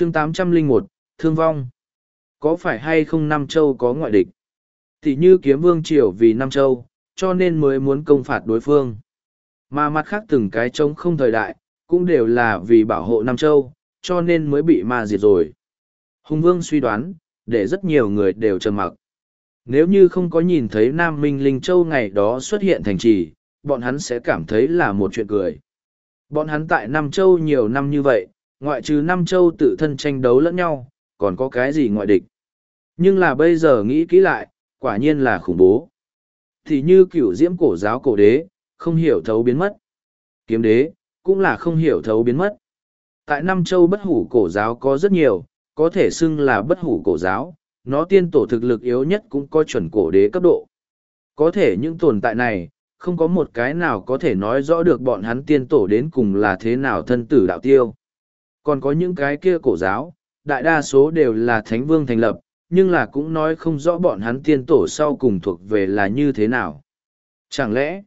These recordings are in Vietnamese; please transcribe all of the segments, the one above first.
chương 801, Thương vong. Có phải hay không Nam Châu có ngoại địch? Thì như kiếm vương triều vì Nam Châu, cho nên mới muốn công phạt đối phương. Mà mặt khác từng cái trống không thời đại, cũng đều là vì bảo hộ Nam Châu, cho nên mới bị ma diệt rồi. Hùng Vương suy đoán, để rất nhiều người đều trầm mặc. Nếu như không có nhìn thấy Nam Minh Linh Châu ngày đó xuất hiện thành trì, bọn hắn sẽ cảm thấy là một chuyện cười. Bọn hắn tại Nam Châu nhiều năm như vậy, ngoại trừ Nam Châu tự thân tranh đấu lẫn nhau, còn có cái gì ngoại địch. Nhưng là bây giờ nghĩ kỹ lại, quả nhiên là khủng bố. Thì như cửu diễm cổ giáo cổ đế, không hiểu thấu biến mất. Kiếm đế, cũng là không hiểu thấu biến mất. Tại Nam Châu bất hủ cổ giáo có rất nhiều, có thể xưng là bất hủ cổ giáo, nó tiên tổ thực lực yếu nhất cũng có chuẩn cổ đế cấp độ. Có thể những tồn tại này, không có một cái nào có thể nói rõ được bọn hắn tiên tổ đến cùng là thế nào thân tử đạo tiêu. Còn có những cái kia cổ giáo, đại đa số đều là thánh vương thành lập, nhưng là cũng nói không rõ bọn hắn tiên tổ sau cùng thuộc về là như thế nào. Chẳng lẽ,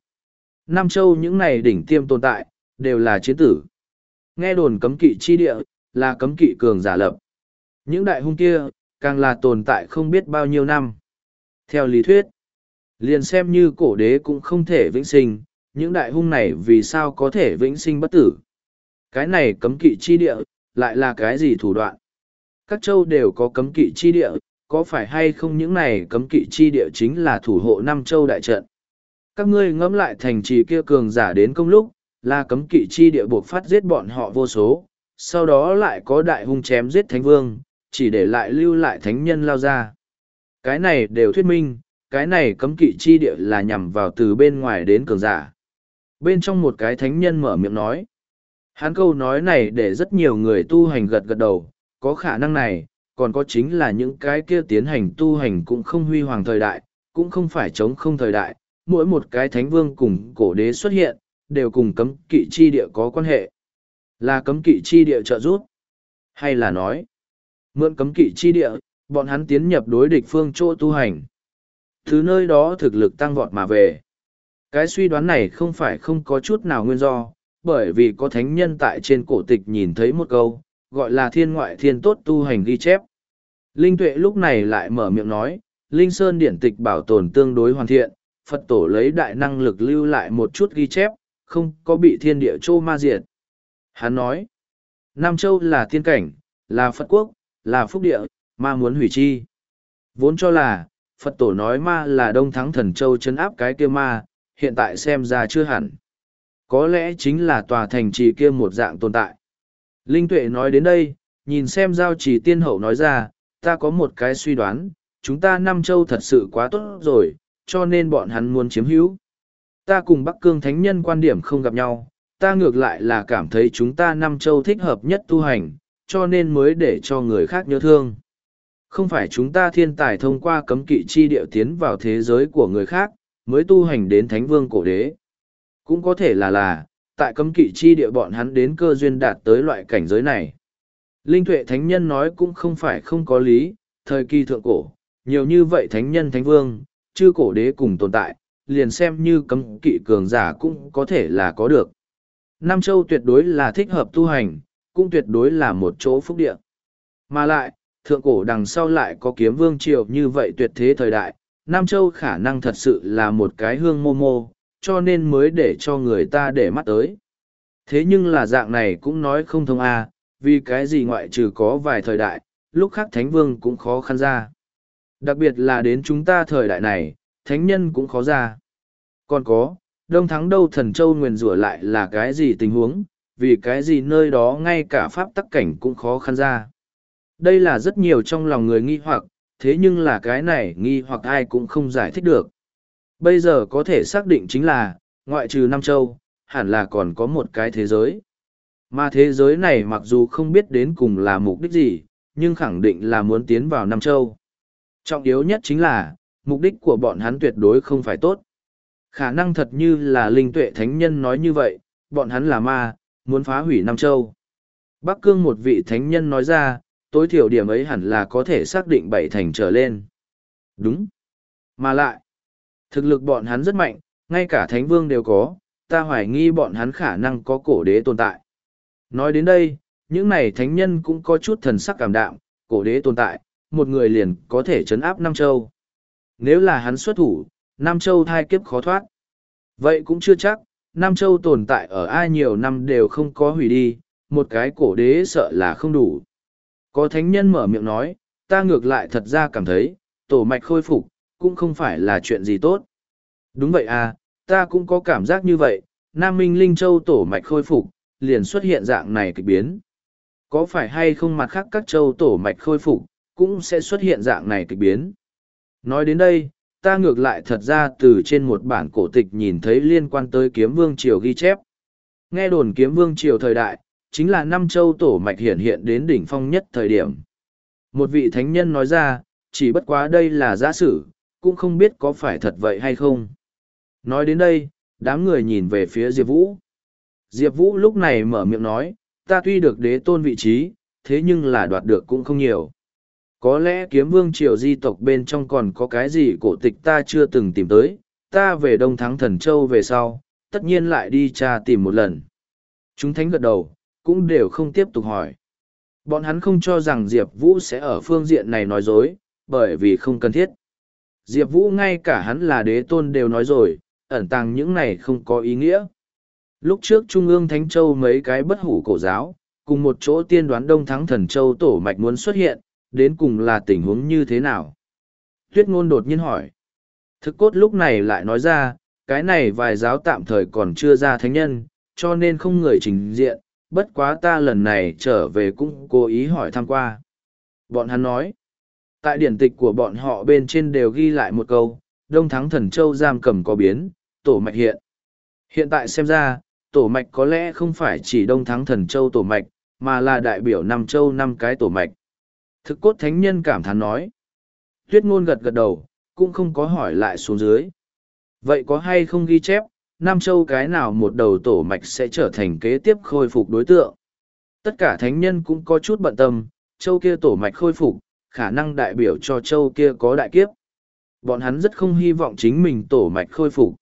Nam Châu những này đỉnh tiêm tồn tại, đều là chiến tử. Nghe đồn cấm kỵ chi địa, là cấm kỵ cường giả lập. Những đại hung kia, càng là tồn tại không biết bao nhiêu năm. Theo lý thuyết, liền xem như cổ đế cũng không thể vĩnh sinh, những đại hung này vì sao có thể vĩnh sinh bất tử. Cái này cấm kỵ chi địa, lại là cái gì thủ đoạn? Các châu đều có cấm kỵ chi địa, có phải hay không những này cấm kỵ chi địa chính là thủ hộ năm châu đại trận? Các ngươi ngẫm lại thành trì kia cường giả đến công lúc, là cấm kỵ chi địa buộc phát giết bọn họ vô số, sau đó lại có đại hung chém giết thánh vương, chỉ để lại lưu lại thánh nhân lao ra. Cái này đều thuyết minh, cái này cấm kỵ chi địa là nhằm vào từ bên ngoài đến cường giả. Bên trong một cái thánh nhân mở miệng nói. Hán câu nói này để rất nhiều người tu hành gật gật đầu, có khả năng này, còn có chính là những cái kia tiến hành tu hành cũng không huy hoàng thời đại, cũng không phải chống không thời đại, mỗi một cái thánh vương cùng cổ đế xuất hiện, đều cùng cấm kỵ chi địa có quan hệ. Là cấm kỵ chi địa trợ giúp, hay là nói, mượn cấm kỵ chi địa, bọn hắn tiến nhập đối địch phương chỗ tu hành. Thứ nơi đó thực lực tăng vọt mà về. Cái suy đoán này không phải không có chút nào nguyên do, bởi vì có thánh nhân tại trên cổ tịch nhìn thấy một câu, gọi là thiên ngoại thiên tốt tu hành ghi chép. Linh tuệ lúc này lại mở miệng nói, Linh Sơn điển tịch bảo tồn tương đối hoàn thiện, Phật tổ lấy đại năng lực lưu lại một chút ghi chép, không có bị thiên địa trô ma diệt. Hắn nói, Nam Châu là thiên cảnh, là Phật quốc, là phúc địa, ma muốn hủy chi. Vốn cho là, Phật tổ nói ma là đông thắng thần châu chấn áp cái kia ma, hiện tại xem ra chưa hẳn. Có lẽ chính là tòa thành trì kia một dạng tồn tại. Linh tuệ nói đến đây, nhìn xem giao trì tiên hậu nói ra, ta có một cái suy đoán, chúng ta Nam Châu thật sự quá tốt rồi, cho nên bọn hắn muốn chiếm hữu. Ta cùng Bắc Cương Thánh Nhân quan điểm không gặp nhau, ta ngược lại là cảm thấy chúng ta Nam Châu thích hợp nhất tu hành, cho nên mới để cho người khác nhớ thương. Không phải chúng ta thiên tài thông qua cấm kỵ chi điệu tiến vào thế giới của người khác, mới tu hành đến Thánh Vương Cổ Đế. Cũng có thể là là, tại cấm kỵ chi địa bọn hắn đến cơ duyên đạt tới loại cảnh giới này. Linh Tuệ Thánh Nhân nói cũng không phải không có lý, thời kỳ thượng cổ, nhiều như vậy Thánh Nhân Thánh Vương, chư cổ đế cùng tồn tại, liền xem như cấm kỵ cường giả cũng có thể là có được. Nam Châu tuyệt đối là thích hợp tu hành, cũng tuyệt đối là một chỗ phúc địa. Mà lại, thượng cổ đằng sau lại có kiếm vương triều như vậy tuyệt thế thời đại, Nam Châu khả năng thật sự là một cái hương mô mô, cho nên mới để cho người ta để mắt tới. Thế nhưng là dạng này cũng nói không thông a, vì cái gì ngoại trừ có vài thời đại, lúc khác Thánh Vương cũng khó khăn ra. Đặc biệt là đến chúng ta thời đại này, Thánh Nhân cũng khó ra. Còn có, Đông Thắng đâu thần châu nguyền rủa lại là cái gì tình huống, vì cái gì nơi đó ngay cả pháp tắc cảnh cũng khó khăn ra. Đây là rất nhiều trong lòng người nghi hoặc, thế nhưng là cái này nghi hoặc ai cũng không giải thích được. Bây giờ có thể xác định chính là, ngoại trừ Nam Châu, hẳn là còn có một cái thế giới. Mà thế giới này mặc dù không biết đến cùng là mục đích gì, nhưng khẳng định là muốn tiến vào Nam Châu. Trọng yếu nhất chính là, mục đích của bọn hắn tuyệt đối không phải tốt. Khả năng thật như là linh tuệ thánh nhân nói như vậy, bọn hắn là ma, muốn phá hủy Nam Châu. Bắc Cương một vị thánh nhân nói ra, tối thiểu điểm ấy hẳn là có thể xác định bảy thành trở lên. Đúng. Mà lại, thực lực bọn hắn rất mạnh, ngay cả thánh vương đều có, ta hoài nghi bọn hắn khả năng có cổ đế tồn tại. Nói đến đây, Những này thánh nhân cũng có chút thần sắc cảm đạm, cổ đế tồn tại, một người liền có thể chấn áp Nam Châu. Nếu là hắn xuất thủ, Nam Châu thai kiếp khó thoát. Vậy cũng chưa chắc, Nam Châu tồn tại ở ai nhiều năm đều không có hủy đi, một cái cổ đế sợ là không đủ. Có thánh nhân mở miệng nói, ta ngược lại thật ra cảm thấy, tổ mạch khôi phục, cũng không phải là chuyện gì tốt. Đúng vậy à, ta cũng có cảm giác như vậy, Nam Minh Linh Châu tổ mạch khôi phục, liền xuất hiện dạng này kịch biến. Có phải hay không mặt khác các châu tổ mạch khôi phục, cũng sẽ xuất hiện dạng này kịch biến. Nói đến đây, ta ngược lại thật ra từ trên một bản cổ tịch nhìn thấy liên quan tới kiếm vương triều ghi chép. Nghe đồn kiếm vương triều thời đại, chính là năm châu tổ mạch hiện hiện đến đỉnh phong nhất thời điểm. Một vị thánh nhân nói ra, chỉ bất quá đây là giả sử, cũng không biết có phải thật vậy hay không. Nói đến đây, đám người nhìn về phía Diệp Vũ. Diệp Vũ lúc này mở miệng nói, ta tuy được đế tôn vị trí, thế nhưng là đoạt được cũng không nhiều. Có lẽ kiếm vương triều di tộc bên trong còn có cái gì cổ tịch ta chưa từng tìm tới, ta về Đông Thắng Thần Châu về sau, tất nhiên lại đi tra tìm một lần. Chúng thánh gật đầu, cũng đều không tiếp tục hỏi. Bọn hắn không cho rằng Diệp Vũ sẽ ở phương diện này nói dối, bởi vì không cần thiết. Diệp Vũ ngay cả hắn là đế tôn đều nói rồi, ẩn tàng những này không có ý nghĩa. Lúc trước Trung ương Thánh Châu mấy cái bất hủ cổ giáo, cùng một chỗ tiên đoán Đông Thắng Thần Châu tổ mạch muốn xuất hiện, đến cùng là tình huống như thế nào? Tuyết ngôn đột nhiên hỏi. Thực cốt lúc này lại nói ra, cái này vài giáo tạm thời còn chưa ra thánh nhân, cho nên không người trình diện, bất quá ta lần này trở về cũng cố ý hỏi thăm qua. Bọn hắn nói, tại điển tịch của bọn họ bên trên đều ghi lại một câu, Đông Thắng Thần Châu giam cầm có biến, tổ mạch hiện. Hiện tại xem ra, tổ mạch có lẽ không phải chỉ Đông Thắng Thần Châu tổ mạch, mà là đại biểu năm châu năm cái tổ mạch. Thực cốt thánh nhân cảm thán nói. Tuyết ngôn gật gật đầu, cũng không có hỏi lại xuống dưới. Vậy có hay không ghi chép, Nam Châu cái nào một đầu tổ mạch sẽ trở thành kế tiếp khôi phục đối tượng? Tất cả thánh nhân cũng có chút bận tâm, châu kia tổ mạch khôi phục, khả năng đại biểu cho châu kia có đại kiếp. Bọn hắn rất không hy vọng chính mình tổ mạch khôi phục.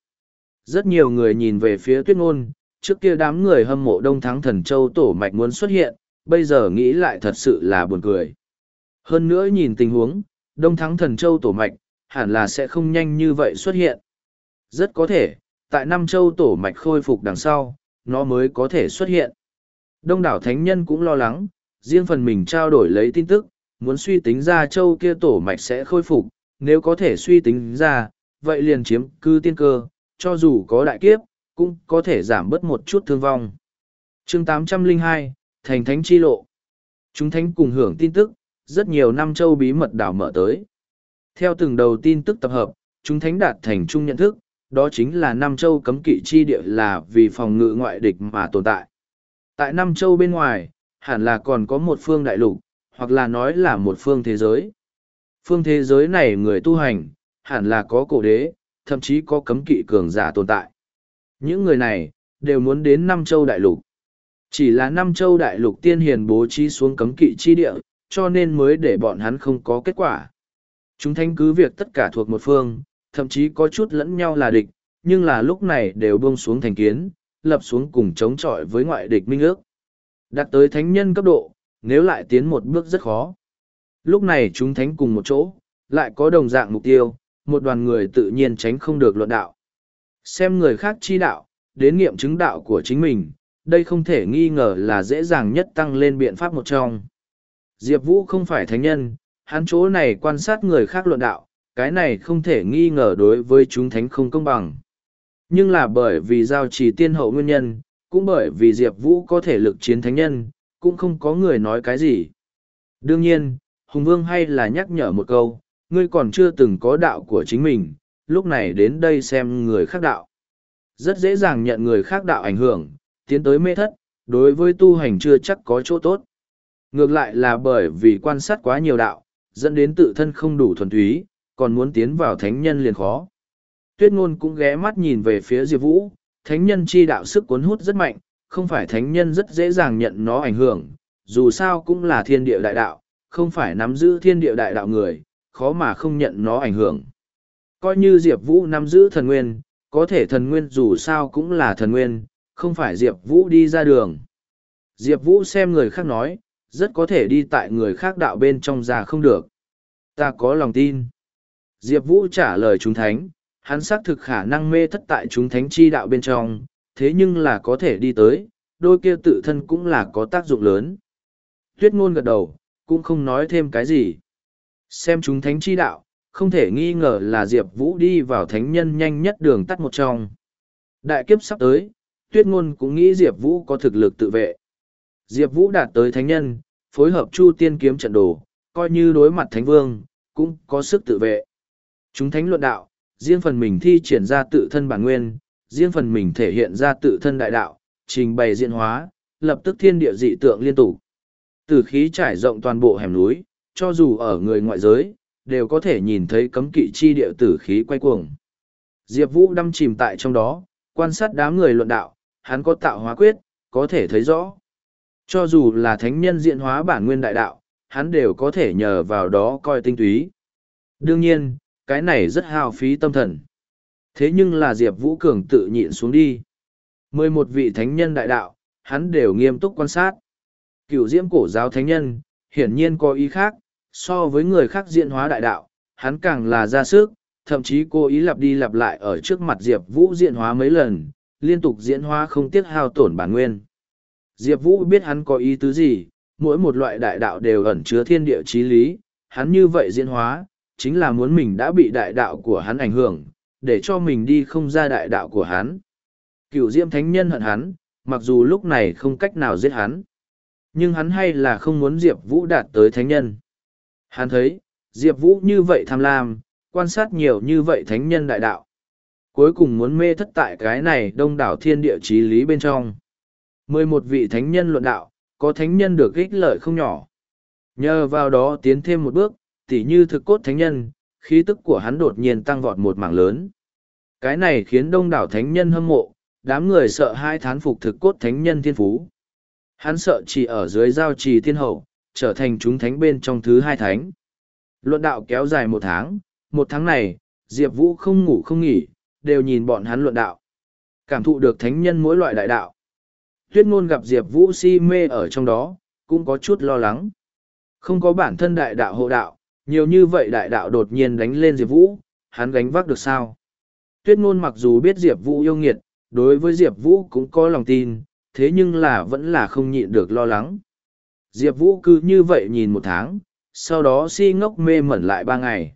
Rất nhiều người nhìn về phía tuyết ngôn, trước kia đám người hâm mộ đông thắng thần châu tổ mạch muốn xuất hiện, bây giờ nghĩ lại thật sự là buồn cười. Hơn nữa nhìn tình huống, Đông Thắng Thần Châu tổ mạch, hẳn là sẽ không nhanh như vậy xuất hiện. Rất có thể, tại năm Châu tổ mạch khôi phục đằng sau, nó mới có thể xuất hiện. Đông đảo thánh nhân cũng lo lắng, riêng phần mình trao đổi lấy tin tức, muốn suy tính ra châu kia tổ mạch sẽ khôi phục, nếu có thể suy tính ra, vậy liền chiếm cư tiên cơ, cho dù có đại kiếp, cũng có thể giảm bớt một chút thương vong. chương 802, Thành Thánh Chi Lộ Chúng thánh cùng hưởng tin tức, rất nhiều năm châu bí mật đảo mở tới. Theo từng đầu tin tức tập hợp, chúng thánh đạt thành chung nhận thức, đó chính là năm châu cấm kỵ chi địa là vì phòng ngự ngoại địch mà tồn tại. Tại năm châu bên ngoài, hẳn là còn có một phương đại lục, hoặc là nói là một phương thế giới. Phương thế giới này người tu hành, hẳn là có cổ đế, thậm chí có cấm kỵ cường giả tồn tại. Những người này, đều muốn đến Nam châu đại lục. Chỉ là Nam châu đại lục tiên hiền bố trí xuống cấm kỵ chi địa, cho nên mới để bọn hắn không có kết quả. Chúng thanh cứ việc tất cả thuộc một phương, thậm chí có chút lẫn nhau là địch, nhưng là lúc này đều buông xuống thành kiến, lập xuống cùng chống chọi với ngoại địch minh ước. Đạt tới thánh nhân cấp độ, nếu lại tiến một bước rất khó. Lúc này chúng thánh cùng một chỗ, lại có đồng dạng mục tiêu, một đoàn người tự nhiên tránh không được luận đạo. Xem người khác chi đạo, đến nghiệm chứng đạo của chính mình, đây không thể nghi ngờ là dễ dàng nhất tăng lên biện pháp một trong. Diệp Vũ không phải thánh nhân, hắn chỗ này quan sát người khác luận đạo, cái này không thể nghi ngờ đối với chúng thánh không công bằng. Nhưng là bởi vì giao trì tiên hậu nguyên nhân, cũng bởi vì Diệp Vũ có thể lực chiến thánh nhân, cũng không có người nói cái gì. Đương nhiên, Hùng Vương hay là nhắc nhở một câu, ngươi còn chưa từng có đạo của chính mình, lúc này đến đây xem người khác đạo. Rất dễ dàng nhận người khác đạo ảnh hưởng, tiến tới mê thất, đối với tu hành chưa chắc có chỗ tốt. Ngược lại là bởi vì quan sát quá nhiều đạo, dẫn đến tự thân không đủ thuần túy, còn muốn tiến vào thánh nhân liền khó. Tuyết ngôn cũng ghé mắt nhìn về phía Diệp Vũ, thánh nhân chi đạo sức cuốn hút rất mạnh, không phải thánh nhân rất dễ dàng nhận nó ảnh hưởng, dù sao cũng là thiên địa đại đạo, không phải nắm giữ thiên địa đại đạo người, khó mà không nhận nó ảnh hưởng. Coi như Diệp Vũ nắm giữ thần nguyên, có thể thần nguyên dù sao cũng là thần nguyên, không phải Diệp Vũ đi ra đường. Diệp Vũ xem người khác nói, rất có thể đi tại người khác đạo bên trong già không được. Ta có lòng tin. Diệp Vũ trả lời chúng thánh, hắn xác thực khả năng mê thất tại chúng thánh chi đạo bên trong, thế nhưng là có thể đi tới, đôi kia tự thân cũng là có tác dụng lớn. Tuyết ngôn gật đầu, cũng không nói thêm cái gì. Xem chúng thánh chi đạo, không thể nghi ngờ là Diệp Vũ đi vào thánh nhân nhanh nhất đường tắt một trong. Đại kiếp sắp tới, tuyết ngôn cũng nghĩ Diệp Vũ có thực lực tự vệ. Diệp Vũ đạt tới thánh nhân, phối hợp chu tiên kiếm trận đồ, coi như đối mặt thánh vương, cũng có sức tự vệ. Chúng thánh luận đạo, riêng phần mình thi triển ra tự thân bản nguyên, riêng phần mình thể hiện ra tự thân đại đạo, trình bày diễn hóa, lập tức thiên địa dị tượng liên tục. Tử khí trải rộng toàn bộ hẻm núi, cho dù ở người ngoại giới, đều có thể nhìn thấy cấm kỵ chi địa tử khí quay cuồng. Diệp Vũ đâm chìm tại trong đó, quan sát đám người luận đạo, hắn có tạo hóa quyết, có thể thấy rõ. Cho dù là thánh nhân diện hóa bản nguyên đại đạo, hắn đều có thể nhờ vào đó coi tinh túy. Đương nhiên, cái này rất hao phí tâm thần. Thế nhưng là Diệp Vũ Cường tự nhịn xuống đi. mười một vị thánh nhân đại đạo, hắn đều nghiêm túc quan sát. Cựu diễm cổ giáo thánh nhân, hiển nhiên có ý khác, so với người khác diện hóa đại đạo, hắn càng là ra sức, thậm chí cố ý lặp đi lặp lại ở trước mặt Diệp Vũ diện hóa mấy lần, liên tục diễn hóa không tiếc hao tổn bản nguyên. Diệp Vũ biết hắn có ý tứ gì, mỗi một loại đại đạo đều ẩn chứa thiên địa chí lý, hắn như vậy diễn hóa, chính là muốn mình đã bị đại đạo của hắn ảnh hưởng, để cho mình đi không ra đại đạo của hắn. Cựu diễm Thánh Nhân hận hắn, mặc dù lúc này không cách nào giết hắn. Nhưng hắn hay là không muốn Diệp Vũ đạt tới Thánh Nhân. Hắn thấy, Diệp Vũ như vậy tham lam, quan sát nhiều như vậy Thánh Nhân đại đạo. Cuối cùng muốn mê thất tại cái này đông đảo thiên địa chí lý bên trong. mười một vị Thánh Nhân luận đạo, có Thánh Nhân được ích lợi không nhỏ. Nhờ vào đó tiến thêm một bước, tỉ như thực cốt thánh nhân, khí tức của hắn đột nhiên tăng vọt một mảng lớn. Cái này khiến đông đảo thánh nhân hâm mộ, đám người sợ hai thán phục thực cốt thánh nhân thiên phú. Hắn sợ chỉ ở dưới giao trì thiên hậu, trở thành chúng thánh bên trong thứ hai thánh. Luận đạo kéo dài một tháng, một tháng này, Diệp Vũ không ngủ không nghỉ, đều nhìn bọn hắn luận đạo. Cảm thụ được thánh nhân mỗi loại đại đạo. Tuyết ngôn gặp Diệp Vũ si mê ở trong đó, cũng có chút lo lắng. Không có bản thân đại đạo hộ đạo, nhiều như vậy đại đạo đột nhiên đánh lên Diệp Vũ, hắn gánh vác được sao? Tuyết ngôn mặc dù biết Diệp Vũ yêu nghiệt, đối với Diệp Vũ cũng có lòng tin, thế nhưng là vẫn là không nhịn được lo lắng. Diệp Vũ cứ như vậy nhìn một tháng, sau đó si ngốc mê mẩn lại ba ngày.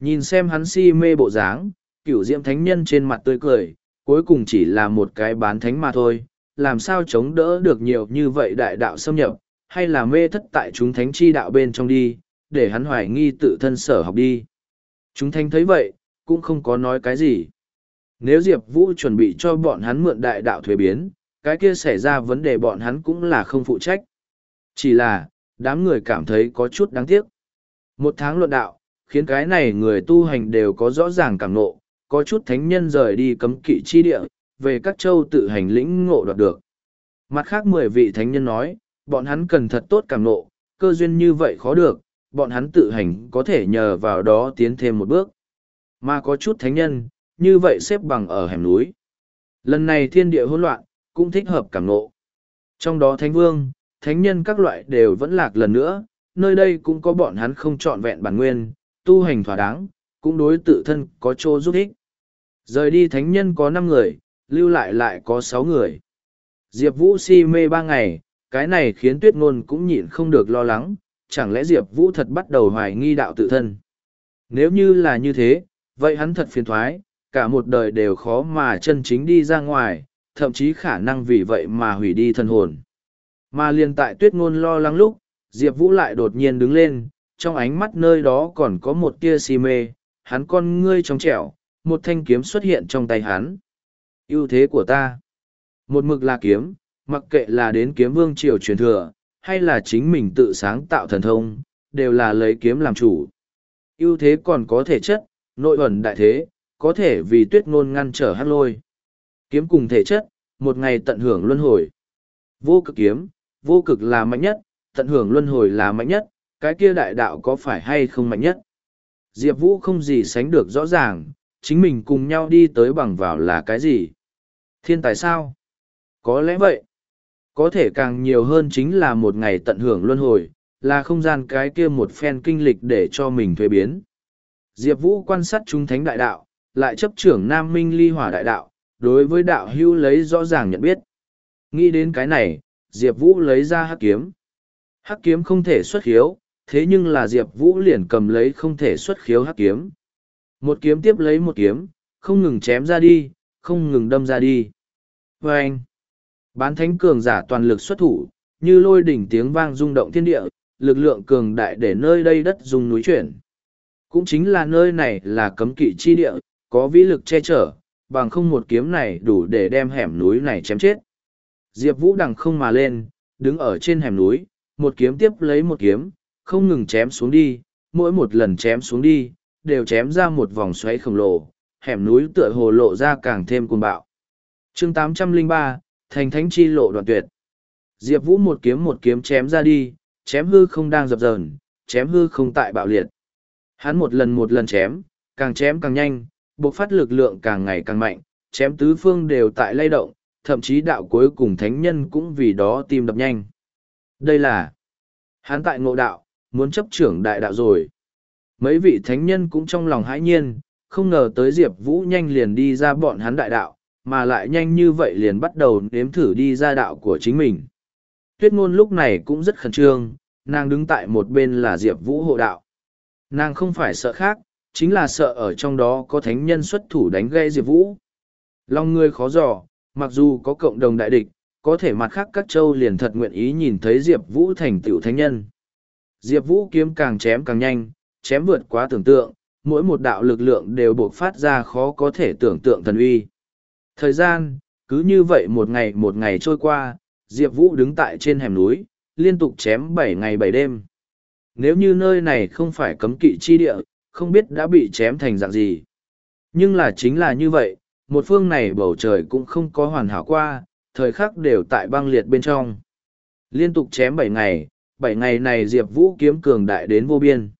Nhìn xem hắn si mê bộ dáng, cửu diễm thánh nhân trên mặt tươi cười, cuối cùng chỉ là một cái bán thánh mà thôi, làm sao chống đỡ được nhiều như vậy đại đạo xâm nhập, hay là mê thất tại chúng thánh chi đạo bên trong đi, để hắn hoài nghi tự thân sở học đi. Chúng thanh thấy vậy, cũng không có nói cái gì. Nếu Diệp Vũ chuẩn bị cho bọn hắn mượn đại đạo thuế biến, cái kia xảy ra vấn đề bọn hắn cũng là không phụ trách. Chỉ là, đám người cảm thấy có chút đáng tiếc. Một tháng luận đạo, khiến cái này người tu hành đều có rõ ràng cảm nộ, có chút thánh nhân rời đi cấm kỵ chi địa, về các châu tự hành lĩnh ngộ đoạt được. Mặt khác mười vị thánh nhân nói, bọn hắn cần thật tốt cảm nộ, cơ duyên như vậy khó được, bọn hắn tự hành có thể nhờ vào đó tiến thêm một bước. Mà có chút thánh nhân, như vậy xếp bằng ở hẻm núi. Lần này thiên địa hỗn loạn, cũng thích hợp cảm ngộ. Trong đó thánh vương, thánh nhân các loại đều vẫn lạc lần nữa, nơi đây cũng có bọn hắn không trọn vẹn bản nguyên, tu hành thỏa đáng, cũng đối tự thân có chỗ giúp ích. Rời đi thánh nhân có năm người, lưu lại lại có sáu người. Diệp Vũ si mê ba ngày, cái này khiến tuyết ngôn cũng nhịn không được lo lắng, chẳng lẽ Diệp Vũ thật bắt đầu hoài nghi đạo tự thân. Nếu như là như thế, vậy hắn thật phiền thoái, cả một đời đều khó mà chân chính đi ra ngoài, thậm chí khả năng vì vậy mà hủy đi thân hồn. Mà liền tại tuyết ngôn lo lắng lúc, Diệp Vũ lại đột nhiên đứng lên, trong ánh mắt nơi đó còn có một tia si mê, hắn con ngươi trong trẻo, một thanh kiếm xuất hiện trong tay hắn. ưu thế của ta. Một mực là kiếm, mặc kệ là đến kiếm vương triều truyền thừa, hay là chính mình tự sáng tạo thần thông, đều là lấy kiếm làm chủ. ưu thế còn có thể chất, nội ẩn đại thế, có thể vì tuyết ngôn ngăn trở hát lôi. Kiếm cùng thể chất, một ngày tận hưởng luân hồi. Vô cực kiếm, vô cực là mạnh nhất, tận hưởng luân hồi là mạnh nhất, cái kia đại đạo có phải hay không mạnh nhất. Diệp Vũ không gì sánh được rõ ràng, chính mình cùng nhau đi tới bằng vào là cái gì. Thiên tài sao? Có lẽ vậy có thể càng nhiều hơn chính là một ngày tận hưởng luân hồi, là không gian cái kia một phen kinh lịch để cho mình thuế biến. Diệp Vũ quan sát chúng thánh đại đạo, lại chấp trưởng Nam Minh ly hỏa đại đạo, đối với đạo hưu lấy rõ ràng nhận biết. Nghĩ đến cái này, Diệp Vũ lấy ra hắc kiếm. Hắc kiếm không thể xuất khiếu, thế nhưng là Diệp Vũ liền cầm lấy không thể xuất khiếu hắc kiếm. Một kiếm tiếp lấy một kiếm, không ngừng chém ra đi, không ngừng đâm ra đi. vê anh, bán thánh cường giả toàn lực xuất thủ, như lôi đỉnh tiếng vang rung động thiên địa, lực lượng cường đại để nơi đây đất dùng núi chuyển. Cũng chính là nơi này là cấm kỵ chi địa, có vĩ lực che chở, bằng không một kiếm này đủ để đem hẻm núi này chém chết. Diệp Vũ đằng không mà lên, đứng ở trên hẻm núi, một kiếm tiếp lấy một kiếm, không ngừng chém xuống đi, mỗi một lần chém xuống đi, đều chém ra một vòng xoáy khổng lồ, hẻm núi tựa hồ lộ ra càng thêm cuồng bạo. chương 803, Thành Thánh Chi lộ đoạn tuyệt. Diệp Vũ một kiếm một kiếm chém ra đi, chém hư không đang dập dờn, chém hư không tại bạo liệt. Hắn một lần một lần chém, càng chém càng nhanh, bộc phát lực lượng càng ngày càng mạnh, chém tứ phương đều tại lay động, thậm chí đạo cuối cùng thánh nhân cũng vì đó tim đập nhanh. Đây là hắn tại ngộ đạo, muốn chấp trưởng đại đạo rồi. Mấy vị thánh nhân cũng trong lòng hãi nhiên, không ngờ tới Diệp Vũ nhanh liền đi ra bọn hắn đại đạo, mà lại nhanh như vậy liền bắt đầu nếm thử đi ra đạo của chính mình. Tuyết ngôn lúc này cũng rất khẩn trương, nàng đứng tại một bên là Diệp Vũ hộ đạo. Nàng không phải sợ khác, chính là sợ ở trong đó có thánh nhân xuất thủ đánh gây Diệp Vũ. Long người khó dò, mặc dù có cộng đồng đại địch, có thể mặt khác các châu liền thật nguyện ý nhìn thấy Diệp Vũ thành tựu thánh nhân. Diệp Vũ kiếm càng chém càng nhanh, chém vượt quá tưởng tượng, mỗi một đạo lực lượng đều buộc phát ra khó có thể tưởng tượng thần uy. Thời gian, cứ như vậy một ngày một ngày trôi qua, Diệp Vũ đứng tại trên hẻm núi, liên tục chém bảy ngày bảy đêm. Nếu như nơi này không phải cấm kỵ chi địa, không biết đã bị chém thành dạng gì. Nhưng là chính là như vậy, một phương này bầu trời cũng không có hoàn hảo qua, thời khắc đều tại băng liệt bên trong. Liên tục chém bảy ngày, bảy ngày này Diệp Vũ kiếm cường đại đến vô biên.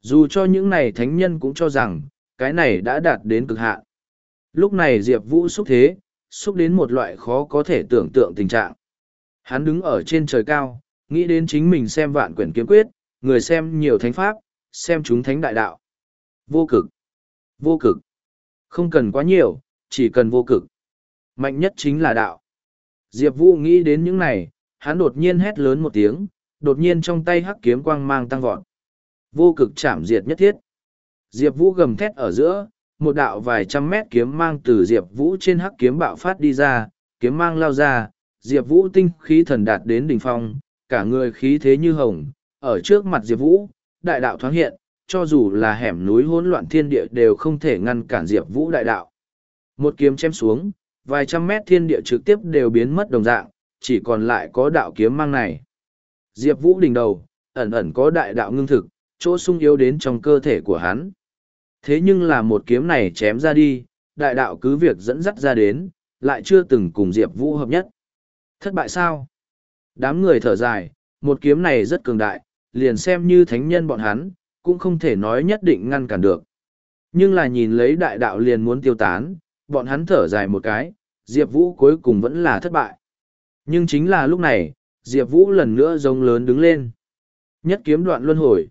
Dù cho những này thánh nhân cũng cho rằng, cái này đã đạt đến cực hạn. Lúc này Diệp Vũ xúc thế, xúc đến một loại khó có thể tưởng tượng tình trạng. Hắn đứng ở trên trời cao, nghĩ đến chính mình xem vạn quyển kiếm quyết, người xem nhiều thánh pháp, xem chúng thánh đại đạo. Vô cực. Vô cực. Không cần quá nhiều, chỉ cần vô cực. Mạnh nhất chính là đạo. Diệp Vũ nghĩ đến những này, hắn đột nhiên hét lớn một tiếng, đột nhiên trong tay hắc kiếm quang mang tăng vọt. Vô cực chạm diệt nhất thiết. Diệp Vũ gầm thét ở giữa, một đạo vài trăm mét kiếm mang từ Diệp Vũ trên hắc kiếm bạo phát đi ra, kiếm mang lao ra, Diệp Vũ tinh khí thần đạt đến đỉnh phong, cả người khí thế như hồng, ở trước mặt Diệp Vũ, đại đạo thoáng hiện, cho dù là hẻm núi hỗn loạn thiên địa đều không thể ngăn cản Diệp Vũ đại đạo. Một kiếm chém xuống, vài trăm mét thiên địa trực tiếp đều biến mất đồng dạng, chỉ còn lại có đạo kiếm mang này. Diệp Vũ đỉnh đầu, ẩn ẩn có đại đạo ngưng thực, chỗ sung yếu đến trong cơ thể của hắn. Thế nhưng là một kiếm này chém ra đi, đại đạo cứ việc dẫn dắt ra đến, lại chưa từng cùng Diệp Vũ hợp nhất. Thất bại sao? Đám người thở dài, một kiếm này rất cường đại, liền xem như thánh nhân bọn hắn, cũng không thể nói nhất định ngăn cản được. Nhưng là nhìn lấy đại đạo liền muốn tiêu tán, bọn hắn thở dài một cái, Diệp Vũ cuối cùng vẫn là thất bại. Nhưng chính là lúc này, Diệp Vũ lần nữa rông lớn đứng lên. Nhất kiếm đoạn luân hồi.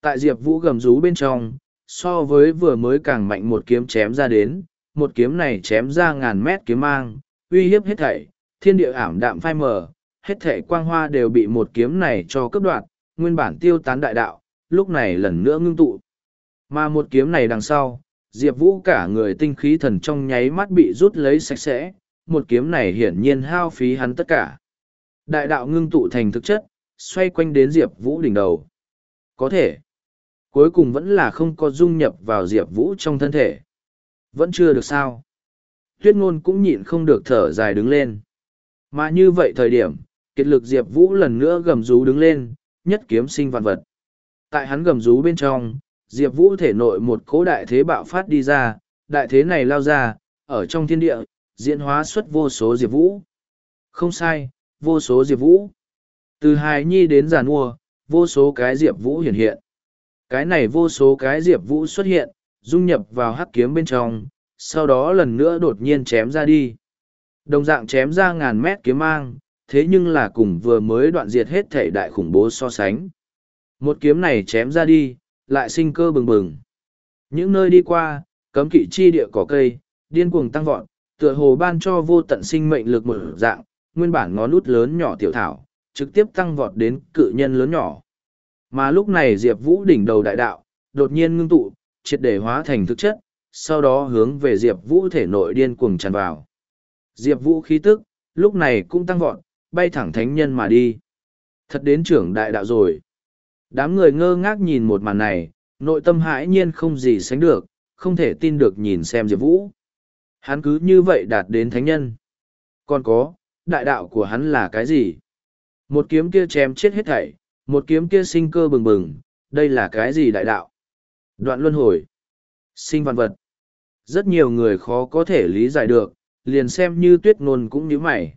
Tại Diệp Vũ gầm rú bên trong, so với vừa mới càng mạnh một kiếm chém ra đến, một kiếm này chém ra ngàn mét kiếm mang, uy hiếp hết thảy, thiên địa ảm đạm phai mờ, hết thảy quang hoa đều bị một kiếm này cho cấp đoạt, nguyên bản tiêu tán đại đạo, lúc này lần nữa ngưng tụ. Mà một kiếm này đằng sau, Diệp Vũ cả người tinh khí thần trong nháy mắt bị rút lấy sạch sẽ, một kiếm này hiển nhiên hao phí hắn tất cả. Đại đạo ngưng tụ thành thực chất, xoay quanh đến Diệp Vũ đỉnh đầu. Có thể, cuối cùng vẫn là không có dung nhập vào Diệp Vũ trong thân thể. Vẫn chưa được sao. Tuyết ngôn cũng nhịn không được thở dài đứng lên. Mà như vậy thời điểm, kiệt lực Diệp Vũ lần nữa gầm rú đứng lên, nhất kiếm sinh vạn vật. Tại hắn gầm rú bên trong, Diệp Vũ thể nội một cỗ đại thế bạo phát đi ra, đại thế này lao ra, ở trong thiên địa, diễn hóa xuất vô số Diệp Vũ. Không sai, vô số Diệp Vũ. Từ hài nhi đến giàn mua, vô số cái Diệp Vũ hiện hiện. Cái này vô số cái Diệp Vũ xuất hiện, dung nhập vào hắc kiếm bên trong, sau đó lần nữa đột nhiên chém ra đi. Đồng dạng chém ra ngàn mét kiếm mang, Thế nhưng là cùng vừa mới đoạn diệt hết thể đại khủng bố so sánh. Một kiếm này chém ra đi, lại sinh cơ bừng bừng. Những nơi đi qua, cấm kỵ chi địa cỏ cây, điên cuồng tăng vọt, tựa hồ ban cho vô tận sinh mệnh lực một dạng, nguyên bản ngón nút lớn nhỏ tiểu thảo, trực tiếp tăng vọt đến cự nhân lớn nhỏ. Mà lúc này Diệp Vũ đỉnh đầu đại đạo, đột nhiên ngưng tụ, triệt để hóa thành thực chất, sau đó hướng về Diệp Vũ thể nội điên cuồng tràn vào. Diệp Vũ khí tức, lúc này cũng tăng vọt, bay thẳng thánh nhân mà đi. Thật đến trưởng đại đạo rồi. Đám người ngơ ngác nhìn một màn này, nội tâm hãi nhiên không gì sánh được, không thể tin được nhìn xem Diệp Vũ. Hắn cứ như vậy đạt đến thánh nhân. Còn có, đại đạo của hắn là cái gì? Một kiếm kia chém chết hết thảy, một kiếm kia sinh cơ bừng bừng, đây là cái gì đại đạo? Đoạn luân hồi. Sinh văn vật. Rất nhiều người khó có thể lý giải được, liền xem như tuyết nôn cũng như mày.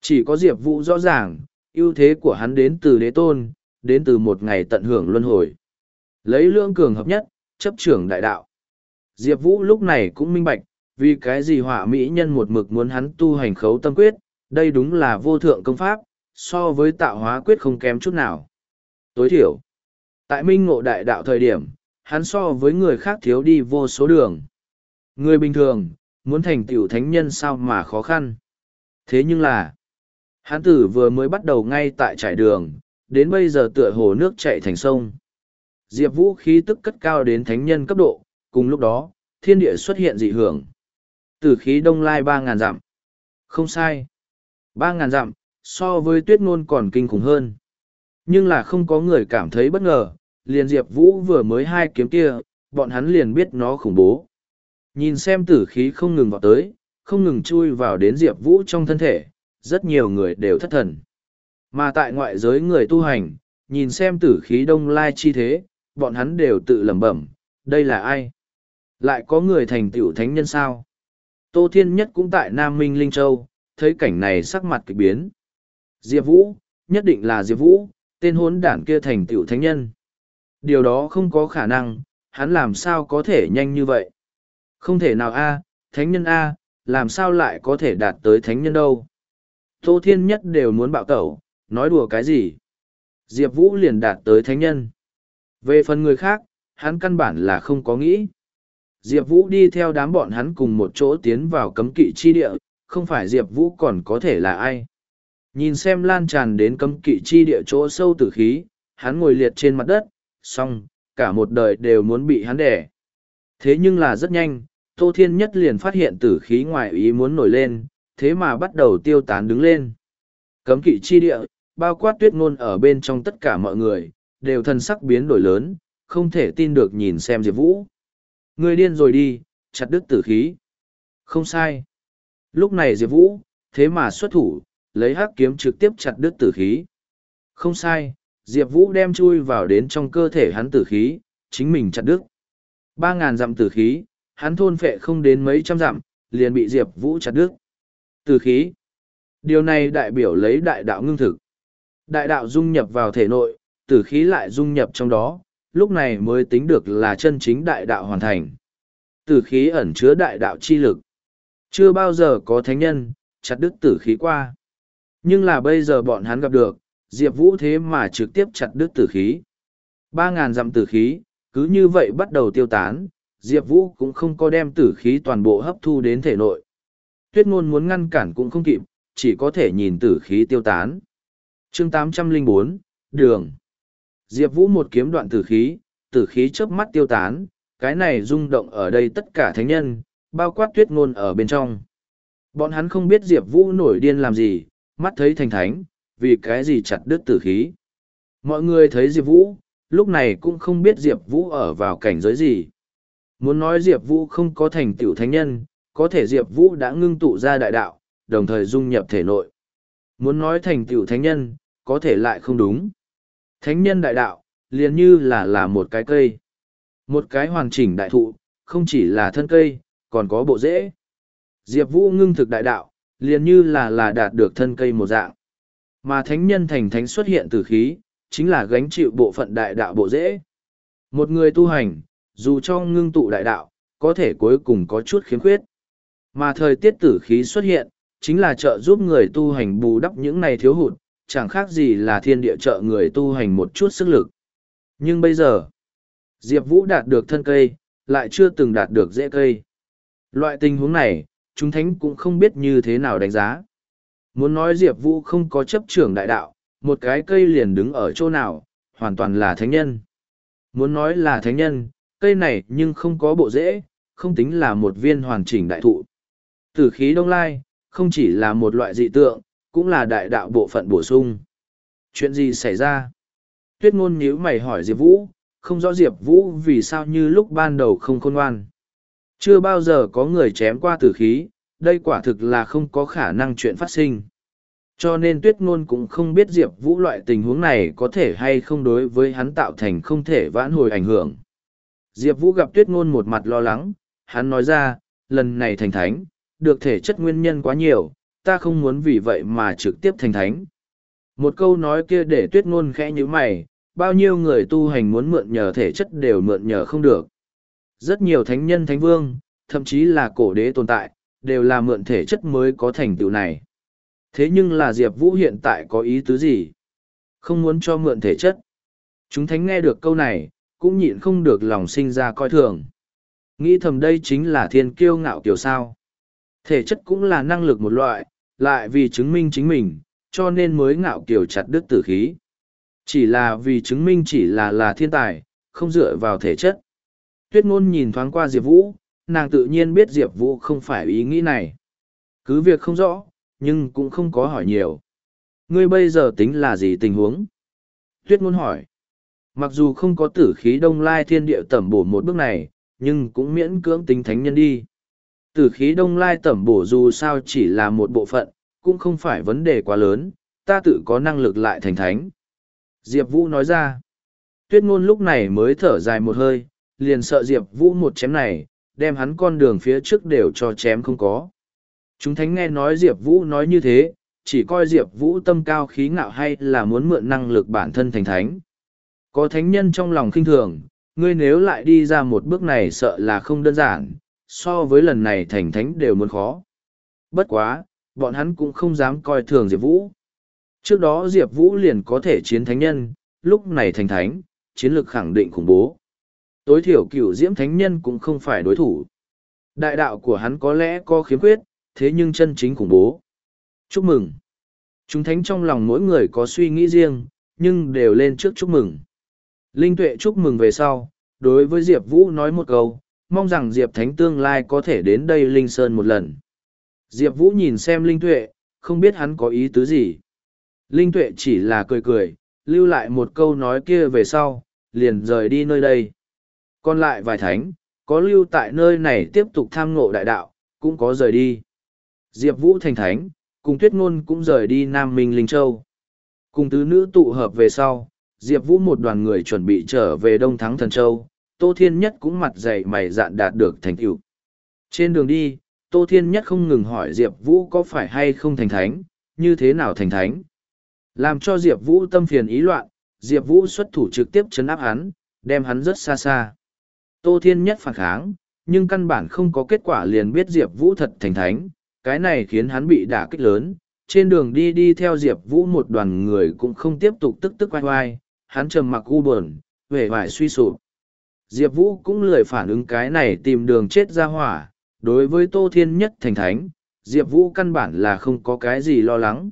Chỉ có Diệp Vũ rõ ràng, ưu thế của hắn đến từ đế tôn, đến từ một ngày tận hưởng luân hồi. Lấy lương cường hợp nhất, chấp trưởng đại đạo. Diệp Vũ lúc này cũng minh bạch, vì cái gì họa mỹ nhân một mực muốn hắn tu hành khấu tâm quyết, đây đúng là vô thượng công pháp, so với tạo hóa quyết không kém chút nào. Tối thiểu, tại minh ngộ đại đạo thời điểm, hắn so với người khác thiếu đi vô số đường. Người bình thường, muốn thành tiểu thánh nhân sao mà khó khăn. Thế nhưng là, hắn tử vừa mới bắt đầu ngay tại trải đường, đến bây giờ tựa hồ nước chạy thành sông. Diệp Vũ khí tức cất cao đến thánh nhân cấp độ, cùng lúc đó, thiên địa xuất hiện dị hưởng. Tử khí đông lai ba ngàn dặm. Không sai. ba ngàn dặm, so với tuyết ngôn còn kinh khủng hơn. Nhưng là không có người cảm thấy bất ngờ, liền Diệp Vũ vừa mới hai kiếm kia, bọn hắn liền biết nó khủng bố. Nhìn xem tử khí không ngừng vào tới, không ngừng chui vào đến Diệp Vũ trong thân thể, rất nhiều người đều thất thần. Mà tại ngoại giới người tu hành, nhìn xem tử khí đông lai chi thế, bọn hắn đều tự lẩm bẩm, đây là ai? Lại có người thành tiểu thánh nhân sao? Tô Thiên Nhất cũng tại Nam Minh Linh Châu, thấy cảnh này sắc mặt kịch biến. Diệp Vũ, nhất định là Diệp Vũ, tên hốn đản kia thành tựu thánh nhân. Điều đó không có khả năng, hắn làm sao có thể nhanh như vậy? Không thể nào a, thánh nhân a, làm sao lại có thể đạt tới thánh nhân đâu? Tô Thiên Nhất đều muốn bạo tẩu, nói đùa cái gì? Diệp Vũ liền đạt tới thánh nhân. Về phần người khác, hắn căn bản là không có nghĩ. Diệp Vũ đi theo đám bọn hắn cùng một chỗ tiến vào cấm kỵ chi địa, không phải Diệp Vũ còn có thể là ai. Nhìn xem lan tràn đến cấm kỵ chi địa chỗ sâu tử khí, hắn ngồi liệt trên mặt đất, xong, cả một đời đều muốn bị hắn đẻ. Thế nhưng là rất nhanh, Tô Thiên Nhất liền phát hiện tử khí ngoài ý muốn nổi lên, thế mà bắt đầu tiêu tán đứng lên. Cấm kỵ chi địa, bao quát tuyết ngôn ở bên trong tất cả mọi người, đều thần sắc biến đổi lớn, không thể tin được nhìn xem Diệp Vũ. Người điên rồi đi, chặt đứt tử khí. Không sai. Lúc này Diệp Vũ, thế mà xuất thủ, lấy hắc kiếm trực tiếp chặt đứt tử khí. Không sai, Diệp Vũ đem chui vào đến trong cơ thể hắn tử khí, chính mình chặt đứt. Ba ngàn dặm tử khí, hắn thôn phệ không đến mấy trăm dặm, liền bị Diệp Vũ chặt đứt. Tử khí. Điều này đại biểu lấy đại đạo ngưng thực. Đại đạo dung nhập vào thể nội, tử khí lại dung nhập trong đó, lúc này mới tính được là chân chính đại đạo hoàn thành. Tử khí ẩn chứa đại đạo chi lực. Chưa bao giờ có thánh nhân, chặt đứt tử khí qua. Nhưng là bây giờ bọn hắn gặp được, Diệp Vũ thế mà trực tiếp chặt đứt tử khí. Ba ngàn dặm tử khí, cứ như vậy bắt đầu tiêu tán, Diệp Vũ cũng không có đem tử khí toàn bộ hấp thu đến thể nội. Tuyết ngôn muốn ngăn cản cũng không kịp, chỉ có thể nhìn tử khí tiêu tán. chương 804, Đường Diệp Vũ một kiếm đoạn tử khí, tử khí chớp mắt tiêu tán, cái này rung động ở đây tất cả thánh nhân, bao quát tuyết ngôn ở bên trong. Bọn hắn không biết Diệp Vũ nổi điên làm gì, mắt thấy thành thánh, vì cái gì chặt đứt tử khí. Mọi người thấy Diệp Vũ, lúc này cũng không biết Diệp Vũ ở vào cảnh giới gì. Muốn nói Diệp Vũ không có thành tựu thánh nhân, có thể Diệp Vũ đã ngưng tụ ra đại đạo, đồng thời dung nhập thể nội. Muốn nói thành tựu thánh nhân, có thể lại không đúng. Thánh nhân đại đạo, liền như là là một cái cây. Một cái hoàn chỉnh đại thụ, không chỉ là thân cây, còn có bộ rễ. Diệp Vũ ngưng thực đại đạo, liền như là là đạt được thân cây một dạng. Mà thánh nhân thành thánh xuất hiện từ khí, chính là gánh chịu bộ phận đại đạo bộ dễ. Một người tu hành, dù cho ngưng tụ đại đạo, có thể cuối cùng có chút khiếm khuyết. Mà thời tiết tử khí xuất hiện, chính là trợ giúp người tu hành bù đắp những này thiếu hụt, chẳng khác gì là thiên địa trợ người tu hành một chút sức lực. Nhưng bây giờ, Diệp Vũ đạt được thân cây, lại chưa từng đạt được dễ cây. Loại tình huống này, chúng thánh cũng không biết như thế nào đánh giá. Muốn nói Diệp Vũ không có chấp trưởng đại đạo, một cái cây liền đứng ở chỗ nào, hoàn toàn là thánh nhân. Muốn nói là thánh nhân, cây này nhưng không có bộ rễ, không tính là một viên hoàn chỉnh đại thụ. Tử khí đông lai, không chỉ là một loại dị tượng, cũng là đại đạo bộ phận bổ sung. Chuyện gì xảy ra? Tuyết ngôn nhíu mày hỏi Diệp Vũ, không rõ Diệp Vũ vì sao như lúc ban đầu không khôn ngoan. Chưa bao giờ có người chém qua tử khí, đây quả thực là không có khả năng chuyện phát sinh. Cho nên tuyết ngôn cũng không biết Diệp Vũ loại tình huống này có thể hay không đối với hắn tạo thành không thể vãn hồi ảnh hưởng. Diệp Vũ gặp tuyết ngôn một mặt lo lắng, hắn nói ra, lần này thành thánh, được thể chất nguyên nhân quá nhiều, ta không muốn vì vậy mà trực tiếp thành thánh. Một câu nói kia để tuyết ngôn khẽ như mày, bao nhiêu người tu hành muốn mượn nhờ thể chất đều mượn nhờ không được. Rất nhiều thánh nhân thánh vương, thậm chí là cổ đế tồn tại, đều là mượn thể chất mới có thành tựu này. Thế nhưng là Diệp Vũ hiện tại có ý tứ gì? Không muốn cho mượn thể chất. Chúng thánh nghe được câu này, cũng nhịn không được lòng sinh ra coi thường. Nghĩ thầm đây chính là thiên kiêu ngạo kiểu sao. Thể chất cũng là năng lực một loại, lại vì chứng minh chính mình, cho nên mới ngạo kiểu chặt đứt tử khí. Chỉ là vì chứng minh chỉ là là thiên tài, không dựa vào thể chất. Tuyết ngôn nhìn thoáng qua Diệp Vũ, nàng tự nhiên biết Diệp Vũ không phải ý nghĩ này. Cứ việc không rõ, nhưng cũng không có hỏi nhiều. Ngươi bây giờ tính là gì tình huống? Tuyết ngôn hỏi. Mặc dù không có tử khí đông lai thiên địa tẩm bổ một bước này, nhưng cũng miễn cưỡng tính thánh nhân đi. Tử khí đông lai tẩm bổ dù sao chỉ là một bộ phận, cũng không phải vấn đề quá lớn, ta tự có năng lực lại thành thánh. Diệp Vũ nói ra. Tuyết ngôn lúc này mới thở dài một hơi, liền sợ Diệp Vũ một chém này, đem hắn con đường phía trước đều cho chém không có. Chúng thánh nghe nói Diệp Vũ nói như thế, chỉ coi Diệp Vũ tâm cao khí ngạo hay là muốn mượn năng lực bản thân thành thánh. Có thánh nhân trong lòng khinh thường, ngươi nếu lại đi ra một bước này sợ là không đơn giản, so với lần này thành thánh đều muốn khó. Bất quá, bọn hắn cũng không dám coi thường Diệp Vũ. Trước đó Diệp Vũ liền có thể chiến thánh nhân, lúc này thành thánh, chiến lược khẳng định khủng bố. Tối thiểu cửu diễm thánh nhân cũng không phải đối thủ. Đại đạo của hắn có lẽ có khiếm khuyết, thế nhưng chân chính khủng bố. Chúc mừng. Chúng thánh trong lòng mỗi người có suy nghĩ riêng, nhưng đều lên trước chúc mừng. Linh tuệ chúc mừng về sau, đối với Diệp Vũ nói một câu, mong rằng Diệp Thánh tương lai có thể đến đây Linh Sơn một lần. Diệp Vũ nhìn xem Linh tuệ, không biết hắn có ý tứ gì. Linh tuệ chỉ là cười cười, lưu lại một câu nói kia về sau, liền rời đi nơi đây. Còn lại vài thánh, có lưu tại nơi này tiếp tục tham ngộ đại đạo, cũng có rời đi. Diệp Vũ thành thánh, cùng tuyết ngôn cũng rời đi Nam Minh Linh Châu. Cùng tứ nữ tụ hợp về sau, Diệp Vũ một đoàn người chuẩn bị trở về Đông Thắng Thần Châu, Tô Thiên Nhất cũng mặt dày mày dạn đạt được thành tựu. Trên đường đi, Tô Thiên Nhất không ngừng hỏi Diệp Vũ có phải hay không thành thánh, như thế nào thành thánh. Làm cho Diệp Vũ tâm phiền ý loạn, Diệp Vũ xuất thủ trực tiếp chấn áp hắn, đem hắn rất xa xa. Tô Thiên Nhất phản kháng, nhưng căn bản không có kết quả liền biết Diệp Vũ thật thành thánh, cái này khiến hắn bị đả kích lớn. Trên đường đi đi theo Diệp Vũ một đoàn người cũng không tiếp tục tức tức oai oai, hắn trầm mặc u buồn, vẻ vải suy sụp. Diệp Vũ cũng lười phản ứng cái này tìm đường chết ra hỏa, đối với Tô Thiên Nhất thành thánh, Diệp Vũ căn bản là không có cái gì lo lắng.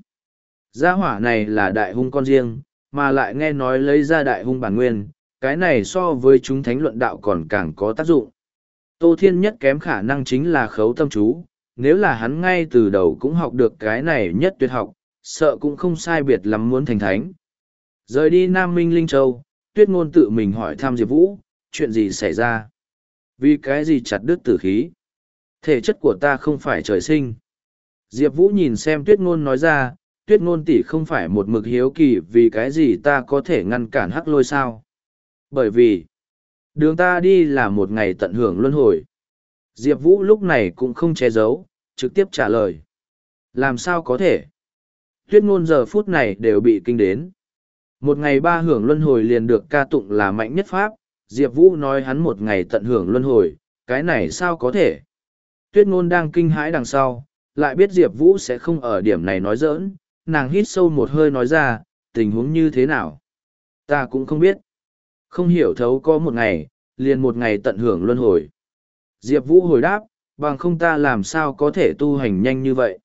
Gia hỏa này là đại hung con riêng, mà lại nghe nói lấy ra đại hung bản nguyên, cái này so với chúng thánh luận đạo còn càng có tác dụng. Tô Thiên Nhất kém khả năng chính là khấu tâm chú, nếu là hắn ngay từ đầu cũng học được cái này nhất tuyệt học, sợ cũng không sai biệt lắm muốn thành thánh. Rời đi Nam Minh Linh Châu, tuyết ngôn tự mình hỏi thăm Diệp Vũ, chuyện gì xảy ra? Vì cái gì chặt đứt tử khí? Thể chất của ta không phải trời sinh. Diệp Vũ nhìn xem tuyết ngôn nói ra, tuyết ngôn tỷ không phải một mực hiếu kỳ vì cái gì ta có thể ngăn cản hắc lôi sao? Bởi vì, đường ta đi là một ngày tận hưởng luân hồi. Diệp Vũ lúc này cũng không che giấu, trực tiếp trả lời. Làm sao có thể? Tuyết ngôn giờ phút này đều bị kinh đến. Một ngày ba hưởng luân hồi liền được ca tụng là mạnh nhất pháp, Diệp Vũ nói hắn một ngày tận hưởng luân hồi, cái này sao có thể? Tuyết ngôn đang kinh hãi đằng sau, lại biết Diệp Vũ sẽ không ở điểm này nói giỡn, nàng hít sâu một hơi nói ra, tình huống như thế nào? Ta cũng không biết. Không hiểu thấu có một ngày, liền một ngày tận hưởng luân hồi. Diệp Vũ hồi đáp, bằng không ta làm sao có thể tu hành nhanh như vậy.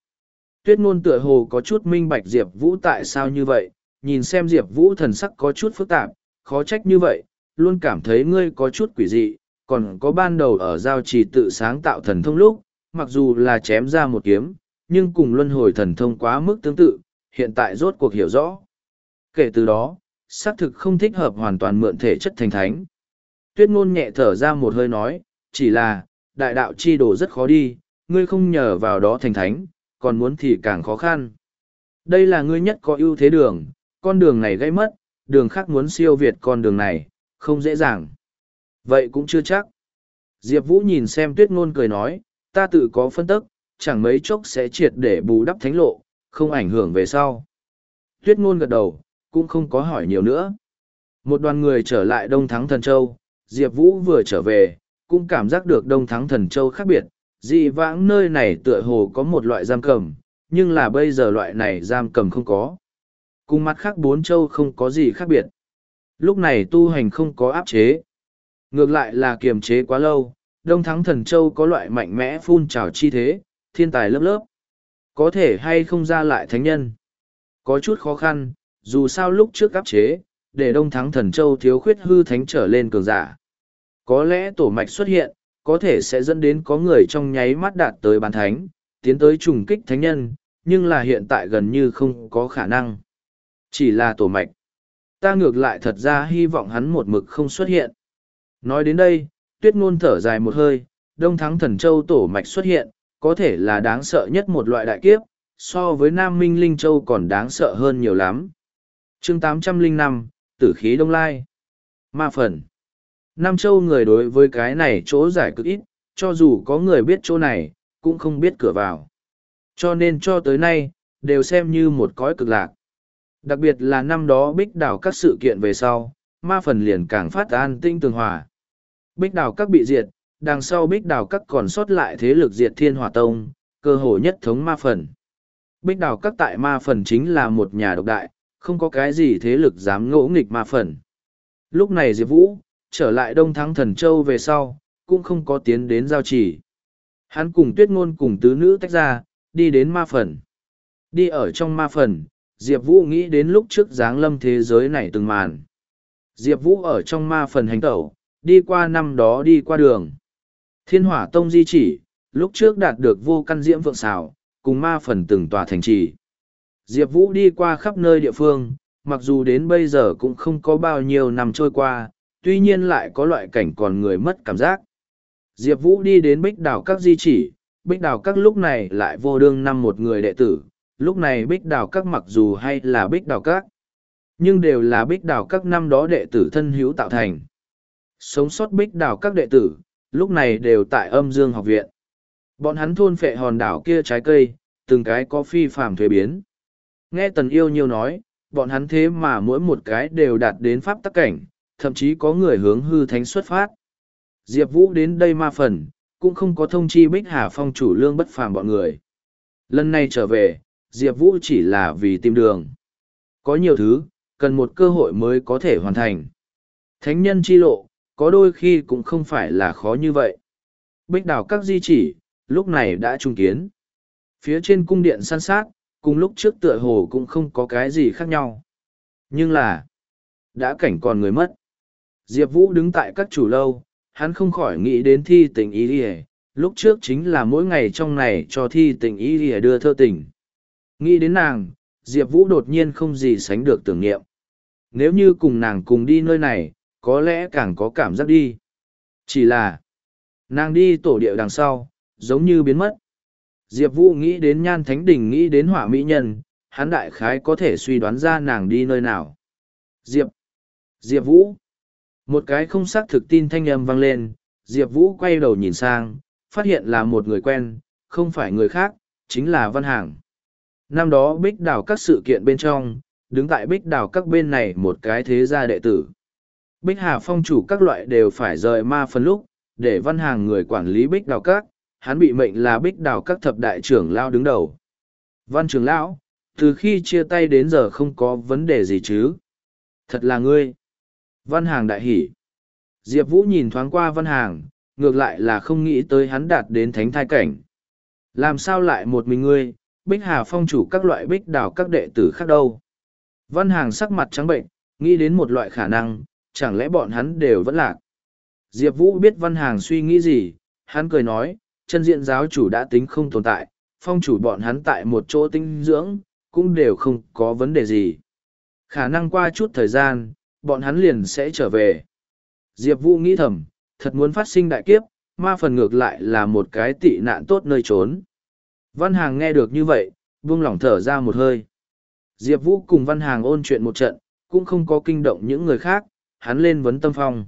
Tuyết ngôn tựa hồ có chút minh bạch Diệp Vũ tại sao như vậy, nhìn xem Diệp Vũ thần sắc có chút phức tạp, khó trách như vậy, luôn cảm thấy ngươi có chút quỷ dị, còn có ban đầu ở giao trì tự sáng tạo thần thông lúc, mặc dù là chém ra một kiếm, nhưng cùng luân hồi thần thông quá mức tương tự, hiện tại rốt cuộc hiểu rõ. Kể từ đó, xác thực không thích hợp hoàn toàn mượn thể chất thành thánh. Tuyết ngôn nhẹ thở ra một hơi nói, chỉ là, đại đạo chi đồ rất khó đi, ngươi không nhờ vào đó thành thánh, còn muốn thì càng khó khăn. Đây là ngươi nhất có ưu thế đường, con đường này gây mất, đường khác muốn siêu việt con đường này, không dễ dàng. Vậy cũng chưa chắc. Diệp Vũ nhìn xem tuyết ngôn cười nói, ta tự có phân tức, chẳng mấy chốc sẽ triệt để bù đắp thánh lộ, không ảnh hưởng về sau. Tuyết ngôn gật đầu, cũng không có hỏi nhiều nữa. Một đoàn người trở lại Đông Thắng Thần Châu, Diệp Vũ vừa trở về, cũng cảm giác được Đông Thắng Thần Châu khác biệt, dị vãng nơi này tựa hồ có một loại giam cầm, nhưng là bây giờ loại này giam cầm không có. Cùng mặt khác bốn châu không có gì khác biệt. Lúc này tu hành không có áp chế. Ngược lại là kiềm chế quá lâu, Đông Thắng Thần Châu có loại mạnh mẽ phun trào chi thế, thiên tài lớp lớp. Có thể hay không ra lại thánh nhân. Có chút khó khăn, dù sao lúc trước áp chế, để Đông Thắng Thần Châu thiếu khuyết hư thánh trở lên cường giả. Có lẽ tổ mạch xuất hiện, có thể sẽ dẫn đến có người trong nháy mắt đạt tới bán thánh, tiến tới trùng kích thánh nhân, nhưng là hiện tại gần như không có khả năng. Chỉ là tổ mạch. Ta ngược lại thật ra hy vọng hắn một mực không xuất hiện. Nói đến đây, tuyết ngôn thở dài một hơi, đông thắng thần châu tổ mạch xuất hiện, có thể là đáng sợ nhất một loại đại kiếp, so với Nam Minh Linh Châu còn đáng sợ hơn nhiều lắm chương 805, Tử khí Đông Lai. Ma phần. Nam Châu người đối với cái này chỗ giải cực ít, cho dù có người biết chỗ này, cũng không biết cửa vào. Cho nên cho tới nay, đều xem như một cõi cực lạc. Đặc biệt là năm đó bích đảo các sự kiện về sau, ma phần liền càng phát an tinh tường hòa. Bích đảo các bị diệt, đằng sau bích đảo các còn sót lại thế lực diệt thiên hòa tông, cơ hội nhất thống ma phần. Bích đảo các tại ma phần chính là một nhà độc đại, không có cái gì thế lực dám ngỗ nghịch ma phần. Lúc này Diệp Vũ, trở lại Đông Thắng Thần Châu về sau, cũng không có tiến đến giao chỉ. Hắn cùng tuyết ngôn cùng tứ nữ tách ra, đi đến ma phần. Đi ở trong ma phần, Diệp Vũ nghĩ đến lúc trước dáng lâm thế giới này từng màn. Diệp Vũ ở trong ma phần hành tẩu, đi qua năm đó đi qua đường. Thiên hỏa tông di chỉ, lúc trước đạt được vô căn diễm vượng xào, cùng ma phần từng tòa thành trì. Diệp Vũ đi qua khắp nơi địa phương, mặc dù đến bây giờ cũng không có bao nhiêu năm trôi qua, tuy nhiên lại có loại cảnh còn người mất cảm giác. Diệp Vũ đi đến bích đảo các di chỉ, bích đảo các lúc này lại vô đương năm một người đệ tử, lúc này bích đảo các mặc dù hay là bích đảo các, nhưng đều là bích đảo các năm đó đệ tử thân hữu tạo thành. Sống sót bích đảo các đệ tử, lúc này đều tại âm dương học viện. Bọn hắn thôn phệ hòn đảo kia trái cây, từng cái có phi phàm thuế biến. Nghe tần yêu nhiều nói, bọn hắn thế mà mỗi một cái đều đạt đến pháp tắc cảnh, thậm chí có người hướng hư thánh xuất phát. Diệp Vũ đến đây ma phần, cũng không có thông chi Bích Hà Phong chủ lương bất phàm bọn người. Lần này trở về, Diệp Vũ chỉ là vì tìm đường. Có nhiều thứ, cần một cơ hội mới có thể hoàn thành. Thánh nhân chi lộ, có đôi khi cũng không phải là khó như vậy. Bích đảo các di chỉ, lúc này đã trung kiến. Phía trên cung điện săn sát, cùng lúc trước tựa hồ cũng không có cái gì khác nhau. Nhưng là, đã cảnh còn người mất. Diệp Vũ đứng tại các chủ lâu, hắn không khỏi nghĩ đến thi tình ý đi lúc trước chính là mỗi ngày trong này cho thi tình ý đi đưa thơ tình. Nghĩ đến nàng, Diệp Vũ đột nhiên không gì sánh được tưởng niệm. Nếu như cùng nàng cùng đi nơi này, có lẽ càng có cảm giác đi. Chỉ là, nàng đi tổ địa đằng sau, giống như biến mất. Diệp Vũ nghĩ đến nhan thánh đình nghĩ đến hỏa mỹ nhân, hắn đại khái có thể suy đoán ra nàng đi nơi nào. Diệp, Diệp Vũ. Một cái không xác thực tin thanh âm vang lên, Diệp Vũ quay đầu nhìn sang, phát hiện là một người quen, không phải người khác, chính là Văn Hàng. Năm đó bích đảo các sự kiện bên trong, đứng tại bích đảo các bên này một cái thế gia đệ tử. Bích Hà phong chủ các loại đều phải rời ma phần lúc, để văn hàng người quản lý bích đảo các, hắn bị mệnh là bích đào các thập đại trưởng lao đứng đầu. Văn trưởng lão, từ khi chia tay đến giờ không có vấn đề gì chứ. Thật là ngươi. Văn hàng đại hỷ. Diệp Vũ nhìn thoáng qua văn hàng, ngược lại là không nghĩ tới hắn đạt đến thánh thai cảnh. Làm sao lại một mình ngươi, bích hà phong chủ các loại bích đào các đệ tử khác đâu. Văn hàng sắc mặt trắng bệnh, nghĩ đến một loại khả năng, chẳng lẽ bọn hắn đều vẫn lạc. Diệp Vũ biết văn hàng suy nghĩ gì, hắn cười nói, chân diện giáo chủ đã tính không tồn tại, phong chủ bọn hắn tại một chỗ tinh dưỡng, cũng đều không có vấn đề gì. Khả năng qua chút thời gian, bọn hắn liền sẽ trở về. Diệp Vũ nghĩ thầm, thật muốn phát sinh đại kiếp, ma phần ngược lại là một cái tị nạn tốt nơi trốn. Văn Hàng nghe được như vậy, buông lỏng thở ra một hơi. Diệp Vũ cùng Văn Hàng ôn chuyện một trận, cũng không có kinh động những người khác, hắn lên vấn tâm phong.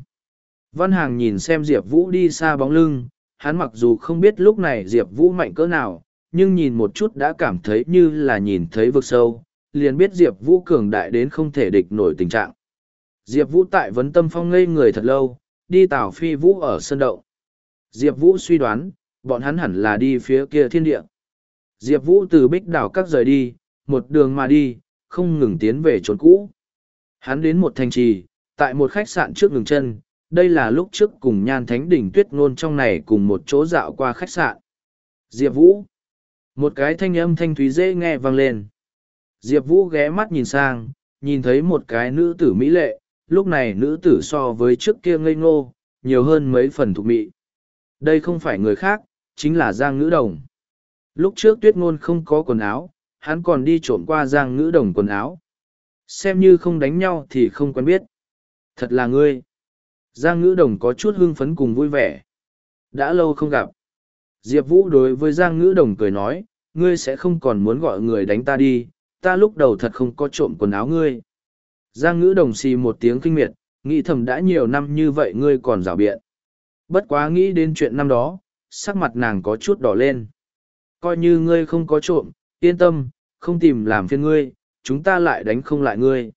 Văn Hàng nhìn xem Diệp Vũ đi xa bóng lưng, hắn mặc dù không biết lúc này Diệp Vũ mạnh cỡ nào, nhưng nhìn một chút đã cảm thấy như là nhìn thấy vực sâu, liền biết Diệp Vũ cường đại đến không thể địch nổi tình trạng. Diệp Vũ tại vấn tâm phong ngây người thật lâu, đi Tào phi Vũ ở sân đậu. Diệp Vũ suy đoán, bọn hắn hẳn là đi phía kia thiên địa. Diệp Vũ từ bích đảo các rời đi, một đường mà đi, không ngừng tiến về trốn cũ. Hắn đến một thành trì, tại một khách sạn trước ngừng chân, đây là lúc trước cùng nhan thánh đỉnh tuyết ngôn trong này cùng một chỗ dạo qua khách sạn. Diệp Vũ. Một cái thanh âm thanh thúy dễ nghe vang lên. Diệp Vũ ghé mắt nhìn sang, nhìn thấy một cái nữ tử mỹ lệ, lúc này nữ tử so với trước kia ngây ngô, nhiều hơn mấy phần thục mị. Đây không phải người khác, chính là Giang Ngữ Đồng. Lúc trước tuyết ngôn không có quần áo, hắn còn đi trộm qua Giang Ngữ Đồng quần áo. Xem như không đánh nhau thì không quen biết. Thật là ngươi. Giang Ngữ Đồng có chút hưng phấn cùng vui vẻ. Đã lâu không gặp. Diệp Vũ đối với Giang Ngữ Đồng cười nói, ngươi sẽ không còn muốn gọi người đánh ta đi, ta lúc đầu thật không có trộm quần áo ngươi. Giang Ngữ Đồng xì một tiếng kinh miệt, nghĩ thầm đã nhiều năm như vậy ngươi còn rào biện. Bất quá nghĩ đến chuyện năm đó, sắc mặt nàng có chút đỏ lên. Coi như ngươi không có trộm, yên tâm, không tìm làm phiền ngươi, chúng ta lại đánh không lại ngươi.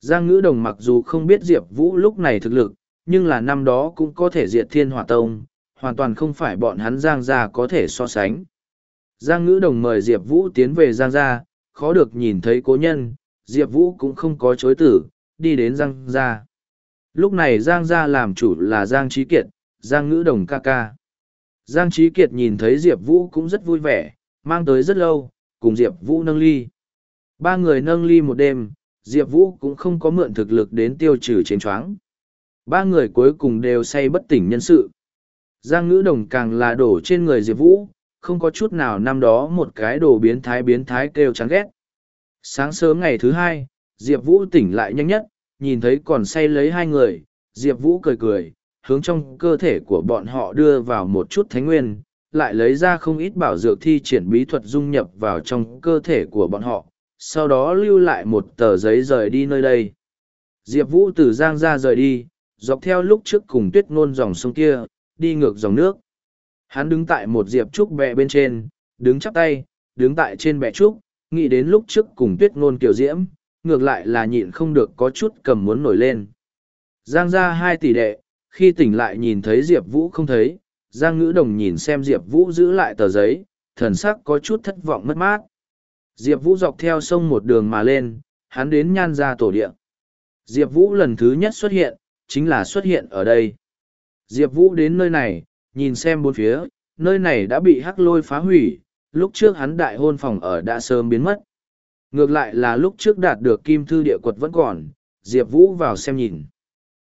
Giang ngữ đồng mặc dù không biết Diệp Vũ lúc này thực lực, nhưng là năm đó cũng có thể diệt thiên hỏa tông, hoàn toàn không phải bọn hắn Giang gia có thể so sánh. Giang ngữ đồng mời Diệp Vũ tiến về Giang gia, khó được nhìn thấy cố nhân, Diệp Vũ cũng không có chối tử, đi đến Giang gia. Lúc này Giang gia làm chủ là Giang Trí Kiệt, Giang ngữ đồng ca ca. Giang Trí Kiệt nhìn thấy Diệp Vũ cũng rất vui vẻ, mang tới rất lâu, cùng Diệp Vũ nâng ly. Ba người nâng ly một đêm, Diệp Vũ cũng không có mượn thực lực đến tiêu trừ trên choáng. Ba người cuối cùng đều say bất tỉnh nhân sự. Giang ngữ đồng càng là đổ trên người Diệp Vũ, không có chút nào năm đó một cái đồ biến thái biến thái kêu chán ghét. Sáng sớm ngày thứ hai, Diệp Vũ tỉnh lại nhanh nhất, nhìn thấy còn say lấy hai người, Diệp Vũ cười cười, hướng trong cơ thể của bọn họ đưa vào một chút thánh nguyên, lại lấy ra không ít bảo dược thi triển bí thuật dung nhập vào trong cơ thể của bọn họ, sau đó lưu lại một tờ giấy rời đi nơi đây. Diệp Vũ từ Giang ra rời đi, dọc theo lúc trước cùng tuyết ngôn dòng sông kia, đi ngược dòng nước. Hắn đứng tại một diệp trúc bẹ bên trên, đứng chắp tay, đứng tại trên bẹ trúc, nghĩ đến lúc trước cùng tuyết ngôn kiểu diễm, ngược lại là nhịn không được có chút cầm muốn nổi lên. Giang ra hai tỷ đệ, khi tỉnh lại nhìn thấy Diệp Vũ không thấy, Giang Ngữ Đồng nhìn xem Diệp Vũ giữ lại tờ giấy, thần sắc có chút thất vọng mất mát. Diệp Vũ dọc theo sông một đường mà lên, hắn đến nhan ra tổ địa. Diệp Vũ lần thứ nhất xuất hiện, chính là xuất hiện ở đây. Diệp Vũ đến nơi này, nhìn xem bốn phía, nơi này đã bị hắc lôi phá hủy, lúc trước hắn đại hôn phòng ở đã sớm biến mất. Ngược lại là lúc trước đạt được kim thư địa quật vẫn còn, Diệp Vũ vào xem nhìn.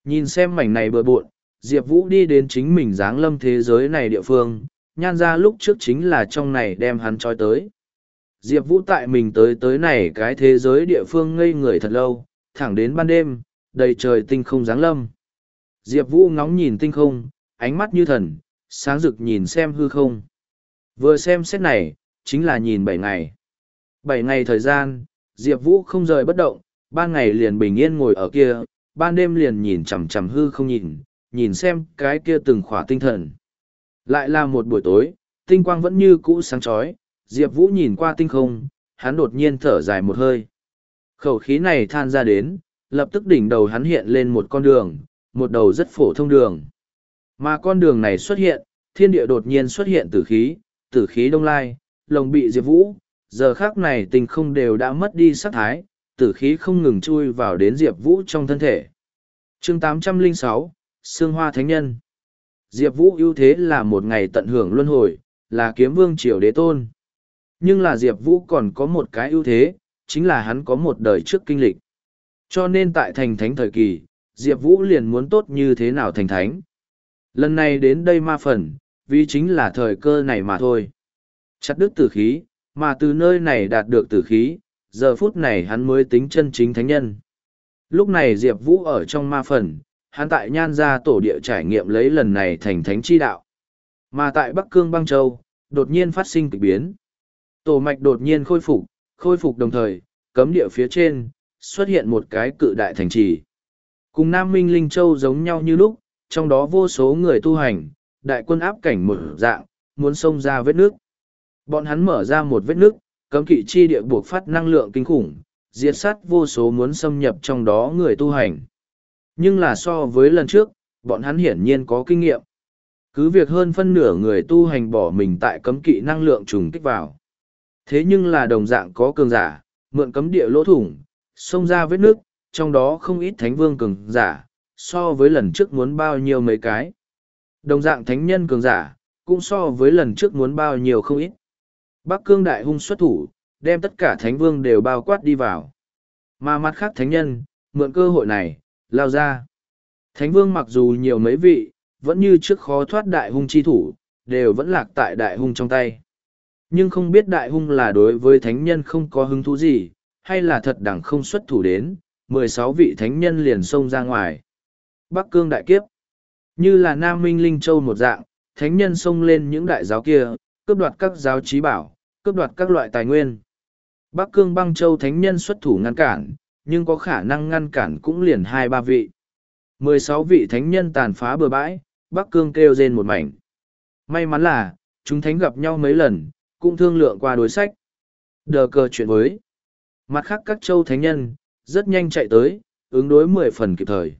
Nhìn xem mảnh này bừa bộn, Diệp Vũ đi đến chính mình dáng lâm thế giới này địa phương, nhan ra lúc trước chính là trong này đem hắn trói tới. Diệp Vũ tại mình tới tới này cái thế giới địa phương ngây người thật lâu, thẳng đến ban đêm, đầy trời tinh không dáng lâm. Diệp Vũ ngóng nhìn tinh không, ánh mắt như thần, sáng rực nhìn xem hư không. Vừa xem xét này, chính là nhìn bảy ngày. Bảy ngày thời gian, Diệp Vũ không rời bất động, ban ngày liền bình yên ngồi ở kia, ban đêm liền nhìn chằm chằm hư không nhìn, nhìn xem cái kia từng khỏa tinh thần. Lại là một buổi tối, tinh quang vẫn như cũ sáng chói, Diệp Vũ nhìn qua tinh không, hắn đột nhiên thở dài một hơi. Khẩu khí này than ra đến, lập tức đỉnh đầu hắn hiện lên một con đường, một đầu rất phổ thông đường. Mà con đường này xuất hiện, thiên địa đột nhiên xuất hiện tử khí, tử khí đông lai, lồng bị Diệp Vũ, giờ khác này tình không đều đã mất đi sắc thái, tử khí không ngừng chui vào đến Diệp Vũ trong thân thể. chương 806, Sương Hoa Thánh Nhân Diệp Vũ ưu thế là một ngày tận hưởng luân hồi, là kiếm vương triều đế tôn. Nhưng là Diệp Vũ còn có một cái ưu thế, chính là hắn có một đời trước kinh lịch. Cho nên tại thành thánh thời kỳ, Diệp Vũ liền muốn tốt như thế nào thành thánh. Lần này đến đây ma phần, vì chính là thời cơ này mà thôi. Chặt đứt tử khí, mà từ nơi này đạt được tử khí, giờ phút này hắn mới tính chân chính thánh nhân. Lúc này Diệp Vũ ở trong ma phần, hắn tại nhan gia tổ địa trải nghiệm lấy lần này thành thánh chi đạo. Mà tại Bắc Cương Băng Châu, đột nhiên phát sinh kịch biến. Tổ mạch đột nhiên khôi phục, khôi phục đồng thời, cấm địa phía trên, xuất hiện một cái cự đại thành trì. Cùng Nam Minh Linh Châu giống nhau như lúc, trong đó vô số người tu hành, đại quân áp cảnh một dạng, muốn xông ra vết nước. Bọn hắn mở ra một vết nước, cấm kỵ chi địa buộc phát năng lượng kinh khủng, diệt sát vô số muốn xâm nhập trong đó người tu hành. Nhưng là so với lần trước, bọn hắn hiển nhiên có kinh nghiệm. Cứ việc hơn phân nửa người tu hành bỏ mình tại cấm kỵ năng lượng trùng kích vào. Thế nhưng là đồng dạng có cường giả, mượn cấm địa lỗ thủng, xông ra vết nước, trong đó không ít thánh vương cường giả, so với lần trước muốn bao nhiêu mấy cái. Đồng dạng thánh nhân cường giả, cũng so với lần trước muốn bao nhiêu không ít. Bắc cương đại hung xuất thủ, đem tất cả thánh vương đều bao quát đi vào. Mà mặt khác thánh nhân, mượn cơ hội này, lao ra. Thánh vương mặc dù nhiều mấy vị, vẫn như trước khó thoát đại hung chi thủ, đều vẫn lạc tại đại hung trong tay. Nhưng không biết đại hung là đối với thánh nhân không có hứng thú gì, hay là thật đẳng không xuất thủ đến, mười sáu vị thánh nhân liền xông ra ngoài. Bắc cương đại kiếp, như là Nam Minh Linh Châu một dạng, thánh nhân xông lên những đại giáo kia, cướp đoạt các giáo trí bảo, cướp đoạt các loại tài nguyên. Bắc cương băng châu thánh nhân xuất thủ ngăn cản, nhưng có khả năng ngăn cản cũng liền hai ba vị. mười sáu vị thánh nhân tàn phá bừa bãi, Bắc cương kêu rên một mảnh. May mắn là, chúng thánh gặp nhau mấy lần, cũng thương lượng qua đối sách. Đờ cờ chuyện với. Mặt khác các châu thánh nhân, rất nhanh chạy tới, ứng đối mười phần kịp thời.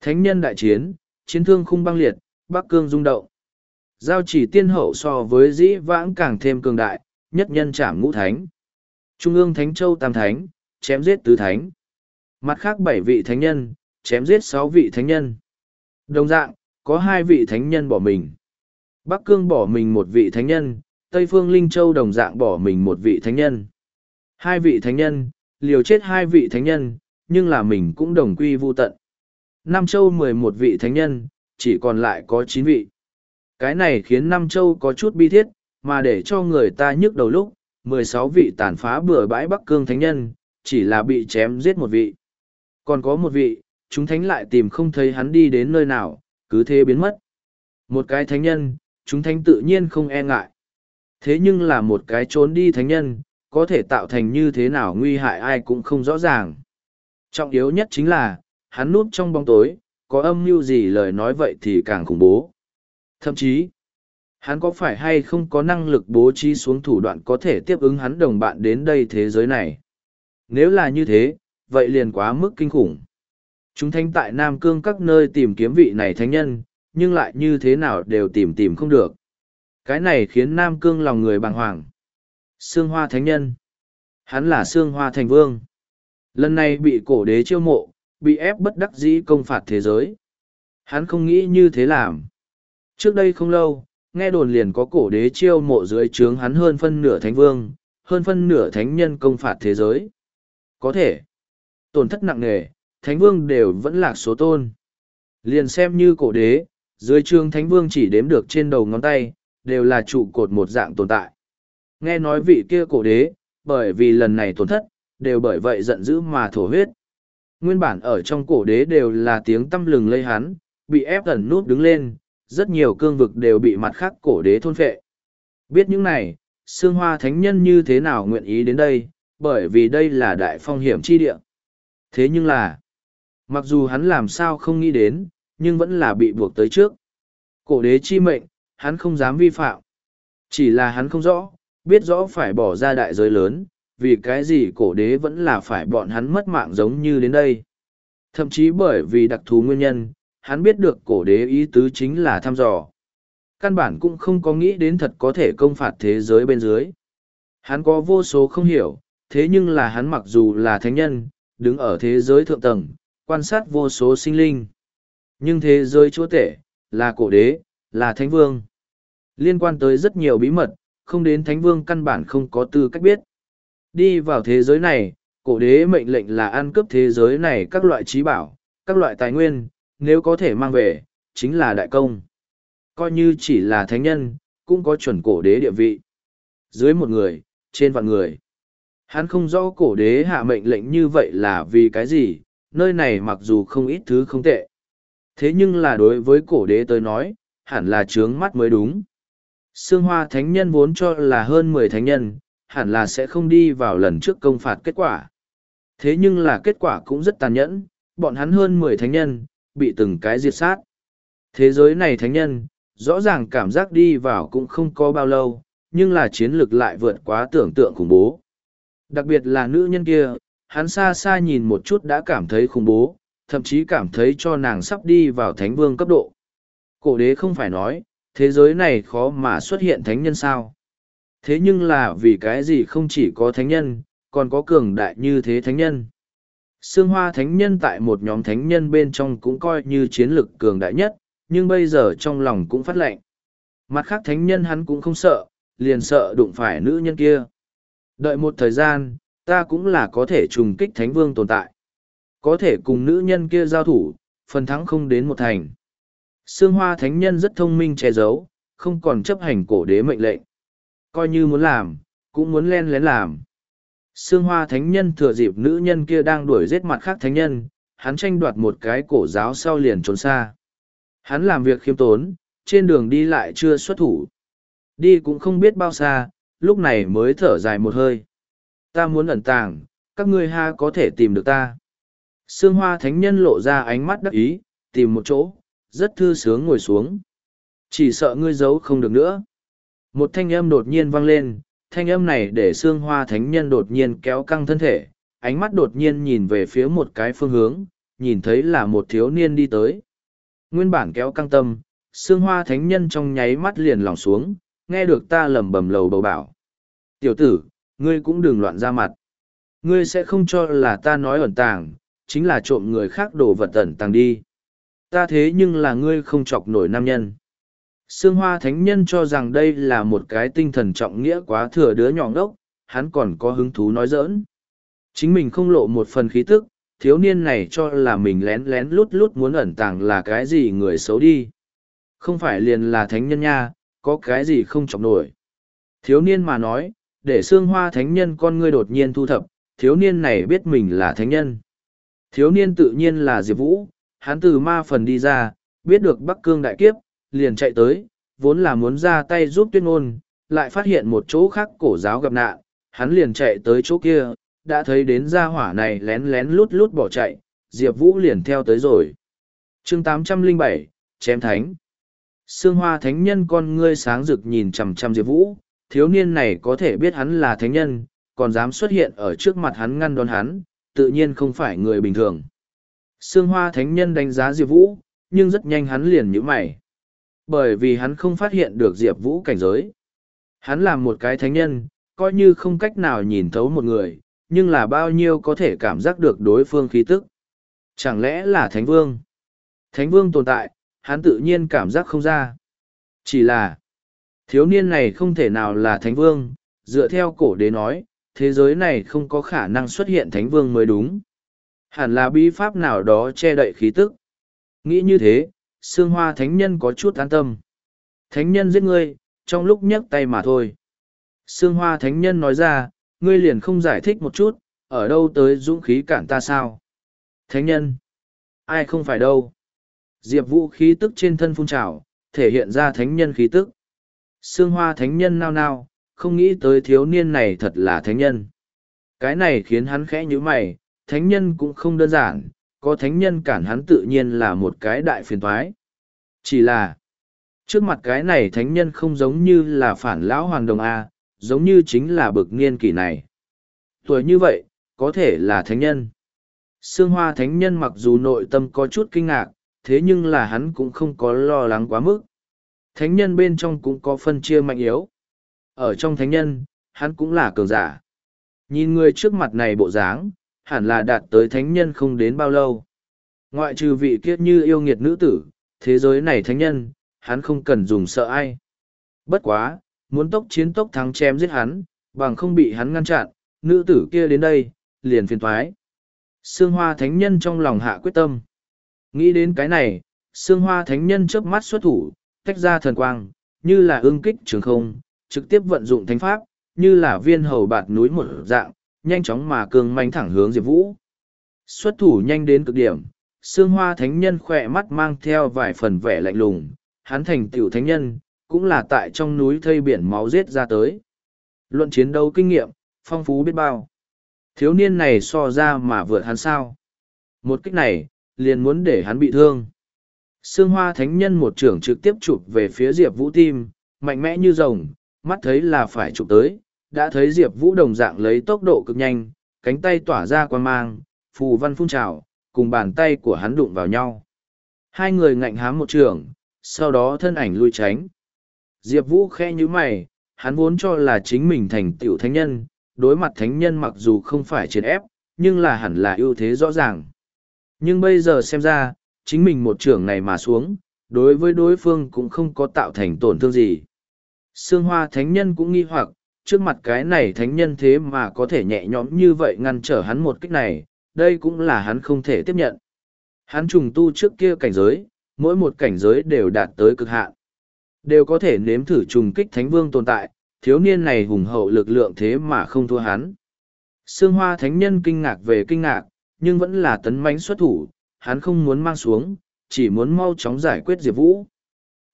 Thánh nhân đại chiến, chiến thương khung băng liệt, Bắc Cương rung động. Giao chỉ tiên hậu so với dĩ vãng càng thêm cường đại, nhất nhân trảm ngũ thánh. Trung ương Thánh Châu Tam Thánh, chém giết tứ thánh. Mặt khác bảy vị thánh nhân, chém giết sáu vị thánh nhân. Đồng dạng, có hai vị thánh nhân bỏ mình. Bắc Cương bỏ mình một vị thánh nhân, Tây Phương Linh Châu đồng dạng bỏ mình một vị thánh nhân. Hai vị thánh nhân, liều chết hai vị thánh nhân, nhưng là mình cũng đồng quy vu tận. Nam Châu mười một vị thánh nhân, chỉ còn lại có chín vị. Cái này khiến Nam Châu có chút bi thiết, mà để cho người ta nhức đầu lúc, mười sáu vị tàn phá bừa bãi Bắc Cương thánh nhân, chỉ là bị chém giết một vị. Còn có một vị, chúng thánh lại tìm không thấy hắn đi đến nơi nào, cứ thế biến mất. Một cái thánh nhân, chúng thánh tự nhiên không e ngại. Thế nhưng là một cái trốn đi thánh nhân, có thể tạo thành như thế nào nguy hại ai cũng không rõ ràng. Trọng yếu nhất chính là, hắn núp trong bóng tối, có âm mưu gì lời nói vậy thì càng khủng bố. Thậm chí, hắn có phải hay không có năng lực bố trí xuống thủ đoạn có thể tiếp ứng hắn đồng bạn đến đây thế giới này. Nếu là như thế, vậy liền quá mức kinh khủng. Chúng thanh tại Nam Cương các nơi tìm kiếm vị này thánh nhân, nhưng lại như thế nào đều tìm tìm không được. Cái này khiến Nam Cương lòng người bàng hoàng. Sương Hoa Thánh Nhân. Hắn là Sương Hoa Thành Vương. Lần này bị cổ đế chiêu mộ, bị ép bất đắc dĩ công phạt thế giới. Hắn không nghĩ như thế làm. Trước đây không lâu, nghe đồn liền có cổ đế chiêu mộ dưới trướng hắn hơn phân nửa thánh vương, hơn phân nửa thánh nhân công phạt thế giới. Có thể, tổn thất nặng nề, thánh vương đều vẫn lạc số tôn. Liền xem như cổ đế, dưới trướng thánh vương chỉ đếm được trên đầu ngón tay, đều là trụ cột một dạng tồn tại. Nghe nói vị kia cổ đế, bởi vì lần này tổn thất, đều bởi vậy giận dữ mà thổ huyết. Nguyên bản ở trong cổ đế đều là tiếng tâm lừng lây hắn, bị ép ẩn nút đứng lên, rất nhiều cương vực đều bị mặt khác cổ đế thôn phệ. Biết những này, xương hoa thánh nhân như thế nào nguyện ý đến đây, bởi vì đây là đại phong hiểm chi địa. Thế nhưng là, mặc dù hắn làm sao không nghĩ đến, nhưng vẫn là bị buộc tới trước. Cổ đế chi mệnh, hắn không dám vi phạm. Chỉ là hắn không rõ, biết rõ phải bỏ ra đại giới lớn, vì cái gì cổ đế vẫn là phải bọn hắn mất mạng giống như đến đây. Thậm chí bởi vì đặc thù nguyên nhân, hắn biết được cổ đế ý tứ chính là thăm dò. Căn bản cũng không có nghĩ đến thật có thể công phạt thế giới bên dưới. Hắn có vô số không hiểu, thế nhưng là hắn mặc dù là thánh nhân, đứng ở thế giới thượng tầng, quan sát vô số sinh linh. Nhưng thế giới chúa tể, là cổ đế, là thánh vương. Liên quan tới rất nhiều bí mật, không đến thánh vương căn bản không có tư cách biết. Đi vào thế giới này, cổ đế mệnh lệnh là ăn cướp thế giới này các loại trí bảo, các loại tài nguyên, nếu có thể mang về, chính là đại công. Coi như chỉ là thánh nhân, cũng có chuẩn cổ đế địa vị. Dưới một người, trên vạn người. Hắn không rõ cổ đế hạ mệnh lệnh như vậy là vì cái gì, nơi này mặc dù không ít thứ không tệ. Thế nhưng là đối với cổ đế tới nói, hẳn là trướng mắt mới đúng. Sương hoa thánh nhân vốn cho là hơn mười thánh nhân, hẳn là sẽ không đi vào lần trước công phạt kết quả. Thế nhưng là kết quả cũng rất tàn nhẫn, bọn hắn hơn mười thánh nhân, bị từng cái diệt sát. Thế giới này thánh nhân, rõ ràng cảm giác đi vào cũng không có bao lâu, nhưng là chiến lược lại vượt quá tưởng tượng khủng bố. Đặc biệt là nữ nhân kia, hắn xa xa nhìn một chút đã cảm thấy khủng bố, thậm chí cảm thấy cho nàng sắp đi vào thánh vương cấp độ. Cổ đế không phải nói, thế giới này khó mà xuất hiện thánh nhân sao. Thế nhưng là vì cái gì không chỉ có thánh nhân, còn có cường đại như thế thánh nhân. Sương hoa thánh nhân tại một nhóm thánh nhân bên trong cũng coi như chiến lực cường đại nhất, nhưng bây giờ trong lòng cũng phát lệnh. Mặt khác thánh nhân hắn cũng không sợ, liền sợ đụng phải nữ nhân kia. Đợi một thời gian, ta cũng là có thể trùng kích thánh vương tồn tại. Có thể cùng nữ nhân kia giao thủ, phần thắng không đến một thành. Sương hoa thánh nhân rất thông minh che giấu, không còn chấp hành cổ đế mệnh lệnh. Coi như muốn làm, cũng muốn len lén làm. Sương hoa thánh nhân thừa dịp nữ nhân kia đang đuổi giết mặt khác thánh nhân, hắn tranh đoạt một cái cổ giáo sau liền trốn xa. Hắn làm việc khiêm tốn, trên đường đi lại chưa xuất thủ. Đi cũng không biết bao xa, lúc này mới thở dài một hơi. Ta muốn ẩn tàng, các ngươi ha có thể tìm được ta. Sương hoa thánh nhân lộ ra ánh mắt đắc ý, tìm một chỗ, rất thư sướng ngồi xuống. Chỉ sợ ngươi giấu không được nữa. Một thanh âm đột nhiên vang lên, thanh âm này để xương hoa thánh nhân đột nhiên kéo căng thân thể, ánh mắt đột nhiên nhìn về phía một cái phương hướng, nhìn thấy là một thiếu niên đi tới. Nguyên bản kéo căng tâm, xương hoa thánh nhân trong nháy mắt liền lỏng xuống, nghe được ta lẩm bẩm lầu bầu bảo. Tiểu tử, ngươi cũng đừng loạn ra mặt. Ngươi sẽ không cho là ta nói ẩn tàng, chính là trộm người khác đồ vật ẩn tàng đi. Ta thế nhưng là ngươi không chọc nổi nam nhân. Sương Hoa Thánh Nhân cho rằng đây là một cái tinh thần trọng nghĩa quá thừa đứa nhỏ ngốc, hắn còn có hứng thú nói giỡn. Chính mình không lộ một phần khí tức, thiếu niên này cho là mình lén lén lút lút muốn ẩn tàng là cái gì người xấu đi. Không phải liền là thánh nhân nha, có cái gì không chọc nổi. Thiếu niên mà nói, để Sương hoa thánh nhân con ngươi đột nhiên thu thập, thiếu niên này biết mình là thánh nhân. Thiếu niên tự nhiên là Diệp Vũ, hắn từ ma phần đi ra, biết được Bắc Cương đại kiếp, liền chạy tới, vốn là muốn ra tay giúp tuyên ngôn, lại phát hiện một chỗ khác cổ giáo gặp nạn, hắn liền chạy tới chỗ kia, đã thấy đến gia hỏa này lén lén lút lút bỏ chạy, Diệp Vũ liền theo tới rồi. chương 807, Chém Thánh Sương hoa thánh nhân con ngươi sáng rực nhìn chằm chằm Diệp Vũ, thiếu niên này có thể biết hắn là thánh nhân, còn dám xuất hiện ở trước mặt hắn ngăn đón hắn, tự nhiên không phải người bình thường. Sương hoa thánh nhân đánh giá Diệp Vũ, nhưng rất nhanh hắn liền nhíu mày. Bởi vì hắn không phát hiện được Diệp Vũ cảnh giới. Hắn là một cái thánh nhân, coi như không cách nào nhìn thấu một người, nhưng là bao nhiêu có thể cảm giác được đối phương khí tức. Chẳng lẽ là thánh vương? Thánh vương tồn tại, hắn tự nhiên cảm giác không ra. Chỉ là, thiếu niên này không thể nào là thánh vương, dựa theo cổ đế nói, thế giới này không có khả năng xuất hiện thánh vương mới đúng. Hẳn là bí pháp nào đó che đậy khí tức. Nghĩ như thế, xương hoa thánh nhân có chút an tâm. Thánh nhân giết ngươi, trong lúc nhấc tay mà thôi. Sương hoa thánh nhân nói ra, ngươi liền không giải thích một chút, ở đâu tới dũng khí cản ta sao? Thánh nhân? Ai không phải đâu? Diệp Vũ khí tức trên thân phun trào, thể hiện ra thánh nhân khí tức. Sương hoa thánh nhân nao nao, không nghĩ tới thiếu niên này thật là thánh nhân. Cái này khiến hắn khẽ như mày, thánh nhân cũng không đơn giản, có thánh nhân cản hắn tự nhiên là một cái đại phiền thoái. Chỉ là, trước mặt cái này thánh nhân không giống như là phản lão hoàng đồng A, giống như chính là bực niên kỷ này. Tuổi như vậy, có thể là thánh nhân. Sương hoa thánh nhân mặc dù nội tâm có chút kinh ngạc, thế nhưng là hắn cũng không có lo lắng quá mức. Thánh nhân bên trong cũng có phân chia mạnh yếu. Ở trong thánh nhân, hắn cũng là cường giả. Nhìn người trước mặt này bộ dáng, hẳn là đạt tới thánh nhân không đến bao lâu. Ngoại trừ vị kiết như yêu nghiệt nữ tử, thế giới này thánh nhân, hắn không cần dùng sợ ai. Bất quá, muốn tốc chiến tốc thắng chém giết hắn, bằng không bị hắn ngăn chặn, nữ tử kia đến đây, liền phiền thoái. Sương hoa thánh nhân trong lòng hạ quyết tâm. Nghĩ đến cái này, sương hoa thánh nhân chớp mắt xuất thủ, tách ra thần quang, như là ương kích trường không, trực tiếp vận dụng thánh pháp, như là viên hầu bạt núi một dạng, nhanh chóng mà cường manh thẳng hướng Diệp Vũ. Xuất thủ nhanh đến cực điểm, Sương Hoa Thánh Nhân khỏe mắt mang theo vài phần vẻ lạnh lùng, hắn thành tiểu thánh nhân, cũng là tại trong núi thây biển máu giết ra tới. Luận chiến đấu kinh nghiệm, phong phú biết bao. Thiếu niên này so ra mà vượt hắn sao. Một cách này, liền muốn để hắn bị thương. Sương Hoa Thánh Nhân một trưởng trực tiếp chụp về phía Diệp Vũ tim, mạnh mẽ như rồng, mắt thấy là phải chụp tới, đã thấy Diệp Vũ đồng dạng lấy tốc độ cực nhanh, cánh tay tỏa ra quan mang, phù văn phun trào, cùng bàn tay của hắn đụng vào nhau. Hai người ngạnh hám một trường, sau đó thân ảnh lui tránh. Diệp Vũ khe như mày, hắn vốn cho là chính mình thành tiểu thánh nhân, đối mặt thánh nhân mặc dù không phải chiến ép, nhưng là hẳn là ưu thế rõ ràng. Nhưng bây giờ xem ra, chính mình một trưởng này mà xuống, đối với đối phương cũng không có tạo thành tổn thương gì. Sương hoa thánh nhân cũng nghi hoặc, trước mặt cái này thánh nhân thế mà có thể nhẹ nhõm như vậy ngăn trở hắn một cách này, đây cũng là hắn không thể tiếp nhận. Hắn trùng tu trước kia cảnh giới, mỗi một cảnh giới đều đạt tới cực hạn. Đều có thể nếm thử trùng kích thánh vương tồn tại, thiếu niên này hùng hậu lực lượng thế mà không thua hắn. Sương hoa thánh nhân kinh ngạc về kinh ngạc, nhưng vẫn là tấn mãnh xuất thủ, hắn không muốn mang xuống, chỉ muốn mau chóng giải quyết Diệp Vũ.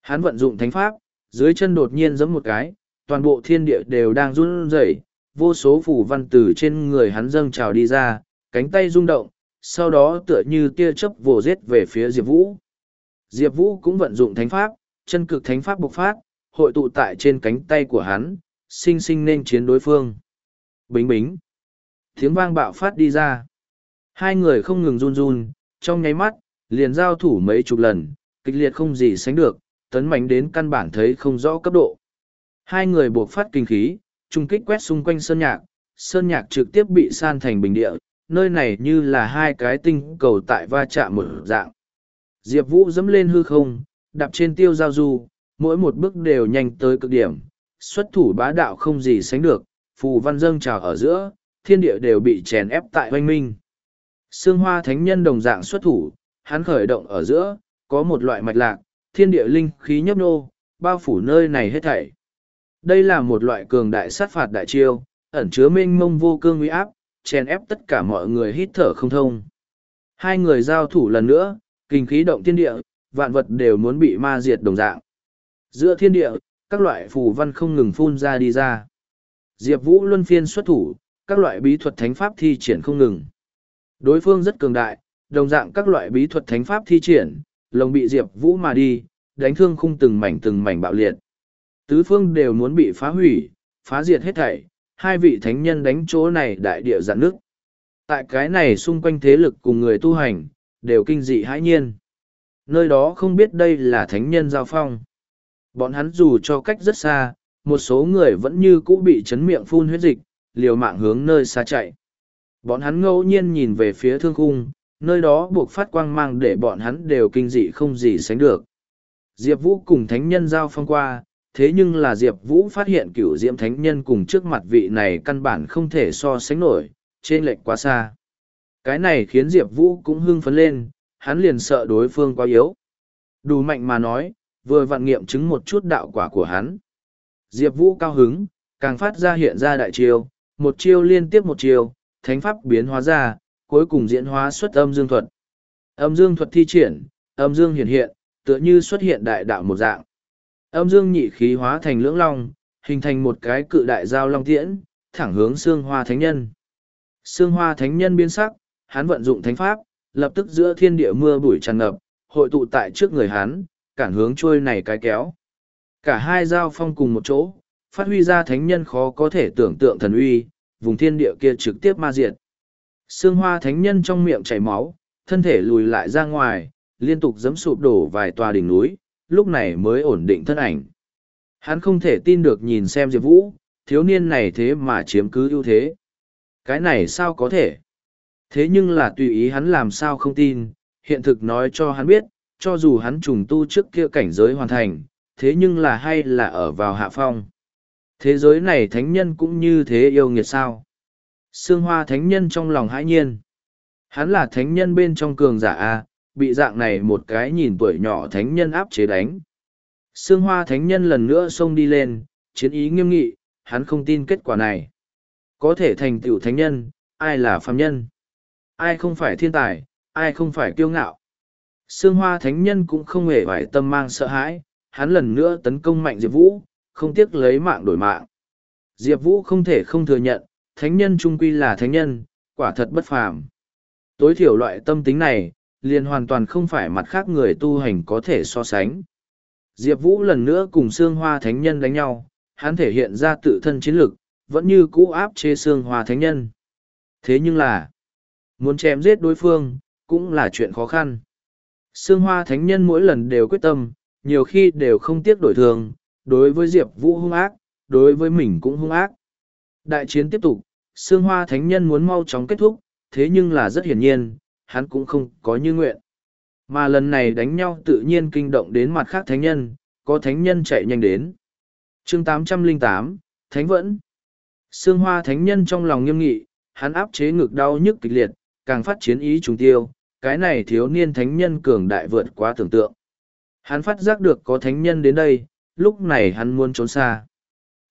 Hắn vận dụng thánh pháp, dưới chân đột nhiên giẫm một cái, toàn bộ thiên địa đều đang run rẩy, vô số phủ văn từ trên người hắn dâng trào đi ra, cánh tay rung động, sau đó tựa như tia chớp vồ giết về phía Diệp Vũ. Diệp Vũ cũng vận dụng thánh pháp, chân cực thánh pháp bộc phát, hội tụ tại trên cánh tay của hắn, sinh sinh nên chiến đối phương. Bính bính. Tiếng vang bạo phát đi ra. Hai người không ngừng run run, trong nháy mắt, liền giao thủ mấy chục lần, kịch liệt không gì sánh được, tấn mạnh đến căn bản thấy không rõ cấp độ. Hai người buộc phát kinh khí, trung kích quét xung quanh sơn nhạc, sơn nhạc trực tiếp bị san thành bình địa, nơi này như là hai cái tinh cầu tại va chạm một dạng. Diệp Vũ dẫm lên hư không, đạp trên tiêu giao du, mỗi một bước đều nhanh tới cực điểm, xuất thủ bá đạo không gì sánh được, phù văn dâng trào ở giữa, thiên địa đều bị chèn ép tại hoanh minh. Sương hoa thánh nhân đồng dạng xuất thủ, hắn khởi động ở giữa, có một loại mạch lạc, thiên địa linh khí nhấp nô, bao phủ nơi này hết thảy. Đây là một loại cường đại sát phạt đại chiêu, ẩn chứa mênh mông vô cương uy áp, chèn ép tất cả mọi người hít thở không thông. Hai người giao thủ lần nữa, kinh khí động thiên địa, vạn vật đều muốn bị ma diệt đồng dạng. Giữa thiên địa, các loại phù văn không ngừng phun ra đi ra. Diệp Vũ luân phiên xuất thủ, các loại bí thuật thánh pháp thi triển không ngừng. Đối phương rất cường đại, đồng dạng các loại bí thuật thánh pháp thi triển, lồng bị Diệp Vũ mà đi, đánh thương khung từng mảnh từng mảnh bạo liệt. Tứ phương đều muốn bị phá hủy, phá diệt hết thảy, hai vị thánh nhân đánh chỗ này đại địa dạn nước. Tại cái này xung quanh thế lực cùng người tu hành, đều kinh dị hãi nhiên. Nơi đó không biết đây là thánh nhân giao phong. Bọn hắn dù cho cách rất xa, một số người vẫn như cũ bị chấn miệng phun huyết dịch, liều mạng hướng nơi xa chạy. Bọn hắn ngẫu nhiên nhìn về phía thương khung, nơi đó buộc phát quang mang để bọn hắn đều kinh dị không gì sánh được. Diệp Vũ cùng thánh nhân giao phong qua, thế nhưng là Diệp Vũ phát hiện cửu diễm thánh nhân cùng trước mặt vị này căn bản không thể so sánh nổi, trên lệch quá xa. Cái này khiến Diệp Vũ cũng hưng phấn lên, hắn liền sợ đối phương quá yếu. Đủ mạnh mà nói, vừa vặn nghiệm chứng một chút đạo quả của hắn. Diệp Vũ cao hứng, càng phát ra hiện ra đại chiêu, một chiêu liên tiếp một chiêu, thánh pháp biến hóa ra, cuối cùng diễn hóa xuất âm dương thuật. Âm dương thuật thi triển, âm dương hiện hiện, tựa như xuất hiện đại đạo một dạng. Âm dương nhị khí hóa thành lưỡng long, hình thành một cái cự đại giao long tiễn, thẳng hướng xương hoa thánh nhân. Xương hoa thánh nhân biến sắc, hắn vận dụng thánh pháp, lập tức giữa thiên địa mưa bụi tràn ngập, hội tụ tại trước người hắn, cản hướng trôi này cái kéo. Cả hai giao phong cùng một chỗ, phát huy ra thánh nhân khó có thể tưởng tượng thần uy, vùng thiên địa kia trực tiếp ma diệt. Sương hoa thánh nhân trong miệng chảy máu, thân thể lùi lại ra ngoài, liên tục giấm sụp đổ vài tòa đỉnh núi, lúc này mới ổn định thân ảnh. Hắn không thể tin được nhìn xem Diệp Vũ, thiếu niên này thế mà chiếm cứ ưu thế. Cái này sao có thể? Thế nhưng là tùy ý hắn làm sao không tin, hiện thực nói cho hắn biết, cho dù hắn trùng tu trước kia cảnh giới hoàn thành, thế nhưng là hay là ở vào hạ phong. Thế giới này thánh nhân cũng như thế yêu nghiệt sao. Sương hoa thánh nhân trong lòng hãi nhiên. Hắn là thánh nhân bên trong cường giả A, bị dạng này một cái nhìn tuổi nhỏ thánh nhân áp chế đánh. Sương hoa thánh nhân lần nữa xông đi lên, chiến ý nghiêm nghị, hắn không tin kết quả này. Có thể thành tựu thánh nhân, ai là phàm nhân? Ai không phải thiên tài, ai không phải kiêu ngạo? Sương hoa thánh nhân cũng không hề phải tâm mang sợ hãi, hắn lần nữa tấn công mạnh Diệp Vũ, không tiếc lấy mạng đổi mạng. Diệp Vũ không thể không thừa nhận, thánh nhân trung quy là thánh nhân, quả thật bất phàm. Tối thiểu loại tâm tính này, liền hoàn toàn không phải mặt khác người tu hành có thể so sánh. Diệp Vũ lần nữa cùng Sương Hoa Thánh Nhân đánh nhau, hắn thể hiện ra tự thân chiến lực, vẫn như cũ áp chế Sương Hoa Thánh Nhân. Thế nhưng là, muốn chém giết đối phương, cũng là chuyện khó khăn. Sương Hoa Thánh Nhân mỗi lần đều quyết tâm, nhiều khi đều không tiếc đổi thường, đối với Diệp Vũ hung ác, đối với mình cũng hung ác. Đại chiến tiếp tục, Sương Hoa Thánh Nhân muốn mau chóng kết thúc, thế nhưng là rất hiển nhiên, hắn cũng không có như nguyện. Mà lần này đánh nhau tự nhiên kinh động đến mặt khác thánh nhân, có thánh nhân chạy nhanh đến. chương 808, Thánh Vẫn Sương Hoa Thánh Nhân trong lòng nghiêm nghị, hắn áp chế ngực đau nhức kịch liệt, càng phát chiến ý trùng tiêu, cái này thiếu niên thánh nhân cường đại vượt quá tưởng tượng. Hắn phát giác được có thánh nhân đến đây, lúc này hắn muốn trốn xa.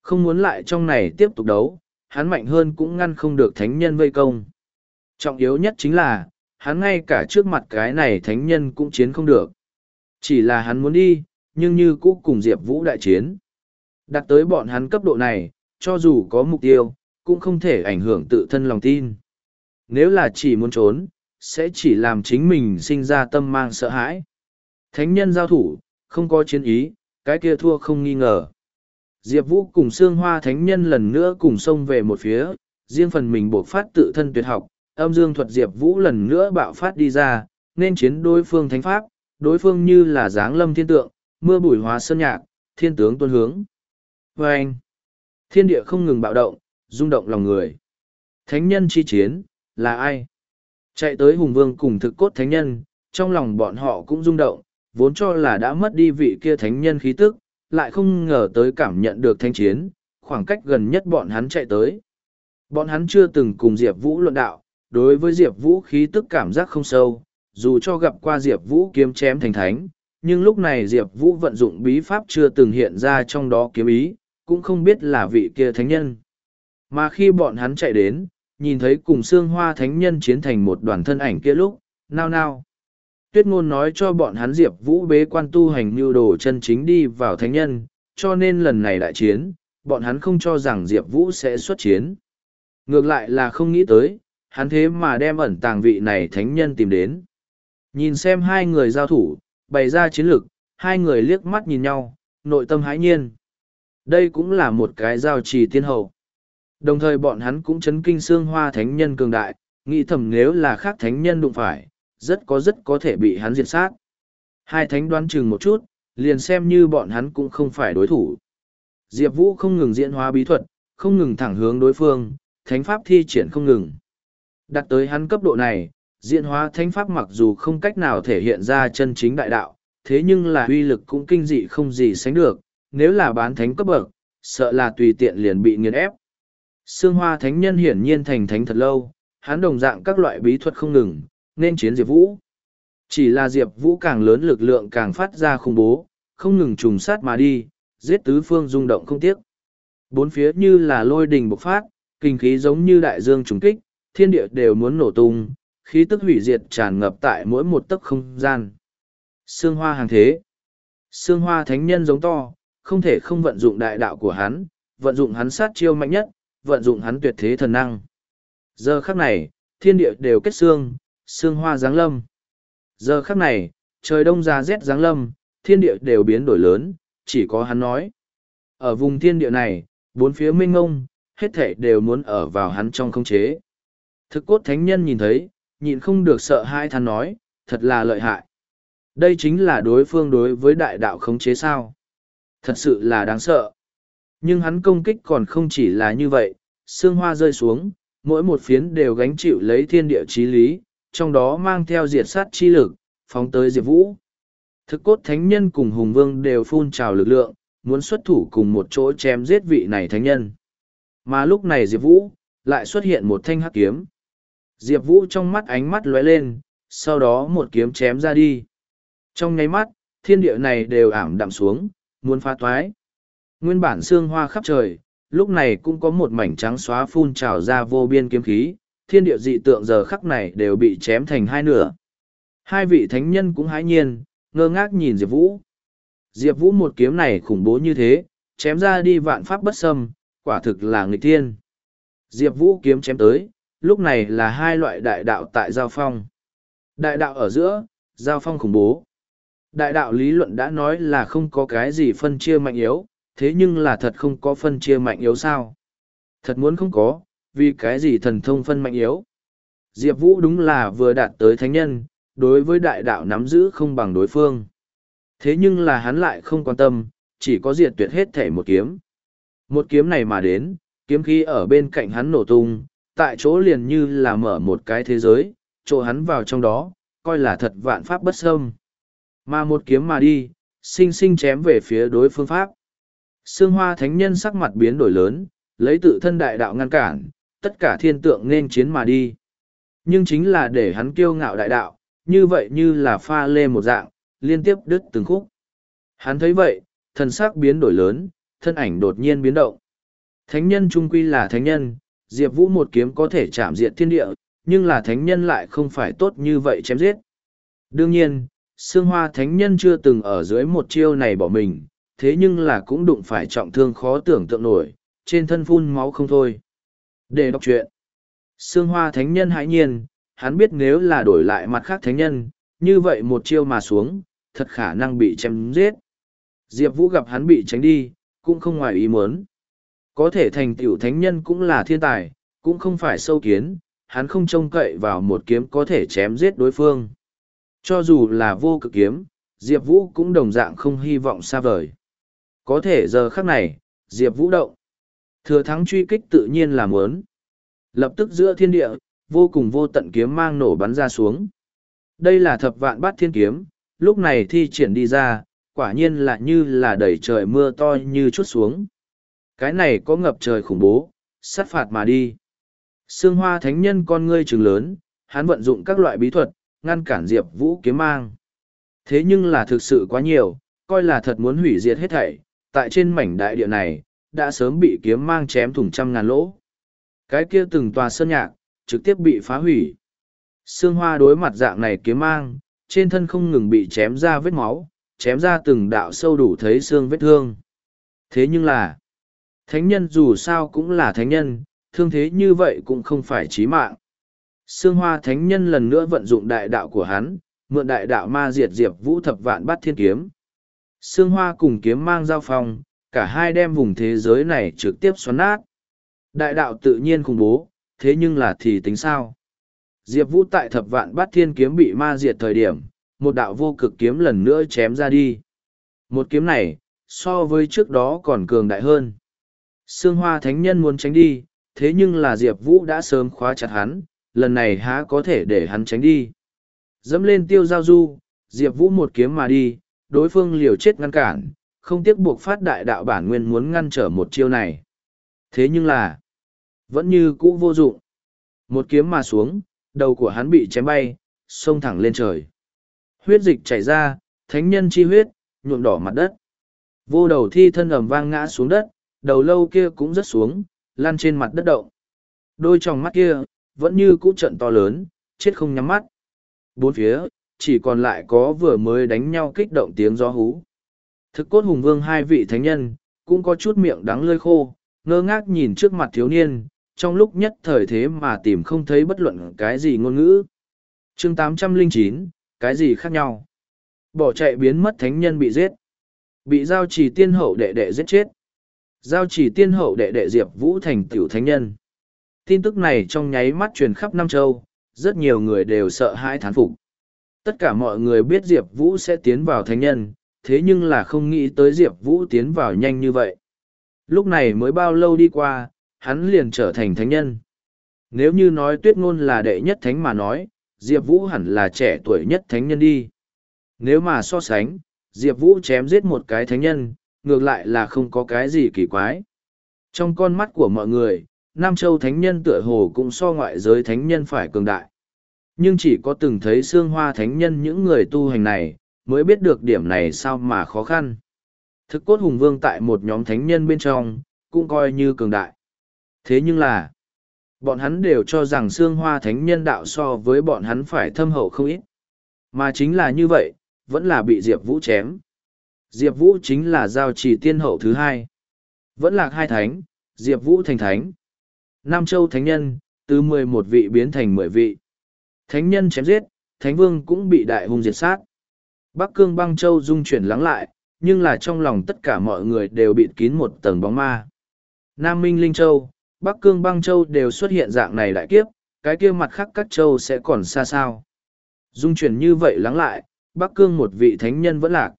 Không muốn lại trong này tiếp tục đấu, hắn mạnh hơn cũng ngăn không được thánh nhân vây công. Trọng yếu nhất chính là, hắn ngay cả trước mặt cái này thánh nhân cũng chiến không được. Chỉ là hắn muốn đi, nhưng như cũ cùng Diệp Vũ đại chiến. Đặt tới bọn hắn cấp độ này, cho dù có mục tiêu, cũng không thể ảnh hưởng tự thân lòng tin. Nếu là chỉ muốn trốn, sẽ chỉ làm chính mình sinh ra tâm mang sợ hãi. Thánh nhân giao thủ, không có chiến ý, cái kia thua không nghi ngờ. Diệp Vũ cùng Sương Hoa Thánh Nhân lần nữa cùng xông về một phía, riêng phần mình buộc phát tự thân tuyệt học, âm dương thuật Diệp Vũ lần nữa bạo phát đi ra, nên chiến đối phương thánh pháp, đối phương như là Giáng lâm thiên tượng, mưa bùi hóa sơn nhạc, thiên tướng tuân hướng. vê anh, thiên địa không ngừng bạo động, rung động lòng người. Thánh nhân chi chiến, là ai? Chạy tới hùng vương cùng thực cốt thánh nhân, trong lòng bọn họ cũng rung động, vốn cho là đã mất đi vị kia thánh nhân khí tức, lại không ngờ tới cảm nhận được thanh chiến, khoảng cách gần nhất bọn hắn chạy tới. Bọn hắn chưa từng cùng Diệp Vũ luận đạo, đối với Diệp Vũ khí tức cảm giác không sâu, dù cho gặp qua Diệp Vũ kiếm chém thành thánh, nhưng lúc này Diệp Vũ vận dụng bí pháp chưa từng hiện ra trong đó kiếm ý, cũng không biết là vị kia thánh nhân. Mà khi bọn hắn chạy đến, nhìn thấy cùng xương hoa thánh nhân chiến thành một đoàn thân ảnh kia lúc, nao nao. Tuyết ngôn nói cho bọn hắn Diệp Vũ bế quan tu hành như đồ chân chính đi vào thánh nhân, cho nên lần này đại chiến, bọn hắn không cho rằng Diệp Vũ sẽ xuất chiến. Ngược lại là không nghĩ tới, hắn thế mà đem ẩn tàng vị này thánh nhân tìm đến. Nhìn xem hai người giao thủ, bày ra chiến lược, hai người liếc mắt nhìn nhau, nội tâm hãi nhiên. Đây cũng là một cái giao trì tiên hậu. Đồng thời bọn hắn cũng chấn kinh xương hoa thánh nhân cường đại, nghĩ thầm nếu là khác thánh nhân đụng phải, rất có rất có thể bị hắn diệt sát. Hai thánh đoán chừng một chút, liền xem như bọn hắn cũng không phải đối thủ. Diệp Vũ không ngừng diễn hóa bí thuật, không ngừng thẳng hướng đối phương, thánh pháp thi triển không ngừng. Đặt tới hắn cấp độ này, diễn hóa thánh pháp mặc dù không cách nào thể hiện ra chân chính đại đạo, thế nhưng là uy lực cũng kinh dị không gì sánh được, nếu là bán thánh cấp bậc, sợ là tùy tiện liền bị nghiền ép. Sương hoa thánh nhân hiển nhiên thành thánh thật lâu, hắn đồng dạng các loại bí thuật không ngừng, nên chiến Diệp Vũ. Chỉ là Diệp Vũ càng lớn lực lượng càng phát ra khủng bố, không ngừng trùng sát mà đi, giết tứ phương rung động không tiếc. Bốn phía như là lôi đình bộc phát, kinh khí giống như đại dương trùng kích, thiên địa đều muốn nổ tung, khí tức hủy diệt tràn ngập tại mỗi một tấc không gian. Sương hoa hàng thế. Sương hoa thánh nhân giống to, không thể không vận dụng đại đạo của hắn, vận dụng hắn sát chiêu mạnh nhất, vận dụng hắn tuyệt thế thần năng. Giờ khắc này, thiên địa đều kết xương, xương hoa giáng lâm. Giờ khắc này, trời đông ra rét giáng lâm, thiên địa đều biến đổi lớn, chỉ có hắn nói. Ở vùng thiên địa này, bốn phía mênh ngông, hết thể đều muốn ở vào hắn trong không chế. Thực cốt thánh nhân nhìn thấy, nhịn không được sợ hai than nói, thật là lợi hại. Đây chính là đối phương đối với đại đạo khống chế sao. Thật sự là đáng sợ. Nhưng hắn công kích còn không chỉ là như vậy, xương hoa rơi xuống, mỗi một phiến đều gánh chịu lấy thiên địa chí lý, trong đó mang theo diệt sát chi lực, phóng tới Diệp Vũ. Thực cốt thánh nhân cùng hùng vương đều phun trào lực lượng, muốn xuất thủ cùng một chỗ chém giết vị này thánh nhân. Mà lúc này Diệp Vũ, lại xuất hiện một thanh hắc kiếm. Diệp Vũ trong mắt ánh mắt lóe lên, sau đó một kiếm chém ra đi. Trong nháy mắt, thiên địa này đều ảm đạm xuống, muốn phá toái. Nguyên bản xương hoa khắp trời, lúc này cũng có một mảnh trắng xóa phun trào ra vô biên kiếm khí, thiên địa dị tượng giờ khắc này đều bị chém thành hai nửa. Hai vị thánh nhân cũng hãi nhiên, ngơ ngác nhìn Diệp Vũ. Diệp Vũ một kiếm này khủng bố như thế, chém ra đi vạn pháp bất xâm, quả thực là nghịch thiên. Diệp Vũ kiếm chém tới, lúc này là hai loại đại đạo tại giao phong. Đại đạo ở giữa, giao phong khủng bố. Đại đạo lý luận đã nói là không có cái gì phân chia mạnh yếu, thế nhưng là thật không có phân chia mạnh yếu sao? Thật muốn không có, vì cái gì thần thông phân mạnh yếu? Diệp Vũ đúng là vừa đạt tới thánh nhân, đối với đại đạo nắm giữ không bằng đối phương. Thế nhưng là hắn lại không quan tâm, chỉ có diệt tuyệt hết thể một kiếm. Một kiếm này mà đến, kiếm khí ở bên cạnh hắn nổ tung, tại chỗ liền như là mở một cái thế giới, chỗ hắn vào trong đó, coi là thật vạn pháp bất xâm. Mà một kiếm mà đi, sinh sinh chém về phía đối phương pháp. Sương hoa thánh nhân sắc mặt biến đổi lớn, lấy tự thân đại đạo ngăn cản, tất cả thiên tượng nên chiến mà đi. Nhưng chính là để hắn kiêu ngạo đại đạo, như vậy như là pha lê một dạng, liên tiếp đứt từng khúc. Hắn thấy vậy, thần sắc biến đổi lớn, thân ảnh đột nhiên biến động. Thánh nhân trung quy là thánh nhân, Diệp Vũ một kiếm có thể chạm diệt thiên địa, nhưng là thánh nhân lại không phải tốt như vậy chém giết. Đương nhiên, Sương Hoa thánh nhân chưa từng ở dưới một chiêu này bỏ mình, thế nhưng là cũng đụng phải trọng thương khó tưởng tượng nổi, trên thân phun máu không thôi. Để đọc chuyện. Sương Hoa thánh nhân hãi nhiên, hắn biết nếu là đổi lại mặt khác thánh nhân, như vậy một chiêu mà xuống, thật khả năng bị chém giết. Diệp Vũ gặp hắn bị tránh đi, cũng không ngoài ý muốn. Có thể thành tiểu thánh nhân cũng là thiên tài, cũng không phải sâu kiến, hắn không trông cậy vào một kiếm có thể chém giết đối phương. Cho dù là vô cực kiếm, Diệp Vũ cũng đồng dạng không hy vọng xa vời. Có thể giờ khắc này, Diệp Vũ động. Thừa thắng truy kích tự nhiên là muốn. Lập tức giữa thiên địa, vô cùng vô tận kiếm mang nổ bắn ra xuống. Đây là thập vạn bát thiên kiếm, lúc này thi triển đi ra, quả nhiên là như là đẩy trời mưa to như chút xuống. Cái này có ngập trời khủng bố, sát phạt mà đi. Sương hoa thánh nhân con ngươi trừng lớn, hắn vận dụng các loại bí thuật, ngăn cản Diệp Vũ kiếm mang. Thế nhưng là thực sự quá nhiều, coi là thật muốn hủy diệt hết thảy, tại trên mảnh đại địa này, đã sớm bị kiếm mang chém thủng trăm ngàn lỗ. Cái kia từng tòa sơn nhạc, trực tiếp bị phá hủy. Sương hoa đối mặt dạng này kiếm mang, trên thân không ngừng bị chém ra vết máu, chém ra từng đạo sâu đủ thấy xương vết thương. Thế nhưng là, thánh nhân dù sao cũng là thánh nhân, thương thế như vậy cũng không phải chí mạng. Sương hoa thánh nhân lần nữa vận dụng đại đạo của hắn, mượn đại đạo ma diệt diệp vũ thập vạn bát thiên kiếm. Sương hoa cùng kiếm mang giao phong, cả hai đem vùng thế giới này trực tiếp xoắn nát. Đại đạo tự nhiên khủng bố, thế nhưng là thì tính sao? Diệp Vũ tại thập vạn bát thiên kiếm bị ma diệt thời điểm, một đạo vô cực kiếm lần nữa chém ra đi. Một kiếm này, so với trước đó còn cường đại hơn. Sương Hoa Thánh Nhân muốn tránh đi, thế nhưng là Diệp Vũ đã sớm khóa chặt hắn, lần này há có thể để hắn tránh đi. Dẫm lên tiêu giao du, Diệp Vũ một kiếm mà đi, đối phương liều chết ngăn cản, không tiếc buộc phát đại đạo bản nguyên muốn ngăn trở một chiêu này. Thế nhưng là, vẫn như cũ vô dụng. Một kiếm mà xuống, đầu của hắn bị chém bay, xông thẳng lên trời. Huyết dịch chảy ra, thánh nhân chi huyết, nhuộm đỏ mặt đất. Vô đầu thi thân ẩm vang ngã xuống đất, đầu lâu kia cũng rớt xuống, lăn trên mặt đất động. Đôi tròng mắt kia, vẫn như cũ trận to lớn, chết không nhắm mắt. Bốn phía, chỉ còn lại có vừa mới đánh nhau kích động tiếng gió hú. Thực cốt hùng vương hai vị thánh nhân, cũng có chút miệng đắng lơi khô, ngơ ngác nhìn trước mặt thiếu niên, trong lúc nhất thời thế mà tìm không thấy bất luận cái gì ngôn ngữ. chương 809, cái gì khác nhau? Bỏ chạy biến mất thánh nhân bị giết. Bị giao trì tiên hậu đệ đệ giết chết. Giao chỉ tiên hậu đệ đệ Diệp Vũ thành tiểu thánh nhân. Tin tức này trong nháy mắt truyền khắp Nam Châu, rất nhiều người đều sợ hãi thán phục. Tất cả mọi người biết Diệp Vũ sẽ tiến vào thánh nhân, thế nhưng là không nghĩ tới Diệp Vũ tiến vào nhanh như vậy. Lúc này mới bao lâu đi qua, hắn liền trở thành thánh nhân. Nếu như nói tuyết ngôn là đệ nhất thánh mà nói, Diệp Vũ hẳn là trẻ tuổi nhất thánh nhân đi. Nếu mà so sánh, Diệp Vũ chém giết một cái thánh nhân, ngược lại là không có cái gì kỳ quái. Trong con mắt của mọi người, Nam Châu thánh nhân tựa hồ cũng so ngoại giới thánh nhân phải cường đại. Nhưng chỉ có từng thấy xương hoa thánh nhân những người tu hành này, mới biết được điểm này sao mà khó khăn. Thực cốt hùng vương tại một nhóm thánh nhân bên trong, cũng coi như cường đại. Thế nhưng là, bọn hắn đều cho rằng xương hoa thánh nhân đạo so với bọn hắn phải thâm hậu không ít. Mà chính là như vậy, vẫn là bị Diệp Vũ chém. Diệp Vũ chính là giao trì tiên hậu thứ hai. Vẫn là hai thánh, Diệp Vũ thành thánh. Nam Châu thánh nhân, từ mười một vị biến thành mười vị. Thánh nhân chém giết, thánh vương cũng bị đại hung diệt sát. Bắc cương băng châu dung chuyển lắng lại, nhưng là trong lòng tất cả mọi người đều bịt kín một tầng bóng ma. Nam Minh Linh Châu, Bắc cương băng châu đều xuất hiện dạng này đại kiếp, cái kia mặt khác các châu sẽ còn xa sao. Dung chuyển như vậy lắng lại, Bắc cương một vị thánh nhân vẫn lạc.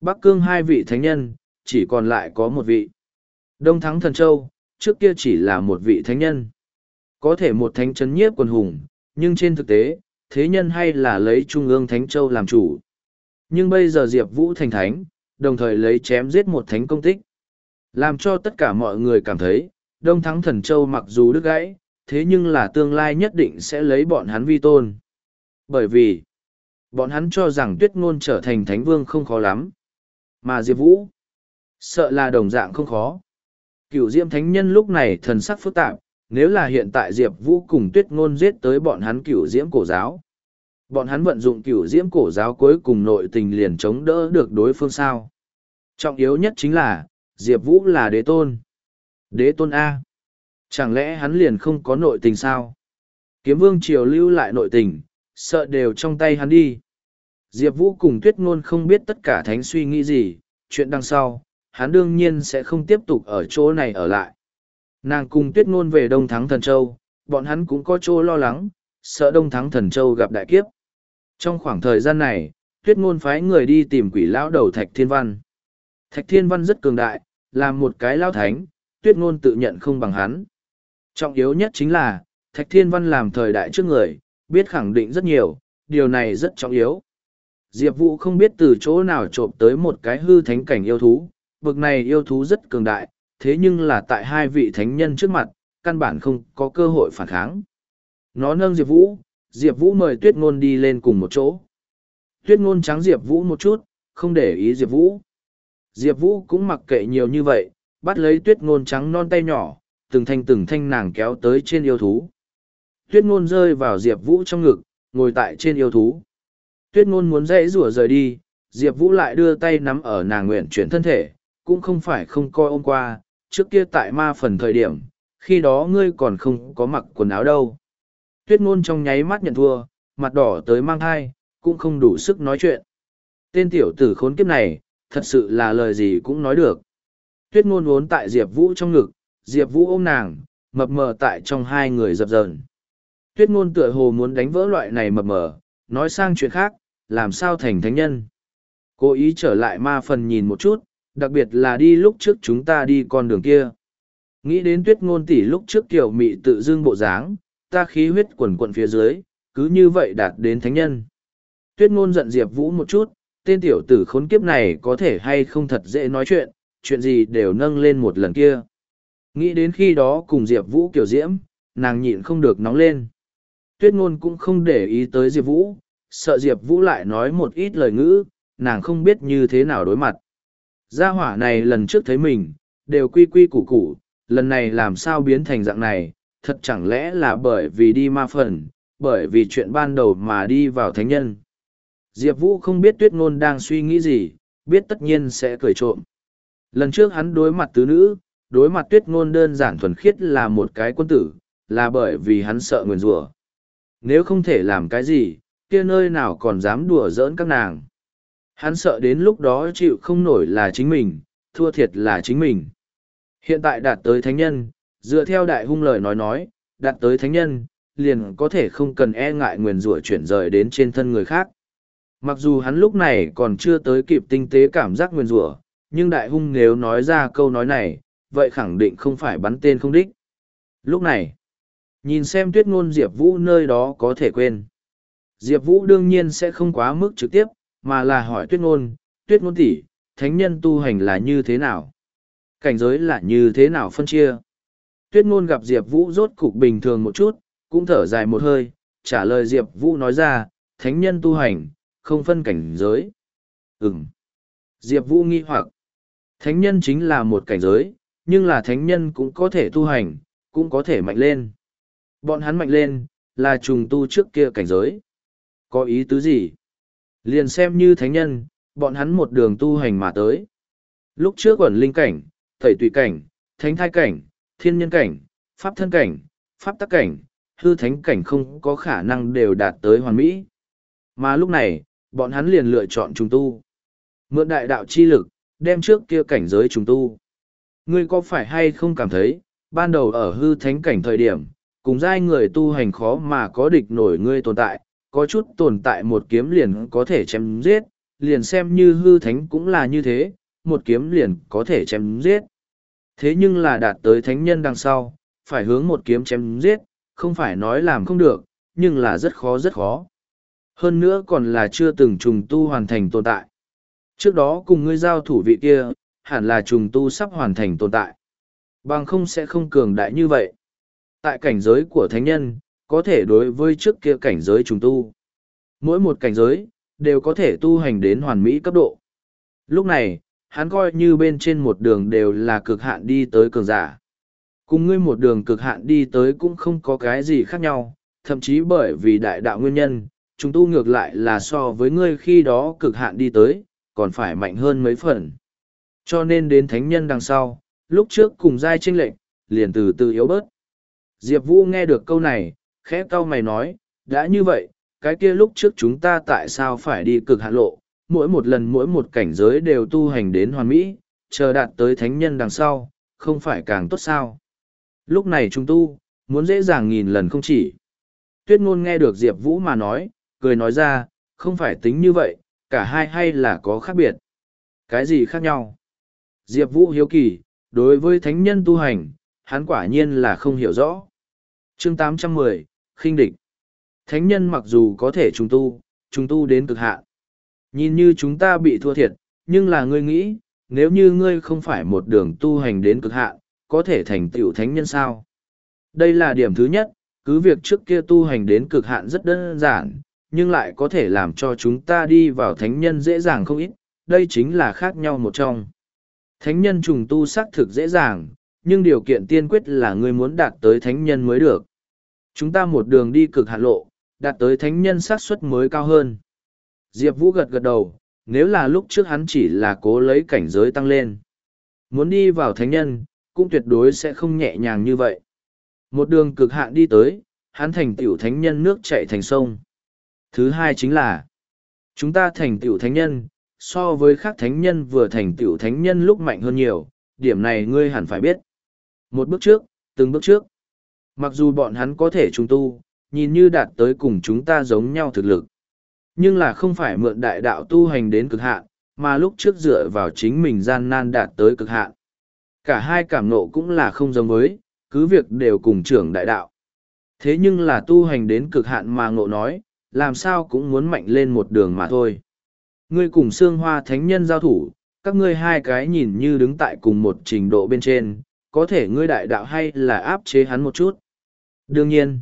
Bắc cương hai vị thánh nhân, chỉ còn lại có một vị. Đông Thắng Thần Châu, trước kia chỉ là một vị thánh nhân. Có thể một thánh chấn nhiếp quần hùng, nhưng trên thực tế, thế nhân hay là lấy Trung ương Thánh Châu làm chủ. Nhưng bây giờ Diệp Vũ thành thánh, đồng thời lấy chém giết một thánh công tích. Làm cho tất cả mọi người cảm thấy, Đông Thắng Thần Châu mặc dù đứt gãy, thế nhưng là tương lai nhất định sẽ lấy bọn hắn vi tôn. Bởi vì, bọn hắn cho rằng tuyết ngôn trở thành thánh vương không khó lắm. Mà Diệp Vũ, sợ là đồng dạng không khó. Cựu diễm Thánh Nhân lúc này thần sắc phức tạp, nếu là hiện tại Diệp Vũ cùng tuyết ngôn giết tới bọn hắn cựu diễm cổ giáo. Bọn hắn vận dụng cựu diễm cổ giáo cuối cùng nội tình liền chống đỡ được đối phương sao. Trọng yếu nhất chính là, Diệp Vũ là đế tôn. Đế tôn A. Chẳng lẽ hắn liền không có nội tình sao? Kiếm vương triều lưu lại nội tình, sợ đều trong tay hắn đi. Diệp Vũ cùng tuyết ngôn không biết tất cả thánh suy nghĩ gì, chuyện đằng sau, hắn đương nhiên sẽ không tiếp tục ở chỗ này ở lại. Nàng cùng tuyết ngôn về Đông Thắng Thần Châu, bọn hắn cũng có chỗ lo lắng, sợ Đông Thắng Thần Châu gặp đại kiếp. Trong khoảng thời gian này, tuyết ngôn phái người đi tìm quỷ lão đầu Thạch Thiên Văn. Thạch Thiên Văn rất cường đại, là một cái lão thánh, tuyết ngôn tự nhận không bằng hắn. Trọng yếu nhất chính là, Thạch Thiên Văn làm thời đại trước người, biết khẳng định rất nhiều, điều này rất trọng yếu. Diệp Vũ không biết từ chỗ nào trộm tới một cái hư thánh cảnh yêu thú, vực này yêu thú rất cường đại, thế nhưng là tại hai vị thánh nhân trước mặt, căn bản không có cơ hội phản kháng. Nó nâng Diệp Vũ, Diệp Vũ mời Tuyết Ngôn đi lên cùng một chỗ. Tuyết Ngôn trắng Diệp Vũ một chút, không để ý Diệp Vũ. Diệp Vũ cũng mặc kệ nhiều như vậy, bắt lấy Tuyết Ngôn trắng non tay nhỏ, từng thanh từng thanh nàng kéo tới trên yêu thú. Tuyết Ngôn rơi vào Diệp Vũ trong ngực, ngồi tại trên yêu thú. Tuyết Ngôn muốn dãy rủa rời đi, Diệp Vũ lại đưa tay nắm ở nàng nguyện chuyển thân thể, cũng không phải không coi ôm qua, trước kia tại ma phần thời điểm, khi đó ngươi còn không có mặc quần áo đâu. Tuyết ngôn trong nháy mắt nhận thua, mặt đỏ tới mang thai, cũng không đủ sức nói chuyện. Tên tiểu tử khốn kiếp này, thật sự là lời gì cũng nói được. Tuyết ngôn vốn tại Diệp Vũ trong ngực, Diệp Vũ ôm nàng, mập mờ tại trong hai người dập dờn. Tuyết ngôn tựa hồ muốn đánh vỡ loại này mập mờ, nói sang chuyện khác, làm sao thành thánh nhân. Cố ý trở lại ma phần nhìn một chút, đặc biệt là đi lúc trước chúng ta đi con đường kia. Nghĩ đến tuyết ngôn tỷ lúc trước tiểu mị tự dưng bộ dáng, ta khí huyết quần quận phía dưới, cứ như vậy đạt đến thánh nhân. Tuyết ngôn giận Diệp Vũ một chút, tên tiểu tử khốn kiếp này có thể hay không thật dễ nói chuyện, chuyện gì đều nâng lên một lần kia. Nghĩ đến khi đó cùng Diệp Vũ kiểu diễm, nàng nhịn không được nóng lên. Tuyết ngôn cũng không để ý tới Diệp Vũ, sợ Diệp Vũ lại nói một ít lời ngữ, nàng không biết như thế nào đối mặt. Gia hỏa này lần trước thấy mình, đều quy quy củ củ, lần này làm sao biến thành dạng này, thật chẳng lẽ là bởi vì đi ma phần, bởi vì chuyện ban đầu mà đi vào thánh nhân. Diệp Vũ không biết tuyết ngôn đang suy nghĩ gì, biết tất nhiên sẽ cười trộm. Lần trước hắn đối mặt tứ nữ, đối mặt tuyết ngôn đơn giản thuần khiết là một cái quân tử, là bởi vì hắn sợ nguyền rủa Nếu không thể làm cái gì, kia nơi nào còn dám đùa giỡn các nàng. Hắn sợ đến lúc đó chịu không nổi là chính mình, thua thiệt là chính mình. Hiện tại đạt tới thánh nhân, dựa theo đại hung lời nói nói, đạt tới thánh nhân, liền có thể không cần e ngại nguyền rủa chuyển rời đến trên thân người khác. Mặc dù hắn lúc này còn chưa tới kịp tinh tế cảm giác nguyền rủa, nhưng đại hung nếu nói ra câu nói này, vậy khẳng định không phải bắn tên không đích. Lúc này, nhìn xem tuyết ngôn Diệp Vũ nơi đó có thể quên. Diệp Vũ đương nhiên sẽ không quá mức trực tiếp, mà là hỏi tuyết ngôn, tuyết ngôn tỷ thánh nhân tu hành là như thế nào? Cảnh giới là như thế nào phân chia? Tuyết ngôn gặp Diệp Vũ rốt cục bình thường một chút, cũng thở dài một hơi, trả lời Diệp Vũ nói ra, thánh nhân tu hành, không phân cảnh giới. Ừm. Diệp Vũ nghi hoặc, thánh nhân chính là một cảnh giới, nhưng là thánh nhân cũng có thể tu hành, cũng có thể mạnh lên. Bọn hắn mạnh lên, là trùng tu trước kia cảnh giới. Có ý tứ gì? Liền xem như thánh nhân, bọn hắn một đường tu hành mà tới. Lúc trước ẩn linh cảnh, tẩy tùy cảnh, thánh thai cảnh, thiên nhân cảnh, pháp thân cảnh, pháp tắc cảnh, hư thánh cảnh không có khả năng đều đạt tới hoàn mỹ. Mà lúc này, bọn hắn liền lựa chọn trùng tu. Mượn đại đạo chi lực, đem trước kia cảnh giới trùng tu. Ngươi có phải hay không cảm thấy, ban đầu ở hư thánh cảnh thời điểm, cùng giai người tu hành khó mà có địch nổi ngươi tồn tại, có chút tồn tại một kiếm liền có thể chém giết, liền xem như hư thánh cũng là như thế, một kiếm liền có thể chém giết. Thế nhưng là đạt tới thánh nhân đằng sau, phải hướng một kiếm chém giết, không phải nói làm không được, nhưng là rất khó rất khó. Hơn nữa còn là chưa từng trùng tu hoàn thành tồn tại. Trước đó cùng ngươi giao thủ vị kia, hẳn là trùng tu sắp hoàn thành tồn tại. Bằng không sẽ không cường đại như vậy. Tại cảnh giới của thánh nhân, có thể đối với trước kia cảnh giới trùng tu. Mỗi một cảnh giới, đều có thể tu hành đến hoàn mỹ cấp độ. Lúc này, hắn coi như bên trên một đường đều là cực hạn đi tới cường giả. Cùng ngươi một đường cực hạn đi tới cũng không có cái gì khác nhau, thậm chí bởi vì đại đạo nguyên nhân, chúng tu ngược lại là so với ngươi khi đó cực hạn đi tới, còn phải mạnh hơn mấy phần. Cho nên đến thánh nhân đằng sau, lúc trước cùng giai tranh lệnh, liền từ từ yếu bớt. Diệp Vũ nghe được câu này, khẽ cau mày nói, đã như vậy, cái kia lúc trước chúng ta tại sao phải đi cực hạn lộ, mỗi một lần mỗi một cảnh giới đều tu hành đến hoàn mỹ, chờ đạt tới thánh nhân đằng sau, không phải càng tốt sao. Lúc này chúng tu, muốn dễ dàng nghìn lần không chỉ. Tuyết ngôn nghe được Diệp Vũ mà nói, cười nói ra, không phải tính như vậy, cả hai hay là có khác biệt. Cái gì khác nhau? Diệp Vũ hiếu kỳ, đối với thánh nhân tu hành, hắn quả nhiên là không hiểu rõ. chương 810, khinh địch. Thánh nhân mặc dù có thể trùng tu, trùng tu đến cực hạn. Nhìn như chúng ta bị thua thiệt, nhưng là ngươi nghĩ, nếu như ngươi không phải một đường tu hành đến cực hạn, có thể thành tựu thánh nhân sao? Đây là điểm thứ nhất, cứ việc trước kia tu hành đến cực hạn rất đơn giản, nhưng lại có thể làm cho chúng ta đi vào thánh nhân dễ dàng không ít, đây chính là khác nhau một trong. Thánh nhân trùng tu xác thực dễ dàng, nhưng điều kiện tiên quyết là ngươi muốn đạt tới thánh nhân mới được. Chúng ta một đường đi cực hạn lộ, đạt tới thánh nhân xác suất mới cao hơn. Diệp Vũ gật gật đầu, nếu là lúc trước hắn chỉ là cố lấy cảnh giới tăng lên. Muốn đi vào thánh nhân, cũng tuyệt đối sẽ không nhẹ nhàng như vậy. Một đường cực hạn đi tới, hắn thành tiểu thánh nhân nước chạy thành sông. Thứ hai chính là, chúng ta thành tiểu thánh nhân, so với khác thánh nhân vừa thành tiểu thánh nhân lúc mạnh hơn nhiều, điểm này ngươi hẳn phải biết. Một bước trước, từng bước trước. Mặc dù bọn hắn có thể trung tu, nhìn như đạt tới cùng chúng ta giống nhau thực lực. Nhưng là không phải mượn đại đạo tu hành đến cực hạn, mà lúc trước dựa vào chính mình gian nan đạt tới cực hạn. Cả hai cảm nộ cũng là không giống với, cứ việc đều cùng trưởng đại đạo. Thế nhưng là tu hành đến cực hạn mà ngộ nói, làm sao cũng muốn mạnh lên một đường mà thôi. Ngươi cùng xương hoa thánh nhân giao thủ, các ngươi hai cái nhìn như đứng tại cùng một trình độ bên trên, có thể ngươi đại đạo hay là áp chế hắn một chút. Đương nhiên,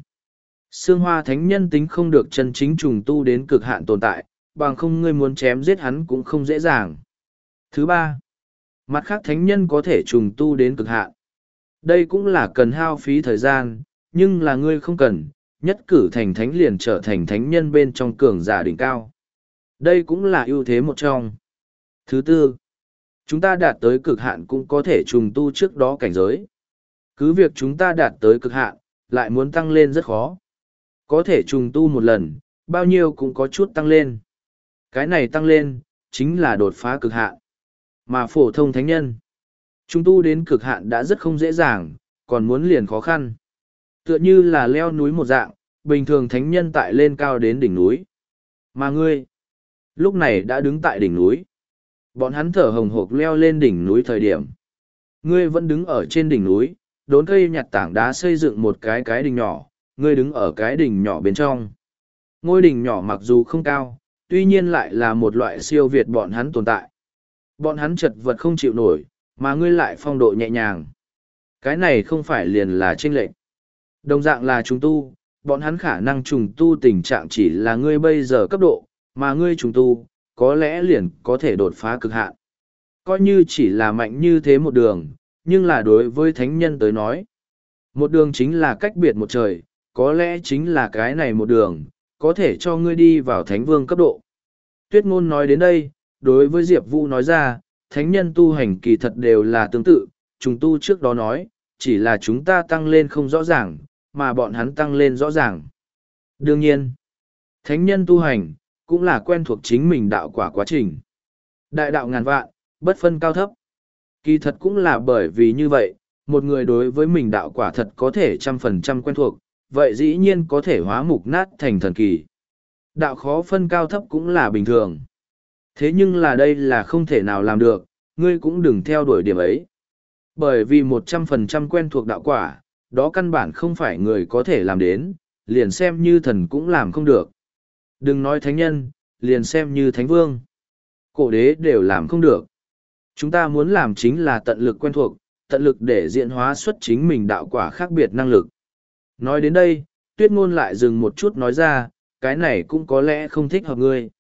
xương hoa thánh nhân tính không được chân chính trùng tu đến cực hạn tồn tại, bằng không ngươi muốn chém giết hắn cũng không dễ dàng. Thứ ba, mặt khác thánh nhân có thể trùng tu đến cực hạn. Đây cũng là cần hao phí thời gian, nhưng là ngươi không cần, nhất cử thành thánh liền trở thành thánh nhân bên trong cường giả đỉnh cao. Đây cũng là ưu thế một trong. Thứ tư, chúng ta đạt tới cực hạn cũng có thể trùng tu trước đó cảnh giới. Cứ việc chúng ta đạt tới cực hạn, lại muốn tăng lên rất khó. Có thể trùng tu một lần, bao nhiêu cũng có chút tăng lên. Cái này tăng lên, chính là đột phá cực hạn. Mà phổ thông thánh nhân, trùng tu đến cực hạn đã rất không dễ dàng, còn muốn liền khó khăn. Tựa như là leo núi một dạng, bình thường thánh nhân tại lên cao đến đỉnh núi. Mà ngươi, Lúc này đã đứng tại đỉnh núi. Bọn hắn thở hồng hộc leo lên đỉnh núi thời điểm. Ngươi vẫn đứng ở trên đỉnh núi, đốn cây nhặt tảng đá xây dựng một cái cái đỉnh nhỏ, ngươi đứng ở cái đỉnh nhỏ bên trong. Ngôi đỉnh nhỏ mặc dù không cao, tuy nhiên lại là một loại siêu việt bọn hắn tồn tại. Bọn hắn chật vật không chịu nổi, mà ngươi lại phong độ nhẹ nhàng. Cái này không phải liền là tranh lệch. Đồng dạng là trùng tu, bọn hắn khả năng trùng tu tình trạng chỉ là ngươi bây giờ cấp độ, mà ngươi trùng tu, có lẽ liền có thể đột phá cực hạn. Coi như chỉ là mạnh như thế một đường, nhưng là đối với thánh nhân tới nói. Một đường chính là cách biệt một trời, có lẽ chính là cái này một đường, có thể cho ngươi đi vào thánh vương cấp độ. Tuyết ngôn nói đến đây, đối với Diệp Vũ nói ra, thánh nhân tu hành kỳ thật đều là tương tự, chúng tu trước đó nói, chỉ là chúng ta tăng lên không rõ ràng, mà bọn hắn tăng lên rõ ràng. Đương nhiên, thánh nhân tu hành, cũng là quen thuộc chính mình đạo quả quá trình. Đại đạo ngàn vạn, bất phân cao thấp. Kỳ thật cũng là bởi vì như vậy, một người đối với mình đạo quả thật có thể trăm phần trăm quen thuộc, vậy dĩ nhiên có thể hóa mục nát thành thần kỳ. Đạo khó phân cao thấp cũng là bình thường. Thế nhưng là đây là không thể nào làm được, ngươi cũng đừng theo đuổi điểm ấy. Bởi vì một trăm phần trăm quen thuộc đạo quả, đó căn bản không phải người có thể làm đến, liền xem như thần cũng làm không được. Đừng nói thánh nhân, liền xem như thánh vương. Cổ đế đều làm không được. Chúng ta muốn làm chính là tận lực quen thuộc, tận lực để diễn hóa xuất chính mình đạo quả khác biệt năng lực. Nói đến đây, tuyết ngôn lại dừng một chút nói ra, cái này cũng có lẽ không thích hợp ngươi.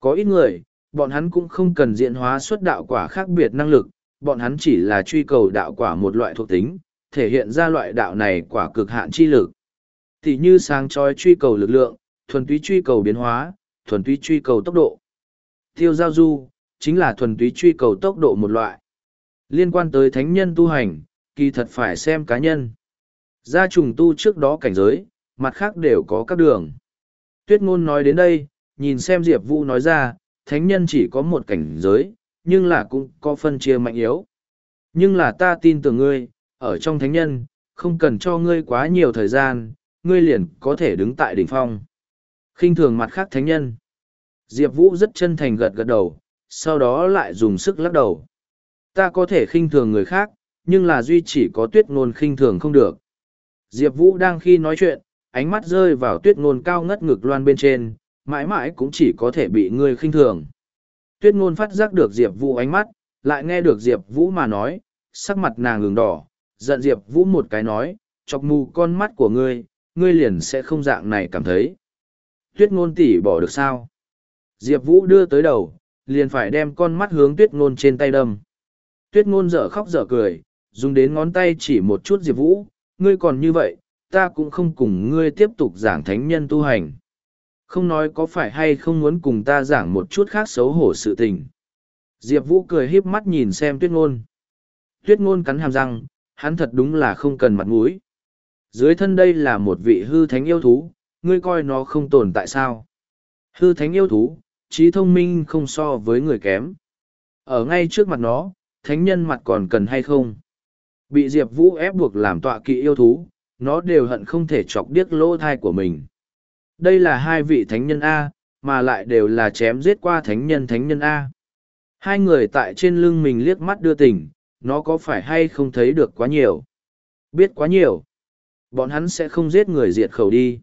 Có ít người, bọn hắn cũng không cần diễn hóa xuất đạo quả khác biệt năng lực, bọn hắn chỉ là truy cầu đạo quả một loại thuộc tính, thể hiện ra loại đạo này quả cực hạn chi lực. Thì như sáng trói truy cầu lực lượng, thuần túy truy cầu biến hóa, thuần túy truy cầu tốc độ. Tiêu giao du, chính là thuần túy truy cầu tốc độ một loại. Liên quan tới thánh nhân tu hành, kỳ thật phải xem cá nhân. Gia trùng tu trước đó cảnh giới, mặt khác đều có các đường. Tuyết ngôn nói đến đây, nhìn xem Diệp Vũ nói ra, thánh nhân chỉ có một cảnh giới, nhưng là cũng có phân chia mạnh yếu. Nhưng là ta tin tưởng ngươi, ở trong thánh nhân, không cần cho ngươi quá nhiều thời gian, ngươi liền có thể đứng tại đỉnh phong khinh thường mặt khác thánh nhân diệp vũ rất chân thành gật gật đầu sau đó lại dùng sức lắc đầu. Ta có thể khinh thường người khác, nhưng là duy chỉ có tuyết ngôn khinh thường không được. Diệp vũ đang khi nói chuyện, ánh mắt rơi vào tuyết ngôn cao ngất ngực loan bên trên, mãi mãi cũng chỉ có thể bị ngươi khinh thường. Tuyết ngôn phát giác được diệp vũ ánh mắt, lại nghe được diệp vũ mà nói, sắc mặt nàng ngừng đỏ, giận diệp vũ một cái nói, chọc mù con mắt của ngươi ngươi liền sẽ không dạng này cảm thấy. Tuyết ngôn tỉ bỏ được sao? Diệp vũ đưa tới đầu liền phải đem con mắt hướng tuyết ngôn trên tay đâm. Tuyết ngôn dở khóc dở cười dùng đến ngón tay chỉ một chút diệp vũ ngươi còn như vậy ta cũng không cùng ngươi tiếp tục giảng thánh nhân tu hành. Không nói có phải hay không muốn cùng ta giảng một chút khác xấu hổ sự tình. Diệp vũ cười híp mắt nhìn xem tuyết ngôn. Tuyết ngôn cắn hàm răng hắn thật đúng là không cần mặt mũi. Dưới thân đây là một vị hư thánh yêu thú ngươi coi nó không tồn tại sao. Hư thánh yêu thú, trí thông minh không so với người kém. Ở ngay trước mặt nó, thánh nhân mặt còn cần hay không? Bị Diệp Vũ ép buộc làm tọa kỵ yêu thú, nó đều hận không thể chọc điếc lỗ thai của mình. Đây là hai vị thánh nhân A, mà lại đều là chém giết qua thánh nhân thánh nhân A. Hai người tại trên lưng mình liếc mắt đưa tình, nó có phải hay không thấy được quá nhiều? Biết quá nhiều. Bọn hắn sẽ không giết người diệt khẩu đi.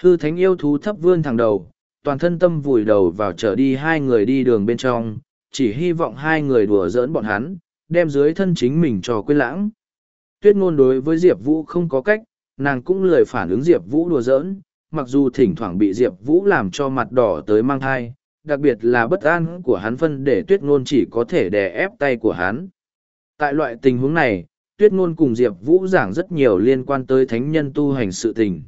Hư thánh yêu thú thấp vươn thẳng đầu, toàn thân tâm vùi đầu vào trở đi hai người đi đường bên trong, chỉ hy vọng hai người đùa giỡn bọn hắn, đem dưới thân chính mình cho quên lãng. Tuyết ngôn đối với Diệp Vũ không có cách, nàng cũng lười phản ứng Diệp Vũ đùa giỡn, mặc dù thỉnh thoảng bị Diệp Vũ làm cho mặt đỏ tới mang thai, đặc biệt là bất an của hắn phân để tuyết ngôn chỉ có thể đè ép tay của hắn. Tại loại tình huống này, tuyết ngôn cùng Diệp Vũ giảng rất nhiều liên quan tới thánh nhân tu hành sự tình.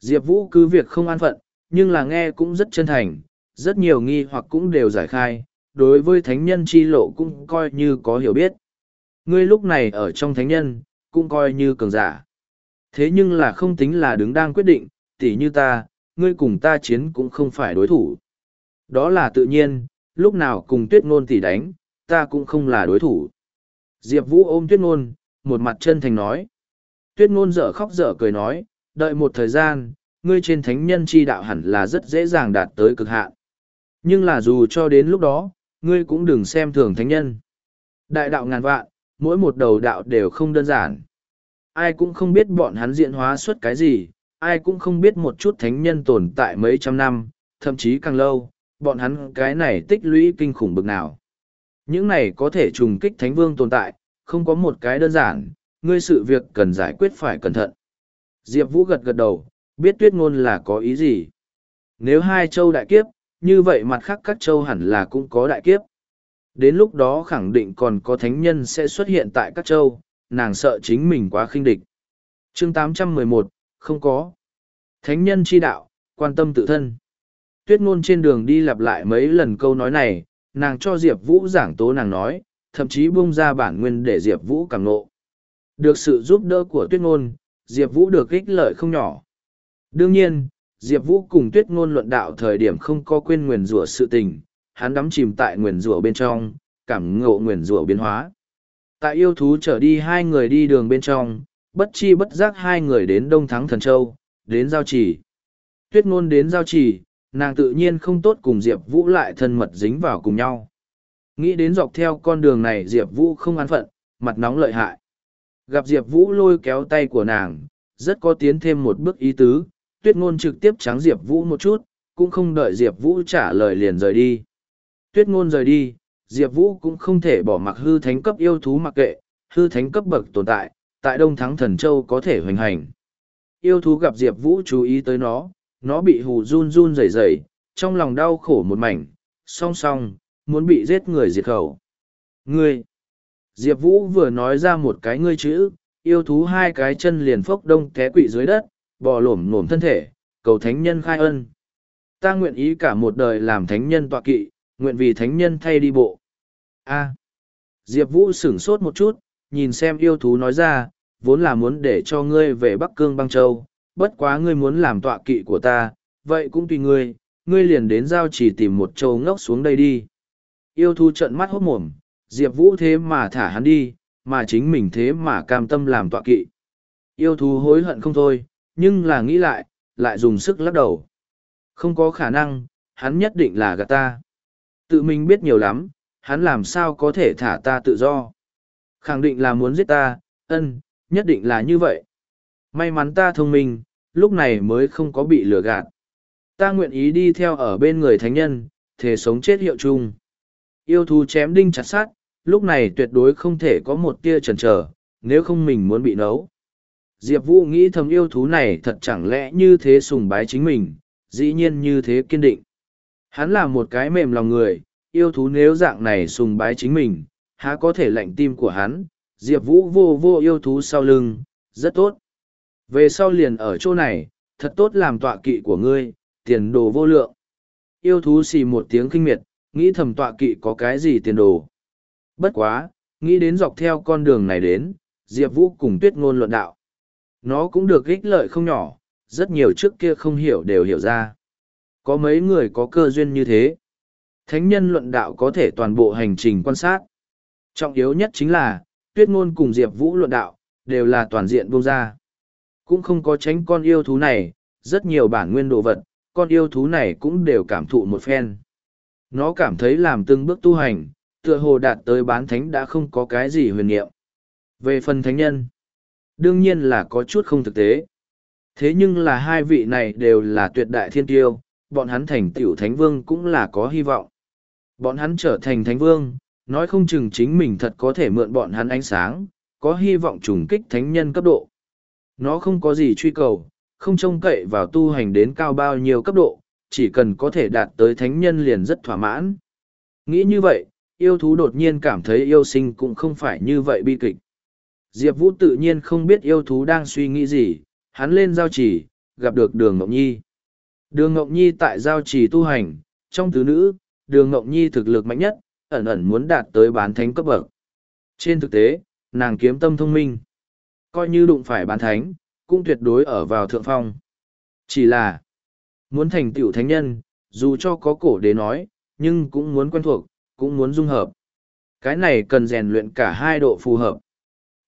Diệp Vũ cứ việc không an phận, nhưng là nghe cũng rất chân thành, rất nhiều nghi hoặc cũng đều giải khai, đối với thánh nhân chi lộ cũng coi như có hiểu biết. Ngươi lúc này ở trong thánh nhân, cũng coi như cường giả. Thế nhưng là không tính là đứng đang quyết định, tỉ như ta, ngươi cùng ta chiến cũng không phải đối thủ. Đó là tự nhiên, lúc nào cùng tuyết ngôn tỉ đánh, ta cũng không là đối thủ. Diệp Vũ ôm tuyết ngôn, một mặt chân thành nói. Tuyết ngôn dở khóc dở cười nói, đợi một thời gian, ngươi trên thánh nhân chi đạo hẳn là rất dễ dàng đạt tới cực hạn. Nhưng là dù cho đến lúc đó, ngươi cũng đừng xem thường thánh nhân. Đại đạo ngàn vạn, mỗi một đầu đạo đều không đơn giản. Ai cũng không biết bọn hắn diễn hóa xuất cái gì, ai cũng không biết một chút thánh nhân tồn tại mấy trăm năm, thậm chí càng lâu, bọn hắn cái này tích lũy kinh khủng bực nào. Những này có thể trùng kích thánh vương tồn tại, không có một cái đơn giản, ngươi sự việc cần giải quyết phải cẩn thận. Diệp Vũ gật gật đầu, biết tuyết ngôn là có ý gì. Nếu hai châu đại kiếp, như vậy mặt khác các châu hẳn là cũng có đại kiếp. Đến lúc đó khẳng định còn có thánh nhân sẽ xuất hiện tại các châu, nàng sợ chính mình quá khinh địch. chương 811, không có. Thánh nhân chi đạo, quan tâm tự thân. Tuyết ngôn trên đường đi lặp lại mấy lần câu nói này, nàng cho Diệp Vũ giảng tố nàng nói, thậm chí bung ra bản nguyên để Diệp Vũ càng nộ. Được sự giúp đỡ của tuyết ngôn, Diệp Vũ được ích lợi không nhỏ. Đương nhiên, Diệp Vũ cùng tuyết ngôn luận đạo thời điểm không có quên nguyền rủa sự tình, hắn đắm chìm tại nguyền rủa bên trong, cảm ngộ nguyền rủa biến hóa. Tại yêu thú trở đi hai người đi đường bên trong, bất chi bất giác hai người đến Đông Thắng Thần Châu, đến Giao Trì. Tuyết ngôn đến Giao Trì, nàng tự nhiên không tốt cùng Diệp Vũ lại thân mật dính vào cùng nhau. Nghĩ đến dọc theo con đường này Diệp Vũ không an phận, mặt nóng lợi hại. Gặp Diệp Vũ lôi kéo tay của nàng, rất có tiến thêm một bước ý tứ, tuyết ngôn trực tiếp trắng Diệp Vũ một chút, cũng không đợi Diệp Vũ trả lời liền rời đi. Tuyết ngôn rời đi, Diệp Vũ cũng không thể bỏ mặc hư thánh cấp yêu thú mặc kệ, hư thánh cấp bậc tồn tại, tại Đông Thắng Thần Châu có thể hoành hành. Yêu thú gặp Diệp Vũ chú ý tới nó, nó bị hù run run rẩy rẩy, trong lòng đau khổ một mảnh, song song, muốn bị giết người diệt khẩu. Ngươi! Diệp Vũ vừa nói ra một cái ngươi chữ, yêu thú hai cái chân liền phốc đông té quỵ dưới đất, bò lổm lổm thân thể, cầu thánh nhân khai ân. Ta nguyện ý cả một đời làm thánh nhân tọa kỵ, nguyện vì thánh nhân thay đi bộ. A. Diệp Vũ sửng sốt một chút, nhìn xem yêu thú nói ra, vốn là muốn để cho ngươi về Bắc Cương băng châu, bất quá ngươi muốn làm tọa kỵ của ta, vậy cũng tùy ngươi, ngươi liền đến giao chỉ tìm một châu ngốc xuống đây đi. Yêu thú trận mắt hốt mồm, Diệp Vũ thế mà thả hắn đi, mà chính mình thế mà cam tâm làm tọa kỵ. Yêu thú hối hận không thôi, nhưng là nghĩ lại, lại dùng sức lắc đầu. Không có khả năng, hắn nhất định là gạt ta. Tự mình biết nhiều lắm, hắn làm sao có thể thả ta tự do. Khẳng định là muốn giết ta, ân, nhất định là như vậy. May mắn ta thông minh, lúc này mới không có bị lừa gạt. Ta nguyện ý đi theo ở bên người thánh nhân, thể sống chết hiệu chung. Yêu thú chém đinh chặt sát, lúc này tuyệt đối không thể có một tia chần trở nếu không mình muốn bị nấu. Diệp Vũ nghĩ thầm yêu thú này thật chẳng lẽ như thế sùng bái chính mình, dĩ nhiên như thế kiên định. Hắn là một cái mềm lòng người, yêu thú nếu dạng này sùng bái chính mình, há có thể lạnh tim của hắn, Diệp Vũ vô vô yêu thú sau lưng, rất tốt. Về sau liền ở chỗ này, thật tốt làm tọa kỵ của ngươi, tiền đồ vô lượng. Yêu thú xì một tiếng kinh miệt, nghĩ thầm tọa kỵ có cái gì tiền đồ. Bất quá, nghĩ đến dọc theo con đường này đến, Diệp Vũ cùng tuyết ngôn luận đạo. Nó cũng được ích lợi không nhỏ, rất nhiều trước kia không hiểu đều hiểu ra. Có mấy người có cơ duyên như thế. Thánh nhân luận đạo có thể toàn bộ hành trình quan sát. Trọng yếu nhất chính là, tuyết ngôn cùng Diệp Vũ luận đạo, đều là toàn diện buông ra. Cũng không có tránh con yêu thú này, rất nhiều bản nguyên đồ vật, con yêu thú này cũng đều cảm thụ một phen. Nó cảm thấy làm từng bước tu hành, tựa hồ đạt tới bán thánh đã không có cái gì huyền nhiệm. Về phần thánh nhân, đương nhiên là có chút không thực tế. Thế nhưng là hai vị này đều là tuyệt đại thiên tiêu, bọn hắn thành tiểu thánh vương cũng là có hy vọng. Bọn hắn trở thành thánh vương, nói không chừng chính mình thật có thể mượn bọn hắn ánh sáng, có hy vọng trùng kích thánh nhân cấp độ. Nó không có gì truy cầu, không trông cậy vào tu hành đến cao bao nhiêu cấp độ, chỉ cần có thể đạt tới thánh nhân liền rất thỏa mãn. Nghĩ như vậy, yêu thú đột nhiên cảm thấy yêu sinh cũng không phải như vậy bi kịch. Diệp Vũ tự nhiên không biết yêu thú đang suy nghĩ gì, hắn lên giao chỉ, gặp được đường Ngọc Nhi. Đường Ngọc Nhi tại giao chỉ tu hành, trong tứ nữ, đường Ngọc Nhi thực lực mạnh nhất, ẩn ẩn muốn đạt tới bán thánh cấp bậc. Trên thực tế, nàng kiếm tâm thông minh. Coi như đụng phải bán thánh, cũng tuyệt đối ở vào thượng phong. Chỉ là, muốn thành tựu thánh nhân, dù cho có cổ đế nói, nhưng cũng muốn quen thuộc, cũng muốn dung hợp. Cái này cần rèn luyện cả hai độ phù hợp.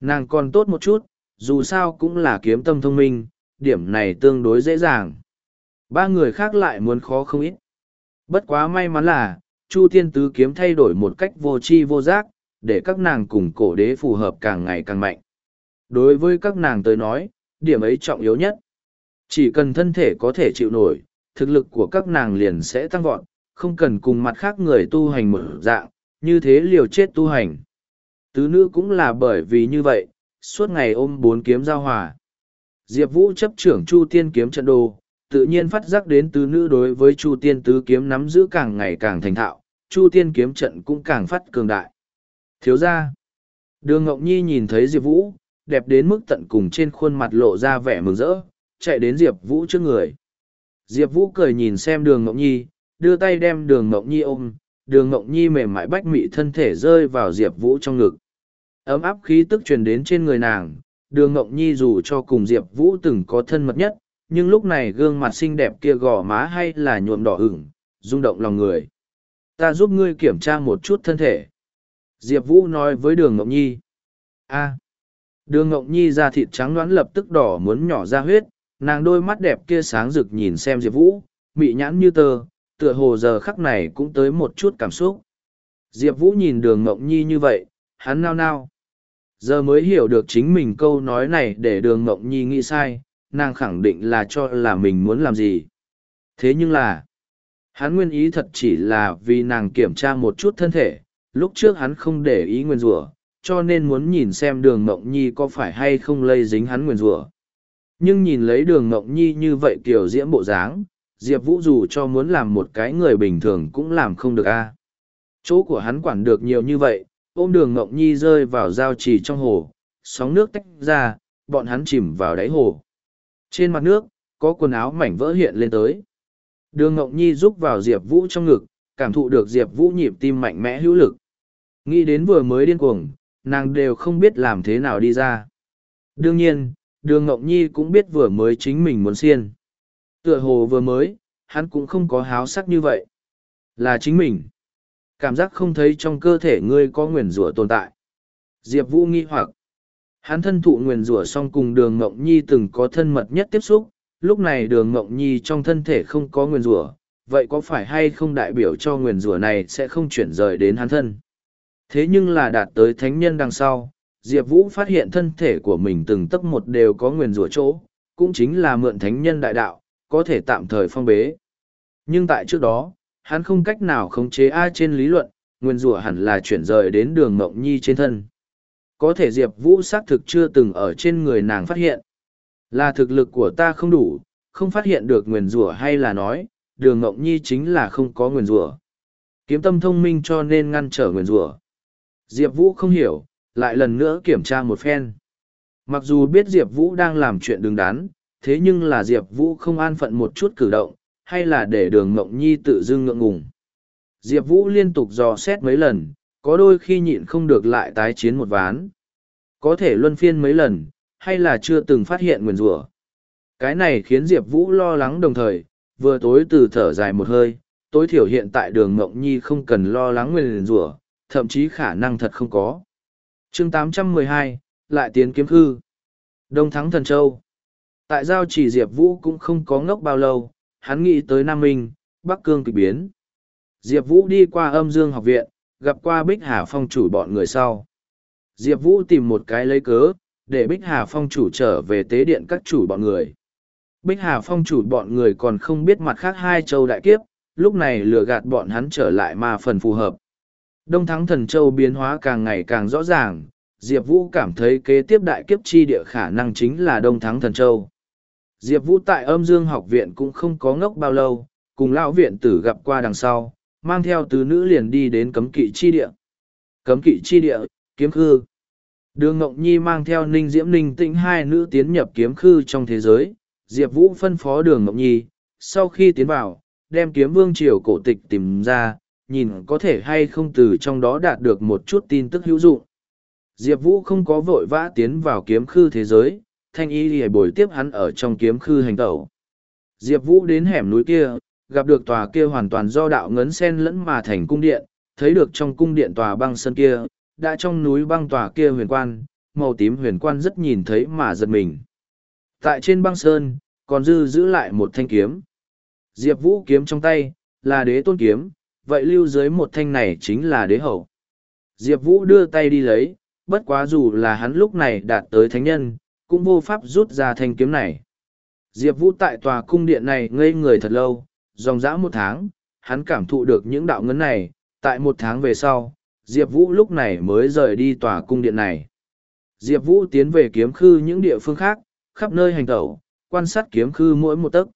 Nàng còn tốt một chút, dù sao cũng là kiếm tâm thông minh, điểm này tương đối dễ dàng. Ba người khác lại muốn khó không ít. Bất quá may mắn là, Chu Tiên Tứ kiếm thay đổi một cách vô tri vô giác, để các nàng cùng cổ đế phù hợp càng ngày càng mạnh. Đối với các nàng tới nói, điểm ấy trọng yếu nhất. Chỉ cần thân thể có thể chịu nổi, thực lực của các nàng liền sẽ tăng vọt, không cần cùng mặt khác người tu hành một dạng, như thế liều chết tu hành. Tứ nữ cũng là bởi vì như vậy, suốt ngày ôm bốn kiếm giao hòa. Diệp Vũ chấp trưởng Chu Tiên kiếm trận đồ, tự nhiên phát giác đến tứ nữ đối với Chu Tiên tứ kiếm nắm giữ càng ngày càng thành thạo, Chu Tiên kiếm trận cũng càng phát cường đại. Thiếu ra, đường Ngọc Nhi nhìn thấy Diệp Vũ, đẹp đến mức tận cùng trên khuôn mặt lộ ra vẻ mừng rỡ, chạy đến Diệp Vũ trước người. Diệp Vũ cười nhìn xem đường Ngọc Nhi, đưa tay đem đường Ngọc Nhi ôm, đường Ngọc Nhi mềm mại bách mị thân thể rơi vào Diệp Vũ trong ngực. Ấm áp khí tức truyền đến trên người nàng, đường Ngộng Nhi dù cho cùng Diệp Vũ từng có thân mật nhất, nhưng lúc này gương mặt xinh đẹp kia gò má hay là nhuộm đỏ ửng, rung động lòng người. Ta giúp ngươi kiểm tra một chút thân thể. Diệp Vũ nói với đường Ngộng Nhi. a Đường Ngộng Nhi ra thịt trắng đoán lập tức đỏ muốn nhỏ ra huyết, nàng đôi mắt đẹp kia sáng rực nhìn xem Diệp Vũ, mị nhãn như tờ, tựa hồ giờ khắc này cũng tới một chút cảm xúc. Diệp Vũ nhìn đường Ngộng Nhi như vậy, hắn nao nao. Giờ mới hiểu được chính mình câu nói này để đường Ngọc Nhi nghĩ sai, nàng khẳng định là cho là mình muốn làm gì. Thế nhưng là, hắn nguyên ý thật chỉ là vì nàng kiểm tra một chút thân thể, lúc trước hắn không để ý nguyên rủa cho nên muốn nhìn xem đường Ngọc Nhi có phải hay không lây dính hắn nguyên rủa nhưng nhìn lấy đường Ngọc Nhi như vậy kiểu diễm bộ dáng, Diệp Vũ dù cho muốn làm một cái người bình thường cũng làm không được a Chỗ của hắn quản được nhiều như vậy, ôm đường Ngộng Nhi rơi vào giao trì trong hồ, sóng nước tách ra, bọn hắn chìm vào đáy hồ. Trên mặt nước, có quần áo mảnh vỡ hiện lên tới. Đường Ngộng Nhi rúc vào Diệp Vũ trong ngực, cảm thụ được Diệp Vũ nhịp tim mạnh mẽ hữu lực. Nghĩ đến vừa mới điên cuồng, nàng đều không biết làm thế nào đi ra. Đương nhiên, đường Ngộng Nhi cũng biết vừa mới chính mình muốn xiên. Tựa hồ vừa mới, hắn cũng không có háo sắc như vậy. Là chính mình. Cảm giác không thấy trong cơ thể ngươi có nguyền rủa tồn tại. Diệp Vũ nghi hoặc. Hắn thân thụ nguyền rủa xong cùng đường Ngộng Nhi từng có thân mật nhất tiếp xúc, lúc này đường Ngộng Nhi trong thân thể không có nguyền rủa, vậy có phải hay không đại biểu cho nguyền rủa này sẽ không chuyển rời đến hắn thân? Thế nhưng là đạt tới thánh nhân đằng sau, Diệp Vũ phát hiện thân thể của mình từng tấc một đều có nguyền rủa chỗ, cũng chính là mượn thánh nhân đại đạo, có thể tạm thời phong bế. Nhưng tại trước đó, hắn không cách nào khống chế ai trên lý luận, nguyên rủa hẳn là chuyển rời đến đường Mộng Nhi trên thân. Có thể Diệp Vũ xác thực chưa từng ở trên người nàng phát hiện. Là thực lực của ta không đủ, không phát hiện được nguyền rủa hay là nói, đường Ngộng Nhi chính là không có nguyền rủa. Kiếm tâm thông minh cho nên ngăn trở nguyền rủa. Diệp Vũ không hiểu, lại lần nữa kiểm tra một phen. Mặc dù biết Diệp Vũ đang làm chuyện đứng đắn, thế nhưng là Diệp Vũ không an phận một chút cử động, hay là để đường Ngộng Nhi tự dưng ngượng ngùng. Diệp Vũ liên tục dò xét mấy lần, có đôi khi nhịn không được lại tái chiến một ván. Có thể luân phiên mấy lần, hay là chưa từng phát hiện nguyền rủa Cái này khiến Diệp Vũ lo lắng đồng thời, vừa tối từ thở dài một hơi, tối thiểu hiện tại đường Ngộng Nhi không cần lo lắng nguyền rủa thậm chí khả năng thật không có. chương 812, lại tiến kiếm khư. Đông Thắng Thần Châu. Tại giao chỉ Diệp Vũ cũng không có ngốc bao lâu, hắn nghĩ tới Nam Minh, Bắc Cương kịch biến. Diệp Vũ đi qua âm dương học viện, gặp qua Bích Hà Phong chủ bọn người sau. Diệp Vũ tìm một cái lấy cớ, để Bích Hà Phong chủ trở về tế điện các chủ bọn người. Bích Hà Phong chủ bọn người còn không biết mặt khác hai châu đại kiếp, lúc này lừa gạt bọn hắn trở lại mà phần phù hợp. Đông Thắng Thần Châu biến hóa càng ngày càng rõ ràng, Diệp Vũ cảm thấy kế tiếp đại kiếp chi địa khả năng chính là Đông Thắng Thần Châu. Diệp Vũ tại âm dương học viện cũng không có ngốc bao lâu, cùng lão viện tử gặp qua đằng sau, mang theo tứ nữ liền đi đến cấm kỵ chi địa. Cấm kỵ chi địa, kiếm khư. Đường Ngọc Nhi mang theo Ninh Diễm Ninh Tĩnh hai nữ tiến nhập kiếm khư trong thế giới, Diệp Vũ phân phó đường Ngọc Nhi, sau khi tiến vào, đem kiếm vương triều cổ tịch tìm ra, nhìn có thể hay không từ trong đó đạt được một chút tin tức hữu dụng. Diệp Vũ không có vội vã tiến vào kiếm khư thế giới, thanh y lìa bồi tiếp hắn ở trong kiếm khư hành tẩu. Diệp Vũ đến hẻm núi kia, gặp được tòa kia hoàn toàn do đạo ngấn sen lẫn mà thành cung điện, thấy được trong cung điện tòa băng sơn kia, đã trong núi băng tòa kia huyền quan, màu tím huyền quan rất nhìn thấy mà giật mình. Tại trên băng sơn, còn dư giữ lại một thanh kiếm. Diệp Vũ kiếm trong tay, là đế tôn kiếm, vậy lưu dưới một thanh này chính là đế hậu. Diệp Vũ đưa tay đi lấy, bất quá dù là hắn lúc này đạt tới thánh nhân, cũng vô pháp rút ra thanh kiếm này. Diệp Vũ tại tòa cung điện này ngây người thật lâu, dòng dã một tháng, hắn cảm thụ được những đạo ngấn này, tại một tháng về sau, Diệp Vũ lúc này mới rời đi tòa cung điện này. Diệp Vũ tiến về kiếm khư những địa phương khác, khắp nơi hành tẩu, quan sát kiếm khư mỗi một tấc.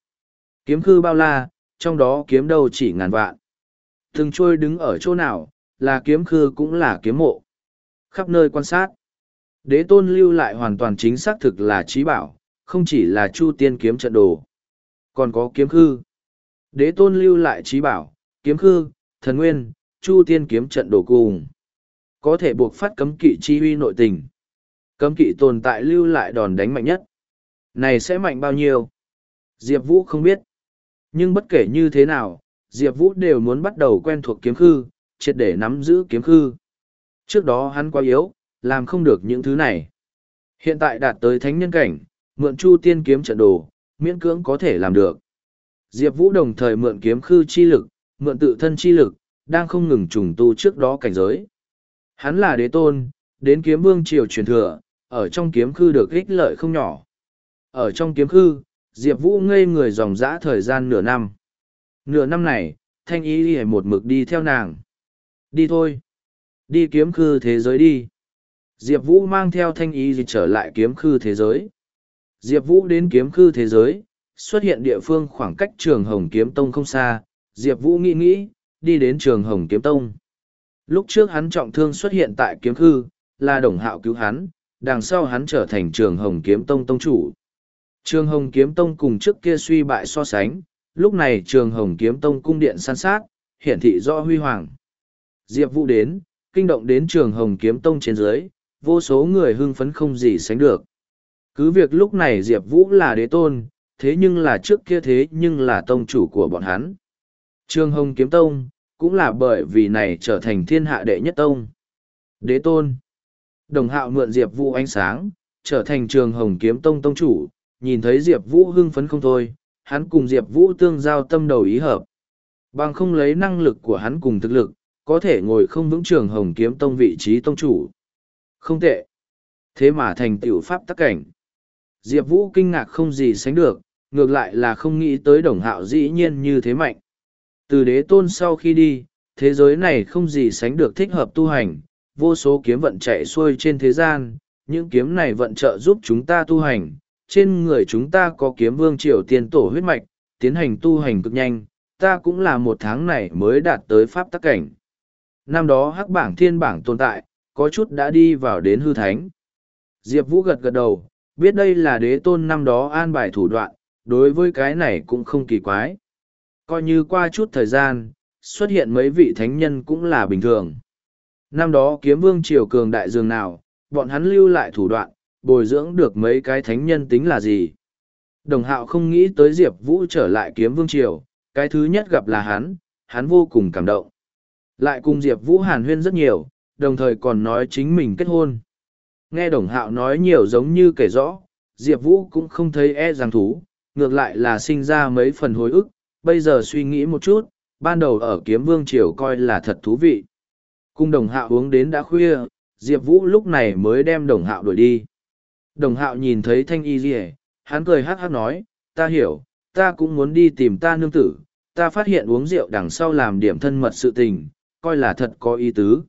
Kiếm khư bao la, trong đó kiếm đầu chỉ ngàn vạn. Từng trôi đứng ở chỗ nào, là kiếm khư cũng là kiếm mộ. Khắp nơi quan sát. Đế tôn lưu lại hoàn toàn chính xác thực là trí bảo, không chỉ là chu tiên kiếm trận đồ. Còn có kiếm khư. Đế tôn lưu lại trí bảo, kiếm khư, thần nguyên, chu tiên kiếm trận đồ cùng. Có thể buộc phát cấm kỵ chi huy nội tình. Cấm kỵ tồn tại lưu lại đòn đánh mạnh nhất. Này sẽ mạnh bao nhiêu? Diệp Vũ không biết. Nhưng bất kể như thế nào, Diệp Vũ đều muốn bắt đầu quen thuộc kiếm khư, triệt để nắm giữ kiếm khư. Trước đó hắn quá yếu, làm không được những thứ này. Hiện tại đạt tới thánh nhân cảnh, mượn chu tiên kiếm trận đồ, miễn cưỡng có thể làm được. Diệp Vũ đồng thời mượn kiếm khư chi lực, mượn tự thân chi lực, đang không ngừng trùng tu trước đó cảnh giới. Hắn là đế tôn, đến kiếm vương triều truyền thừa, ở trong kiếm khư được ích lợi không nhỏ. Ở trong kiếm khư, Diệp Vũ ngây người dòng dã thời gian nửa năm. Nửa năm này, thanh ý đi một mực đi theo nàng. Đi thôi. Đi kiếm khư thế giới đi. Diệp Vũ mang theo thanh ý gì trở lại kiếm khư thế giới. Diệp Vũ đến kiếm khư thế giới, xuất hiện địa phương khoảng cách trường Hồng Kiếm Tông không xa. Diệp Vũ nghĩ nghĩ, đi đến trường Hồng Kiếm Tông. Lúc trước hắn trọng thương xuất hiện tại kiếm khư, là đồng hạo cứu hắn, đằng sau hắn trở thành trường Hồng Kiếm Tông Tông chủ. Trường Hồng Kiếm Tông cùng trước kia suy bại so sánh, lúc này trường Hồng Kiếm Tông cung điện san sát, hiển thị rõ huy hoàng. Diệp Vũ đến, kinh động đến trường Hồng Kiếm Tông trên dưới, vô số người hưng phấn không gì sánh được. Cứ việc lúc này Diệp Vũ là đế tôn, thế nhưng là trước kia thế nhưng là tông chủ của bọn hắn. Trường Hồng Kiếm Tông, cũng là bởi vì này trở thành thiên hạ đệ nhất tông. Đế tôn. Đồng hạo mượn Diệp Vũ ánh sáng, trở thành trường Hồng Kiếm Tông tông chủ, nhìn thấy Diệp Vũ hưng phấn không thôi, hắn cùng Diệp Vũ tương giao tâm đầu ý hợp. Bằng không lấy năng lực của hắn cùng thực lực, có thể ngồi không vững trường Hồng Kiếm Tông vị trí tông chủ. Không tệ. Thế mà thành tiểu pháp tắc cảnh. Diệp Vũ kinh ngạc không gì sánh được, ngược lại là không nghĩ tới đồng hạo dĩ nhiên như thế mạnh. Từ đế tôn sau khi đi, thế giới này không gì sánh được thích hợp tu hành, vô số kiếm vận chạy xuôi trên thế gian, những kiếm này vận trợ giúp chúng ta tu hành, trên người chúng ta có kiếm vương triều tiên tổ huyết mạch, tiến hành tu hành cực nhanh, ta cũng là một tháng này mới đạt tới pháp tắc cảnh. Năm đó hắc bảng thiên bảng tồn tại, có chút đã đi vào đến hư thánh. Diệp Vũ gật gật đầu, biết đây là đế tôn năm đó an bài thủ đoạn, đối với cái này cũng không kỳ quái. Coi như qua chút thời gian, xuất hiện mấy vị thánh nhân cũng là bình thường. Năm đó kiếm vương triều cường đại dường nào, bọn hắn lưu lại thủ đoạn, bồi dưỡng được mấy cái thánh nhân tính là gì. Đồng hạo không nghĩ tới Diệp Vũ trở lại kiếm vương triều, cái thứ nhất gặp là hắn, hắn vô cùng cảm động. Lại cùng Diệp Vũ hàn huyên rất nhiều, đồng thời còn nói chính mình kết hôn. Nghe đồng hạo nói nhiều giống như kể rõ, Diệp Vũ cũng không thấy e rằng thú, ngược lại là sinh ra mấy phần hối ức, bây giờ suy nghĩ một chút, ban đầu ở kiếm vương triều coi là thật thú vị. Cung đồng hạo uống đến đã khuya, Diệp Vũ lúc này mới đem đồng hạo đuổi đi. Đồng hạo nhìn thấy thanh y gì hắn cười hát hát nói, ta hiểu, ta cũng muốn đi tìm ta nương tử, ta phát hiện uống rượu đằng sau làm điểm thân mật sự tình, coi là thật có ý tứ.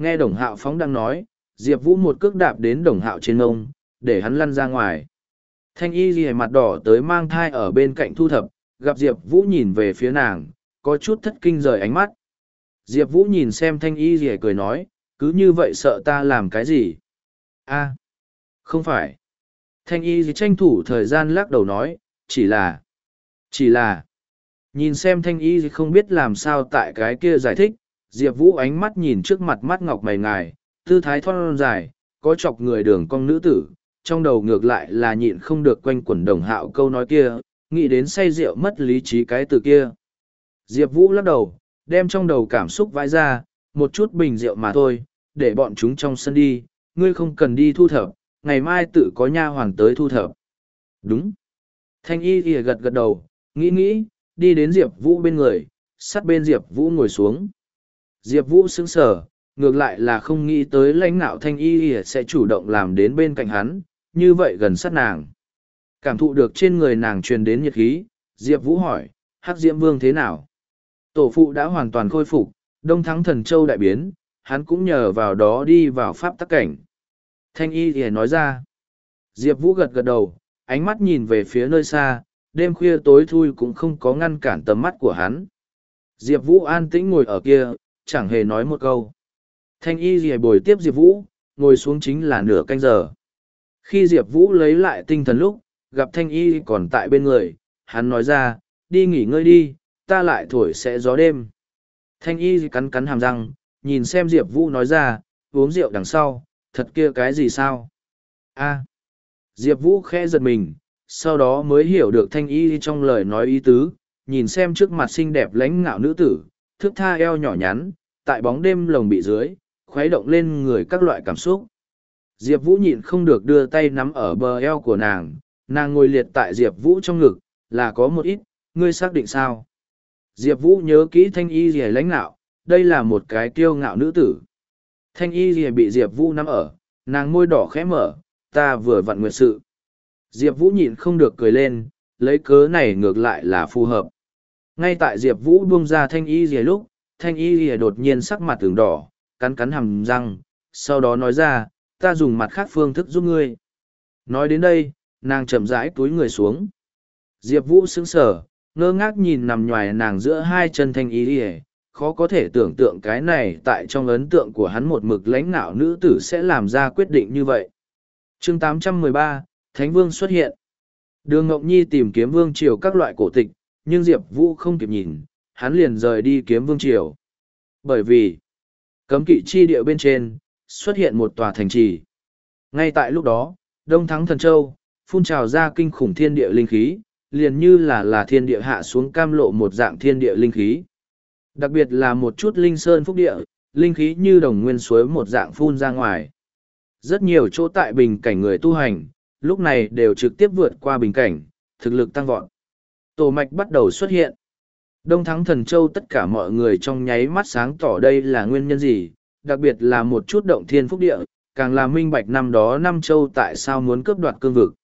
Nghe đồng hạo phóng đang nói, Diệp Vũ một cước đạp đến đồng hạo trên ngông, để hắn lăn ra ngoài. Thanh y ghi mặt đỏ tới mang thai ở bên cạnh thu thập, gặp Diệp Vũ nhìn về phía nàng, có chút thất kinh rời ánh mắt. Diệp Vũ nhìn xem thanh y ghi cười nói, cứ như vậy sợ ta làm cái gì? a không phải. Thanh y ghi tranh thủ thời gian lắc đầu nói, chỉ là, chỉ là, nhìn xem thanh y gì không biết làm sao tại cái kia giải thích, Diệp Vũ ánh mắt nhìn trước mặt mắt ngọc mày ngài, tư thái thon dài, có chọc người đường cong nữ tử, trong đầu ngược lại là nhịn không được quanh quẩn đồng hạo câu nói kia, nghĩ đến say rượu mất lý trí cái từ kia. Diệp Vũ lắc đầu, đem trong đầu cảm xúc vãi ra, một chút bình rượu mà thôi, để bọn chúng trong sân đi, ngươi không cần đi thu thập, ngày mai tự có nha hoàn tới thu thập. Đúng. Thanh y thì gật gật đầu, nghĩ nghĩ, đi đến Diệp Vũ bên người, sát bên Diệp Vũ ngồi xuống. Diệp Vũ sững sờ, ngược lại là không nghĩ tới lãnh nạo thanh y sẽ chủ động làm đến bên cạnh hắn, như vậy gần sát nàng. Cảm thụ được trên người nàng truyền đến nhiệt khí, Diệp Vũ hỏi, Hắc Diễm Vương thế nào? Tổ phụ đã hoàn toàn khôi phục, đông thắng thần châu đại biến, hắn cũng nhờ vào đó đi vào pháp tắc cảnh. Thanh y thì nói ra. Diệp Vũ gật gật đầu, ánh mắt nhìn về phía nơi xa, đêm khuya tối thui cũng không có ngăn cản tầm mắt của hắn. Diệp Vũ an tĩnh ngồi ở kia, chẳng hề nói một câu. Thanh y gì bồi tiếp Diệp Vũ, ngồi xuống chính là nửa canh giờ. Khi Diệp Vũ lấy lại tinh thần lúc, gặp Thanh y còn tại bên người, hắn nói ra, đi nghỉ ngơi đi, ta lại thổi sẽ gió đêm. Thanh y cắn cắn hàm răng, nhìn xem Diệp Vũ nói ra, uống rượu đằng sau, thật kia cái gì sao? a Diệp Vũ khẽ giật mình, sau đó mới hiểu được thanh y trong lời nói ý tứ, nhìn xem trước mặt xinh đẹp lãnh ngạo nữ tử, thước tha eo nhỏ nhắn, tại bóng đêm lồng bị dưới, khuấy động lên người các loại cảm xúc. Diệp Vũ nhịn không được đưa tay nắm ở bờ eo của nàng, nàng ngồi liệt tại Diệp Vũ trong ngực, là có một ít, ngươi xác định sao? Diệp Vũ nhớ kỹ thanh y rìa lãnh nạo, đây là một cái kiêu ngạo nữ tử. Thanh y rìa bị Diệp Vũ nắm ở, nàng môi đỏ khẽ mở, ta vừa vặn nguyệt sự. Diệp Vũ nhịn không được cười lên, lấy cớ này ngược lại là phù hợp. Ngay tại Diệp Vũ buông ra thanh y rìa lúc, thanh y lìa đột nhiên sắc mặt tưởng đỏ, cắn cắn hàm răng, sau đó nói ra, ta dùng mặt khác phương thức giúp ngươi. Nói đến đây, nàng chậm rãi túi người xuống. Diệp Vũ sững sờ, ngơ ngác nhìn nằm nhòi nàng giữa hai chân thanh y lìa, khó có thể tưởng tượng cái này tại trong ấn tượng của hắn một mực lãnh nạo nữ tử sẽ làm ra quyết định như vậy. chương 813, Thánh Vương xuất hiện. Đường Ngọc Nhi tìm kiếm Vương Triều các loại cổ tịch, nhưng Diệp Vũ không kịp nhìn, hắn liền rời đi kiếm Vương Triều. Bởi vì, cấm kỵ chi địa bên trên, xuất hiện một tòa thành trì. Ngay tại lúc đó, Đông Thắng Thần Châu, phun trào ra kinh khủng thiên địa linh khí, liền như là là thiên địa hạ xuống cam lộ một dạng thiên địa linh khí. Đặc biệt là một chút linh sơn phúc địa, linh khí như đồng nguyên suối một dạng phun ra ngoài. Rất nhiều chỗ tại bình cảnh người tu hành, lúc này đều trực tiếp vượt qua bình cảnh, thực lực tăng vọt. Tổ mạch bắt đầu xuất hiện. Đông Thắng Thần Châu tất cả mọi người trong nháy mắt sáng tỏ đây là nguyên nhân gì, đặc biệt là một chút động thiên phúc địa, càng là minh bạch năm đó năm châu tại sao muốn cướp đoạt cương vực.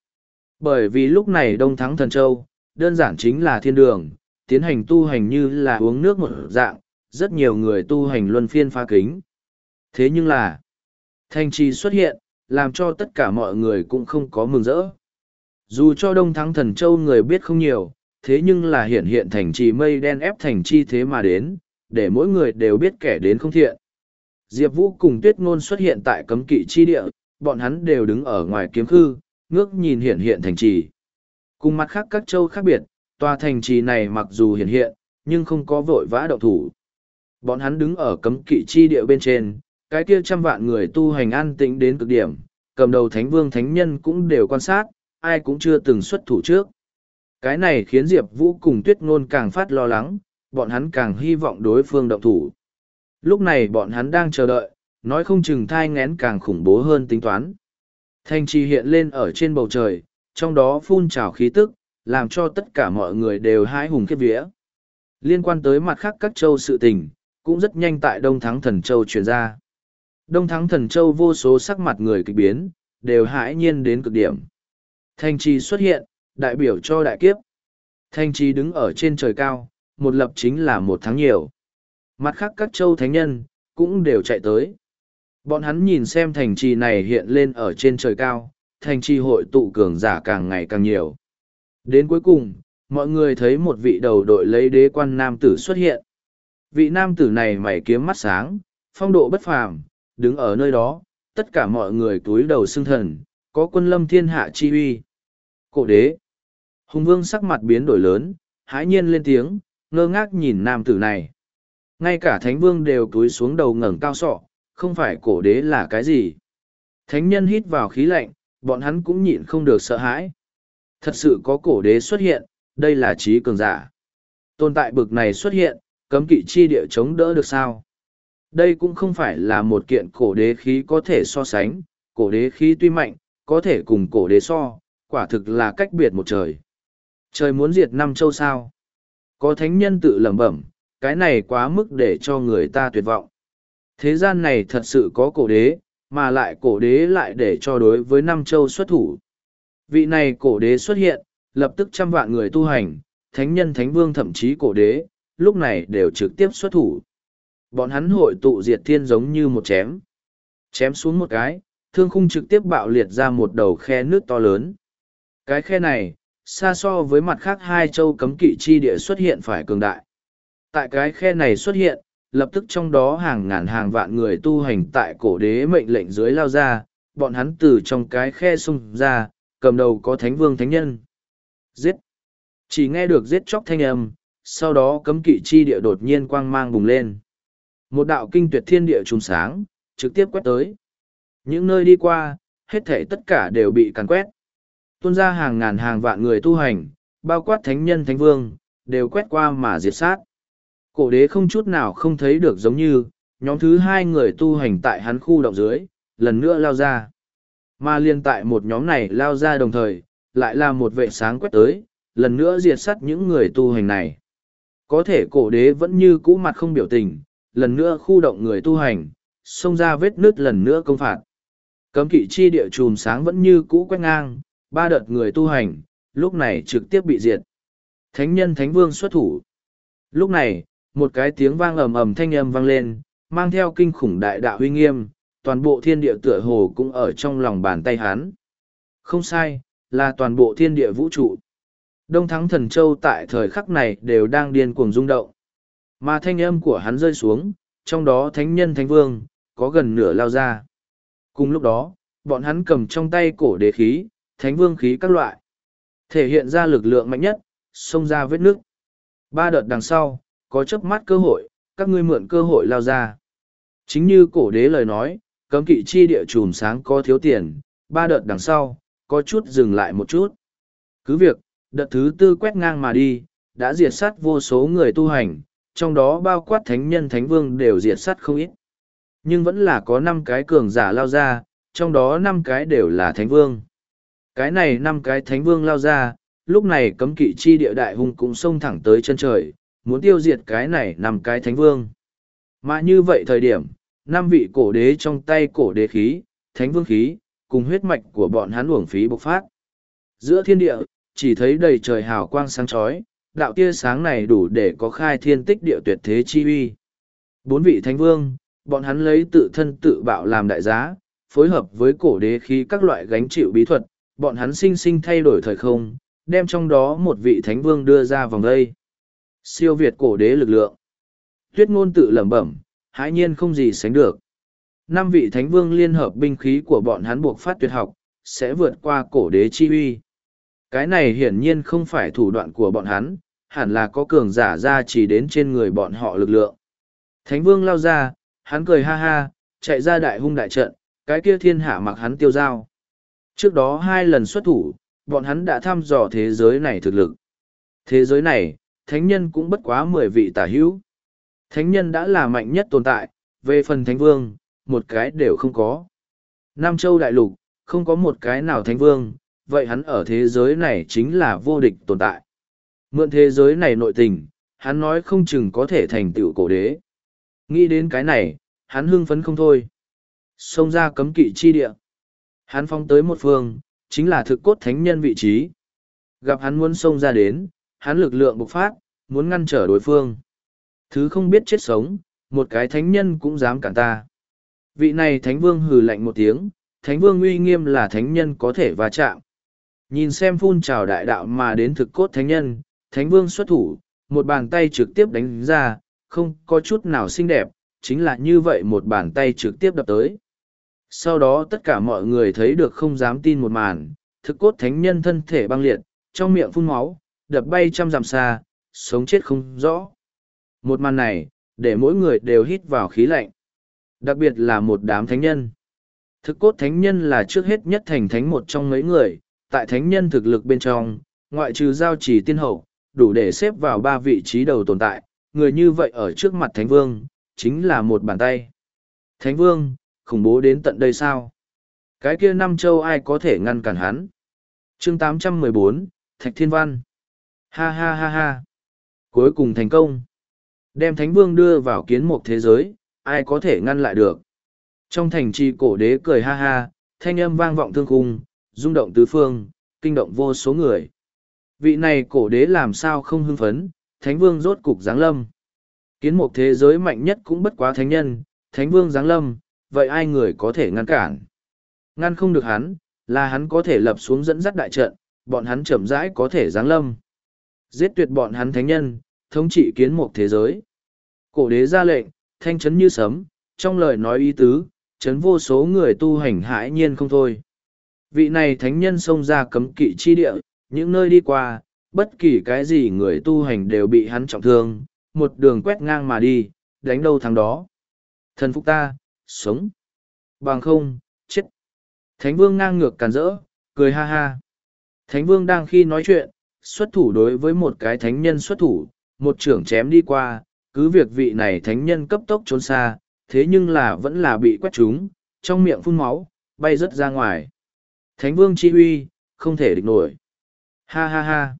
Bởi vì lúc này Đông Thắng Thần Châu, đơn giản chính là thiên đường, tiến hành tu hành như là uống nước một dạng, rất nhiều người tu hành luân phiên phá kính. Thế nhưng là, thành trì xuất hiện, làm cho tất cả mọi người cũng không có mừng rỡ. Dù cho Đông Thắng Thần Châu người biết không nhiều, thế nhưng là hiện hiện thành trì mây đen ép thành chi thế mà đến, để mỗi người đều biết kẻ đến không thiện. Diệp Vũ cùng Tuyết Ngôn xuất hiện tại cấm kỵ chi địa, bọn hắn đều đứng ở ngoài kiếm khư, ngước nhìn hiện hiện thành trì. Cùng mặt khác các châu khác biệt, tòa thành trì này mặc dù hiện hiện, nhưng không có vội vã động thủ. Bọn hắn đứng ở cấm kỵ chi địa bên trên, cái kia trăm vạn người tu hành an tĩnh đến cực điểm, cầm đầu thánh vương thánh nhân cũng đều quan sát, ai cũng chưa từng xuất thủ trước. Cái này khiến Diệp Vũ cùng Tuyết Ngôn càng phát lo lắng, bọn hắn càng hy vọng đối phương động thủ. Lúc này bọn hắn đang chờ đợi, nói không chừng thai ngén càng khủng bố hơn tính toán. Thanh trì hiện lên ở trên bầu trời, trong đó phun trào khí tức, làm cho tất cả mọi người đều hái hùng khiếp vía. Liên quan tới mặt khác các châu sự tình, cũng rất nhanh tại Đông Thắng Thần Châu truyền ra. Đông Thắng Thần Châu vô số sắc mặt người kịch biến, đều hãi nhiên đến cực điểm. Thanh trì xuất hiện, đại biểu cho đại kiếp. Thanh trì đứng ở trên trời cao, một lập chính là một tháng nhiều. Mặt khác các châu thánh nhân, cũng đều chạy tới. Bọn hắn nhìn xem thành trì này hiện lên ở trên trời cao, thành trì hội tụ cường giả càng ngày càng nhiều. Đến cuối cùng, mọi người thấy một vị đầu đội lấy đế quan nam tử xuất hiện. Vị nam tử này mày kiếm mắt sáng, phong độ bất phàm, đứng ở nơi đó, tất cả mọi người túi đầu xưng thần, có quân lâm thiên hạ chi uy. Cổ đế. Hùng vương sắc mặt biến đổi lớn, hãi nhiên lên tiếng, ngơ ngác nhìn nam tử này. Ngay cả thánh vương đều túi xuống đầu ngẩng cao sọ, không phải cổ đế là cái gì. Thánh nhân hít vào khí lạnh, bọn hắn cũng nhịn không được sợ hãi. Thật sự có cổ đế xuất hiện, đây là trí cường giả. Tồn tại bực này xuất hiện, cấm kỵ chi địa chống đỡ được sao? Đây cũng không phải là một kiện cổ đế khí có thể so sánh, cổ đế khí tuy mạnh, có thể cùng cổ đế so, quả thực là cách biệt một trời. Trời muốn diệt năm châu sao? Có thánh nhân tự lẩm bẩm, cái này quá mức để cho người ta tuyệt vọng. Thế gian này thật sự có cổ đế, mà lại cổ đế lại để cho đối với Nam Châu xuất thủ. Vị này cổ đế xuất hiện, lập tức trăm vạn người tu hành, thánh nhân thánh vương thậm chí cổ đế, lúc này đều trực tiếp xuất thủ. Bọn hắn hội tụ diệt thiên giống như một chém. Chém xuống một cái, thương khung trực tiếp bạo liệt ra một đầu khe nước to lớn. Cái khe này, xa so với mặt khác hai châu cấm kỵ chi địa xuất hiện phải cường đại. Tại cái khe này xuất hiện, lập tức trong đó hàng ngàn hàng vạn người tu hành tại cổ đế mệnh lệnh dưới lao ra, bọn hắn từ trong cái khe xung ra, cầm đầu có thánh vương thánh nhân. Giết! Chỉ nghe được giết chóc thanh âm, sau đó cấm kỵ chi địa đột nhiên quang mang bùng lên. Một đạo kinh tuyệt thiên địa trùng sáng, trực tiếp quét tới. Những nơi đi qua, hết thể tất cả đều bị càn quét. Tuôn ra hàng ngàn hàng vạn người tu hành, bao quát thánh nhân thánh vương, đều quét qua mà diệt sát. Cổ đế không chút nào không thấy được giống như, nhóm thứ hai người tu hành tại hắn khu động dưới, lần nữa lao ra. Mà liên tại một nhóm này lao ra đồng thời, lại là một vệ sáng quét tới, lần nữa diệt sát những người tu hành này. Có thể cổ đế vẫn như cũ mặt không biểu tình, lần nữa khu động người tu hành, xông ra vết nứt lần nữa công phạt. Cấm kỵ chi địa chùm sáng vẫn như cũ quét ngang, ba đợt người tu hành, lúc này trực tiếp bị diệt. Thánh nhân thánh vương xuất thủ. Lúc này, một cái tiếng vang ầm ầm thanh âm vang lên, mang theo kinh khủng đại đạo huy nghiêm, toàn bộ thiên địa tựa hồ cũng ở trong lòng bàn tay hắn. Không sai, là toàn bộ thiên địa vũ trụ. Đông Thắng Thần Châu tại thời khắc này đều đang điên cuồng rung động. Mà thanh âm của hắn rơi xuống, trong đó thánh nhân thánh vương, có gần nửa lao ra. Cùng lúc đó, bọn hắn cầm trong tay cổ đế khí, thánh vương khí các loại. Thể hiện ra lực lượng mạnh nhất, xông ra vết nước. Ba đợt đằng sau, có chớp mắt cơ hội, các ngươi mượn cơ hội lao ra. Chính như cổ đế lời nói, cấm kỵ chi địa chùm sáng có thiếu tiền, ba đợt đằng sau, có chút dừng lại một chút. Cứ việc, đợt thứ tư quét ngang mà đi, đã diệt sát vô số người tu hành, trong đó bao quát thánh nhân thánh vương đều diệt sát không ít. Nhưng vẫn là có năm cái cường giả lao ra, trong đó năm cái đều là thánh vương. Cái này năm cái thánh vương lao ra, lúc này cấm kỵ chi địa đại hung cũng xông thẳng tới chân trời, muốn tiêu diệt cái này năm cái thánh vương. Mà như vậy thời điểm, năm vị cổ đế trong tay cổ đế khí, thánh vương khí, cùng huyết mạch của bọn hắn uổng phí bộc phát. Giữa thiên địa, chỉ thấy đầy trời hào quang sáng chói, đạo tia sáng này đủ để có khai thiên tích địa tuyệt thế chi uy. Bốn vị thánh vương, bọn hắn lấy tự thân tự bạo làm đại giá, phối hợp với cổ đế khí các loại gánh chịu bí thuật, bọn hắn sinh sinh thay đổi thời không, đem trong đó một vị thánh vương đưa ra vòng đây. Siêu việt cổ đế lực lượng. Tuyết ngôn tự lẩm bẩm, hãi nhiên không gì sánh được. Năm vị thánh vương liên hợp binh khí của bọn hắn buộc phát tuyệt học, sẽ vượt qua cổ đế chi uy. Cái này hiển nhiên không phải thủ đoạn của bọn hắn, hẳn là có cường giả ra chỉ đến trên người bọn họ lực lượng. Thánh vương lao ra, hắn cười ha ha, chạy ra đại hung đại trận, cái kia thiên hạ mặc hắn tiêu dao. Trước đó hai lần xuất thủ, bọn hắn đã thăm dò thế giới này thực lực. Thế giới này, thánh nhân cũng bất quá mười vị tả hữu. Thánh nhân đã là mạnh nhất tồn tại, về phần thánh vương, một cái đều không có. Nam châu đại lục, không có một cái nào thánh vương, vậy hắn ở thế giới này chính là vô địch tồn tại. Mượn thế giới này nội tình, hắn nói không chừng có thể thành tựu cổ đế. Nghĩ đến cái này, hắn hưng phấn không thôi. Xông ra cấm kỵ chi địa. Hắn phong tới một phương, chính là thực cốt thánh nhân vị trí. Gặp hắn muốn xông ra đến, hắn lực lượng bộc phát, muốn ngăn trở đối phương. Thứ không biết chết sống, một cái thánh nhân cũng dám cản ta. Vị này thánh vương hừ lạnh một tiếng, thánh vương uy nghiêm là thánh nhân có thể va chạm. Nhìn xem phun trào đại đạo mà đến thực cốt thánh nhân, thánh vương xuất thủ, một bàn tay trực tiếp đánh ra, không có chút nào xinh đẹp, chính là như vậy một bàn tay trực tiếp đập tới. Sau đó tất cả mọi người thấy được không dám tin một màn, thực cốt thánh nhân thân thể băng liệt, trong miệng phun máu, đập bay trăm dặm xa, sống chết không rõ. Một màn này, để mỗi người đều hít vào khí lạnh. Đặc biệt là một đám thánh nhân. Thực cốt thánh nhân là trước hết nhất thành thánh một trong mấy người, tại thánh nhân thực lực bên trong, ngoại trừ giao trì tiên hậu, đủ để xếp vào ba vị trí đầu tồn tại, người như vậy ở trước mặt thánh vương, chính là một bàn tay. Thánh vương, khủng bố đến tận đây sao? Cái kia năm châu ai có thể ngăn cản hắn? chương 814, Thạch Thiên Văn. Ha ha ha ha. Cuối cùng thành công. Đem thánh vương đưa vào kiến mục thế giới, ai có thể ngăn lại được. Trong thành trì cổ đế cười ha ha, thanh âm vang vọng thương khung, rung động tứ phương, kinh động vô số người. Vị này cổ đế làm sao không hưng phấn, thánh vương rốt cục giáng lâm. Kiến mục thế giới mạnh nhất cũng bất quá thánh nhân, thánh vương giáng lâm, vậy ai người có thể ngăn cản? Ngăn không được hắn, là hắn có thể lập xuống dẫn dắt đại trận, bọn hắn chậm rãi có thể giáng lâm. Giết tuyệt bọn hắn thánh nhân, thống trị kiến một thế giới. Cổ đế ra lệnh, thanh chấn như sấm, trong lời nói ý tứ, chấn vô số người tu hành hãi nhiên không thôi. Vị này thánh nhân xông ra cấm kỵ chi địa, những nơi đi qua, bất kỳ cái gì người tu hành đều bị hắn trọng thương, một đường quét ngang mà đi, đánh đâu thắng đó. Thần phục ta, sống. Bằng không, chết. Thánh vương ngang ngược càn rỡ, cười ha ha. Thánh vương đang khi nói chuyện, xuất thủ đối với một cái thánh nhân xuất thủ, một trưởng chém đi qua, cứ việc vị này thánh nhân cấp tốc trốn xa, thế nhưng là vẫn là bị quét trúng, trong miệng phun máu, bay rớt ra ngoài. Thánh vương chi huy, không thể địch nổi. Ha ha ha.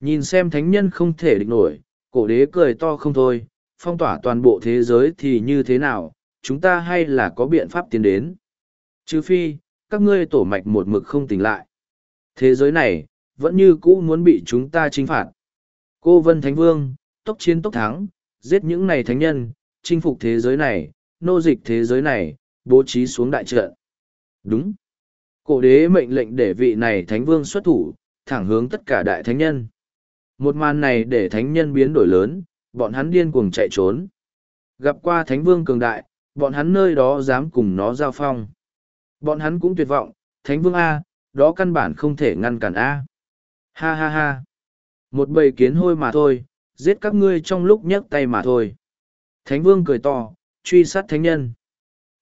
Nhìn xem thánh nhân không thể địch nổi, cổ đế cười to không thôi, phong tỏa toàn bộ thế giới thì như thế nào, chúng ta hay là có biện pháp tiến đến. Trừ phi, các ngươi tổ mạch một mực không tỉnh lại. Thế giới này, vẫn như cũ muốn bị chúng ta chính phạt. Cô Vân Thánh Vương, tốc chiến tốc thắng, giết những này thánh nhân, chinh phục thế giới này, nô dịch thế giới này, bố trí xuống đại trận. Đúng. Cổ đế mệnh lệnh để vị này thánh vương xuất thủ, thẳng hướng tất cả đại thánh nhân. Một màn này để thánh nhân biến đổi lớn, bọn hắn điên cuồng chạy trốn. Gặp qua thánh vương cường đại, bọn hắn nơi đó dám cùng nó giao phong. Bọn hắn cũng tuyệt vọng, thánh vương A, đó căn bản không thể ngăn cản A. Ha ha ha. Một bầy kiến hôi mà thôi, giết các ngươi trong lúc nhấc tay mà thôi. Thánh vương cười to, truy sát thánh nhân.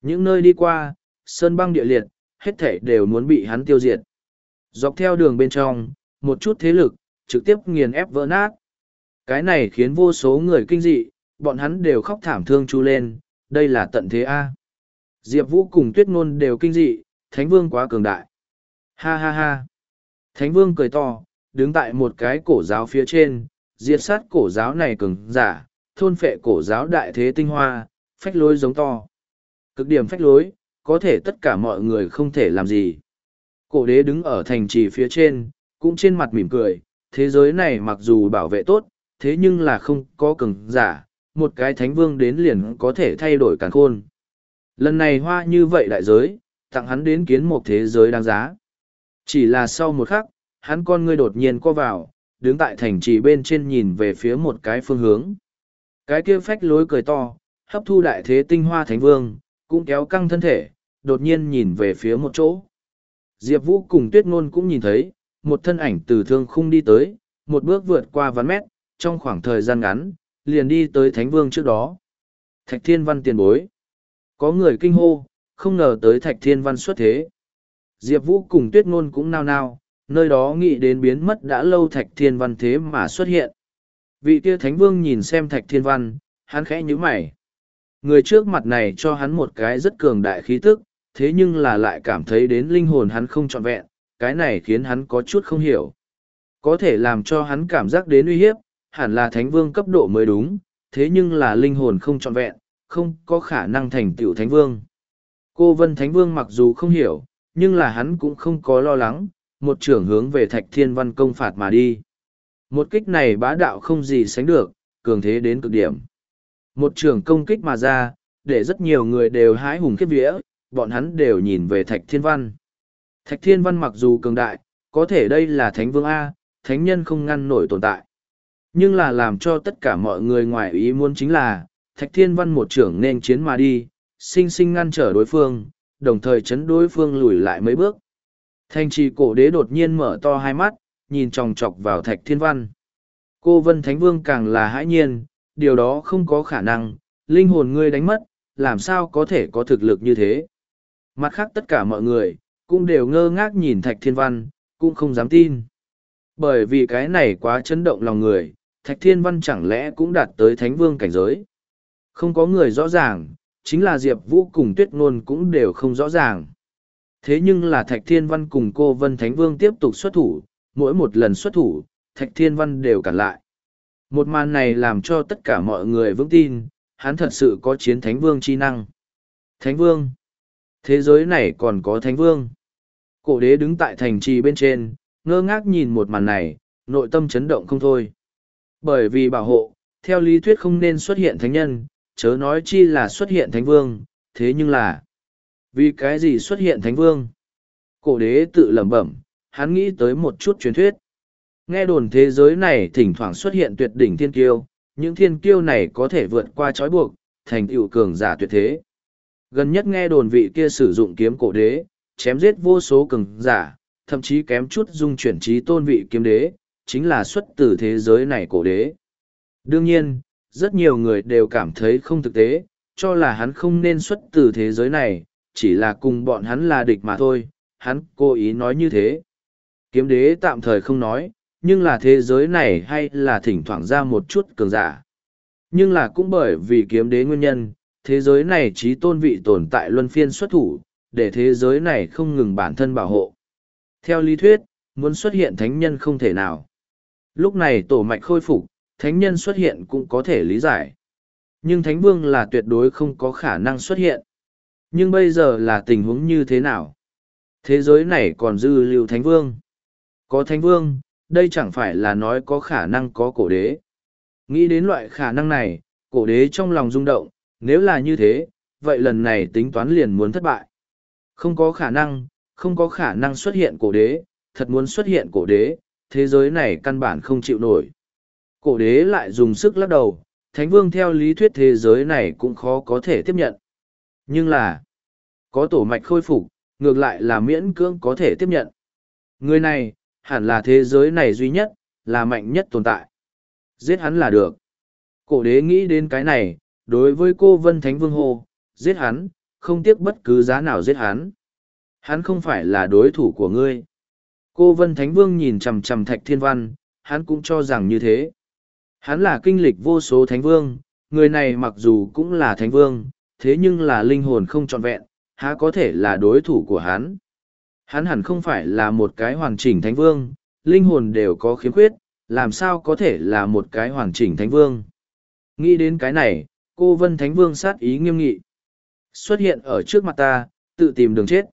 Những nơi đi qua, sơn băng địa liệt, hết thể đều muốn bị hắn tiêu diệt. Dọc theo đường bên trong, một chút thế lực, trực tiếp nghiền ép vỡ nát. Cái này khiến vô số người kinh dị, bọn hắn đều khóc thảm thương chu lên, đây là tận thế A. Diệp Vũ cùng Tuyết Ngôn đều kinh dị, Thánh Vương quá cường đại. Ha ha ha. Thánh Vương cười to, đứng tại một cái cổ giáo phía trên, diệt sát cổ giáo này cường giả, thôn phệ cổ giáo đại thế tinh hoa, phách lối giống to. Cực điểm phách lối, có thể tất cả mọi người không thể làm gì. Cổ đế đứng ở thành trì phía trên, cũng trên mặt mỉm cười, thế giới này mặc dù bảo vệ tốt, thế nhưng là không có cường giả, một cái thánh vương đến liền có thể thay đổi càn khôn. Lần này hoa như vậy đại giới, tặng hắn đến kiến một thế giới đáng giá. Chỉ là sau một khắc, hắn con ngươi đột nhiên co vào, đứng tại thành trì bên trên nhìn về phía một cái phương hướng. Cái kia phách lối cười to, hấp thu đại thế tinh hoa thánh vương, cũng kéo căng thân thể, đột nhiên nhìn về phía một chỗ. Diệp Vũ cùng Tuyết Ngôn cũng nhìn thấy, một thân ảnh từ thương khung đi tới, một bước vượt qua ván mét, trong khoảng thời gian ngắn, liền đi tới Thánh Vương trước đó. Thạch Thiên Văn tiền bối. Có người kinh hô, không ngờ tới Thạch Thiên Văn xuất thế. Diệp Vũ cùng Tuyết Ngôn cũng nao nao, nơi đó nghĩ đến biến mất đã lâu Thạch Thiên Văn thế mà xuất hiện. Vị kia Thánh Vương nhìn xem Thạch Thiên Văn, hắn khẽ nhíu mày. Người trước mặt này cho hắn một cái rất cường đại khí tức, thế nhưng là lại cảm thấy đến linh hồn hắn không trọn vẹn, cái này khiến hắn có chút không hiểu. Có thể làm cho hắn cảm giác đến uy hiếp, hẳn là thánh vương cấp độ mới đúng, thế nhưng là linh hồn không trọn vẹn, không có khả năng thành tựu thánh vương. Cô Vân Thánh Vương mặc dù không hiểu, nhưng là hắn cũng không có lo lắng, một trưởng hướng về Thạch Thiên Văn công phạt mà đi. Một kích này bá đạo không gì sánh được, cường thế đến cực điểm. Một trường công kích mà ra, để rất nhiều người đều hái hùng kết vía, bọn hắn đều nhìn về Thạch Thiên Văn. Thạch Thiên Văn mặc dù cường đại, có thể đây là Thánh Vương A, Thánh Nhân không ngăn nổi tồn tại. Nhưng là làm cho tất cả mọi người ngoài ý muốn chính là, Thạch Thiên Văn một trưởng nên chiến mà đi, sinh sinh ngăn trở đối phương, đồng thời chấn đối phương lùi lại mấy bước. Thanh trì cổ đế đột nhiên mở to hai mắt, nhìn tròng trọc vào Thạch Thiên Văn. Cô Vân Thánh Vương càng là hãi nhiên, điều đó không có khả năng, linh hồn ngươi đánh mất, làm sao có thể có thực lực như thế. Mặt khác tất cả mọi người, cũng đều ngơ ngác nhìn Thạch Thiên Văn, cũng không dám tin. Bởi vì cái này quá chấn động lòng người, Thạch Thiên Văn chẳng lẽ cũng đạt tới Thánh Vương cảnh giới. Không có người rõ ràng, chính là Diệp Vũ cùng Tuyết Nôn cũng đều không rõ ràng. Thế nhưng là Thạch Thiên Văn cùng cô Vân Thánh Vương tiếp tục xuất thủ, mỗi một lần xuất thủ, Thạch Thiên Văn đều cản lại. Một màn này làm cho tất cả mọi người vững tin, hắn thật sự có chiến thánh vương chi năng. Thánh vương. Thế giới này còn có thánh vương. Cổ đế đứng tại thành trì bên trên, ngơ ngác nhìn một màn này, nội tâm chấn động không thôi. Bởi vì bảo hộ, theo lý thuyết không nên xuất hiện thánh nhân, chớ nói chi là xuất hiện thánh vương, thế nhưng là... Vì cái gì xuất hiện thánh vương? Cổ đế tự lẩm bẩm, hắn nghĩ tới một chút truyền thuyết. Nghe đồn thế giới này thỉnh thoảng xuất hiện tuyệt đỉnh thiên kiêu, những thiên kiêu này có thể vượt qua trói buộc, thành tựu cường giả tuyệt thế. Gần nhất nghe đồn vị kia sử dụng kiếm cổ đế, chém giết vô số cường giả, thậm chí kém chút dung chuyển trí tôn vị kiếm đế, chính là xuất từ thế giới này cổ đế. Đương nhiên, rất nhiều người đều cảm thấy không thực tế, cho là hắn không nên xuất từ thế giới này, chỉ là cùng bọn hắn là địch mà thôi, hắn cố ý nói như thế. Kiếm đế tạm thời không nói, nhưng là thế giới này hay là thỉnh thoảng ra một chút cường giả. Nhưng là cũng bởi vì kiếm đế nguyên nhân, thế giới này trí tôn vị tồn tại luân phiên xuất thủ, để thế giới này không ngừng bản thân bảo hộ. Theo lý thuyết, muốn xuất hiện thánh nhân không thể nào. Lúc này tổ mạch khôi phục, thánh nhân xuất hiện cũng có thể lý giải. Nhưng thánh vương là tuyệt đối không có khả năng xuất hiện. Nhưng bây giờ là tình huống như thế nào? Thế giới này còn dư lưu thánh vương. Có thánh vương, đây chẳng phải là nói có khả năng có cổ đế. Nghĩ đến loại khả năng này, cổ đế trong lòng rung động, nếu là như thế, vậy lần này tính toán liền muốn thất bại. Không có khả năng, không có khả năng xuất hiện cổ đế, thật muốn xuất hiện cổ đế, thế giới này căn bản không chịu nổi. Cổ đế lại dùng sức lắc đầu, Thánh Vương theo lý thuyết thế giới này cũng khó có thể tiếp nhận. Nhưng là, có tổ mạch khôi phục, ngược lại là miễn cưỡng có thể tiếp nhận. Người này, hẳn là thế giới này duy nhất, là mạnh nhất tồn tại. Giết hắn là được. Cổ đế nghĩ đến cái này, đối với cô Vân Thánh Vương hô, giết hắn, không tiếc bất cứ giá nào giết hắn. Hắn không phải là đối thủ của ngươi. Cô Vân Thánh Vương nhìn chằm chằm Thạch Thiên Văn, hắn cũng cho rằng như thế. Hắn là kinh lịch vô số Thánh Vương, người này mặc dù cũng là Thánh Vương, thế nhưng là linh hồn không trọn vẹn, há có thể là đối thủ của hắn. Hắn hẳn không phải là một cái hoàn chỉnh Thánh Vương, linh hồn đều có khiếm khuyết, làm sao có thể là một cái hoàn chỉnh Thánh Vương. Nghĩ đến cái này, cô Vân Thánh Vương sát ý nghiêm nghị. Xuất hiện ở trước mặt ta, tự tìm đường chết.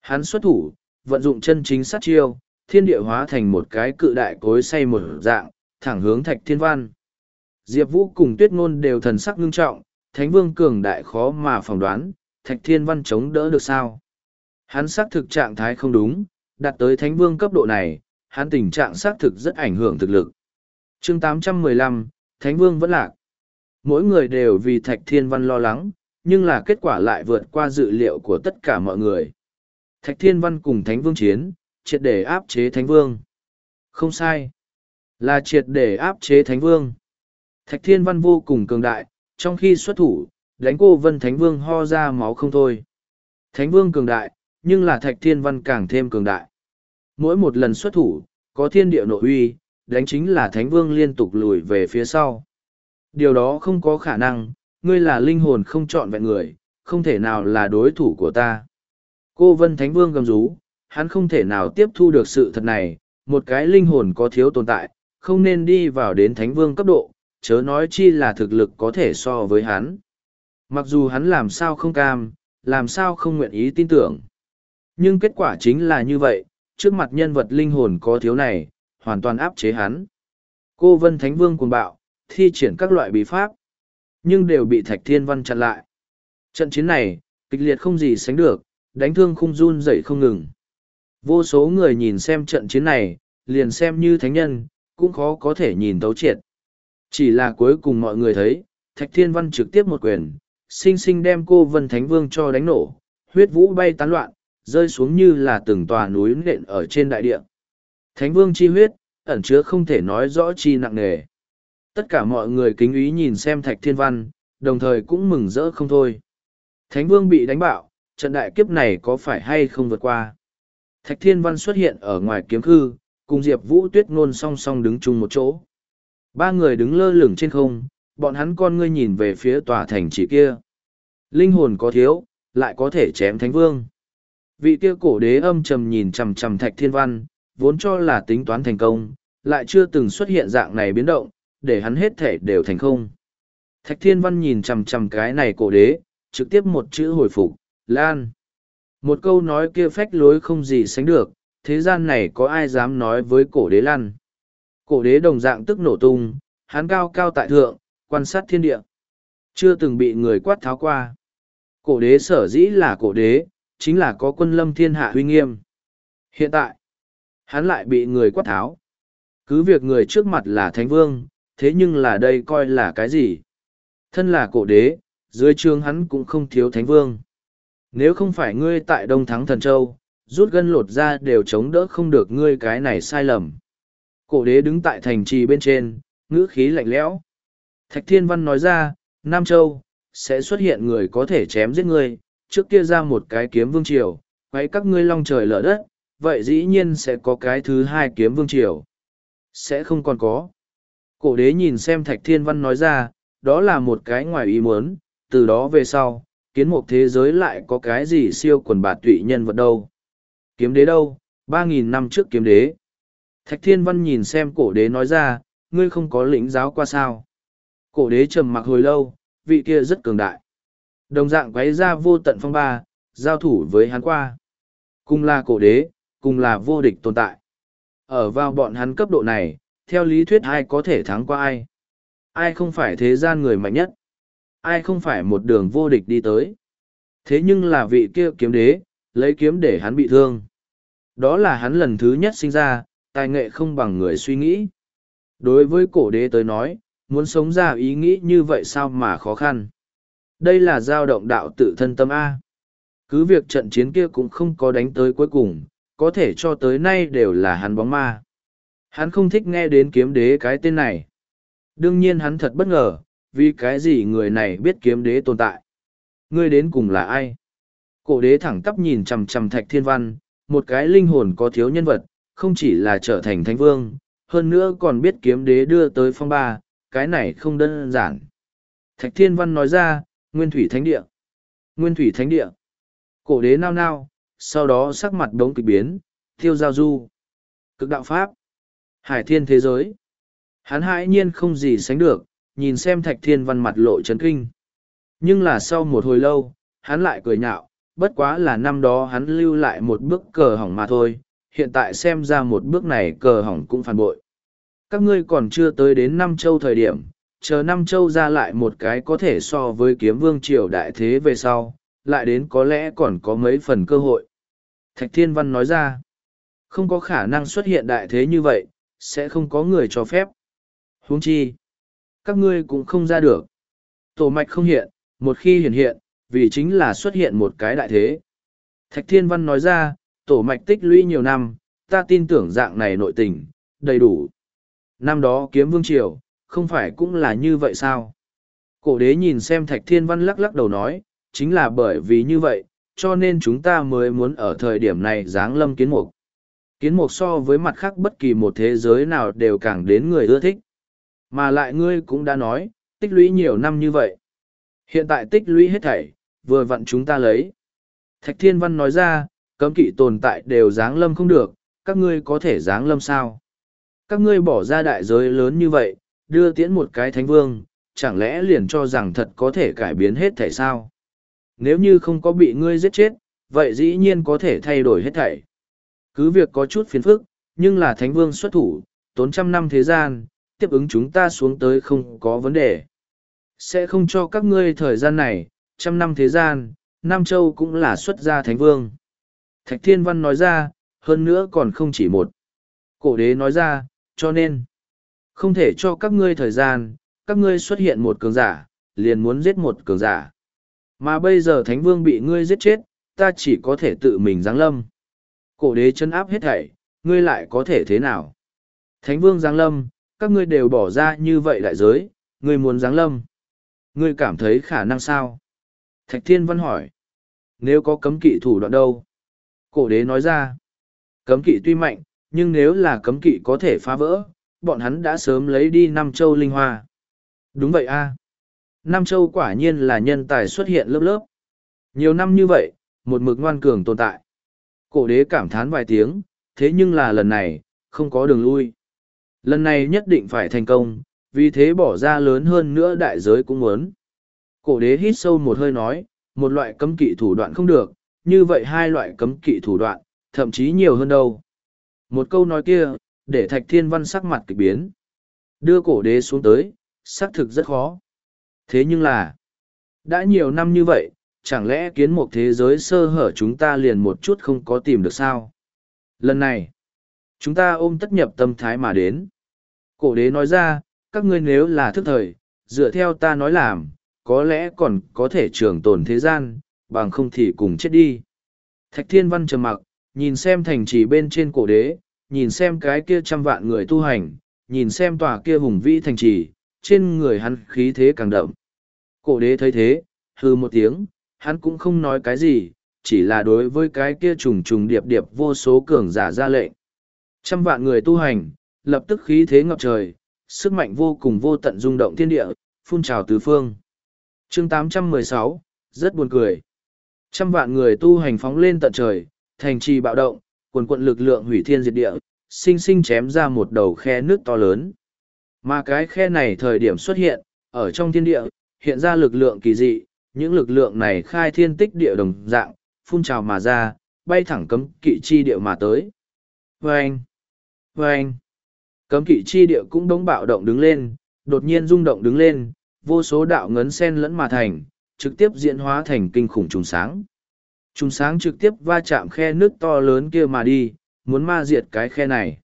Hắn xuất thủ, vận dụng chân chính sát chiêu, thiên địa hóa thành một cái cự đại cối xay một dạng, thẳng hướng thạch thiên văn. Diệp Vũ cùng tuyết ngôn đều thần sắc ngưng trọng, thánh vương cường đại khó mà phỏng đoán, thạch thiên văn chống đỡ được sao. Hắn xác thực trạng thái không đúng, đạt tới thánh vương cấp độ này, hắn tình trạng xác thực rất ảnh hưởng thực lực. chương 815, Thánh vương vẫn lạc. Mỗi người đều vì thạch thiên văn lo lắng, nhưng là kết quả lại vượt qua dự liệu của tất cả mọi người. Thạch Thiên Văn cùng Thánh Vương chiến, triệt để áp chế Thánh Vương. Không sai. Là triệt để áp chế Thánh Vương. Thạch Thiên Văn vô cùng cường đại, trong khi xuất thủ, đánh cô Vân Thánh Vương ho ra máu không thôi. Thánh Vương cường đại, nhưng là Thạch Thiên Văn càng thêm cường đại. Mỗi một lần xuất thủ, có thiên địa nội uy, đánh chính là Thánh Vương liên tục lùi về phía sau. Điều đó không có khả năng, ngươi là linh hồn không chọn vẹn người, không thể nào là đối thủ của ta. Cô Vân Thánh Vương gầm rú, hắn không thể nào tiếp thu được sự thật này, một cái linh hồn có thiếu tồn tại, không nên đi vào đến Thánh Vương cấp độ, chớ nói chi là thực lực có thể so với hắn. Mặc dù hắn làm sao không cam, làm sao không nguyện ý tin tưởng. Nhưng kết quả chính là như vậy, trước mặt nhân vật linh hồn có thiếu này, hoàn toàn áp chế hắn. Cô Vân Thánh Vương cuồng bạo, thi triển các loại bí pháp, nhưng đều bị Thạch Thiên Văn chặn lại. Trận chiến này, kịch liệt không gì sánh được, đánh thương khung run dậy không ngừng. Vô số người nhìn xem trận chiến này, liền xem như thánh nhân, cũng khó có thể nhìn tấu triệt. Chỉ là cuối cùng mọi người thấy, Thạch Thiên Văn trực tiếp một quyền, sinh sinh đem cô Vân Thánh Vương cho đánh nổ, huyết vũ bay tán loạn, rơi xuống như là từng tòa núi nện ở trên đại địa. Thánh Vương chi huyết, ẩn chứa không thể nói rõ chi nặng nề. Tất cả mọi người kính ý nhìn xem Thạch Thiên Văn, đồng thời cũng mừng rỡ không thôi. Thánh Vương bị đánh bạo, trận đại kiếp này có phải hay không vượt qua. Thạch Thiên Văn xuất hiện ở ngoài kiếm khư, cùng Diệp Vũ Tuyết nôn song song đứng chung một chỗ. Ba người đứng lơ lửng trên không, bọn hắn con ngươi nhìn về phía tòa thành chỉ kia. Linh hồn có thiếu, lại có thể chém Thánh Vương. Vị kia cổ đế âm trầm nhìn chằm chằm Thạch Thiên Văn, vốn cho là tính toán thành công, lại chưa từng xuất hiện dạng này biến động, để hắn hết thể đều thành không. Thạch Thiên Văn nhìn chằm chằm cái này cổ đế, trực tiếp một chữ hồi phục, Lan. Một câu nói kia phách lối không gì sánh được, thế gian này có ai dám nói với cổ đế Lan. Cổ đế đồng dạng tức nổ tung, hắn cao cao tại thượng, quan sát thiên địa. Chưa từng bị người quát tháo qua. Cổ đế sở dĩ là cổ đế, chính là có quân lâm thiên hạ huy nghiêm. Hiện tại, hắn lại bị người quát tháo. Cứ việc người trước mặt là thánh vương, thế nhưng là đây coi là cái gì? Thân là cổ đế, dưới trường hắn cũng không thiếu thánh vương. Nếu không phải ngươi tại Đông Thắng Thần Châu, rút gân lột ra đều chống đỡ không được ngươi cái này sai lầm. Cổ đế đứng tại thành trì bên trên, ngữ khí lạnh lẽo. Thạch Thiên Văn nói ra, Nam Châu, sẽ xuất hiện người có thể chém giết ngươi, trước kia ra một cái kiếm vương triều, quay các ngươi long trời lở đất, vậy dĩ nhiên sẽ có cái thứ hai kiếm vương triều. Sẽ không còn có. Cổ đế nhìn xem Thạch Thiên Văn nói ra, đó là một cái ngoài ý muốn, từ đó về sau, kiến một thế giới lại có cái gì siêu quần bạt tụy nhân vật đâu. Kiếm đế đâu, ba nghìn năm trước kiếm đế. Thạch Thiên Văn nhìn xem cổ đế nói ra, ngươi không có lĩnh giáo qua sao. Cổ đế trầm mặc hồi lâu, vị kia rất cường đại. Đồng dạng quấy ra vô tận phong ba, giao thủ với hắn qua. Cùng là cổ đế, cùng là vô địch tồn tại. Ở vào bọn hắn cấp độ này, theo lý thuyết ai có thể thắng qua ai. Ai không phải thế gian người mạnh nhất. Ai không phải một đường vô địch đi tới. Thế nhưng là vị kia kiếm đế, lấy kiếm để hắn bị thương. Đó là hắn lần thứ nhất sinh ra, tài nghệ không bằng người suy nghĩ. Đối với cổ đế tới nói, muốn sống ra ý nghĩ như vậy sao mà khó khăn. Đây là dao động đạo tự thân tâm A. Cứ việc trận chiến kia cũng không có đánh tới cuối cùng, có thể cho tới nay đều là hắn bóng ma. Hắn không thích nghe đến kiếm đế cái tên này. Đương nhiên hắn thật bất ngờ, vì cái gì người này biết kiếm đế tồn tại. Ngươi đến cùng là ai? Cổ đế thẳng tắp nhìn chằm chằm thạch thiên văn, một cái linh hồn có thiếu nhân vật, không chỉ là trở thành thánh vương, hơn nữa còn biết kiếm đế đưa tới phong ba, cái này không đơn giản. Thạch thiên văn nói ra, nguyên thủy thánh địa. Nguyên thủy thánh địa. Cổ đế nao nao, sau đó sắc mặt đống kịch biến, tiêu giao du. Cực đạo pháp. Hải thiên thế giới. Hắn hãi nhiên không gì sánh được, nhìn xem thạch thiên văn mặt lộ chấn kinh. Nhưng là sau một hồi lâu, hắn lại cười nhạo, bất quá là năm đó hắn lưu lại một bước cờ hỏng mà thôi, hiện tại xem ra một bước này cờ hỏng cũng phản bội. Các ngươi còn chưa tới đến năm châu thời điểm, chờ năm châu ra lại một cái có thể so với kiếm vương triều đại thế về sau, lại đến có lẽ còn có mấy phần cơ hội. Thạch Thiên Văn nói ra, không có khả năng xuất hiện đại thế như vậy, sẽ không có người cho phép. huống chi, các ngươi cũng không ra được. Tổ mạch không hiện, một khi hiện hiện, vì chính là xuất hiện một cái đại thế. Thạch Thiên Văn nói ra, tổ mạch tích lũy nhiều năm, ta tin tưởng dạng này nội tình, đầy đủ. Năm đó kiếm vương triều, không phải cũng là như vậy sao? Cổ đế nhìn xem Thạch Thiên Văn lắc lắc đầu nói, chính là bởi vì như vậy, cho nên chúng ta mới muốn ở thời điểm này giáng lâm kiến mục. Kiến mục so với mặt khác bất kỳ một thế giới nào đều càng đến người ưa thích. Mà lại ngươi cũng đã nói, tích lũy nhiều năm như vậy. Hiện tại tích lũy hết thảy, vừa vặn chúng ta lấy. Thạch Thiên Văn nói ra, cấm kỵ tồn tại đều giáng lâm không được, các ngươi có thể giáng lâm sao? Các ngươi bỏ ra đại giới lớn như vậy, đưa tiễn một cái thánh vương, chẳng lẽ liền cho rằng thật có thể cải biến hết thảy sao? Nếu như không có bị ngươi giết chết, vậy dĩ nhiên có thể thay đổi hết thảy. Cứ việc có chút phiền phức, nhưng là thánh vương xuất thủ, tốn trăm năm thế gian, tiếp ứng chúng ta xuống tới không có vấn đề. Sẽ không cho các ngươi thời gian này, trăm năm thế gian, Nam Châu cũng là xuất gia thánh vương. Thạch Thiên Văn nói ra, hơn nữa còn không chỉ một. Cổ đế nói ra, cho nên, không thể cho các ngươi thời gian, các ngươi xuất hiện một cường giả, liền muốn giết một cường giả. Mà bây giờ Thánh Vương bị ngươi giết chết, ta chỉ có thể tự mình giáng lâm. Cổ đế chân áp hết thảy, ngươi lại có thể thế nào? Thánh Vương giáng lâm, các ngươi đều bỏ ra như vậy đại giới, ngươi muốn giáng lâm. Ngươi cảm thấy khả năng sao? Thạch Thiên Văn hỏi. Nếu có cấm kỵ thủ đoạn đâu? Cổ đế nói ra. Cấm kỵ tuy mạnh, nhưng nếu là cấm kỵ có thể phá vỡ, bọn hắn đã sớm lấy đi Nam châu linh hoa. Đúng vậy a. Nam châu quả nhiên là nhân tài xuất hiện lớp lớp. Nhiều năm như vậy, một mực ngoan cường tồn tại. Cổ đế cảm thán vài tiếng, thế nhưng là lần này, không có đường lui. Lần này nhất định phải thành công, vì thế bỏ ra lớn hơn nữa đại giới cũng muốn. Cổ đế hít sâu một hơi nói, một loại cấm kỵ thủ đoạn không được, như vậy hai loại cấm kỵ thủ đoạn, thậm chí nhiều hơn đâu. Một câu nói kia, để thạch thiên văn sắc mặt kịch biến. Đưa cổ đế xuống tới, xác thực rất khó. Thế nhưng là, đã nhiều năm như vậy, chẳng lẽ kiến một thế giới sơ hở chúng ta liền một chút không có tìm được sao? Lần này, chúng ta ôm tất nhập tâm thái mà đến. Cổ đế nói ra, các ngươi nếu là thức thời, dựa theo ta nói làm, có lẽ còn có thể trường tồn thế gian, bằng không thì cùng chết đi. Thạch thiên văn trầm mặc, nhìn xem thành trì bên trên cổ đế, nhìn xem cái kia trăm vạn người tu hành, nhìn xem tòa kia hùng vĩ thành trì, trên người hắn khí thế càng đậm. Cổ đế thấy thế, hư một tiếng, hắn cũng không nói cái gì, chỉ là đối với cái kia trùng trùng điệp điệp vô số cường giả ra lệnh. Trăm vạn người tu hành, lập tức khí thế ngập trời, sức mạnh vô cùng vô tận rung động thiên địa, phun trào tứ phương. chương 816, rất buồn cười. Trăm vạn người tu hành phóng lên tận trời, thành trì bạo động, quần quận lực lượng hủy thiên diệt địa, sinh sinh chém ra một đầu khe nước to lớn. Mà cái khe này thời điểm xuất hiện, ở trong thiên địa, hiện ra lực lượng kỳ dị, những lực lượng này khai thiên tích địa đồng dạng, phun trào mà ra, bay thẳng cấm kỵ chi địa mà tới. Vâng! Vâng! Cấm kỵ chi địa cũng đống bạo động đứng lên, đột nhiên rung động đứng lên, vô số đạo ngấn sen lẫn mà thành, trực tiếp diễn hóa thành kinh khủng trùng sáng. Trùng sáng trực tiếp va chạm khe nước to lớn kia mà đi, muốn ma diệt cái khe này.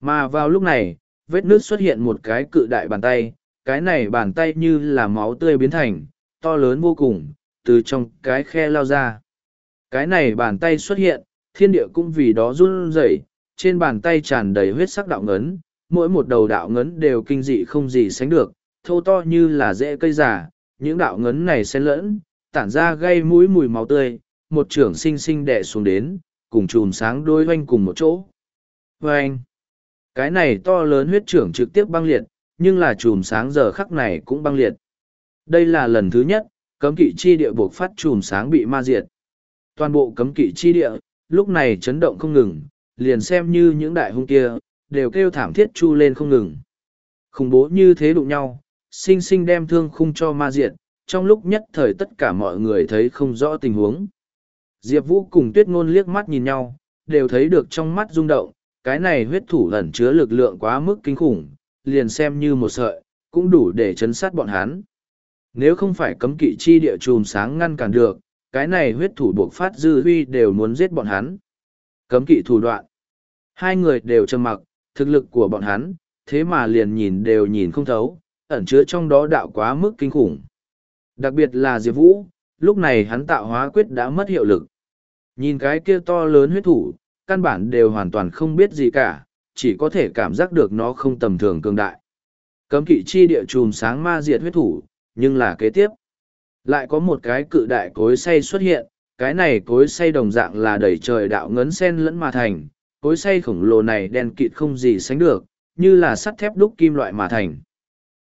Mà vào lúc này, vết nước xuất hiện một cái cự đại bàn tay, cái này bàn tay như là máu tươi biến thành, to lớn vô cùng, từ trong cái khe lao ra. Cái này bàn tay xuất hiện, thiên địa cũng vì đó run rẩy, trên bàn tay tràn đầy huyết sắc đạo ngấn, mỗi một đầu đạo ngấn đều kinh dị không gì sánh được, thô to như là rễ cây giả, những đạo ngấn này xen lẫn, tản ra gây mũi mùi máu tươi, một trưởng sinh sinh đè xuống đến, cùng chùm sáng đôi hoanh cùng một chỗ. Vâng! Cái này to lớn huyết trưởng trực tiếp băng liệt, nhưng là chùm sáng giờ khắc này cũng băng liệt. Đây là lần thứ nhất, cấm kỵ chi địa buộc phát chùm sáng bị ma diệt. Toàn bộ cấm kỵ chi địa, lúc này chấn động không ngừng, liền xem như những đại hung kia, đều kêu thảm thiết chu lên không ngừng. Khủng bố như thế đụng nhau, sinh sinh đem thương khung cho ma diện, trong lúc nhất thời tất cả mọi người thấy không rõ tình huống. Diệp Vũ cùng Tuyết Ngôn liếc mắt nhìn nhau, đều thấy được trong mắt rung động, cái này huyết thủ ẩn chứa lực lượng quá mức kinh khủng, liền xem như một sợi, cũng đủ để chấn sát bọn hắn. Nếu không phải cấm kỵ chi địa trùm sáng ngăn cản được, cái này huyết thủ buộc phát dư huy đều muốn giết bọn hắn. Cấm kỵ thủ đoạn. Hai người đều trầm mặc, thực lực của bọn hắn, thế mà liền nhìn đều nhìn không thấu, ẩn chứa trong đó đạo quá mức kinh khủng. Đặc biệt là Diệp Vũ, lúc này hắn tạo hóa quyết đã mất hiệu lực. Nhìn cái kia to lớn huyết thủ, căn bản đều hoàn toàn không biết gì cả, chỉ có thể cảm giác được nó không tầm thường cường đại. Cấm kỵ chi địa trùm sáng ma diệt huyết thủ, nhưng là kế tiếp. Lại có một cái cự đại cối say xuất hiện, cái này cối say đồng dạng là đẩy trời đạo ngấn sen lẫn mà thành, cối say khổng lồ này đen kịt không gì sánh được, như là sắt thép đúc kim loại mà thành.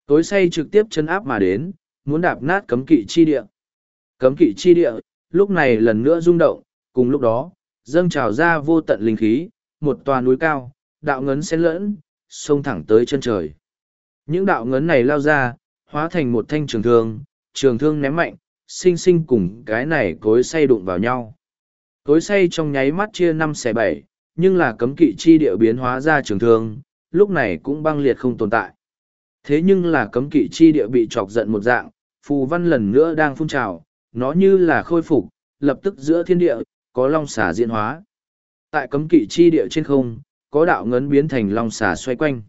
Cối say trực tiếp chân áp mà đến, muốn đạp nát cấm kỵ chi địa. Cấm kỵ chi địa, lúc này lần nữa rung động, cùng lúc đó, dâng trào ra vô tận linh khí, một tòa núi cao, đạo ngấn sen lẫn, xông thẳng tới chân trời. Những đạo ngấn này lao ra, hóa thành một thanh trường thương, trường thương ném mạnh, sinh sinh cùng cái này cối say đụng vào nhau. Cối say trong nháy mắt chia năm xẻ bảy, nhưng là cấm kỵ chi địa biến hóa ra trường thương, lúc này cũng băng liệt không tồn tại. Thế nhưng là cấm kỵ chi địa bị chọc giận một dạng, phù văn lần nữa đang phun trào, nó như là khôi phục, lập tức giữa thiên địa, có long xà diễn hóa. Tại cấm kỵ chi địa trên không, có đạo ngấn biến thành long xà xoay quanh.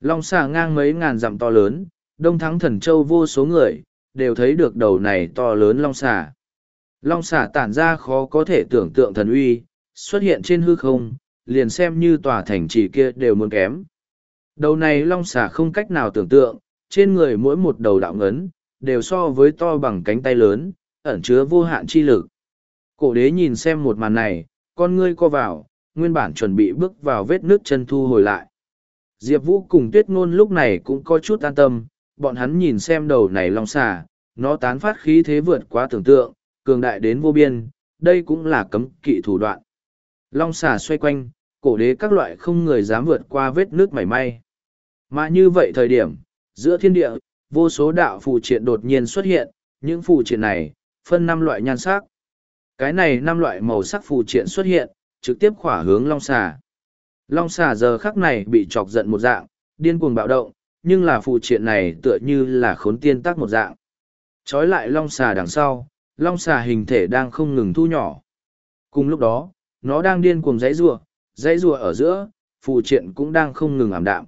Long xà ngang mấy ngàn dặm to lớn, đông thắng thần châu vô số người, đều thấy được đầu này to lớn long xà. Long xà tản ra khó có thể tưởng tượng thần uy, xuất hiện trên hư không, liền xem như tòa thành trì kia đều muốn kém. Đầu này long xà không cách nào tưởng tượng, trên người mỗi một đầu đạo ngấn, đều so với to bằng cánh tay lớn, ẩn chứa vô hạn chi lực. Cổ đế nhìn xem một màn này, con ngươi co vào, nguyên bản chuẩn bị bước vào vết nước chân thu hồi lại. Diệp Vũ cùng tuyết ngôn lúc này cũng có chút an tâm, bọn hắn nhìn xem đầu này long xà, nó tán phát khí thế vượt quá tưởng tượng, cường đại đến vô biên, đây cũng là cấm kỵ thủ đoạn. Long xà xoay quanh, cổ đế các loại không người dám vượt qua vết nước mảy may. Mà như vậy thời điểm, giữa thiên địa, vô số đạo phù triện đột nhiên xuất hiện, những phù triện này, phân năm loại nhan sắc. Cái này năm loại màu sắc phù triện xuất hiện, trực tiếp khỏa hướng long xà. Long xà giờ khắc này bị chọc giận một dạng, điên cuồng bạo động, nhưng là phù triện này tựa như là khốn tiên tác một dạng. Trói lại long xà đằng sau, long xà hình thể đang không ngừng thu nhỏ. Cùng lúc đó, nó đang điên cuồng dãy rùa, dãy rùa ở giữa, phù triện cũng đang không ngừng ảm đạm.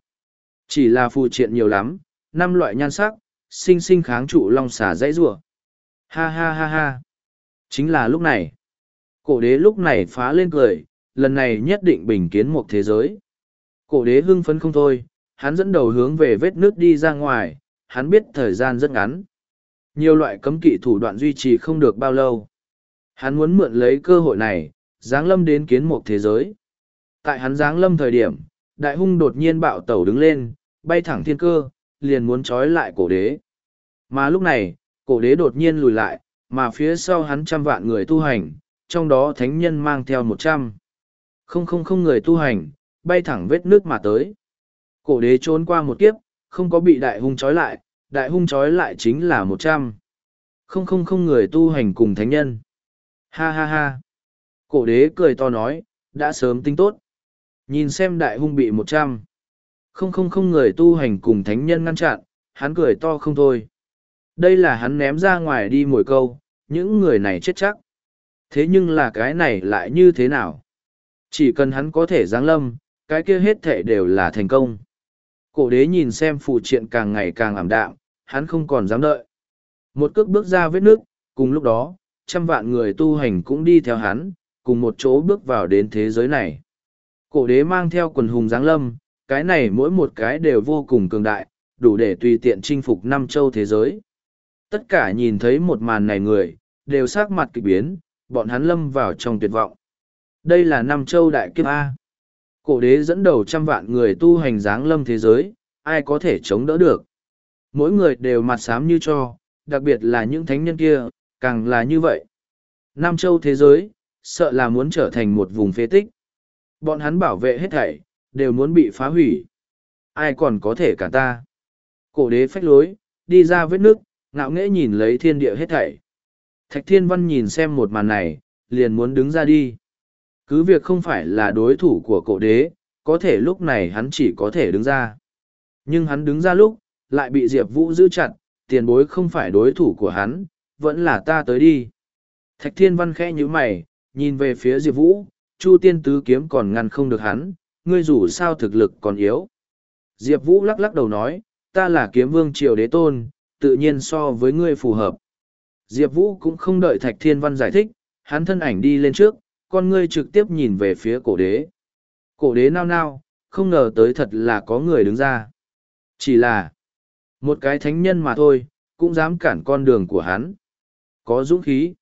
Chỉ là phù triện nhiều lắm, năm loại nhan sắc, sinh sinh kháng trụ long xà dãy rùa. Ha ha ha ha. Chính là lúc này. Cổ đế lúc này phá lên cười, lần này nhất định bình kiến một thế giới. Cổ đế hưng phấn không thôi, hắn dẫn đầu hướng về vết nước đi ra ngoài, hắn biết thời gian rất ngắn. Nhiều loại cấm kỵ thủ đoạn duy trì không được bao lâu. Hắn muốn mượn lấy cơ hội này, giáng lâm đến kiến một thế giới. Tại hắn giáng lâm thời điểm, đại hung đột nhiên bạo tẩu đứng lên, bay thẳng thiên cơ, liền muốn trói lại cổ đế. Mà lúc này, cổ đế đột nhiên lùi lại, mà phía sau hắn trăm vạn người tu hành, trong đó thánh nhân mang theo một trăm. Không không không người tu hành, bay thẳng vết nước mà tới. Cổ đế trốn qua một kiếp, không có bị đại hung trói lại, đại hung trói lại chính là một trăm. Không không không người tu hành cùng thánh nhân. Ha ha ha. Cổ đế cười to nói, đã sớm tính tốt. Nhìn xem đại hung bị một trăm. Không không không người tu hành cùng thánh nhân ngăn chặn, hắn cười to không thôi. Đây là hắn ném ra ngoài đi mồi câu, những người này chết chắc. Thế nhưng là cái này lại như thế nào? Chỉ cần hắn có thể giáng lâm, cái kia hết thể đều là thành công. Cổ đế nhìn xem phụ triện càng ngày càng ảm đạm, hắn không còn dám đợi. Một cước bước ra vết nước, cùng lúc đó, trăm vạn người tu hành cũng đi theo hắn, cùng một chỗ bước vào đến thế giới này. Cổ đế mang theo quần hùng giáng lâm, cái này mỗi một cái đều vô cùng cường đại, đủ để tùy tiện chinh phục năm châu thế giới. Tất cả nhìn thấy một màn này người, đều sắc mặt kịch biến, bọn hắn lâm vào trong tuyệt vọng. Đây là năm châu đại kiếp A. Cổ đế dẫn đầu trăm vạn người tu hành dáng lâm thế giới, ai có thể chống đỡ được. Mỗi người đều mặt xám như cho, đặc biệt là những thánh nhân kia, càng là như vậy. Nam châu thế giới, sợ là muốn trở thành một vùng phế tích. Bọn hắn bảo vệ hết thảy, đều muốn bị phá hủy. Ai còn có thể cả ta? Cổ đế phách lối, đi ra vết nước, ngạo nghễ nhìn lấy thiên địa hết thảy. Thạch Thiên Văn nhìn xem một màn này, liền muốn đứng ra đi. Cứ việc không phải là đối thủ của cổ đế, có thể lúc này hắn chỉ có thể đứng ra. Nhưng hắn đứng ra lúc, lại bị Diệp Vũ giữ chặt, tiền bối không phải đối thủ của hắn, vẫn là ta tới đi. Thạch Thiên Văn khẽ như mày, nhìn về phía Diệp Vũ, Chu Tiên Tứ Kiếm còn ngăn không được hắn, ngươi dù sao thực lực còn yếu. Diệp Vũ lắc lắc đầu nói, ta là kiếm vương triều đế tôn, tự nhiên so với ngươi phù hợp. Diệp Vũ cũng không đợi Thạch Thiên Văn giải thích, hắn thân ảnh đi lên trước, con ngươi trực tiếp nhìn về phía cổ đế. Cổ đế nao nao, không ngờ tới thật là có người đứng ra. Chỉ là một cái thánh nhân mà thôi, cũng dám cản con đường của hắn. Có dũng khí.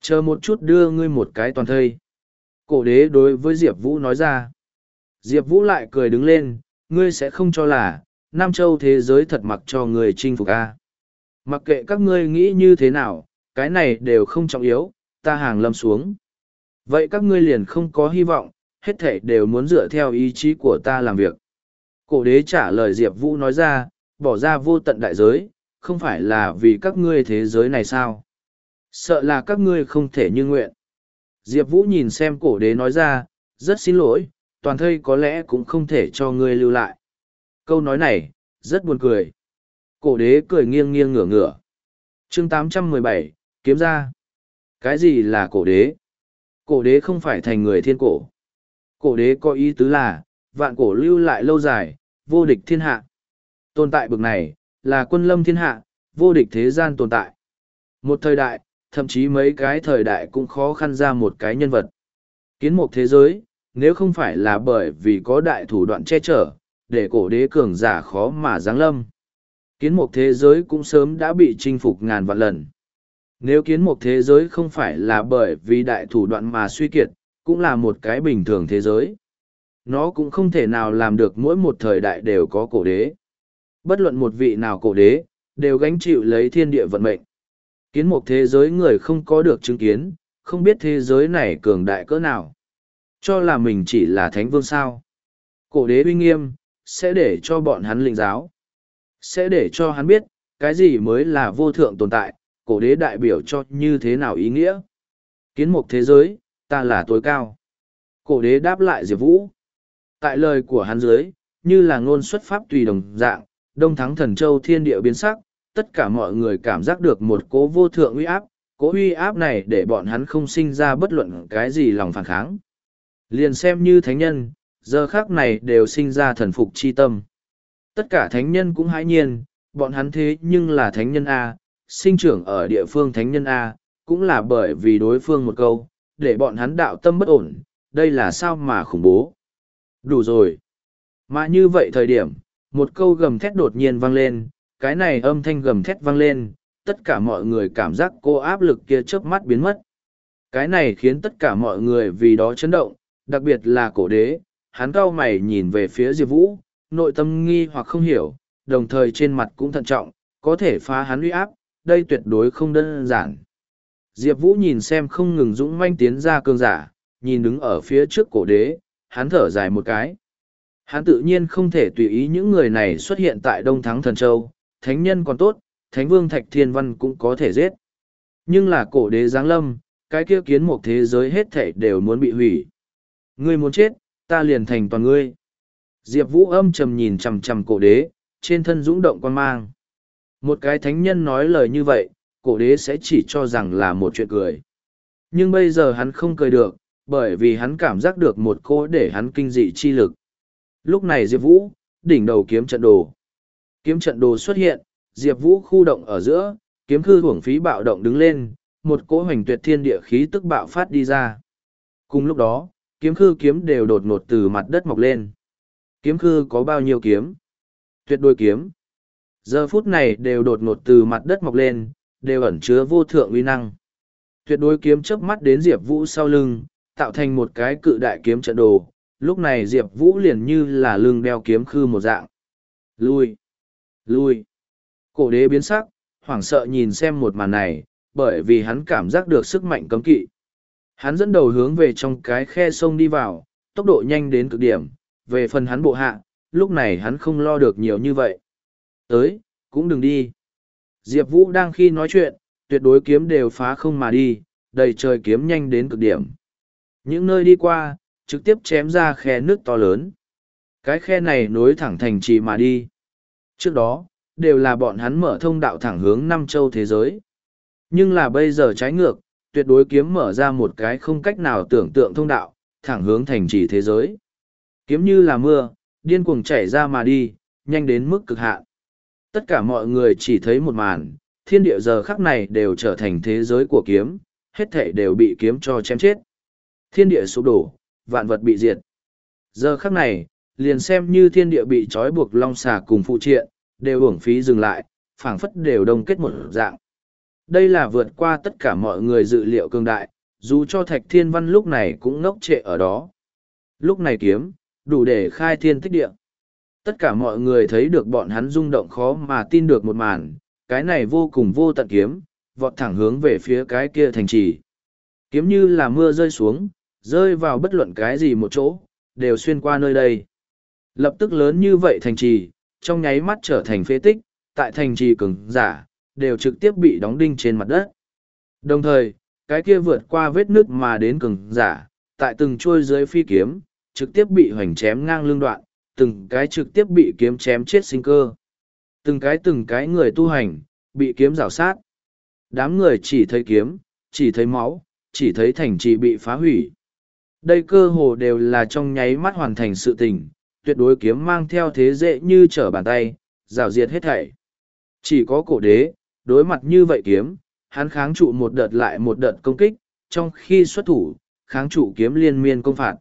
Chờ một chút đưa ngươi một cái toàn thây. Cổ đế đối với Diệp Vũ nói ra. Diệp Vũ lại cười đứng lên, ngươi sẽ không cho là, Nam Châu thế giới thật mặc cho người chinh phục a Mặc kệ các ngươi nghĩ như thế nào, cái này đều không trọng yếu, ta hàng lâm xuống. Vậy các ngươi liền không có hy vọng, hết thể đều muốn dựa theo ý chí của ta làm việc. Cổ đế trả lời Diệp Vũ nói ra, bỏ ra vô tận đại giới, không phải là vì các ngươi thế giới này sao? Sợ là các ngươi không thể như nguyện. Diệp Vũ nhìn xem cổ đế nói ra, rất xin lỗi, toàn thây có lẽ cũng không thể cho ngươi lưu lại. Câu nói này, rất buồn cười. Cổ đế cười nghiêng nghiêng ngửa ngửa. chương 817, kiếm ra. Cái gì là cổ đế? Cổ đế không phải thành người thiên cổ. Cổ đế có ý tứ là, vạn cổ lưu lại lâu dài, vô địch thiên hạ. Tồn tại bực này, là quân lâm thiên hạ, vô địch thế gian tồn tại. Một thời đại, thậm chí mấy cái thời đại cũng khó khăn ra một cái nhân vật. Kiến một thế giới, nếu không phải là bởi vì có đại thủ đoạn che chở, để cổ đế cường giả khó mà giáng lâm. Kiến một thế giới cũng sớm đã bị chinh phục ngàn vạn lần. Nếu kiến một thế giới không phải là bởi vì đại thủ đoạn mà suy kiệt, cũng là một cái bình thường thế giới. Nó cũng không thể nào làm được mỗi một thời đại đều có cổ đế. Bất luận một vị nào cổ đế, đều gánh chịu lấy thiên địa vận mệnh. Kiến một thế giới người không có được chứng kiến, không biết thế giới này cường đại cỡ nào. Cho là mình chỉ là thánh vương sao. Cổ đế uy nghiêm, sẽ để cho bọn hắn linh giáo. Sẽ để cho hắn biết, cái gì mới là vô thượng tồn tại, cổ đế đại biểu cho như thế nào ý nghĩa. Kiến mục thế giới, ta là tối cao. Cổ đế đáp lại Diệp Vũ. Tại lời của hắn dưới, như là ngôn xuất pháp tùy đồng dạng, đông thắng thần châu thiên địa biến sắc, tất cả mọi người cảm giác được một cố vô thượng uy áp, cố uy áp này để bọn hắn không sinh ra bất luận cái gì lòng phản kháng. Liền xem như thánh nhân, giờ khác này đều sinh ra thần phục chi tâm. Tất cả thánh nhân cũng hãi nhiên, bọn hắn thế nhưng là thánh nhân A, sinh trưởng ở địa phương thánh nhân A, cũng là bởi vì đối phương một câu, để bọn hắn đạo tâm bất ổn, đây là sao mà khủng bố. Đủ rồi. Mà như vậy thời điểm, một câu gầm thét đột nhiên vang lên, cái này âm thanh gầm thét vang lên, tất cả mọi người cảm giác cô áp lực kia chớp mắt biến mất. Cái này khiến tất cả mọi người vì đó chấn động, đặc biệt là cổ đế, hắn cau mày nhìn về phía Diệp Vũ, nội tâm nghi hoặc không hiểu, đồng thời trên mặt cũng thận trọng, có thể phá hắn uy áp, đây tuyệt đối không đơn giản. Diệp Vũ nhìn xem không ngừng dũng manh tiến ra cương giả, nhìn đứng ở phía trước cổ đế, hắn thở dài một cái. Hắn tự nhiên không thể tùy ý những người này xuất hiện tại Đông Thắng Thần Châu, thánh nhân còn tốt, thánh vương Thạch Thiên Văn cũng có thể giết. Nhưng là cổ đế giáng lâm, cái kia kiến một thế giới hết thảy đều muốn bị hủy. Ngươi muốn chết, ta liền thành toàn ngươi. Diệp Vũ âm trầm nhìn chầm chầm cổ đế, trên thân dũng động quan mang. Một cái thánh nhân nói lời như vậy, cổ đế sẽ chỉ cho rằng là một chuyện cười. Nhưng bây giờ hắn không cười được, bởi vì hắn cảm giác được một cô để hắn kinh dị chi lực. Lúc này Diệp Vũ, đỉnh đầu kiếm trận đồ. Kiếm trận đồ xuất hiện, Diệp Vũ khu động ở giữa, kiếm khư hưởng phí bạo động đứng lên, một cỗ hoành tuyệt thiên địa khí tức bạo phát đi ra. Cùng lúc đó, kiếm khư kiếm đều đột ngột từ mặt đất mọc lên. Kiếm khư có bao nhiêu kiếm? Tuyệt đôi kiếm. Giờ phút này đều đột ngột từ mặt đất mọc lên, đều ẩn chứa vô thượng uy năng. Tuyệt đối kiếm chớp mắt đến Diệp Vũ sau lưng, tạo thành một cái cự đại kiếm trận đồ. Lúc này Diệp Vũ liền như là lưng đeo kiếm khư một dạng. Lui! Lui! Cổ đế biến sắc, hoảng sợ nhìn xem một màn này, bởi vì hắn cảm giác được sức mạnh cấm kỵ. Hắn dẫn đầu hướng về trong cái khe sông đi vào, tốc độ nhanh đến cực điểm, về phần hắn bộ hạ, lúc này hắn không lo được nhiều như vậy. Tới, cũng đừng đi. Diệp Vũ đang khi nói chuyện, tuyệt đối kiếm đều phá không mà đi, đầy trời kiếm nhanh đến cực điểm. Những nơi đi qua, trực tiếp chém ra khe nước to lớn. Cái khe này nối thẳng thành trì mà đi. Trước đó, đều là bọn hắn mở thông đạo thẳng hướng năm châu thế giới. Nhưng là bây giờ trái ngược, tuyệt đối kiếm mở ra một cái không cách nào tưởng tượng thông đạo, thẳng hướng thành trì thế giới. Kiếm như là mưa, điên cuồng chảy ra mà đi, nhanh đến mức cực hạn. Tất cả mọi người chỉ thấy một màn, thiên địa giờ khắc này đều trở thành thế giới của kiếm, hết thể đều bị kiếm cho chém chết. Thiên địa sụp đổ, vạn vật bị diệt. Giờ khắc này, liền xem như thiên địa bị trói buộc long xà cùng phụ triện, đều uổng phí dừng lại, phảng phất đều đông kết một dạng. Đây là vượt qua tất cả mọi người dự liệu cương đại, dù cho Thạch Thiên Văn lúc này cũng ngốc trệ ở đó. Lúc này kiếm, đủ để khai thiên tích địa. Tất cả mọi người thấy được bọn hắn rung động khó mà tin được một màn, cái này vô cùng vô tận kiếm, vọt thẳng hướng về phía cái kia thành trì. Kiếm như là mưa rơi xuống, rơi vào bất luận cái gì một chỗ, đều xuyên qua nơi đây. Lập tức lớn như vậy thành trì, trong nháy mắt trở thành phế tích, tại thành trì cứng, giả, đều trực tiếp bị đóng đinh trên mặt đất. Đồng thời, cái kia vượt qua vết nước mà đến cứng, giả, tại từng trôi dưới phi kiếm, trực tiếp bị hoành chém ngang lưng đoạn, từng cái trực tiếp bị kiếm chém chết sinh cơ. Từng cái từng cái người tu hành, bị kiếm rào sát. Đám người chỉ thấy kiếm, chỉ thấy máu, chỉ thấy thành trì bị phá hủy. Đây cơ hồ đều là trong nháy mắt hoàn thành sự tình, tuyệt đối kiếm mang theo thế dễ như trở bàn tay, rào diệt hết thảy. Chỉ có cổ đế, đối mặt như vậy kiếm, hắn kháng trụ một đợt lại một đợt công kích, trong khi xuất thủ, kháng trụ kiếm liên miên công phạt.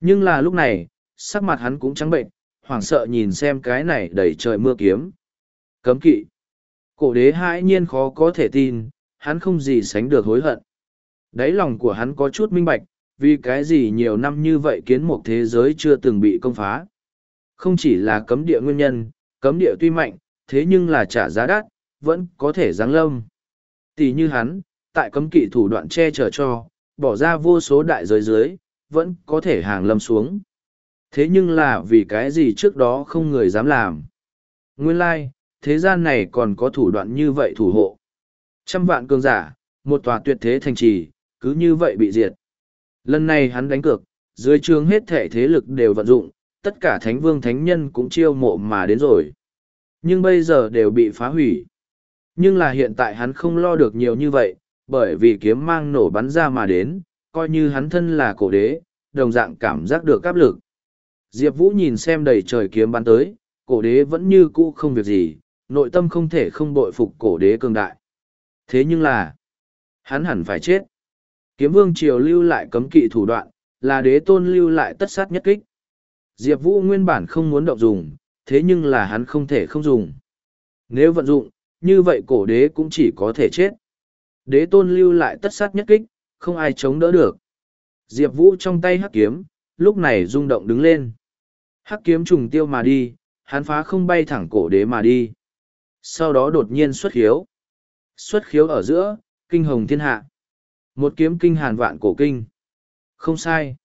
Nhưng là lúc này, sắc mặt hắn cũng trắng bệnh, hoảng sợ nhìn xem cái này đầy trời mưa kiếm. Cấm kỵ. Cổ đế hãi nhiên khó có thể tin, hắn không gì sánh được hối hận. Đáy lòng của hắn có chút minh bạch, vì cái gì nhiều năm như vậy kiến một thế giới chưa từng bị công phá. Không chỉ là cấm địa nguyên nhân, cấm địa tuy mạnh, thế nhưng là trả giá đắt, vẫn có thể giáng lâm. Tỷ như hắn, tại cấm kỵ thủ đoạn che chở cho, bỏ ra vô số đại giới dưới, vẫn có thể hàng lâm xuống. Thế nhưng là vì cái gì trước đó không người dám làm. Nguyên lai, like, thế gian này còn có thủ đoạn như vậy thủ hộ. Trăm vạn cường giả, một tòa tuyệt thế thành trì, cứ như vậy bị diệt. Lần này hắn đánh cược, dưới trường hết thể thế lực đều vận dụng, tất cả thánh vương thánh nhân cũng chiêu mộ mà đến rồi. Nhưng bây giờ đều bị phá hủy. Nhưng là hiện tại hắn không lo được nhiều như vậy, bởi vì kiếm mang nổ bắn ra mà đến, coi như hắn thân là cổ đế, đồng dạng cảm giác được áp lực. Diệp Vũ nhìn xem đầy trời kiếm bắn tới, cổ đế vẫn như cũ không việc gì, nội tâm không thể không bội phục cổ đế cường đại. Thế nhưng là, hắn hẳn phải chết. Kiếm vương triều lưu lại cấm kỵ thủ đoạn, là đế tôn lưu lại tất sát nhất kích. Diệp Vũ nguyên bản không muốn động dùng, thế nhưng là hắn không thể không dùng. Nếu vận dụng, như vậy cổ đế cũng chỉ có thể chết. Đế tôn lưu lại tất sát nhất kích, không ai chống đỡ được. Diệp Vũ trong tay hắc kiếm, lúc này rung động đứng lên. Hắc kiếm trùng tiêu mà đi, hắn phá không bay thẳng cổ đế mà đi. Sau đó đột nhiên xuất khiếu. Xuất khiếu ở giữa, kinh hồng thiên hạ. Một kiếm kinh hàn vạn cổ kinh. Không sai.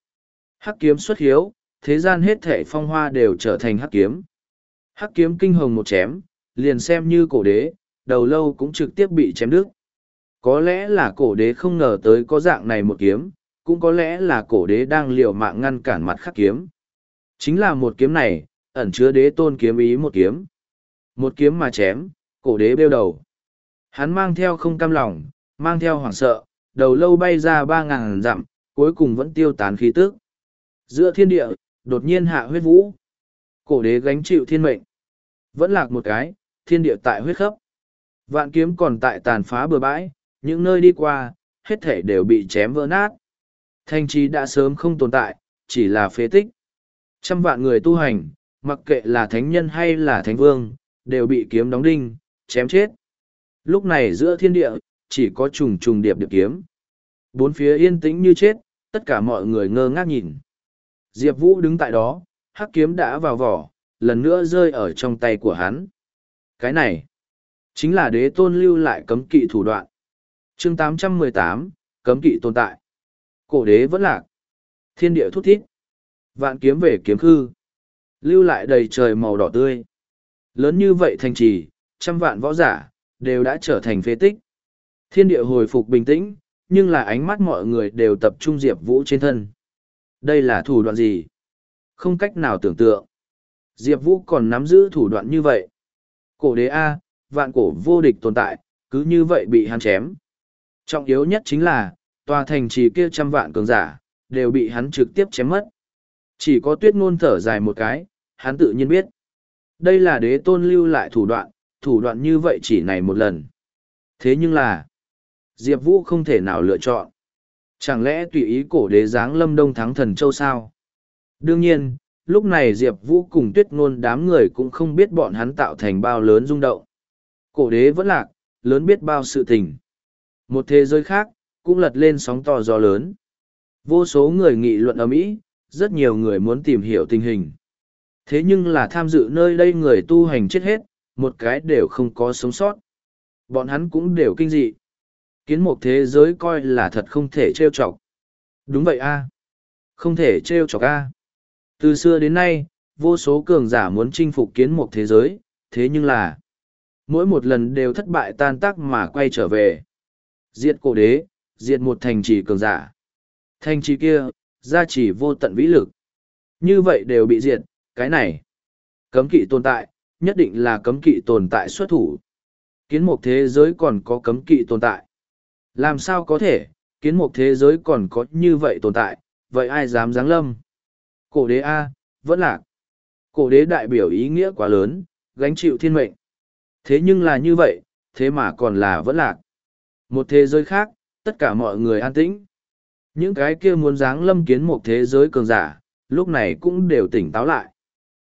Hắc kiếm xuất khiếu, thế gian hết thể phong hoa đều trở thành hắc kiếm. Hắc kiếm kinh hồng một chém, liền xem như cổ đế, đầu lâu cũng trực tiếp bị chém đứt. Có lẽ là cổ đế không ngờ tới có dạng này một kiếm, cũng có lẽ là cổ đế đang liều mạng ngăn cản mặt khắc kiếm. Chính là một kiếm này, ẩn chứa đế tôn kiếm ý một kiếm. Một kiếm mà chém, cổ đế bêu đầu. Hắn mang theo không cam lòng, mang theo hoảng sợ, đầu lâu bay ra ba ngàn dặm, cuối cùng vẫn tiêu tán khí tức. Giữa thiên địa, đột nhiên hạ huyết vũ. Cổ đế gánh chịu thiên mệnh. Vẫn lạc một cái, thiên địa tại huyết khắp. Vạn kiếm còn tại tàn phá bừa bãi, những nơi đi qua, hết thể đều bị chém vỡ nát. Thanh trí đã sớm không tồn tại, chỉ là phế tích. Trăm vạn người tu hành, mặc kệ là thánh nhân hay là thánh vương, đều bị kiếm đóng đinh, chém chết. Lúc này giữa thiên địa, chỉ có trùng trùng điệp điệp kiếm. Bốn phía yên tĩnh như chết, tất cả mọi người ngơ ngác nhìn. Diệp Vũ đứng tại đó, hắc kiếm đã vào vỏ, lần nữa rơi ở trong tay của hắn. Cái này, chính là đế tôn lưu lại cấm kỵ thủ đoạn. chương 818, cấm kỵ tồn tại. Cổ đế vẫn lạc. Thiên địa thút thít. Vạn kiếm về kiếm khư. Lưu lại đầy trời màu đỏ tươi. Lớn như vậy thành trì, trăm vạn võ giả, đều đã trở thành phế tích. Thiên địa hồi phục bình tĩnh, nhưng là ánh mắt mọi người đều tập trung Diệp Vũ trên thân. Đây là thủ đoạn gì? Không cách nào tưởng tượng. Diệp Vũ còn nắm giữ thủ đoạn như vậy. Cổ đế A, vạn cổ vô địch tồn tại, cứ như vậy bị hắn chém. Trọng yếu nhất chính là, tòa thành trì kia trăm vạn cường giả, đều bị hắn trực tiếp chém mất. Chỉ có tuyết ngôn thở dài một cái, hắn tự nhiên biết. Đây là đế tôn lưu lại thủ đoạn, thủ đoạn như vậy chỉ này một lần. Thế nhưng là, Diệp Vũ không thể nào lựa chọn. Chẳng lẽ tùy ý cổ đế giáng lâm đông thắng thần châu sao? Đương nhiên, lúc này Diệp Vũ cùng tuyết ngôn đám người cũng không biết bọn hắn tạo thành bao lớn rung động. Cổ đế vẫn lạc, lớn biết bao sự tình. Một thế giới khác, cũng lật lên sóng to gió lớn. Vô số người nghị luận ở Mỹ, rất nhiều người muốn tìm hiểu tình hình. Thế nhưng là tham dự nơi đây người tu hành chết hết, một cái đều không có sống sót. Bọn hắn cũng đều kinh dị. Kiến một thế giới coi là thật không thể trêu chọc. Đúng vậy a Không thể trêu chọc a Từ xưa đến nay, vô số cường giả muốn chinh phục kiến một thế giới, thế nhưng là mỗi một lần đều thất bại tan tác mà quay trở về. Diệt cổ đế, diệt một thành trì cường giả. Thành trì kia, gia trì vô tận vĩ lực. Như vậy đều bị diệt, cái này. Cấm kỵ tồn tại, nhất định là cấm kỵ tồn tại xuất thủ. Kiến mục thế giới còn có cấm kỵ tồn tại. Làm sao có thể, kiến mục thế giới còn có như vậy tồn tại, vậy ai dám giáng lâm? Cổ đế A, vẫn lạc. Cổ đế đại biểu ý nghĩa quá lớn, gánh chịu thiên mệnh. Thế nhưng là như vậy, thế mà còn là vẫn lạc. Một thế giới khác, tất cả mọi người an tĩnh. Những cái kia muốn dáng lâm kiến một thế giới cường giả, lúc này cũng đều tỉnh táo lại.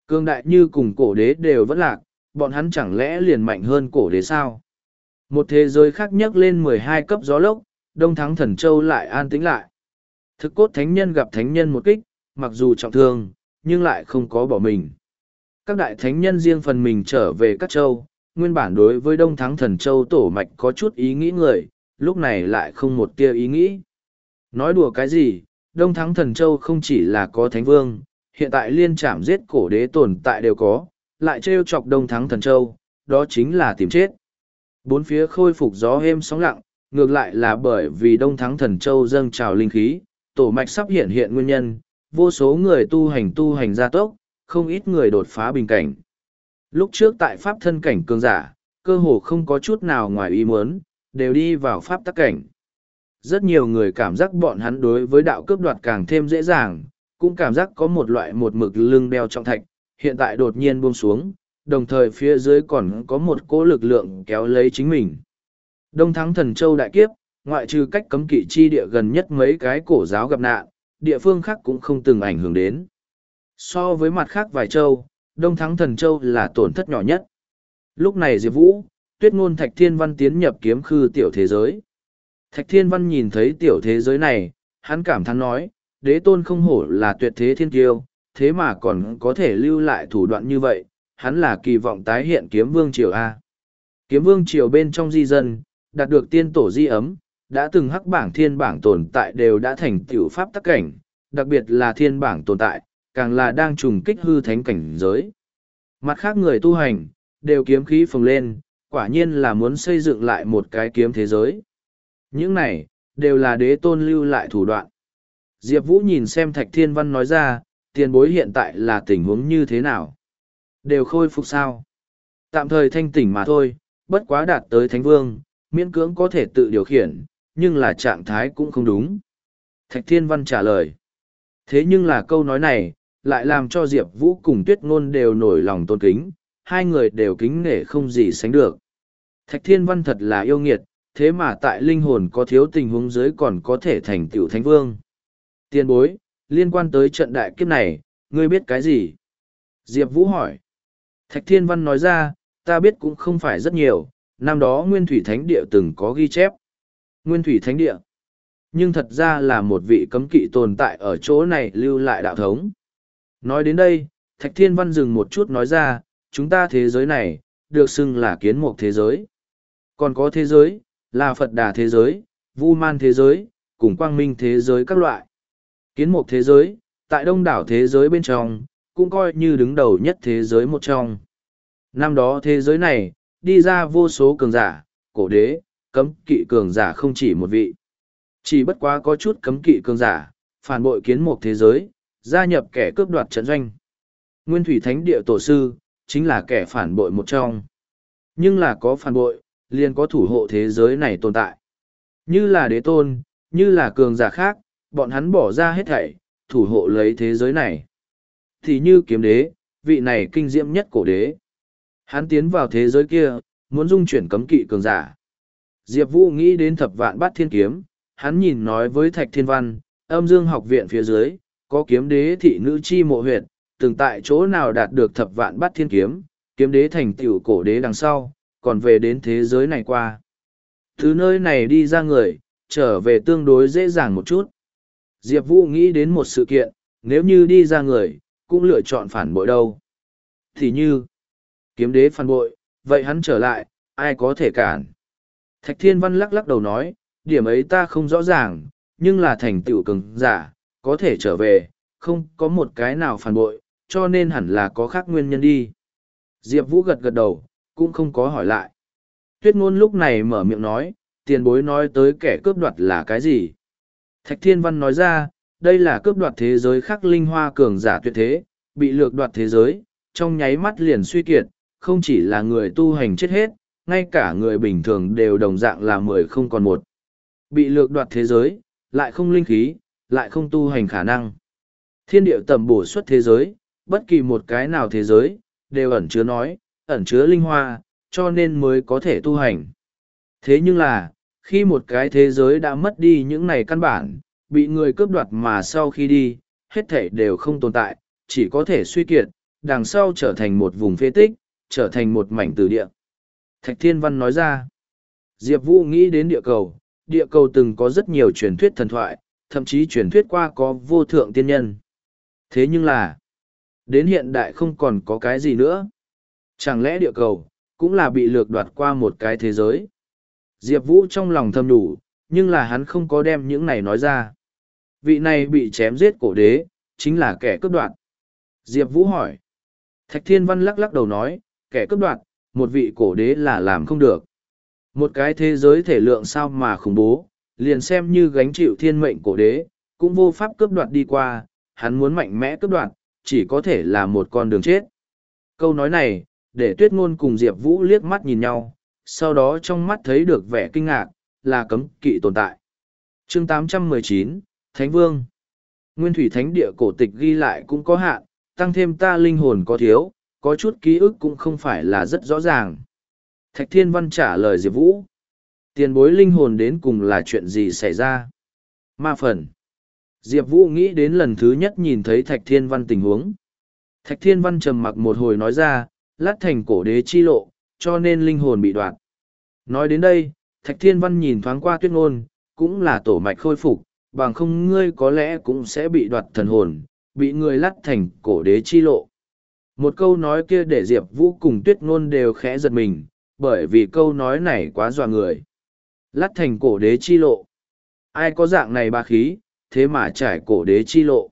Cương đại như cùng cổ đế đều vẫn lạc, bọn hắn chẳng lẽ liền mạnh hơn cổ đế sao? Một thế giới khác nhấc lên mười hai cấp gió lốc, đông thắng thần châu lại an tĩnh lại. Thực cốt thánh nhân gặp thánh nhân một kích, mặc dù trọng thương, nhưng lại không có bỏ mình. Các đại thánh nhân riêng phần mình trở về các châu, nguyên bản đối với đông thắng thần châu tổ mạch có chút ý nghĩ người, lúc này lại không một tia ý nghĩ. Nói đùa cái gì, Đông Thắng Thần Châu không chỉ là có Thánh Vương, hiện tại liên trảm giết cổ đế tồn tại đều có, lại trêu chọc Đông Thắng Thần Châu, đó chính là tìm chết. Bốn phía khôi phục gió êm sóng lặng, ngược lại là bởi vì Đông Thắng Thần Châu dâng trào linh khí, tổ mạch sắp hiện hiện nguyên nhân, vô số người tu hành tu hành gia tốc, không ít người đột phá bình cảnh. Lúc trước tại Pháp thân cảnh cường giả, cơ hồ không có chút nào ngoài ý muốn, đều đi vào Pháp tắc cảnh. Rất nhiều người cảm giác bọn hắn đối với đạo cướp đoạt càng thêm dễ dàng, cũng cảm giác có một loại một mực lưng đeo trọng thạch, hiện tại đột nhiên buông xuống, đồng thời phía dưới còn có một cỗ lực lượng kéo lấy chính mình. Đông thắng thần châu đại kiếp, ngoại trừ cách cấm kỵ chi địa gần nhất mấy cái cổ giáo gặp nạn, địa phương khác cũng không từng ảnh hưởng đến. So với mặt khác vài châu, Đông Thắng Thần Châu là tổn thất nhỏ nhất. Lúc này Diệp Vũ, tuyết ngôn Thạch Thiên Văn tiến nhập kiếm khư tiểu thế giới. Thạch Thiên Văn nhìn thấy tiểu thế giới này, hắn cảm thán nói, đế tôn không hổ là tuyệt thế thiên kiêu, thế mà còn có thể lưu lại thủ đoạn như vậy, hắn là kỳ vọng tái hiện kiếm vương triều A. Kiếm vương triều bên trong di dân, đạt được tiên tổ di ấm, đã từng hắc bảng thiên bảng tồn tại đều đã thành tiểu pháp tắc cảnh, đặc biệt là thiên bảng tồn tại, càng là đang trùng kích hư thánh cảnh giới. Mặt khác người tu hành, đều kiếm khí phồng lên, quả nhiên là muốn xây dựng lại một cái kiếm thế giới. Những này, đều là đế tôn lưu lại thủ đoạn. Diệp Vũ nhìn xem Thạch Thiên Văn nói ra, tiền bối hiện tại là tình huống như thế nào? Đều khôi phục sao? Tạm thời thanh tỉnh mà thôi, bất quá đạt tới Thánh Vương, miễn cưỡng có thể tự điều khiển, nhưng là trạng thái cũng không đúng. Thạch Thiên Văn trả lời. Thế nhưng là câu nói này, lại làm cho Diệp Vũ cùng Tuyết Ngôn đều nổi lòng tôn kính, hai người đều kính nể không gì sánh được. Thạch Thiên Văn thật là yêu nghiệt, thế mà tại linh hồn có thiếu tình huống dưới còn có thể thành tựu thánh vương. Tiên bối, liên quan tới trận đại kiếp này, ngươi biết cái gì? Diệp Vũ hỏi. Thạch Thiên Văn nói ra, ta biết cũng không phải rất nhiều, năm đó Nguyên Thủy Thánh Địa từng có ghi chép. Nguyên Thủy Thánh Địa. Nhưng thật ra là một vị cấm kỵ tồn tại ở chỗ này lưu lại đạo thống. Nói đến đây, Thạch Thiên Văn dừng một chút nói ra, chúng ta thế giới này, được xưng là kiến mục thế giới. Còn có thế giới, là Phật Đà thế giới, Vu Man thế giới, cùng quang minh thế giới các loại. Kiến mục thế giới, tại đông đảo thế giới bên trong, cũng coi như đứng đầu nhất thế giới một trong. Năm đó thế giới này, đi ra vô số cường giả, cổ đế, cấm kỵ cường giả không chỉ một vị. Chỉ bất quá có chút cấm kỵ cường giả, phản bội kiến mục thế giới, gia nhập kẻ cướp đoạt trận doanh. Nguyên thủy thánh địa tổ sư, chính là kẻ phản bội một trong. Nhưng là có phản bội, liền có thủ hộ thế giới này tồn tại. Như là đế tôn, như là cường giả khác, bọn hắn bỏ ra hết thảy, thủ hộ lấy thế giới này. Thì như kiếm đế, vị này kinh diễm nhất cổ đế. Hắn tiến vào thế giới kia, muốn dung chuyển cấm kỵ cường giả. Diệp Vũ nghĩ đến thập vạn bát thiên kiếm, hắn nhìn nói với Thạch Thiên Văn, âm dương học viện phía dưới, có kiếm đế thị nữ chi mộ huyệt, từng tại chỗ nào đạt được thập vạn bát thiên kiếm, kiếm đế thành tiểu cổ đế đằng sau, còn về đến thế giới này qua. Thứ nơi này đi ra người, trở về tương đối dễ dàng một chút. Diệp Vũ nghĩ đến một sự kiện, nếu như đi ra người, cũng lựa chọn phản bội đâu. Thì như, kiếm đế phản bội, vậy hắn trở lại, ai có thể cản. Thạch Thiên Văn lắc lắc đầu nói, điểm ấy ta không rõ ràng, nhưng là thành tựu cường giả, có thể trở về, không có một cái nào phản bội, cho nên hẳn là có khác nguyên nhân đi. Diệp Vũ gật gật đầu, cũng không có hỏi lại. Tuyết ngôn lúc này mở miệng nói, tiền bối nói tới kẻ cướp đoạt là cái gì? Thạch Thiên Văn nói ra, đây là cướp đoạt thế giới khắc linh hoa cường giả tuyệt thế, bị lược đoạt thế giới, trong nháy mắt liền suy kiệt, không chỉ là người tu hành chết hết, ngay cả người bình thường đều đồng dạng là mười không còn một. Bị lược đoạt thế giới, lại không linh khí, lại không tu hành khả năng. Thiên điệu tầm bổ xuất thế giới, bất kỳ một cái nào thế giới, đều ẩn chứa nói, ẩn chứa linh hoa, cho nên mới có thể tu hành. Thế nhưng là, khi một cái thế giới đã mất đi những này căn bản, bị người cướp đoạt mà sau khi đi, hết thể đều không tồn tại, chỉ có thể suy kiệt, đằng sau trở thành một vùng phế tích, trở thành một mảnh từ địa. Thạch Thiên Văn nói ra, Diệp Vũ nghĩ đến địa cầu, địa cầu từng có rất nhiều truyền thuyết thần thoại, thậm chí truyền thuyết qua có vô thượng tiên nhân. Thế nhưng là, đến hiện đại không còn có cái gì nữa. Chẳng lẽ địa cầu, cũng là bị lược đoạt qua một cái thế giới? Diệp Vũ trong lòng thầm đủ, nhưng là hắn không có đem những này nói ra. Vị này bị chém giết cổ đế, chính là kẻ cướp đoạt. Diệp Vũ hỏi. Thạch Thiên Văn lắc lắc đầu nói, kẻ cướp đoạt, một vị cổ đế là làm không được. Một cái thế giới thể lượng sao mà khủng bố, liền xem như gánh chịu thiên mệnh cổ đế, cũng vô pháp cướp đoạt đi qua, hắn muốn mạnh mẽ cướp đoạt, chỉ có thể là một con đường chết. Câu nói này, để tuyết ngôn cùng Diệp Vũ liếc mắt nhìn nhau, sau đó trong mắt thấy được vẻ kinh ngạc, là cấm kỵ tồn tại. chương 819, Thánh Vương Nguyên thủy thánh địa cổ tịch ghi lại cũng có hạn, tăng thêm ta linh hồn có thiếu, có chút ký ức cũng không phải là rất rõ ràng. Thạch Thiên Văn trả lời Diệp Vũ. Tiền bối linh hồn đến cùng là chuyện gì xảy ra? Ma phần. Diệp Vũ nghĩ đến lần thứ nhất nhìn thấy Thạch Thiên Văn tình huống. Thạch Thiên Văn trầm mặc một hồi nói ra, lát thành cổ đế chi lộ, cho nên linh hồn bị đoạt. Nói đến đây, Thạch Thiên Văn nhìn thoáng qua tuyết ngôn, cũng là tổ mạch khôi phục, bằng không ngươi có lẽ cũng sẽ bị đoạt thần hồn, bị người lát thành cổ đế chi lộ. Một câu nói kia để Diệp Vũ cùng tuyết ngôn đều khẽ giật mình, bởi vì câu nói này quá dọa người. Lát thành cổ đế chi lộ. Ai có dạng này ba khí, thế mà trải cổ đế chi lộ.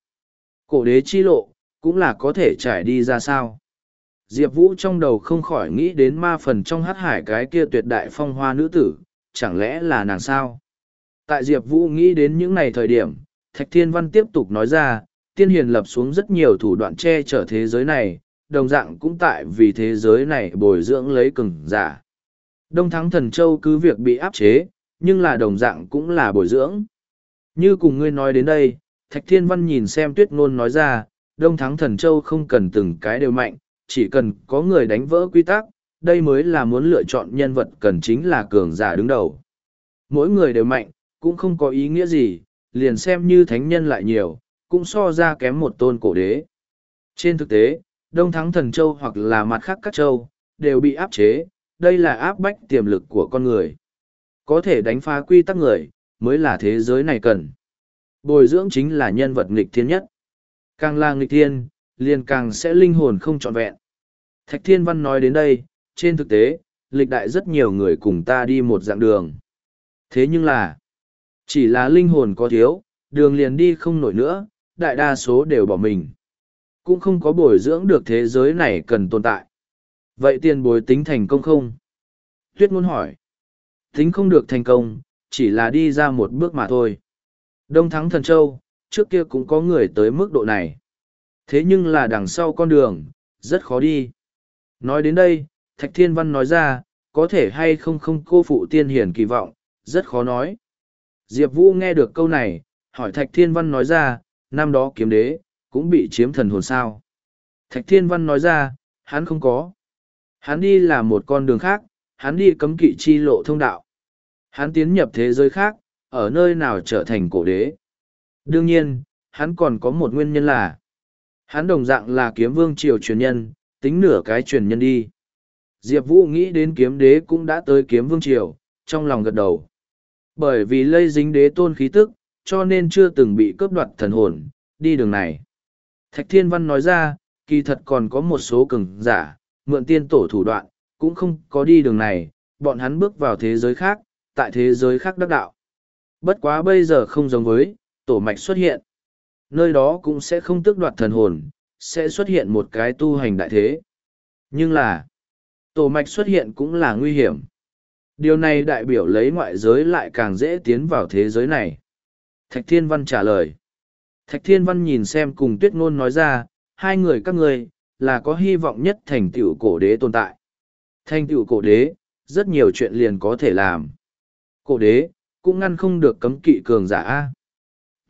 Cổ đế chi lộ, cũng là có thể trải đi ra sao. Diệp Vũ trong đầu không khỏi nghĩ đến ma phần trong hát hải cái kia tuyệt đại phong hoa nữ tử, chẳng lẽ là nàng sao? Tại Diệp Vũ nghĩ đến những ngày thời điểm, Thạch Thiên Văn tiếp tục nói ra, tiên hiền lập xuống rất nhiều thủ đoạn che chở thế giới này, đồng dạng cũng tại vì thế giới này bồi dưỡng lấy cường giả. Đông Thắng Thần Châu cứ việc bị áp chế, nhưng là đồng dạng cũng là bồi dưỡng. Như cùng ngươi nói đến đây, Thạch Thiên Văn nhìn xem tuyết ngôn nói ra, Đông Thắng Thần Châu không cần từng cái đều mạnh, chỉ cần có người đánh vỡ quy tắc, đây mới là muốn lựa chọn nhân vật cần chính là cường giả đứng đầu. Mỗi người đều mạnh, cũng không có ý nghĩa gì, liền xem như thánh nhân lại nhiều, cũng so ra kém một tôn cổ đế. Trên thực tế, Đông Thắng Thần Châu hoặc là mặt khác các châu, đều bị áp chế, đây là áp bách tiềm lực của con người. Có thể đánh phá quy tắc người, mới là thế giới này cần. Bồi dưỡng chính là nhân vật nghịch thiên nhất. Càng là nghịch thiên, liền càng sẽ linh hồn không trọn vẹn. Thạch Thiên Văn nói đến đây, trên thực tế, lịch đại rất nhiều người cùng ta đi một dạng đường. Thế nhưng là, chỉ là linh hồn có thiếu, đường liền đi không nổi nữa, đại đa số đều bỏ mình. Cũng không có bồi dưỡng được thế giới này cần tồn tại. Vậy tiền bồi tính thành công không? Tuyết muốn hỏi. Tính không được thành công, chỉ là đi ra một bước mà thôi. Đông Thắng Thần Châu, trước kia cũng có người tới mức độ này. Thế nhưng là đằng sau con đường, rất khó đi. Nói đến đây, Thạch Thiên Văn nói ra, có thể hay không không cô phụ tiên hiển kỳ vọng, rất khó nói. Diệp Vũ nghe được câu này, hỏi Thạch Thiên Văn nói ra, năm đó kiếm đế, cũng bị chiếm thần hồn sao. Thạch Thiên Văn nói ra, hắn không có. Hắn đi là một con đường khác, hắn đi cấm kỵ chi lộ thông đạo. Hắn tiến nhập thế giới khác, ở nơi nào trở thành cổ đế. Đương nhiên, hắn còn có một nguyên nhân là, hắn đồng dạng là kiếm vương triều truyền nhân, tính nửa cái truyền nhân đi. Diệp Vũ nghĩ đến kiếm đế cũng đã tới kiếm vương triều, trong lòng gật đầu. Bởi vì lây dính đế tôn khí tức, cho nên chưa từng bị cướp đoạt thần hồn, đi đường này. Thạch Thiên Văn nói ra, kỳ thật còn có một số cường giả, mượn tiên tổ thủ đoạn, cũng không có đi đường này, bọn hắn bước vào thế giới khác, tại thế giới khác đắc đạo. Bất quá bây giờ không giống với, tổ mạch xuất hiện. Nơi đó cũng sẽ không tước đoạt thần hồn, sẽ xuất hiện một cái tu hành đại thế. Nhưng là, tổ mạch xuất hiện cũng là nguy hiểm. Điều này đại biểu lấy ngoại giới lại càng dễ tiến vào thế giới này. Thạch Thiên Văn trả lời. Thạch Thiên Văn nhìn xem cùng tuyết ngôn nói ra, hai người các ngươi là có hy vọng nhất thành tựu cổ đế tồn tại. Thành tựu cổ đế, rất nhiều chuyện liền có thể làm. Cổ đế, cũng ngăn không được cấm kỵ cường giả A.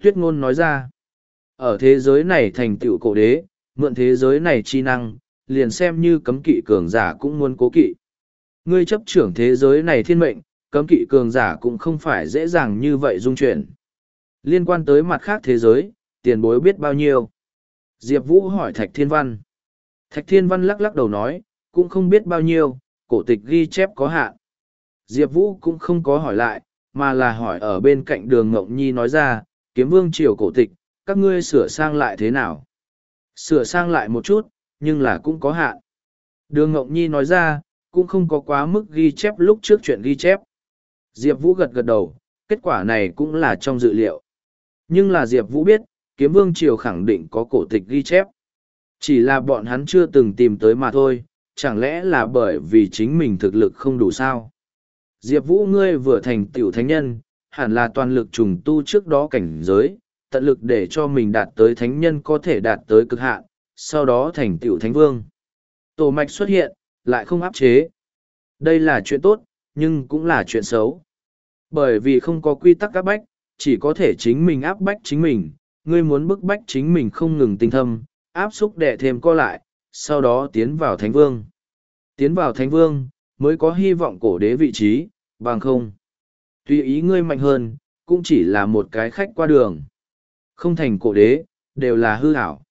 Tuyết ngôn nói ra, ở thế giới này thành tựu cổ đế, mượn thế giới này chi năng, liền xem như cấm kỵ cường giả cũng muốn cố kỵ. Ngươi chấp trưởng thế giới này thiên mệnh, cấm kỵ cường giả cũng không phải dễ dàng như vậy dung chuyển. Liên quan tới mặt khác thế giới, tiền bối biết bao nhiêu? Diệp Vũ hỏi Thạch Thiên Văn. Thạch Thiên Văn lắc lắc đầu nói, cũng không biết bao nhiêu, cổ tịch ghi chép có hạn. Diệp Vũ cũng không có hỏi lại, mà là hỏi ở bên cạnh đường Ngộng Nhi nói ra, kiếm vương triều cổ tịch, các ngươi sửa sang lại thế nào? Sửa sang lại một chút, nhưng là cũng có hạn. Đường ngọc Nhi nói ra, cũng không có quá mức ghi chép lúc trước chuyện ghi chép. Diệp Vũ gật gật đầu, kết quả này cũng là trong dự liệu. Nhưng là Diệp Vũ biết, kiếm vương triều khẳng định có cổ tịch ghi chép. Chỉ là bọn hắn chưa từng tìm tới mà thôi, chẳng lẽ là bởi vì chính mình thực lực không đủ sao? Diệp Vũ ngươi vừa thành tiểu thánh nhân, hẳn là toàn lực trùng tu trước đó cảnh giới, tận lực để cho mình đạt tới thánh nhân có thể đạt tới cực hạn, sau đó thành tiểu thánh vương. Tổ mạch xuất hiện, lại không áp chế. Đây là chuyện tốt, nhưng cũng là chuyện xấu. Bởi vì không có quy tắc áp bách, chỉ có thể chính mình áp bách chính mình, ngươi muốn bức bách chính mình không ngừng tinh thâm, áp xúc đẻ thêm co lại, sau đó tiến vào thánh vương. Tiến vào thánh vương, mới có hy vọng cổ đế vị trí, bằng không. Tuy ý ngươi mạnh hơn, cũng chỉ là một cái khách qua đường. Không thành cổ đế, đều là hư hảo.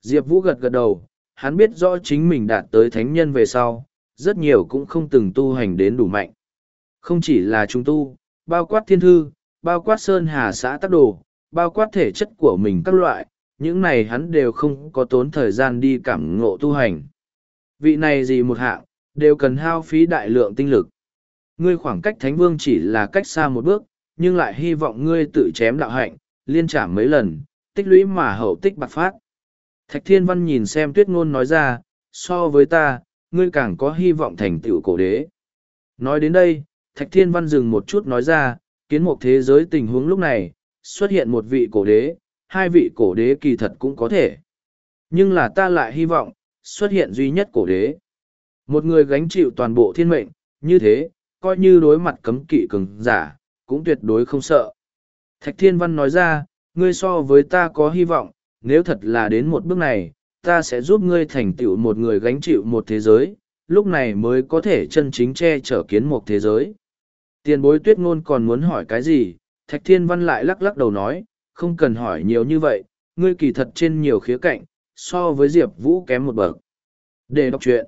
Diệp Vũ gật gật đầu, hắn biết rõ chính mình đạt tới thánh nhân về sau, rất nhiều cũng không từng tu hành đến đủ mạnh. Không chỉ là chúng tu, bao quát thiên thư, bao quát sơn hà xã tắc đồ, bao quát thể chất của mình các loại, những này hắn đều không có tốn thời gian đi cảm ngộ tu hành. Vị này gì một hạng, đều cần hao phí đại lượng tinh lực. Ngươi khoảng cách thánh vương chỉ là cách xa một bước, nhưng lại hy vọng ngươi tự chém đạo hạnh, liên chạm mấy lần, tích lũy mà hậu tích bạc phát. Thạch Thiên Văn nhìn xem tuyết ngôn nói ra, so với ta, ngươi càng có hy vọng thành tựu cổ đế. Nói đến đây, Thạch Thiên Văn dừng một chút nói ra, kiến một thế giới tình huống lúc này, xuất hiện một vị cổ đế, hai vị cổ đế kỳ thật cũng có thể. Nhưng là ta lại hy vọng, xuất hiện duy nhất cổ đế. Một người gánh chịu toàn bộ thiên mệnh, như thế, coi như đối mặt cấm kỵ cường giả, cũng tuyệt đối không sợ. Thạch Thiên Văn nói ra, ngươi so với ta có hy vọng, nếu thật là đến một bước này, ta sẽ giúp ngươi thành tựu một người gánh chịu một thế giới, lúc này mới có thể chân chính che chở kiến một thế giới. Tiền bối tuyết ngôn còn muốn hỏi cái gì, Thạch Thiên Văn lại lắc lắc đầu nói, không cần hỏi nhiều như vậy, ngươi kỳ thật trên nhiều khía cạnh, so với Diệp Vũ kém một bậc. Để đọc chuyện.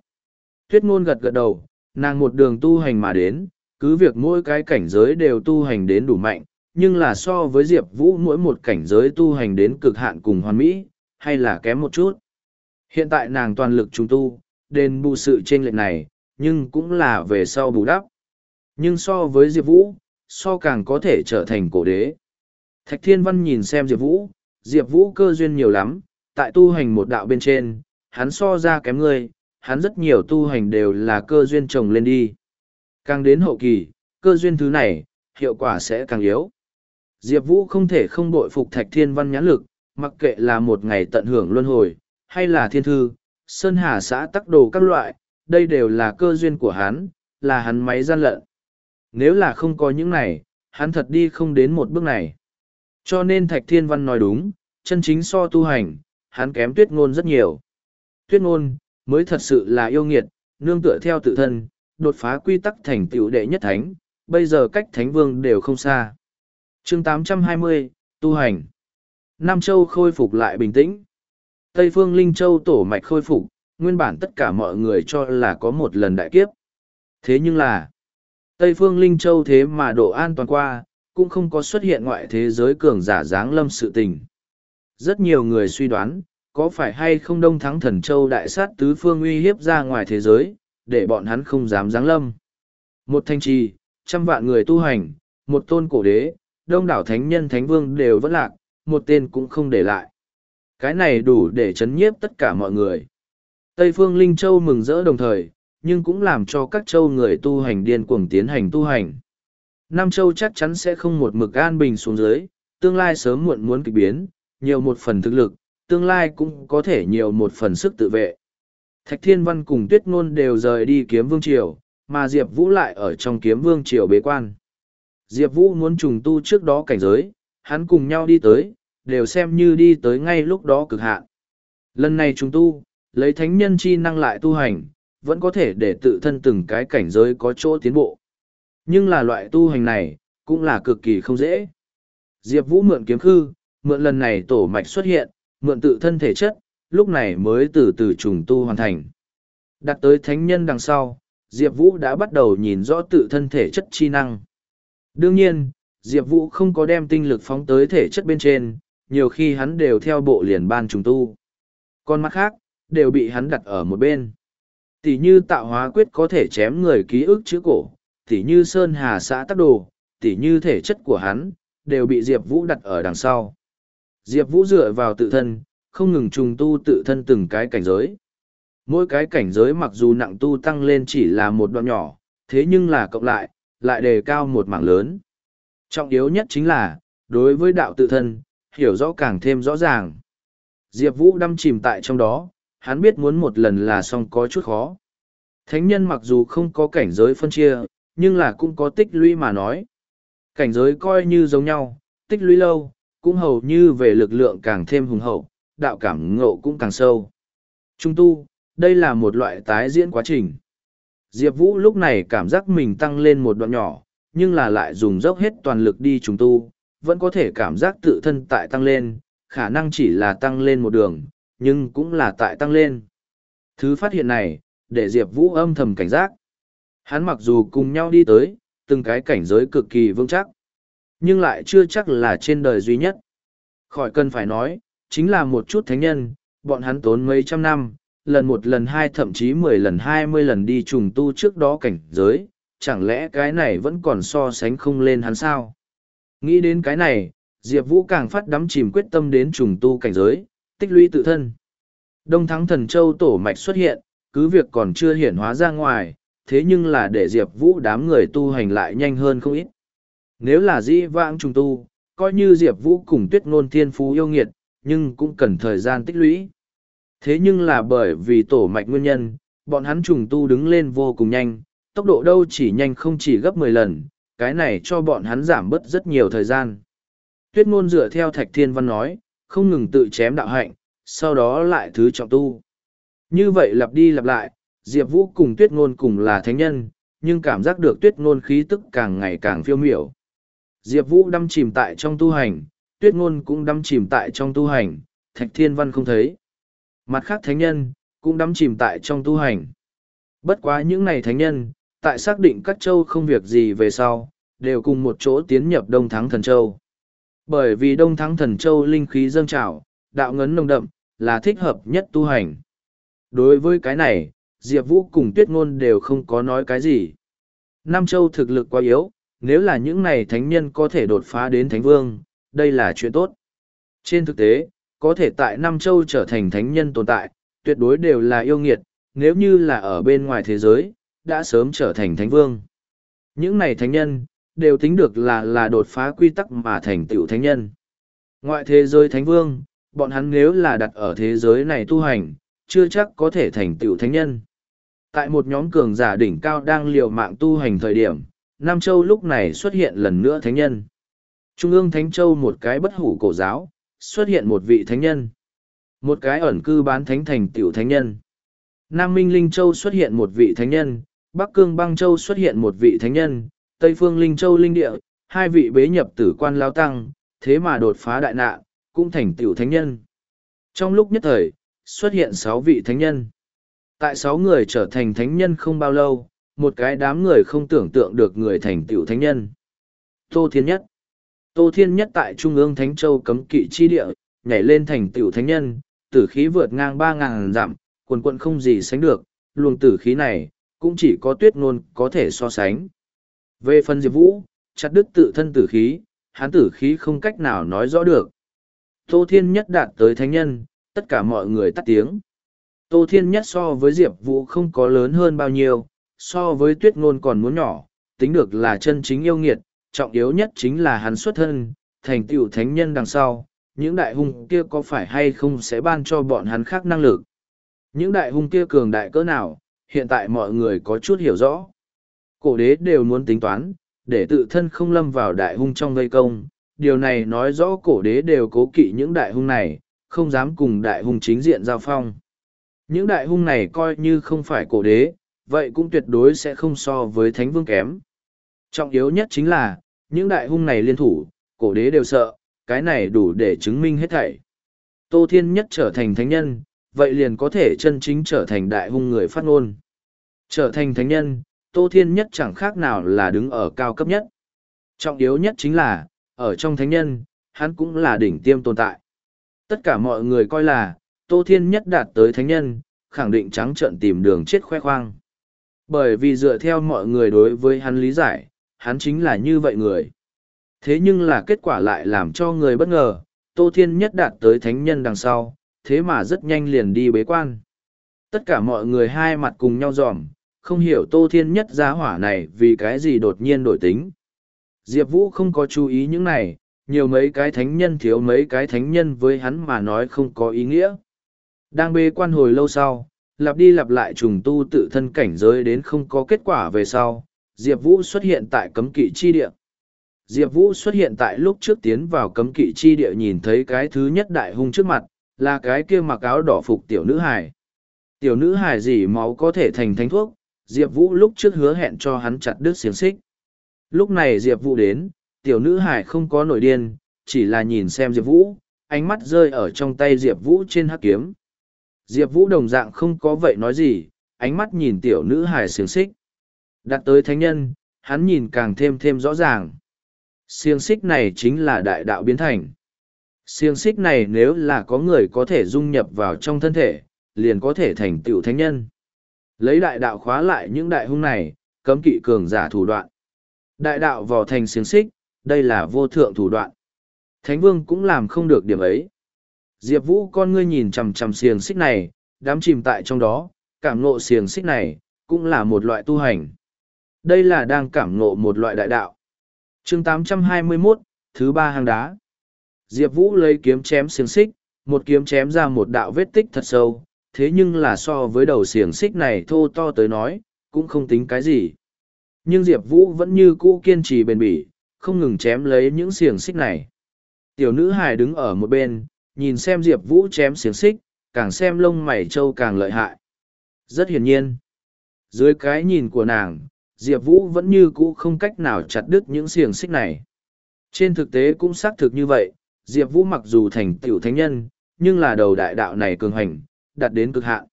Tuyết ngôn gật gật đầu, nàng một đường tu hành mà đến, cứ việc mỗi cái cảnh giới đều tu hành đến đủ mạnh, nhưng là so với Diệp Vũ mỗi một cảnh giới tu hành đến cực hạn cùng hoàn mỹ, hay là kém một chút. Hiện tại nàng toàn lực trùng tu, đền bù sự trên lệnh này, nhưng cũng là về sau bù đắp. Nhưng so với Diệp Vũ, so càng có thể trở thành cổ đế. Thạch Thiên Văn nhìn xem Diệp Vũ, Diệp Vũ cơ duyên nhiều lắm, tại tu hành một đạo bên trên, hắn so ra kém ngươi, hắn rất nhiều tu hành đều là cơ duyên trồng lên đi. Càng đến hậu kỳ, cơ duyên thứ này, hiệu quả sẽ càng yếu. Diệp Vũ không thể không bội phục Thạch Thiên Văn nhãn lực, mặc kệ là một ngày tận hưởng luân hồi, hay là thiên thư, sơn hà xã tắc đồ các loại, đây đều là cơ duyên của hắn, là hắn máy gian lận. Nếu là không có những này, hắn thật đi không đến một bước này. Cho nên Thạch Thiên Văn nói đúng, chân chính so tu hành, hắn kém tuyết ngôn rất nhiều. Tuyết ngôn, mới thật sự là yêu nghiệt, nương tựa theo tự thân, đột phá quy tắc thành tựu đệ nhất thánh, bây giờ cách thánh vương đều không xa chương 820, tu hành. Nam Châu khôi phục lại bình tĩnh. Tây phương Linh Châu tổ mạch khôi phục, nguyên bản tất cả mọi người cho là có một lần đại kiếp. Thế nhưng là, Tây phương Linh Châu thế mà độ an toàn qua, cũng không có xuất hiện ngoại thế giới cường giả dáng lâm sự tình. Rất nhiều người suy đoán, có phải hay không đông thắng thần châu đại sát tứ phương uy hiếp ra ngoài thế giới, để bọn hắn không dám giáng lâm. Một thanh trì, trăm vạn người tu hành, một tôn cổ đế, đông đảo thánh nhân thánh vương đều vẫn lạc, một tên cũng không để lại. Cái này đủ để chấn nhiếp tất cả mọi người. Tây phương Linh Châu mừng rỡ đồng thời, nhưng cũng làm cho các châu người tu hành điên cuồng tiến hành tu hành. Nam Châu chắc chắn sẽ không một mực an bình xuống dưới, tương lai sớm muộn muốn kịch biến, nhiều một phần thực lực, tương lai cũng có thể nhiều một phần sức tự vệ. Thạch Thiên Văn cùng Tuyết Ngôn đều rời đi kiếm vương triều, mà Diệp Vũ lại ở trong kiếm vương triều bế quan. Diệp Vũ muốn trùng tu trước đó cảnh giới, hắn cùng nhau đi tới, đều xem như đi tới ngay lúc đó cực hạn. Lần này trùng tu, lấy thánh nhân chi năng lại tu hành, vẫn có thể để tự thân từng cái cảnh giới có chỗ tiến bộ. Nhưng là loại tu hành này, cũng là cực kỳ không dễ. Diệp Vũ mượn kiếm khư, mượn lần này tổ mạch xuất hiện, mượn tự thân thể chất, lúc này mới từ từ trùng tu hoàn thành. Đặt tới thánh nhân đằng sau, Diệp Vũ đã bắt đầu nhìn rõ tự thân thể chất chi năng. Đương nhiên, Diệp Vũ không có đem tinh lực phóng tới thể chất bên trên, nhiều khi hắn đều theo bộ liền ban trùng tu. Còn mắt khác, đều bị hắn đặt ở một bên. Tỷ như tạo hóa quyết có thể chém người ký ức chữ cổ, tỷ như Sơn Hà xã tắc đồ, tỷ như thể chất của hắn, đều bị Diệp Vũ đặt ở đằng sau. Diệp Vũ dựa vào tự thân, không ngừng trùng tu tự thân từng cái cảnh giới. Mỗi cái cảnh giới mặc dù nặng tu tăng lên chỉ là một đoạn nhỏ, thế nhưng là cộng lại, lại đề cao một mảng lớn. Trọng yếu nhất chính là, đối với đạo tự thân, hiểu rõ càng thêm rõ ràng. Diệp Vũ đâm chìm tại trong đó, hắn biết muốn một lần là xong có chút khó. Thánh nhân mặc dù không có cảnh giới phân chia, nhưng là cũng có tích lũy mà nói. Cảnh giới coi như giống nhau, tích lũy lâu, cũng hầu như về lực lượng càng thêm hùng hậu, đạo cảm ngộ cũng càng sâu. Trung tu, đây là một loại tái diễn quá trình. Diệp Vũ lúc này cảm giác mình tăng lên một đoạn nhỏ, nhưng là lại dùng dốc hết toàn lực đi trùng tu, vẫn có thể cảm giác tự thân tại tăng lên, khả năng chỉ là tăng lên một đường, nhưng cũng là tại tăng lên. Thứ phát hiện này, để Diệp Vũ âm thầm cảnh giác. Hắn mặc dù cùng nhau đi tới, từng cái cảnh giới cực kỳ vững chắc, nhưng lại chưa chắc là trên đời duy nhất. Khỏi cần phải nói, chính là một chút thánh nhân, bọn hắn tốn mấy trăm năm, lần một lần hai thậm chí mười lần hai mươi lần đi trùng tu trước đó cảnh giới, chẳng lẽ cái này vẫn còn so sánh không lên hắn sao? Nghĩ đến cái này, Diệp Vũ càng phát đắm chìm quyết tâm đến trùng tu cảnh giới, tích lũy tự thân. Đông Thắng Thần Châu tổ mạch xuất hiện, cứ việc còn chưa hiển hóa ra ngoài, thế nhưng là để Diệp Vũ đám người tu hành lại nhanh hơn không ít. Nếu là dĩ vãng trùng tu, coi như Diệp Vũ cùng tuyết ngôn thiên phú yêu nghiệt, nhưng cũng cần thời gian tích lũy. Thế nhưng là bởi vì tổ mạch nguyên nhân, bọn hắn trùng tu đứng lên vô cùng nhanh, tốc độ đâu chỉ nhanh không chỉ gấp mười lần, cái này cho bọn hắn giảm bớt rất nhiều thời gian. Tuyết ngôn dựa theo Thạch Thiên Văn nói, không ngừng tự chém đạo hạnh, sau đó lại thứ trọng tu. Như vậy lặp đi lặp lại, Diệp Vũ cùng Tuyết ngôn cùng là thánh nhân, nhưng cảm giác được Tuyết ngôn khí tức càng ngày càng phiêu miểu. Diệp Vũ đâm chìm tại trong tu hành, Tuyết ngôn cũng đâm chìm tại trong tu hành, Thạch Thiên Văn không thấy. Mặt khác thánh nhân, cũng đắm chìm tại trong tu hành. Bất quá những này thánh nhân, tại xác định các châu không việc gì về sau, đều cùng một chỗ tiến nhập Đông Thắng Thần Châu. Bởi vì Đông Thắng Thần Châu linh khí dâng trào, đạo ngấn nồng đậm, là thích hợp nhất tu hành. Đối với cái này, Diệp Vũ cùng Tuyết Ngôn đều không có nói cái gì. Nam Châu thực lực quá yếu, nếu là những này thánh nhân có thể đột phá đến Thánh Vương, đây là chuyện tốt. Trên thực tế, có thể tại Nam Châu trở thành thánh nhân tồn tại, tuyệt đối đều là yêu nghiệt, nếu như là ở bên ngoài thế giới, đã sớm trở thành thánh vương. Những này thánh nhân, đều tính được là là đột phá quy tắc mà thành tựu thánh nhân. Ngoại thế giới thánh vương, bọn hắn nếu là đặt ở thế giới này tu hành, chưa chắc có thể thành tựu thánh nhân. Tại một nhóm cường giả đỉnh cao đang liều mạng tu hành thời điểm, Nam Châu lúc này xuất hiện lần nữa thánh nhân. Trung ương Thánh Châu một cái bất hủ cổ giáo, xuất hiện một vị thánh nhân. Một cái ẩn cư bán thánh thành tiểu thánh nhân. Nam Minh Linh Châu xuất hiện một vị thánh nhân, Bắc Cương Băng Châu xuất hiện một vị thánh nhân, Tây Phương Linh Châu Linh Địa, hai vị bế nhập tử quan lao tăng, thế mà đột phá đại nạn, cũng thành tiểu thánh nhân. Trong lúc nhất thời, xuất hiện sáu vị thánh nhân. Tại sáu người trở thành thánh nhân không bao lâu, một cái đám người không tưởng tượng được người thành tiểu thánh nhân. Tô Thiên Nhất Tô Thiên Nhất tại Trung ương Thánh Châu cấm kỵ chi địa, nhảy lên thành tiểu thánh nhân, tử khí vượt ngang ba ngàn dặm, quần quận không gì sánh được, luồng tử khí này, cũng chỉ có tuyết ngôn có thể so sánh. Về phần Diệp Vũ, chặt đứt tự thân tử khí, hắn tử khí không cách nào nói rõ được. Tô Thiên Nhất đạt tới thánh nhân, tất cả mọi người tắt tiếng. Tô Thiên Nhất so với Diệp Vũ không có lớn hơn bao nhiêu, so với tuyết ngôn còn muốn nhỏ, tính được là chân chính yêu nghiệt, trọng yếu nhất chính là hắn xuất thân, thành tựu thánh nhân đằng sau, những đại hung kia có phải hay không sẽ ban cho bọn hắn khác năng lực. Những đại hung kia cường đại cỡ nào, hiện tại mọi người có chút hiểu rõ. Cổ đế đều muốn tính toán, để tự thân không lâm vào đại hung trong vây công. Điều này nói rõ cổ đế đều cố kỵ những đại hung này, không dám cùng đại hung chính diện giao phong. Những đại hung này coi như không phải cổ đế, vậy cũng tuyệt đối sẽ không so với thánh vương kém. Trọng yếu nhất chính là, những đại hung này liên thủ, cổ đế đều sợ, cái này đủ để chứng minh hết thảy. Tô Thiên Nhất trở thành thánh nhân, vậy liền có thể chân chính trở thành đại hung người phát ngôn. Trở thành thánh nhân, Tô Thiên Nhất chẳng khác nào là đứng ở cao cấp nhất. Trọng yếu nhất chính là, ở trong thánh nhân, hắn cũng là đỉnh tiêm tồn tại. Tất cả mọi người coi là, Tô Thiên Nhất đạt tới thánh nhân, khẳng định trắng trợn tìm đường chết khoe khoang. Bởi vì dựa theo mọi người đối với hắn lý giải, hắn chính là như vậy người. Thế nhưng là kết quả lại làm cho người bất ngờ, Tô Thiên Nhất đạt tới thánh nhân đằng sau, thế mà rất nhanh liền đi bế quan. Tất cả mọi người hai mặt cùng nhau dòm, không hiểu Tô Thiên Nhất giá hỏa này vì cái gì đột nhiên đổi tính. Diệp Vũ không có chú ý những này, nhiều mấy cái thánh nhân thiếu mấy cái thánh nhân với hắn mà nói không có ý nghĩa. Đang bế quan hồi lâu sau, lặp đi lặp lại trùng tu tự thân cảnh giới đến không có kết quả về sau, Diệp Vũ xuất hiện tại cấm kỵ chi địa. Diệp Vũ xuất hiện tại lúc trước tiến vào cấm kỵ chi địa nhìn thấy cái thứ nhất đại hung trước mặt, là cái kia mặc áo đỏ phục tiểu nữ hải. Tiểu nữ hải gì máu có thể thành thánh thuốc, Diệp Vũ lúc trước hứa hẹn cho hắn chặt đứt xiềng xích. Lúc này Diệp Vũ đến, tiểu nữ hải không có nổi điên, chỉ là nhìn xem Diệp Vũ, ánh mắt rơi ở trong tay Diệp Vũ trên hắc kiếm. Diệp Vũ đồng dạng không có vậy nói gì, ánh mắt nhìn tiểu nữ hải xiềng xích. Đặt tới thánh nhân, hắn nhìn càng thêm thêm rõ ràng. Xiềng xích này chính là đại đạo biến thành. Xiềng xích này nếu là có người có thể dung nhập vào trong thân thể, liền có thể thành tựu thánh nhân. Lấy đại đạo khóa lại những đại hung này, cấm kỵ cường giả thủ đoạn. Đại đạo vào thành xiềng xích, đây là vô thượng thủ đoạn. Thánh vương cũng làm không được điểm ấy. Diệp Vũ con ngươi nhìn chằm chằm xiềng xích này, đám chìm tại trong đó, cảm ngộ xiềng xích này, cũng là một loại tu hành. Đây là đang cảm ngộ một loại đại đạo. chương 821, thứ ba hang đá. Diệp Vũ lấy kiếm chém xiềng xích, một kiếm chém ra một đạo vết tích thật sâu, thế nhưng là so với đầu xiềng xích này thô to tới nói, cũng không tính cái gì. Nhưng Diệp Vũ vẫn như cũ kiên trì bền bỉ, không ngừng chém lấy những xiềng xích này. Tiểu nữ hài đứng ở một bên, nhìn xem Diệp Vũ chém xiềng xích, càng xem lông mày trâu càng lợi hại. Rất hiển nhiên. Dưới cái nhìn của nàng, Diệp Vũ vẫn như cũ không cách nào chặt đứt những xiềng xích này. Trên thực tế cũng xác thực như vậy, Diệp Vũ mặc dù thành tiểu thánh nhân, nhưng là đầu đại đạo này cường hành, đạt đến cực hạn.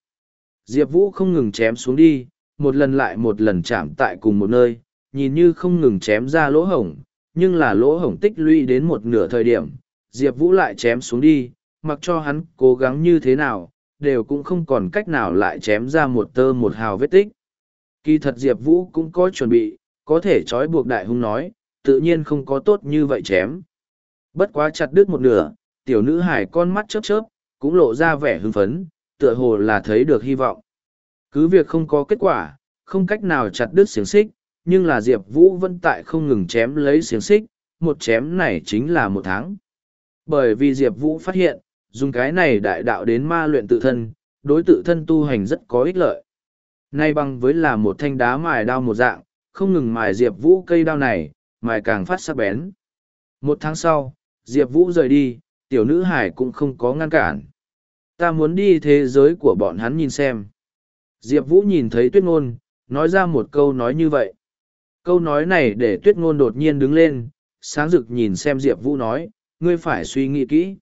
Diệp Vũ không ngừng chém xuống đi, một lần lại một lần chạm tại cùng một nơi, nhìn như không ngừng chém ra lỗ hổng, nhưng là lỗ hổng tích lũy đến một nửa thời điểm, Diệp Vũ lại chém xuống đi, mặc cho hắn cố gắng như thế nào, đều cũng không còn cách nào lại chém ra một tơ một hào vết tích. Kỳ thật Diệp Vũ cũng có chuẩn bị, có thể trói buộc đại hung nói, tự nhiên không có tốt như vậy chém. Bất quá chặt đứt một nửa, tiểu nữ hải con mắt chớp chớp, cũng lộ ra vẻ hưng phấn, tựa hồ là thấy được hy vọng. Cứ việc không có kết quả, không cách nào chặt đứt xiềng xích, nhưng là Diệp Vũ vẫn tại không ngừng chém lấy xiềng xích, một chém này chính là một tháng. Bởi vì Diệp Vũ phát hiện, dùng cái này đại đạo đến ma luyện tự thân, đối tự thân tu hành rất có ích lợi. Nay bằng với là một thanh đá mài đao một dạng, không ngừng mài Diệp Vũ cây đao này, mài càng phát sắc bén. Một tháng sau, Diệp Vũ rời đi, tiểu nữ hải cũng không có ngăn cản. Ta muốn đi thế giới của bọn hắn nhìn xem. Diệp Vũ nhìn thấy tuyết ngôn, nói ra một câu nói như vậy. Câu nói này để tuyết ngôn đột nhiên đứng lên, sáng rực nhìn xem Diệp Vũ nói, ngươi phải suy nghĩ kỹ.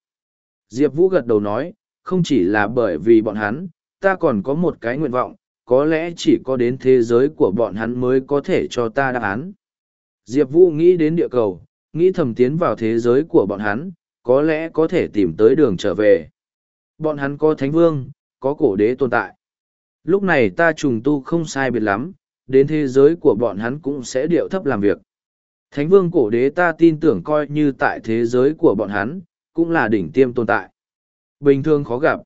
Diệp Vũ gật đầu nói, không chỉ là bởi vì bọn hắn, ta còn có một cái nguyện vọng, có lẽ chỉ có đến thế giới của bọn hắn mới có thể cho ta đáp án. Diệp Vũ nghĩ đến địa cầu, nghĩ thầm tiến vào thế giới của bọn hắn, có lẽ có thể tìm tới đường trở về. Bọn hắn có thánh vương, có cổ đế tồn tại. Lúc này ta trùng tu không sai biệt lắm, đến thế giới của bọn hắn cũng sẽ điệu thấp làm việc. Thánh vương cổ đế ta tin tưởng coi như tại thế giới của bọn hắn, cũng là đỉnh tiêm tồn tại. Bình thường khó gặp.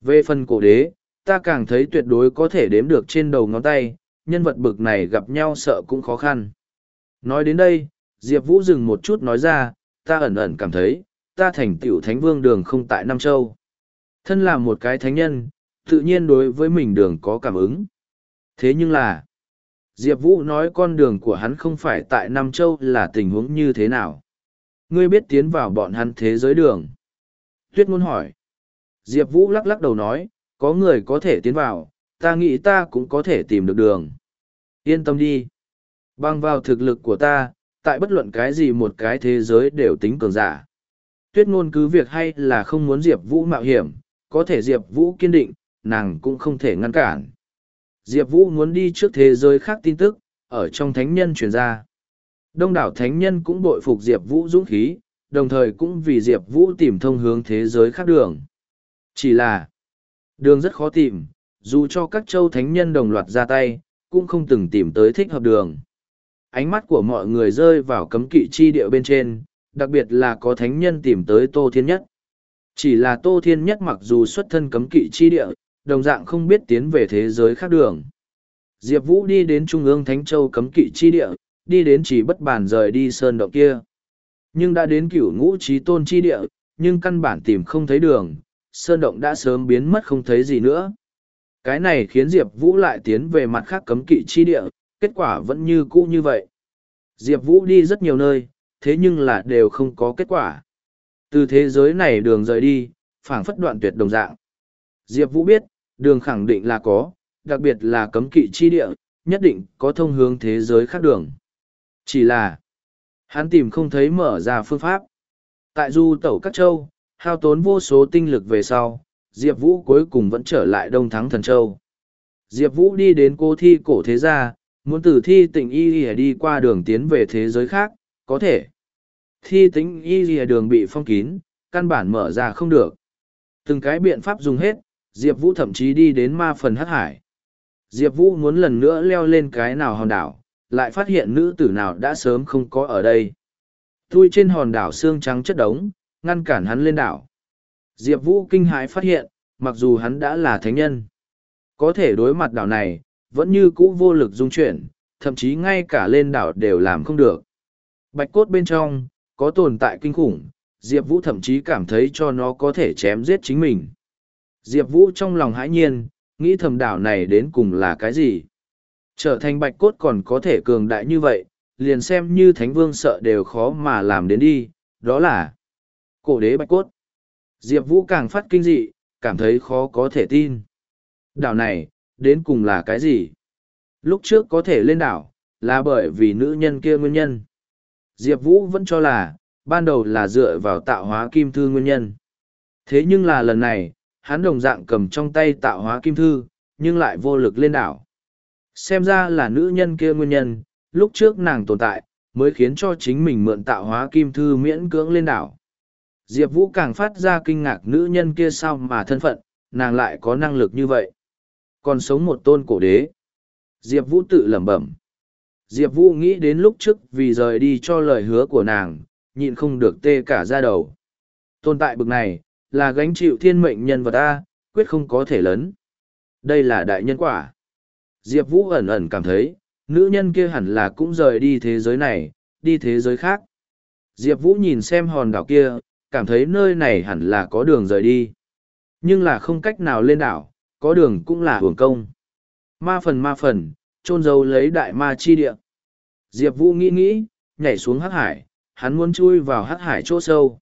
Về phần cổ đế, ta càng thấy tuyệt đối có thể đếm được trên đầu ngón tay, nhân vật bực này gặp nhau sợ cũng khó khăn. Nói đến đây, Diệp Vũ dừng một chút nói ra, ta ẩn ẩn cảm thấy, ta thành tiểu thánh vương đường không tại Nam Châu. Thân là một cái thánh nhân, tự nhiên đối với mình đường có cảm ứng. Thế nhưng là, Diệp Vũ nói con đường của hắn không phải tại Nam Châu là tình huống như thế nào. Ngươi biết tiến vào bọn hắn thế giới đường. Tuyết muốn hỏi. Diệp Vũ lắc lắc đầu nói, có người có thể tiến vào, ta nghĩ ta cũng có thể tìm được đường. Yên tâm đi. Bằng vào thực lực của ta, tại bất luận cái gì một cái thế giới đều tính cường giả. Tuyết ngôn cứ việc hay là không muốn Diệp Vũ mạo hiểm, có thể Diệp Vũ kiên định, nàng cũng không thể ngăn cản. Diệp Vũ muốn đi trước thế giới khác tin tức, ở trong thánh nhân truyền ra. Đông đảo thánh nhân cũng bội phục Diệp Vũ dũng khí, đồng thời cũng vì Diệp Vũ tìm thông hướng thế giới khác đường. Chỉ là, đường rất khó tìm, dù cho các châu thánh nhân đồng loạt ra tay, cũng không từng tìm tới thích hợp đường. Ánh mắt của mọi người rơi vào cấm kỵ chi địa bên trên, đặc biệt là có thánh nhân tìm tới Tô Thiên Nhất. Chỉ là Tô Thiên Nhất mặc dù xuất thân cấm kỵ chi địa, đồng dạng không biết tiến về thế giới khác đường. Diệp Vũ đi đến Trung ương Thánh Châu cấm kỵ chi địa, đi đến chỉ bất bàn rời đi sơn động kia. Nhưng đã đến cửu ngũ trí tôn chi địa, nhưng căn bản tìm không thấy đường, sơn động đã sớm biến mất không thấy gì nữa. Cái này khiến Diệp Vũ lại tiến về mặt khác cấm kỵ chi địa, kết quả vẫn như cũ như vậy. Diệp Vũ đi rất nhiều nơi, thế nhưng là đều không có kết quả. Từ thế giới này đường rời đi, phảng phất đoạn tuyệt đồng dạng. Diệp Vũ biết, đường khẳng định là có, đặc biệt là cấm kỵ chi địa, nhất định có thông hướng thế giới khác đường. Chỉ là, hắn tìm không thấy mở ra phương pháp. Tại du tẩu các châu, hao tốn vô số tinh lực về sau, Diệp Vũ cuối cùng vẫn trở lại Đông Thắng Thần Châu. Diệp Vũ đi đến cô thi cổ thế gia, muốn từ thi tỉnh y lìa đi qua đường tiến về thế giới khác, có thể. Thi tỉnh y lìa đường bị phong kín, căn bản mở ra không được. Từng cái biện pháp dùng hết, Diệp Vũ thậm chí đi đến ma phần hắc hải. Diệp Vũ muốn lần nữa leo lên cái nào hòn đảo, lại phát hiện nữ tử nào đã sớm không có ở đây. Tui trên hòn đảo xương trắng chất đống, ngăn cản hắn lên đảo. Diệp Vũ kinh hãi phát hiện, mặc dù hắn đã là thánh nhân, có thể đối mặt đảo này, vẫn như cũ vô lực dung chuyển, thậm chí ngay cả lên đảo đều làm không được. Bạch cốt bên trong, có tồn tại kinh khủng, Diệp Vũ thậm chí cảm thấy cho nó có thể chém giết chính mình. Diệp Vũ trong lòng hãi nhiên, nghĩ thầm đảo này đến cùng là cái gì? Trở thành bạch cốt còn có thể cường đại như vậy, liền xem như thánh vương sợ đều khó mà làm đến đi, đó là cổ đế bạch cốt. Diệp Vũ càng phát kinh dị, cảm thấy khó có thể tin. Đảo này, đến cùng là cái gì? Lúc trước có thể lên đảo, là bởi vì nữ nhân kia nguyên nhân. Diệp Vũ vẫn cho là, ban đầu là dựa vào tạo hóa kim thư nguyên nhân. Thế nhưng là lần này, hắn đồng dạng cầm trong tay tạo hóa kim thư, nhưng lại vô lực lên đảo. Xem ra là nữ nhân kia nguyên nhân, lúc trước nàng tồn tại, mới khiến cho chính mình mượn tạo hóa kim thư miễn cưỡng lên đảo. Diệp Vũ càng phát ra kinh ngạc nữ nhân kia sao mà thân phận, nàng lại có năng lực như vậy. Còn sống một tôn cổ đế. Diệp Vũ tự lẩm bẩm. Diệp Vũ nghĩ đến lúc trước vì rời đi cho lời hứa của nàng, nhịn không được tê cả ra đầu. Tồn tại bực này, là gánh chịu thiên mệnh nhân vật A, quyết không có thể lớn. Đây là đại nhân quả. Diệp Vũ ẩn ẩn cảm thấy, nữ nhân kia hẳn là cũng rời đi thế giới này, đi thế giới khác. Diệp Vũ nhìn xem hòn đảo kia, cảm thấy nơi này hẳn là có đường rời đi. Nhưng là không cách nào lên đảo, có đường cũng là hưởng công. Ma phần ma phần, trôn dấu lấy đại ma chi địa. Diệp Vũ nghĩ nghĩ, nhảy xuống hắc hải, hắn muốn chui vào hắc hải chỗ sâu.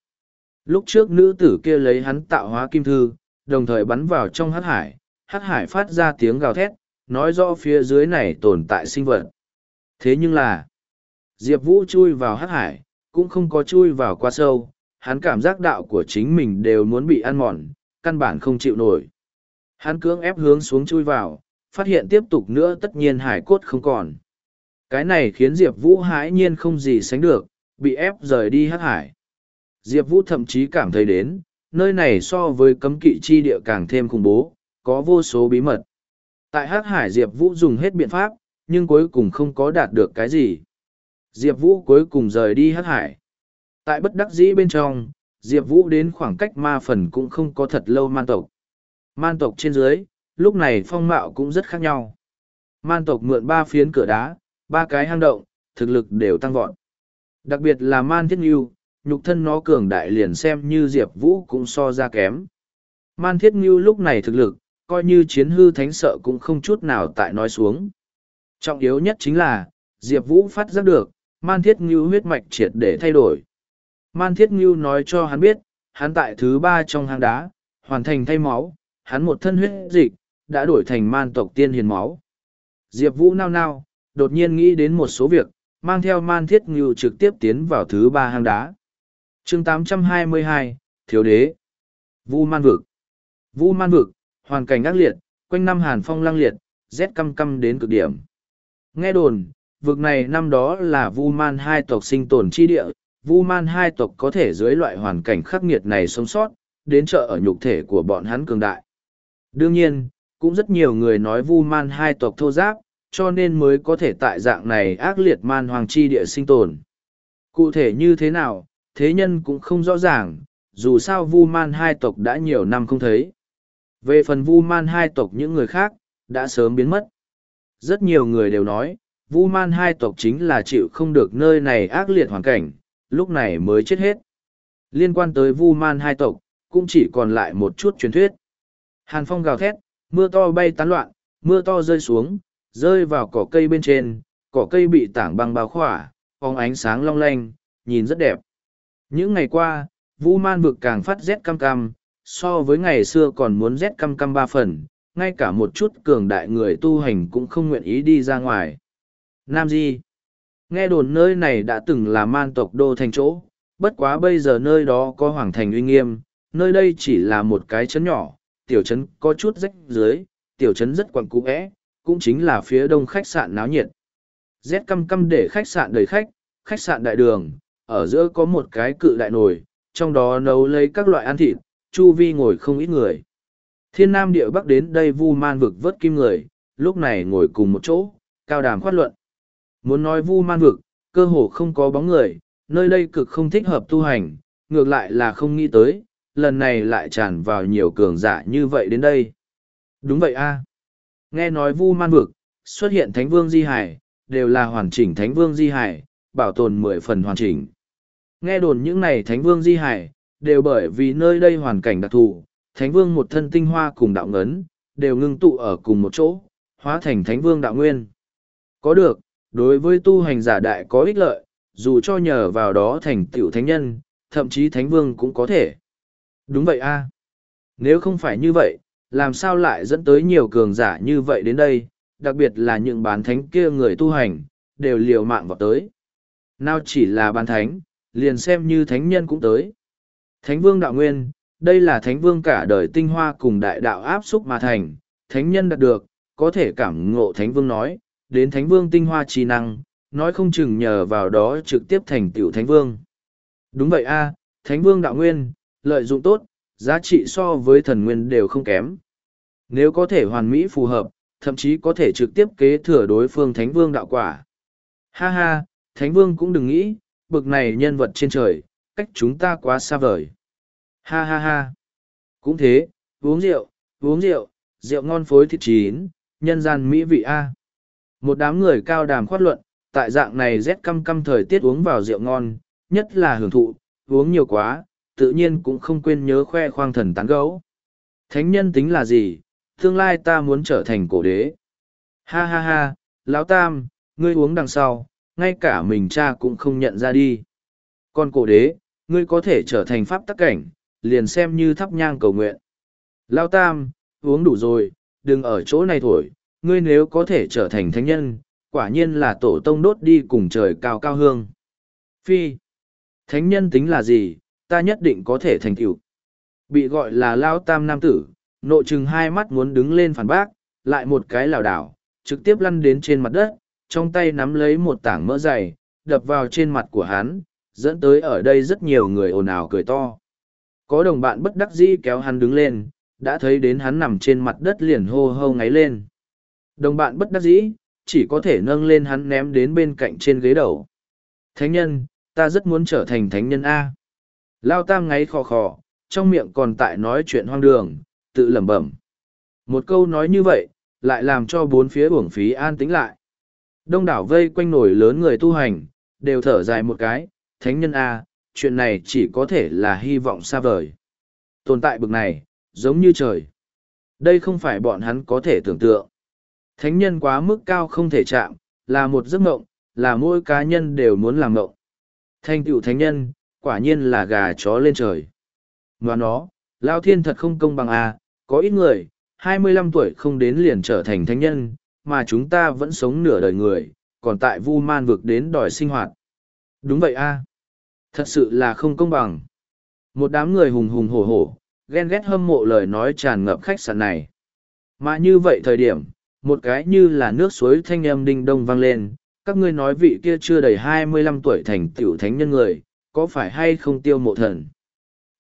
Lúc trước nữ tử kia lấy hắn tạo hóa kim thư, đồng thời bắn vào trong hắc hải, hắc hải phát ra tiếng gào thét, nói rõ phía dưới này tồn tại sinh vật. Thế nhưng là, Diệp Vũ chui vào hắc hải, cũng không có chui vào quá sâu, hắn cảm giác đạo của chính mình đều muốn bị ăn mòn, căn bản không chịu nổi. Hắn cưỡng ép hướng xuống chui vào, phát hiện tiếp tục nữa tất nhiên hải cốt không còn. Cái này khiến Diệp Vũ hãi nhiên không gì sánh được, bị ép rời đi hát hải. Diệp Vũ thậm chí cảm thấy đến, nơi này so với cấm kỵ chi địa càng thêm khủng bố, có vô số bí mật. Tại hát hải Diệp Vũ dùng hết biện pháp, nhưng cuối cùng không có đạt được cái gì. Diệp Vũ cuối cùng rời đi hát hải. Tại bất đắc dĩ bên trong, Diệp Vũ đến khoảng cách ma phần cũng không có thật lâu man tộc. Man tộc trên dưới, lúc này phong mạo cũng rất khác nhau. Man tộc mượn ba phiến cửa đá, ba cái hang động, thực lực đều tăng vọt. Đặc biệt là man thiết nghiêu, nhục thân nó cường đại liền xem như Diệp Vũ cũng so ra kém. Man thiết nghiêu lúc này thực lực, coi như chiến hư thánh sợ cũng không chút nào tại nói xuống. Trọng yếu nhất chính là, Diệp Vũ phát giác được, man thiết nghiêu huyết mạch triệt để thay đổi. Man thiết Ngưu nói cho hắn biết, hắn tại thứ ba trong hang đá, hoàn thành thay máu, hắn một thân huyết dịch, đã đổi thành man tộc tiên hiền máu. Diệp Vũ nao nao, đột nhiên nghĩ đến một số việc, mang theo man thiết Ngưu trực tiếp tiến vào thứ ba hang đá. chương 822, Thiếu đế. Vu man vực. Vu man vực, hoàn cảnh ác liệt, quanh năm hàn phong lăng liệt, rét căm căm đến cực điểm. Nghe đồn, vực này năm đó là Vu man hai tộc sinh tồn chi địa, Vu man hai tộc có thể dưới loại hoàn cảnh khắc nghiệt này sống sót, đến trợ ở nhục thể của bọn hắn cường đại. Đương nhiên, cũng rất nhiều người nói Vu man hai tộc thô giáp, cho nên mới có thể tại dạng này ác liệt man hoàng chi địa sinh tồn. Cụ thể như thế nào, thế nhân cũng không rõ ràng, dù sao Vu man hai tộc đã nhiều năm không thấy. Về phần vu man hai tộc những người khác, đã sớm biến mất. Rất nhiều người đều nói, vu man hai tộc chính là chịu không được nơi này ác liệt hoàn cảnh, lúc này mới chết hết. Liên quan tới vu man hai tộc, cũng chỉ còn lại một chút truyền thuyết. Hàn phong gào thét, mưa to bay tán loạn, mưa to rơi xuống, rơi vào cỏ cây bên trên, cỏ cây bị tảng băng bao khỏa, phóng ánh sáng long lanh, nhìn rất đẹp. Những ngày qua, Vu Man vực càng phát rét cam cam, so với ngày xưa còn muốn rét cam cam ba phần, ngay cả một chút cường đại người tu hành cũng không nguyện ý đi ra ngoài. Nam Di Nghe đồn nơi này đã từng là man tộc đô thành chỗ, bất quá bây giờ nơi đó có hoàng thành uy nghiêm, nơi đây chỉ là một cái chấn nhỏ, tiểu trấn có chút rách dưới, tiểu trấn rất quặn cũ vẽ cũng chính là phía đông khách sạn náo nhiệt. Rét căm căm để khách sạn đầy khách, khách sạn đại đường, ở giữa có một cái cự đại nồi, trong đó nấu lấy các loại ăn thịt, chu vi ngồi không ít người. Thiên Nam địa Bắc đến đây vu man vực vớt kim người, lúc này ngồi cùng một chỗ, cao đàm khoát luận. Muốn nói vu man vực, cơ hồ không có bóng người, nơi đây cực không thích hợp tu hành, ngược lại là không nghĩ tới, lần này lại tràn vào nhiều cường giả như vậy đến đây. Đúng vậy a Nghe nói vu man vực, xuất hiện thánh vương di hải, đều là hoàn chỉnh thánh vương di hải, bảo tồn mười phần hoàn chỉnh. Nghe đồn những này thánh vương di hải, đều bởi vì nơi đây hoàn cảnh đặc thù, thánh vương một thân tinh hoa cùng đạo ngấn, đều ngưng tụ ở cùng một chỗ, hóa thành thánh vương đạo nguyên. Có được, đối với tu hành giả đại có ích lợi, dù cho nhờ vào đó thành tiểu thánh nhân, thậm chí thánh vương cũng có thể. Đúng vậy a Nếu không phải như vậy, làm sao lại dẫn tới nhiều cường giả như vậy đến đây, đặc biệt là những bán thánh kia người tu hành, đều liều mạng vào tới. Nào chỉ là bán thánh, liền xem như thánh nhân cũng tới. Thánh vương đạo nguyên, đây là thánh vương cả đời tinh hoa cùng đại đạo áp xúc mà thành, thánh nhân đạt được, có thể cảm ngộ thánh vương nói, đến thánh vương tinh hoa trí năng, nói không chừng nhờ vào đó trực tiếp thành tiểu thánh vương. Đúng vậy a thánh vương đạo nguyên, lợi dụng tốt, giá trị so với thần nguyên đều không kém. Nếu có thể hoàn mỹ phù hợp, thậm chí có thể trực tiếp kế thừa đối phương thánh vương đạo quả. Ha ha, thánh vương cũng đừng nghĩ, bực này nhân vật trên trời, cách chúng ta quá xa vời. Ha ha ha. Cũng thế, uống rượu, uống rượu, rượu ngon phối thịt chín, nhân gian mỹ vị A. Một đám người cao đàm khoát luận, tại dạng này rét căm căm thời tiết uống vào rượu ngon, nhất là hưởng thụ, uống nhiều quá, tự nhiên cũng không quên nhớ khoe khoang thần tán gấu. Thánh nhân tính là gì, tương lai ta muốn trở thành cổ đế. Ha ha ha, lão tam, ngươi uống đằng sau, ngay cả mình cha cũng không nhận ra đi. Còn cổ đế, ngươi có thể trở thành pháp tắc cảnh, liền xem như thắp nhang cầu nguyện. Lao tam, uống đủ rồi, đừng ở chỗ này thổi, ngươi nếu có thể trở thành thánh nhân, quả nhiên là tổ tông đốt đi cùng trời cao cao hương. Phi, thánh nhân tính là gì, ta nhất định có thể thành tựu. Bị gọi là Lao tam nam tử, nộ chừng hai mắt muốn đứng lên phản bác, lại một cái lảo đảo, trực tiếp lăn đến trên mặt đất, trong tay nắm lấy một tảng mỡ dày, đập vào trên mặt của hắn, dẫn tới ở đây rất nhiều người ồn ào cười to. Có đồng bạn bất đắc dĩ kéo hắn đứng lên, đã thấy đến hắn nằm trên mặt đất liền hô hô ngáy lên. Đồng bạn bất đắc dĩ, chỉ có thể nâng lên hắn ném đến bên cạnh trên ghế đầu. Thánh nhân, ta rất muốn trở thành thánh nhân A. Lao tam ngáy khò khò, trong miệng còn tại nói chuyện hoang đường, tự lẩm bẩm. Một câu nói như vậy, lại làm cho bốn phía uổng phí an tĩnh lại. Đông đảo vây quanh nổi lớn người tu hành, đều thở dài một cái, thánh nhân A, chuyện này chỉ có thể là hy vọng xa vời. Tồn tại bực này, giống như trời. Đây không phải bọn hắn có thể tưởng tượng. Thánh nhân quá mức cao không thể chạm, là một giấc mộng, là mỗi cá nhân đều muốn làm mộng. Thanh tựu thánh nhân, quả nhiên là gà chó lên trời. Và nó, Lao Thiên thật không công bằng à? có ít người, hai mươi lăm tuổi không đến liền trở thành thánh nhân, mà chúng ta vẫn sống nửa đời người, còn tại vu man vực đến đòi sinh hoạt. Đúng vậy a Thật sự là không công bằng. Một đám người hùng hùng hổ hổ, ghen ghét hâm mộ lời nói tràn ngập khách sạn này. Mà như vậy thời điểm, một cái như là nước suối thanh âm đinh đông vang lên, các ngươi nói vị kia chưa đầy hai mươi lăm tuổi thành tiểu thánh nhân người, có phải hay không tiêu mộ thần?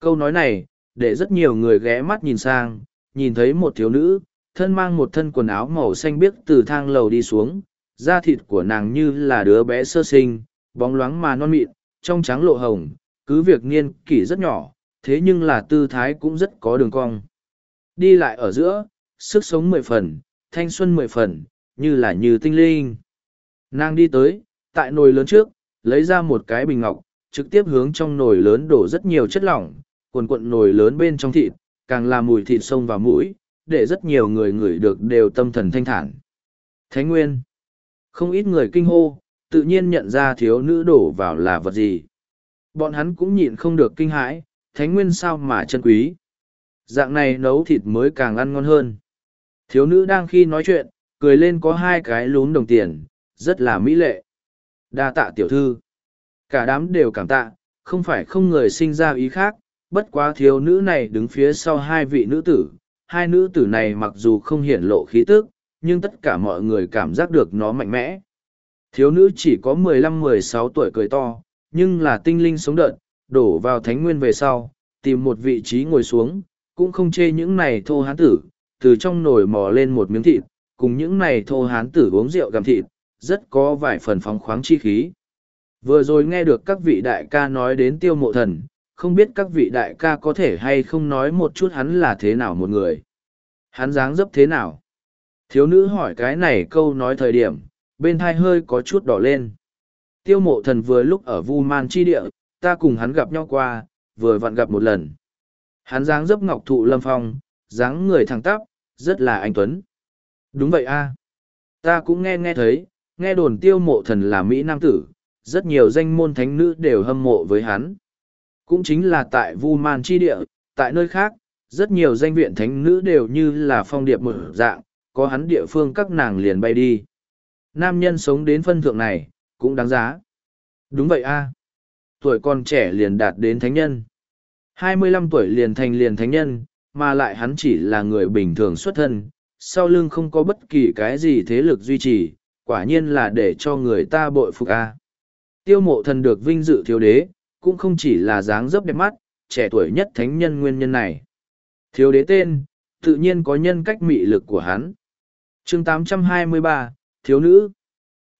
Câu nói này, để rất nhiều người ghé mắt nhìn sang, nhìn thấy một thiếu nữ, thân mang một thân quần áo màu xanh biếc từ thang lầu đi xuống, da thịt của nàng như là đứa bé sơ sinh, bóng loáng mà non mịn, trong trắng lộ hồng, cứ việc niên kỷ rất nhỏ, thế nhưng là tư thái cũng rất có đường cong. Đi lại ở giữa, sức sống mười phần, thanh xuân mười phần, như là như tinh linh. Nàng đi tới, tại nồi lớn trước, lấy ra một cái bình ngọc, trực tiếp hướng trong nồi lớn đổ rất nhiều chất lỏng, cuồn cuộn nồi lớn bên trong thịt, càng làm mùi thịt sông vào mũi, để rất nhiều người ngửi được đều tâm thần thanh thản. Thánh Nguyên Không ít người kinh hô, tự nhiên nhận ra thiếu nữ đổ vào là vật gì. Bọn hắn cũng nhịn không được kinh hãi, Thánh Nguyên sao mà chân quý. Dạng này nấu thịt mới càng ăn ngon hơn. Thiếu nữ đang khi nói chuyện, cười lên có hai cái lún đồng tiền, rất là mỹ lệ. Đa tạ tiểu thư. Cả đám đều cảm tạ, không phải không người sinh ra ý khác, bất quá thiếu nữ này đứng phía sau hai vị nữ tử. Hai nữ tử này mặc dù không hiển lộ khí tức, nhưng tất cả mọi người cảm giác được nó mạnh mẽ. Thiếu nữ chỉ có mười lăm mười sáu tuổi cười to, nhưng là tinh linh sống đợt, đổ vào thánh nguyên về sau, tìm một vị trí ngồi xuống, cũng không chê những này thô hán tử, từ trong nồi mò lên một miếng thịt, cùng những này thô hán tử uống rượu gặm thịt, rất có vài phần phóng khoáng chi khí. Vừa rồi nghe được các vị đại ca nói đến tiêu mộ thần, không biết các vị đại ca có thể hay không nói một chút hắn là thế nào một người. Hắn dáng dấp thế nào? Thiếu nữ hỏi cái này câu nói thời điểm, bên thai hơi có chút đỏ lên. Tiêu mộ thần vừa lúc ở Vu Man chi địa, ta cùng hắn gặp nhau qua, vừa vặn gặp một lần. Hắn dáng dấp ngọc thụ lâm phong, dáng người thẳng tắp, rất là anh Tuấn. Đúng vậy a Ta cũng nghe nghe thấy, nghe đồn tiêu mộ thần là Mỹ Nam Tử, rất nhiều danh môn thánh nữ đều hâm mộ với hắn. Cũng chính là tại Vu Man chi địa, tại nơi khác, rất nhiều danh viện thánh nữ đều như là phong điệp mở dạng, có hắn địa phương các nàng liền bay đi. Nam nhân sống đến phân thượng này, cũng đáng giá. Đúng vậy a Tuổi còn trẻ liền đạt đến thánh nhân. 25 tuổi liền thành liền thánh nhân, mà lại hắn chỉ là người bình thường xuất thân, sau lưng không có bất kỳ cái gì thế lực duy trì, quả nhiên là để cho người ta bội phục a. Tiêu mộ thần được vinh dự thiếu đế, cũng không chỉ là dáng dấp đẹp mắt, trẻ tuổi nhất thánh nhân nguyên nhân này. Thiếu đế tên, tự nhiên có nhân cách mị lực của hắn. chương 823, Thiếu nữ.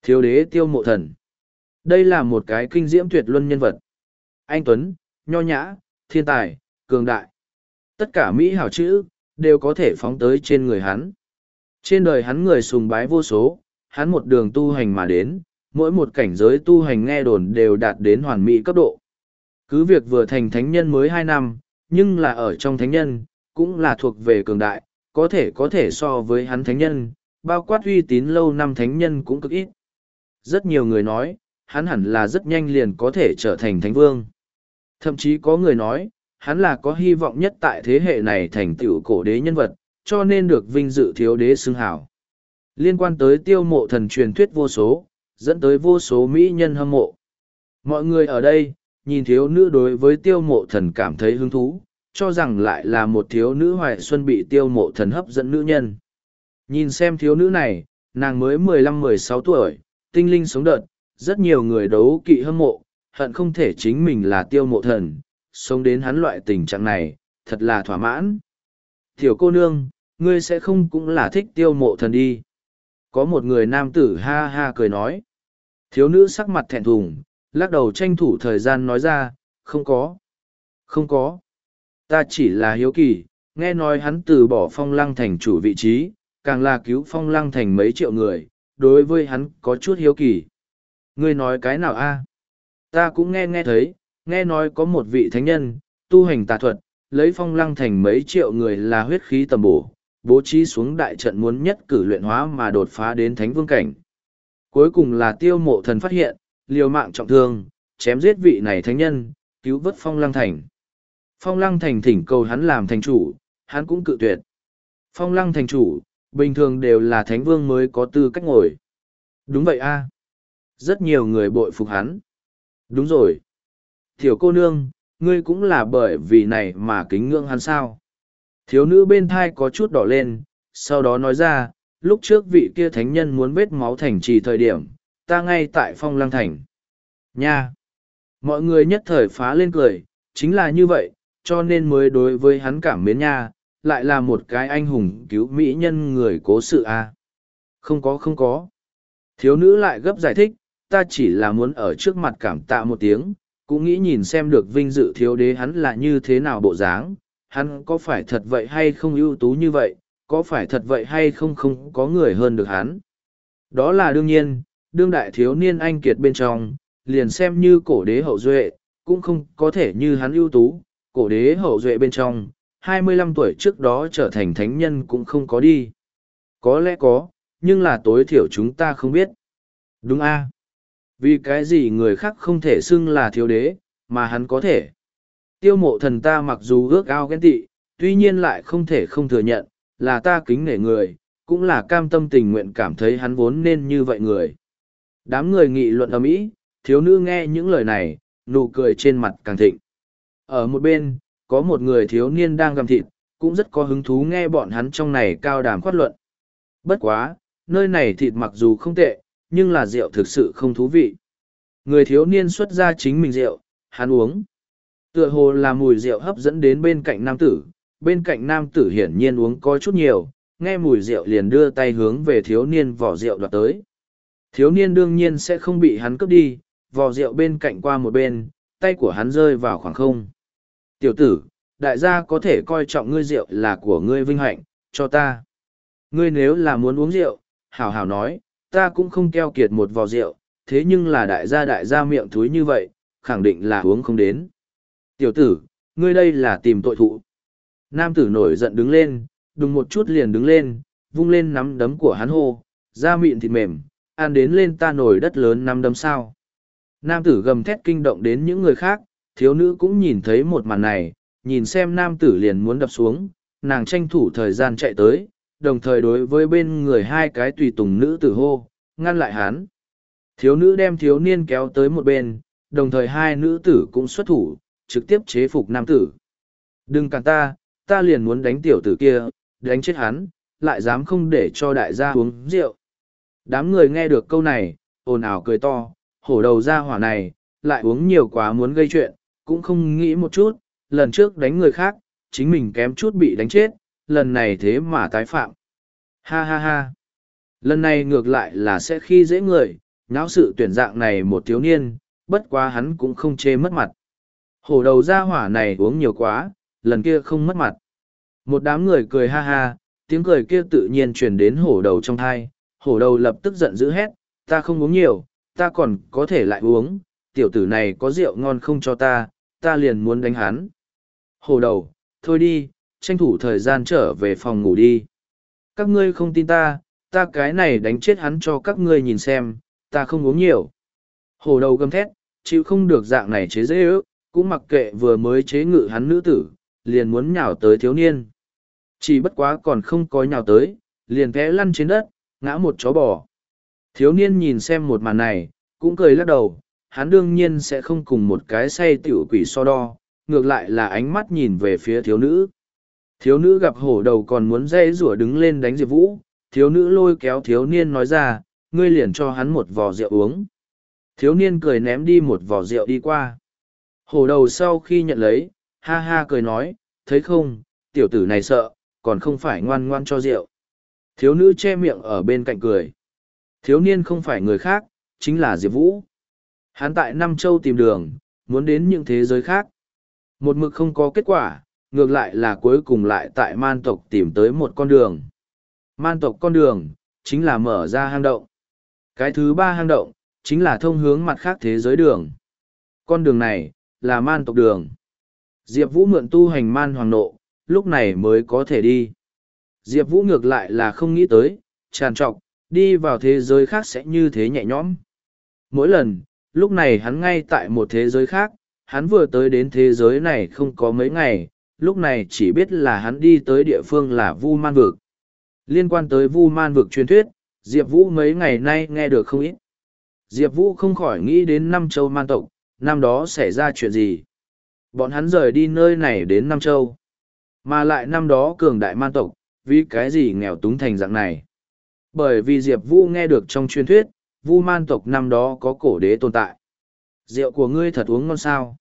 Thiếu đế tiêu mộ thần. Đây là một cái kinh diễm tuyệt luân nhân vật. Anh Tuấn, nho nhã, thiên tài, cường đại. Tất cả Mỹ hảo chữ, đều có thể phóng tới trên người hắn. Trên đời hắn người sùng bái vô số, hắn một đường tu hành mà đến, mỗi một cảnh giới tu hành nghe đồn đều đạt đến hoàn mỹ cấp độ. Cứ việc vừa thành thánh nhân mới hai năm, nhưng là ở trong thánh nhân, cũng là thuộc về cường đại, có thể có thể so với hắn thánh nhân, bao quát uy tín lâu năm thánh nhân cũng cực ít. Rất nhiều người nói, hắn hẳn là rất nhanh liền có thể trở thành thánh vương. Thậm chí có người nói, hắn là có hy vọng nhất tại thế hệ này thành tựu cổ đế nhân vật, cho nên được vinh dự thiếu đế xưng hảo. Liên quan tới tiêu mộ thần truyền thuyết vô số, dẫn tới vô số mỹ nhân hâm mộ. Mọi người ở đây, nhìn thiếu nữ đối với tiêu mộ thần cảm thấy hứng thú, cho rằng lại là một thiếu nữ hoài xuân bị tiêu mộ thần hấp dẫn nữ nhân. Nhìn xem thiếu nữ này, nàng mới mười lăm mười sáu tuổi, tinh linh sống đợt, rất nhiều người đấu kỵ hâm mộ, hận không thể chính mình là tiêu mộ thần, sống đến hắn loại tình trạng này, thật là thỏa mãn. Tiểu cô nương, ngươi sẽ không cũng là thích tiêu mộ thần đi. Có một người nam tử ha ha cười nói. Thiếu nữ sắc mặt thẹn thùng, lắc đầu tranh thủ thời gian nói ra, không có. Không có. Ta chỉ là hiếu kỳ, nghe nói hắn từ bỏ phong lăng thành chủ vị trí, càng là cứu phong lăng thành mấy triệu người, đối với hắn có chút hiếu kỳ. Ngươi nói cái nào a? Ta cũng nghe nghe thấy, nghe nói có một vị thánh nhân, tu hành tà thuật, lấy phong lăng thành mấy triệu người là huyết khí tầm bổ, bố trí xuống đại trận muốn nhất cử luyện hóa mà đột phá đến thánh vương cảnh. Cuối cùng là tiêu mộ thần phát hiện, liều mạng trọng thương, chém giết vị này thánh nhân, cứu vớt phong lăng thành. Phong lăng thành thỉnh cầu hắn làm thành chủ, hắn cũng cự tuyệt. Phong lăng thành chủ, bình thường đều là thánh vương mới có tư cách ngồi. Đúng vậy a Rất nhiều người bội phục hắn. Đúng rồi. Tiểu cô nương, ngươi cũng là bởi vì này mà kính ngưỡng hắn sao. Thiếu nữ bên thai có chút đỏ lên, sau đó nói ra, lúc trước vị kia thánh nhân muốn vết máu thành trì thời điểm, ta ngay tại phong lăng thành. Nha! Mọi người nhất thời phá lên cười, chính là như vậy, cho nên mới đối với hắn cảm mến nha, lại là một cái anh hùng cứu mỹ nhân người cố sự a à. Không có không có. Thiếu nữ lại gấp giải thích, ta chỉ là muốn ở trước mặt cảm tạ một tiếng, cũng nghĩ nhìn xem được vinh dự thiếu đế hắn là như thế nào bộ dáng, hắn có phải thật vậy hay không ưu tú như vậy, có phải thật vậy hay không không có người hơn được hắn. Đó là đương nhiên, đương đại thiếu niên anh kiệt bên trong, liền xem như cổ đế hậu duệ, cũng không có thể như hắn ưu tú, cổ đế hậu duệ bên trong, 25 tuổi trước đó trở thành thánh nhân cũng không có đi. Có lẽ có, nhưng là tối thiểu chúng ta không biết. Đúng a vì cái gì người khác không thể xưng là thiếu đế, mà hắn có thể. Tiêu mộ thần ta mặc dù ước ao ghen tị, tuy nhiên lại không thể không thừa nhận, là ta kính nể người, cũng là cam tâm tình nguyện cảm thấy hắn vốn nên như vậy người. Đám người nghị luận ầm ĩ, thiếu nữ nghe những lời này, nụ cười trên mặt càng thịnh. Ở một bên, có một người thiếu niên đang gầm thịt, cũng rất có hứng thú nghe bọn hắn trong này cao đàm khoát luận. Bất quá, nơi này thịt mặc dù không tệ, nhưng là rượu thực sự không thú vị. Người thiếu niên xuất ra chính mình rượu, hắn uống. Tựa hồ là mùi rượu hấp dẫn đến bên cạnh nam tử, bên cạnh nam tử hiển nhiên uống có chút nhiều, nghe mùi rượu liền đưa tay hướng về thiếu niên vỏ rượu đoạt tới. Thiếu niên đương nhiên sẽ không bị hắn cướp đi, vò rượu bên cạnh qua một bên, tay của hắn rơi vào khoảng không. Tiểu tử, đại gia có thể coi trọng ngươi rượu là của ngươi vinh hạnh, cho ta. Ngươi nếu là muốn uống rượu, hảo hảo nói, ta cũng không keo kiệt một vò rượu, thế nhưng là đại gia đại gia miệng thúi như vậy, khẳng định là uống không đến. Tiểu tử, ngươi đây là tìm tội thụ. Nam tử nổi giận đứng lên, đùng một chút liền đứng lên, vung lên nắm đấm của hắn hô, da mịn thịt mềm, ăn đến lên ta nổi đất lớn nắm đấm sao. Nam tử gầm thét kinh động đến những người khác, thiếu nữ cũng nhìn thấy một màn này, nhìn xem nam tử liền muốn đập xuống, nàng tranh thủ thời gian chạy tới, đồng thời đối với bên người hai cái tùy tùng nữ tử hô, ngăn lại hắn. Thiếu nữ đem thiếu niên kéo tới một bên, đồng thời hai nữ tử cũng xuất thủ, trực tiếp chế phục nam tử. Đừng cản ta, ta liền muốn đánh tiểu tử kia, đánh chết hắn, lại dám không để cho đại gia uống rượu. Đám người nghe được câu này, ồn ào cười to, hổ đầu ra hỏa này, lại uống nhiều quá muốn gây chuyện, cũng không nghĩ một chút, lần trước đánh người khác, chính mình kém chút bị đánh chết, lần này thế mà tái phạm. Ha ha ha. Lần này ngược lại là sẽ khi dễ người, nháo sự tuyển dạng này một thiếu niên, bất quá hắn cũng không chê mất mặt. Hổ đầu ra hỏa này uống nhiều quá, lần kia không mất mặt. Một đám người cười ha ha, tiếng cười kia tự nhiên truyền đến hổ đầu trong thai, hổ đầu lập tức giận dữ hét, ta không uống nhiều, ta còn có thể lại uống, tiểu tử này có rượu ngon không cho ta, ta liền muốn đánh hắn. Hổ đầu, thôi đi, tranh thủ thời gian trở về phòng ngủ đi. Các ngươi không tin ta, ta cái này đánh chết hắn cho các ngươi nhìn xem, ta không uống nhiều. Hổ đầu gầm thét, chịu không được dạng này chế dễ ước, cũng mặc kệ vừa mới chế ngự hắn nữ tử, liền muốn nhào tới thiếu niên. Chỉ bất quá còn không có nhào tới, liền té lăn trên đất, ngã một chó bò. Thiếu niên nhìn xem một màn này, cũng cười lắc đầu, hắn đương nhiên sẽ không cùng một cái say tiểu quỷ so đo, ngược lại là ánh mắt nhìn về phía thiếu nữ. Thiếu nữ gặp hổ đầu còn muốn dây rủa đứng lên đánh Diệp Vũ, thiếu nữ lôi kéo thiếu niên nói ra, ngươi liền cho hắn một vò rượu uống. Thiếu niên cười ném đi một vò rượu đi qua. Hổ đầu sau khi nhận lấy, ha ha cười nói, thấy không, tiểu tử này sợ, còn không phải ngoan ngoan cho rượu. Thiếu nữ che miệng ở bên cạnh cười. Thiếu niên không phải người khác, chính là Diệp Vũ. Hắn tại Nam Châu tìm đường, muốn đến những thế giới khác. Một mực không có kết quả, ngược lại là cuối cùng lại tại man tộc tìm tới một con đường. Man tộc con đường, chính là mở ra hang động. Cái thứ ba hang động, chính là thông hướng mặt khác thế giới đường. Con đường này, là man tộc đường. Diệp Vũ mượn tu hành man hoàng nộ, lúc này mới có thể đi. Diệp Vũ ngược lại là không nghĩ tới, tràn trọc, đi vào thế giới khác sẽ như thế nhẹ nhõm. Mỗi lần, lúc này hắn ngay tại một thế giới khác, hắn vừa tới đến thế giới này không có mấy ngày, lúc này chỉ biết là hắn đi tới địa phương là Vu Man Vực. Liên quan tới Vu Man Vực truyền thuyết, Diệp Vũ mấy ngày nay nghe được không ít. Diệp Vũ không khỏi nghĩ đến Nam châu man tộc, năm đó xảy ra chuyện gì. Bọn hắn rời đi nơi này đến Nam Châu. Mà lại năm đó cường đại man tộc, vì cái gì nghèo túng thành dạng này. Bởi vì Diệp Vũ nghe được trong truyền thuyết, Vu man tộc năm đó có cổ đế tồn tại. Rượu của ngươi thật uống ngon sao?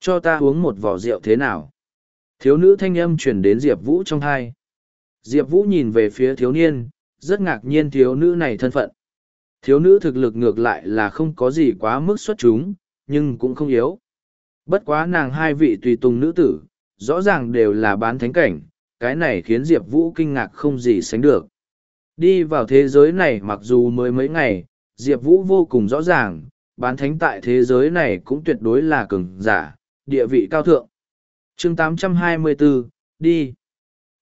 Cho ta uống một vỏ rượu thế nào? Thiếu nữ thanh âm truyền đến Diệp Vũ trong thai. Diệp Vũ nhìn về phía thiếu niên, rất ngạc nhiên thiếu nữ này thân phận. Thiếu nữ thực lực ngược lại là không có gì quá mức xuất chúng, nhưng cũng không yếu. Bất quá nàng hai vị tùy tùng nữ tử, rõ ràng đều là bán thánh cảnh, cái này khiến Diệp Vũ kinh ngạc không gì sánh được. Đi vào thế giới này mặc dù mới mấy ngày, Diệp Vũ vô cùng rõ ràng, bán thánh tại thế giới này cũng tuyệt đối là cường giả, địa vị cao thượng chương 824, đi.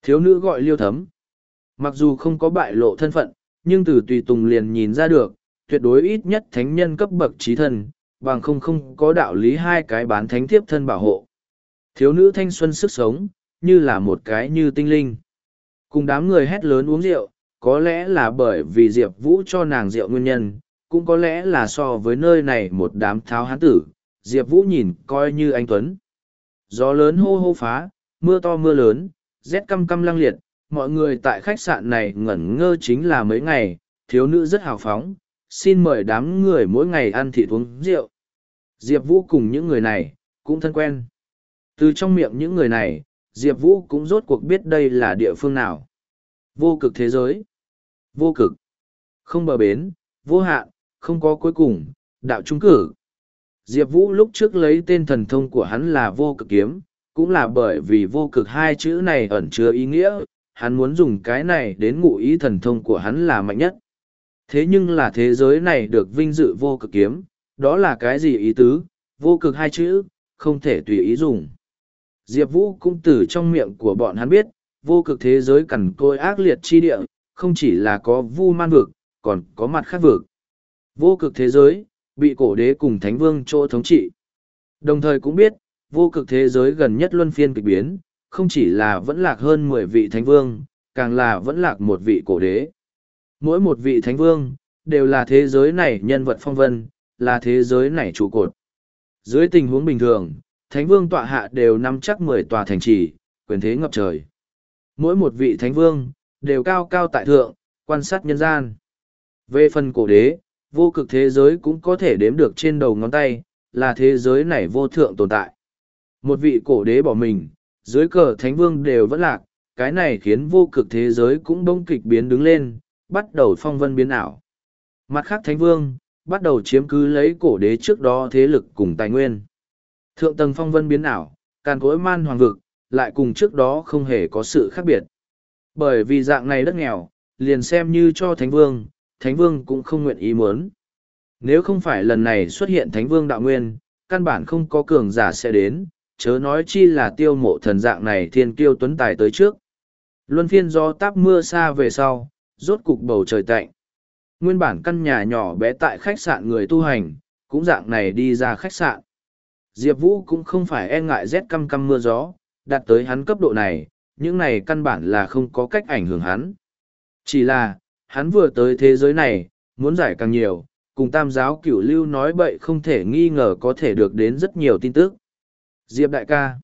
Thiếu nữ gọi liêu thấm. Mặc dù không có bại lộ thân phận, nhưng từ tùy tùng liền nhìn ra được, tuyệt đối ít nhất thánh nhân cấp bậc trí thân, bằng không không có đạo lý hai cái bán thánh thiếp thân bảo hộ. Thiếu nữ thanh xuân sức sống, như là một cái như tinh linh. Cùng đám người hét lớn uống rượu, có lẽ là bởi vì Diệp Vũ cho nàng rượu nguyên nhân, cũng có lẽ là so với nơi này một đám tháo hán tử, Diệp Vũ nhìn coi như anh Tuấn. Gió lớn hô hô phá, mưa to mưa lớn, rét căm căm lăng liệt, mọi người tại khách sạn này ngẩn ngơ chính là mấy ngày, thiếu nữ rất hào phóng, xin mời đám người mỗi ngày ăn thịt uống rượu. Diệp Vũ cùng những người này, cũng thân quen. Từ trong miệng những người này, Diệp Vũ cũng rốt cuộc biết đây là địa phương nào. Vô cực thế giới. Vô cực. Không bờ bến, vô hạn, không có cuối cùng, đạo trung cử. Diệp Vũ lúc trước lấy tên thần thông của hắn là vô cực kiếm, cũng là bởi vì vô cực hai chữ này ẩn chứa ý nghĩa, hắn muốn dùng cái này đến ngụ ý thần thông của hắn là mạnh nhất. Thế nhưng là thế giới này được vinh dự vô cực kiếm, đó là cái gì ý tứ, vô cực hai chữ, không thể tùy ý dùng. Diệp Vũ cũng từ trong miệng của bọn hắn biết, vô cực thế giới cằn côi ác liệt chi địa, không chỉ là có vu man vực, còn có mặt khác vực. Vô cực thế giới, bị cổ đế cùng thánh vương chỗ thống trị. Đồng thời cũng biết, vô cực thế giới gần nhất luân phiên kịch biến, không chỉ là vẫn lạc hơn mười vị thánh vương, càng là vẫn lạc một vị cổ đế. Mỗi một vị thánh vương, đều là thế giới này nhân vật phong vân, là thế giới này trụ cột. Dưới tình huống bình thường, thánh vương tọa hạ đều nắm chắc mười tòa thành trì, quyền thế ngập trời. Mỗi một vị thánh vương, đều cao cao tại thượng, quan sát nhân gian. Về phần cổ đế, vô cực thế giới cũng có thể đếm được trên đầu ngón tay, là thế giới này vô thượng tồn tại. Một vị cổ đế bỏ mình, dưới cờ thánh vương đều vẫn lạc, cái này khiến vô cực thế giới cũng bông kịch biến đứng lên, bắt đầu phong vân biến ảo. Mặt khác thánh vương, bắt đầu chiếm cứ lấy cổ đế trước đó thế lực cùng tài nguyên. Thượng tầng phong vân biến ảo, càn cối man hoàng vực, lại cùng trước đó không hề có sự khác biệt. Bởi vì dạng này đất nghèo, liền xem như cho thánh vương, thánh vương cũng không nguyện ý muốn. Nếu không phải lần này xuất hiện thánh vương đạo nguyên, căn bản không có cường giả sẽ đến, chớ nói chi là tiêu mộ thần dạng này thiên kiêu tuấn tài tới trước. Luân phiên do táp mưa xa về sau, rốt cục bầu trời tạnh. Nguyên bản căn nhà nhỏ bé tại khách sạn người tu hành, cũng dạng này đi ra khách sạn. Diệp Vũ cũng không phải e ngại rét căm căm mưa gió, đạt tới hắn cấp độ này, những này căn bản là không có cách ảnh hưởng hắn. Chỉ là, hắn vừa tới thế giới này, muốn giải càng nhiều, cùng tam giáo cửu lưu nói bậy không thể nghi ngờ có thể được đến rất nhiều tin tức. Diệp đại ca.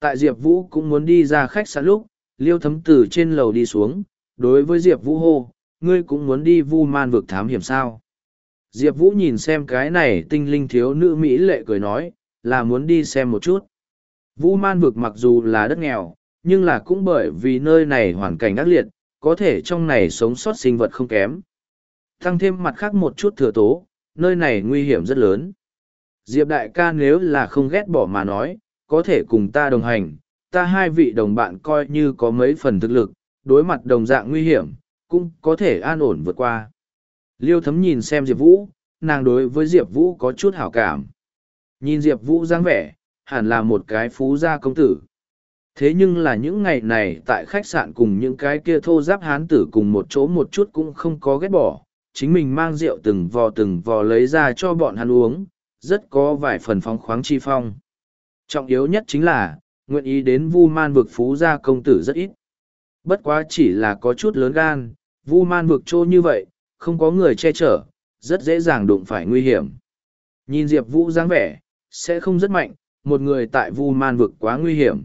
Tại Diệp Vũ cũng muốn đi ra khách sạn lúc, liêu thấm từ trên lầu đi xuống, đối với Diệp Vũ hô, ngươi cũng muốn đi vu man vực thám hiểm sao. Diệp Vũ nhìn xem cái này tinh linh thiếu nữ Mỹ lệ cười nói, là muốn đi xem một chút. Vu man vực mặc dù là đất nghèo, nhưng là cũng bởi vì nơi này hoàn cảnh ác liệt, có thể trong này sống sót sinh vật không kém. Tăng thêm mặt khác một chút thừa tố, nơi này nguy hiểm rất lớn. Diệp đại ca nếu là không ghét bỏ mà nói, có thể cùng ta đồng hành, ta hai vị đồng bạn coi như có mấy phần thực lực, đối mặt đồng dạng nguy hiểm, cũng có thể an ổn vượt qua. Liêu thấm nhìn xem Diệp Vũ, nàng đối với Diệp Vũ có chút hảo cảm. Nhìn Diệp Vũ dáng vẻ, hẳn là một cái phú gia công tử. Thế nhưng là những ngày này tại khách sạn cùng những cái kia thô giáp hán tử cùng một chỗ một chút cũng không có ghét bỏ, chính mình mang rượu từng vò từng vò lấy ra cho bọn hắn uống, rất có vài phần phong khoáng chi phong. Trọng yếu nhất chính là, nguyện ý đến vu man vực phú gia công tử rất ít. Bất quá chỉ là có chút lớn gan, vu man vực trô như vậy, không có người che chở, rất dễ dàng đụng phải nguy hiểm. Nhìn Diệp Vũ dáng vẻ, sẽ không rất mạnh, một người tại vu man vực quá nguy hiểm.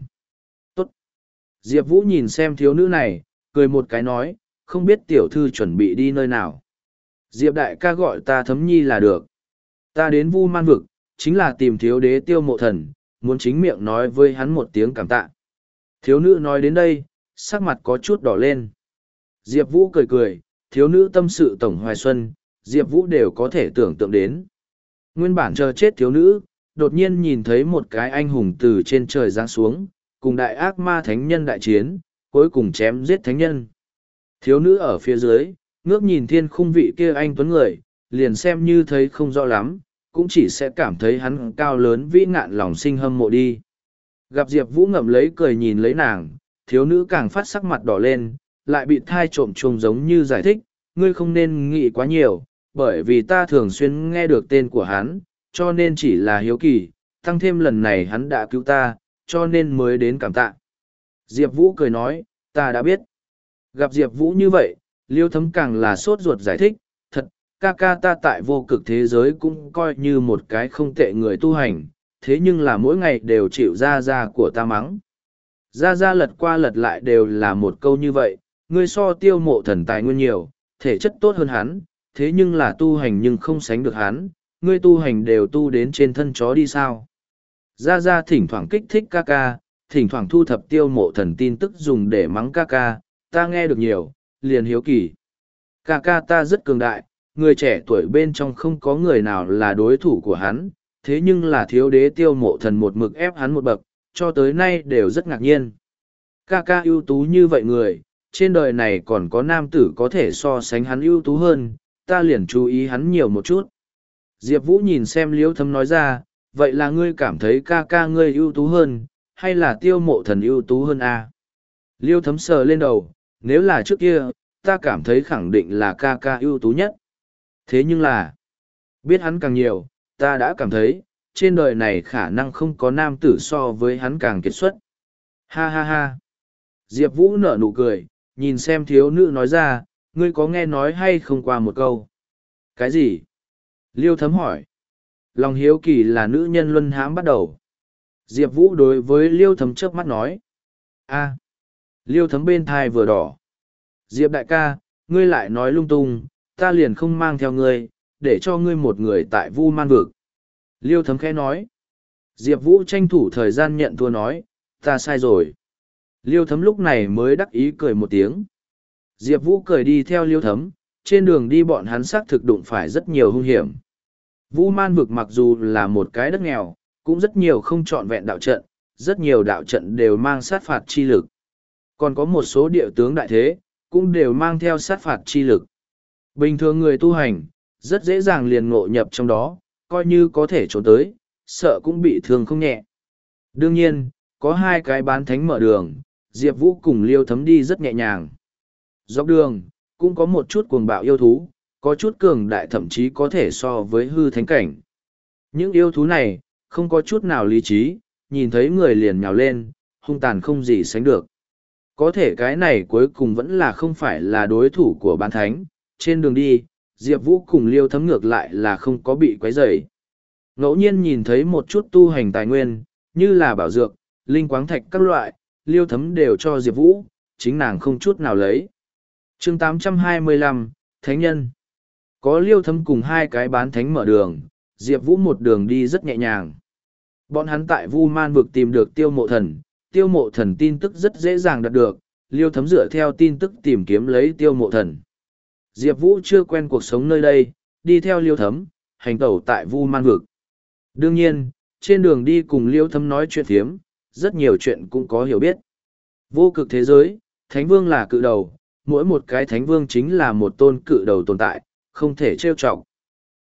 Diệp Vũ nhìn xem thiếu nữ này, cười một cái nói, không biết tiểu thư chuẩn bị đi nơi nào. Diệp đại ca gọi ta thấm nhi là được. Ta đến vu man vực, chính là tìm thiếu đế tiêu mộ thần, muốn chính miệng nói với hắn một tiếng cảm tạ. Thiếu nữ nói đến đây, sắc mặt có chút đỏ lên. Diệp Vũ cười cười, thiếu nữ tâm sự tổng hoài xuân, Diệp Vũ đều có thể tưởng tượng đến. Nguyên bản chờ chết thiếu nữ, đột nhiên nhìn thấy một cái anh hùng từ trên trời giáng xuống, cùng đại ác ma thánh nhân đại chiến, cuối cùng chém giết thánh nhân. Thiếu nữ ở phía dưới, ngước nhìn thiên khung vị kia anh tuấn người, liền xem như thấy không rõ lắm, cũng chỉ sẽ cảm thấy hắn cao lớn vĩ ngạn lòng sinh hâm mộ đi. Gặp Diệp Vũ ngậm lấy cười nhìn lấy nàng, thiếu nữ càng phát sắc mặt đỏ lên, lại bị thai trộm trùng giống như giải thích, ngươi không nên nghĩ quá nhiều, bởi vì ta thường xuyên nghe được tên của hắn, cho nên chỉ là hiếu kỳ, tăng thêm lần này hắn đã cứu ta, cho nên mới đến cảm tạ. Diệp Vũ cười nói, ta đã biết. Gặp Diệp Vũ như vậy, liêu thấm càng là sốt ruột giải thích, thật, ca ca ta tại vô cực thế giới cũng coi như một cái không tệ người tu hành, thế nhưng là mỗi ngày đều chịu ra ra của ta mắng. Ra ra lật qua lật lại đều là một câu như vậy, ngươi so tiêu mộ thần tài nguyên nhiều, thể chất tốt hơn hắn, thế nhưng là tu hành nhưng không sánh được hắn, ngươi tu hành đều tu đến trên thân chó đi sao. Ra ra thỉnh thoảng kích thích ca ca, thỉnh thoảng thu thập tiêu mộ thần tin tức dùng để mắng ca ca, ta nghe được nhiều, liền hiếu kỳ. Ca ca ta rất cường đại, người trẻ tuổi bên trong không có người nào là đối thủ của hắn, thế nhưng là thiếu đế tiêu mộ thần một mực ép hắn một bậc, cho tới nay đều rất ngạc nhiên. Ca ca ưu tú như vậy người, trên đời này còn có nam tử có thể so sánh hắn ưu tú hơn, ta liền chú ý hắn nhiều một chút. Diệp Vũ nhìn xem liễu Thâm nói ra, vậy là ngươi cảm thấy ca ca ngươi ưu tú hơn, hay là tiêu mộ thần ưu tú hơn à? Liêu thấm sờ lên đầu, nếu là trước kia, ta cảm thấy khẳng định là ca ca ưu tú nhất. Thế nhưng là, biết hắn càng nhiều, ta đã cảm thấy, trên đời này khả năng không có nam tử so với hắn càng kiệt xuất. Ha ha ha. Diệp Vũ nở nụ cười, nhìn xem thiếu nữ nói ra, ngươi có nghe nói hay không qua một câu. Cái gì? Liêu thấm hỏi. Lòng hiếu kỳ là nữ nhân luân hãm bắt đầu. Diệp Vũ đối với Liêu thấm trước mắt nói. a Liêu thấm bên thai vừa đỏ. Diệp đại ca, ngươi lại nói lung tung, ta liền không mang theo ngươi, để cho ngươi một người tại vu man vực. Liêu thấm khẽ nói. Diệp Vũ tranh thủ thời gian nhận thua nói, ta sai rồi. Liêu thấm lúc này mới đắc ý cười một tiếng. Diệp Vũ cười đi theo liêu thấm, trên đường đi bọn hắn xác thực đụng phải rất nhiều hung hiểm. Vũ man vực mặc dù là một cái đất nghèo, cũng rất nhiều không trọn vẹn đạo trận, rất nhiều đạo trận đều mang sát phạt chi lực. Còn có một số địa tướng đại thế, cũng đều mang theo sát phạt chi lực. Bình thường người tu hành, rất dễ dàng liền ngộ nhập trong đó, coi như có thể trốn tới, sợ cũng bị thương không nhẹ. Đương nhiên, có hai cái bán thánh mở đường, Diệp Vũ cùng Liêu Thấm đi rất nhẹ nhàng. Dọc đường, cũng có một chút cuồng bạo yêu thú, có chút cường đại thậm chí có thể so với hư thánh cảnh. Những yêu thú này, không có chút nào lý trí, nhìn thấy người liền nhào lên, hung tàn không gì sánh được. Có thể cái này cuối cùng vẫn là không phải là đối thủ của bán thánh, trên đường đi, Diệp Vũ cùng Liêu thấm ngược lại là không có bị quấy rầy. Ngẫu nhiên nhìn thấy một chút tu hành tài nguyên, như là bảo dược, linh quáng thạch các loại, Liêu thấm đều cho Diệp Vũ, chính nàng không chút nào lấy. chương 825, Thánh Nhân có Liêu thấm cùng hai cái bán thánh mở đường, Diệp Vũ một đường đi rất nhẹ nhàng. Bọn hắn tại Vu Man vực tìm được tiêu mộ thần, tiêu mộ thần tin tức rất dễ dàng đạt được, Liêu thấm dựa theo tin tức tìm kiếm lấy tiêu mộ thần. Diệp Vũ chưa quen cuộc sống nơi đây, đi theo liêu thấm, hành tẩu tại vu man vực. Đương nhiên, trên đường đi cùng liêu thấm nói chuyện thiếm, rất nhiều chuyện cũng có hiểu biết. Vô cực thế giới, thánh vương là cự đầu, mỗi một cái thánh vương chính là một tôn cự đầu tồn tại, không thể trêu chọc.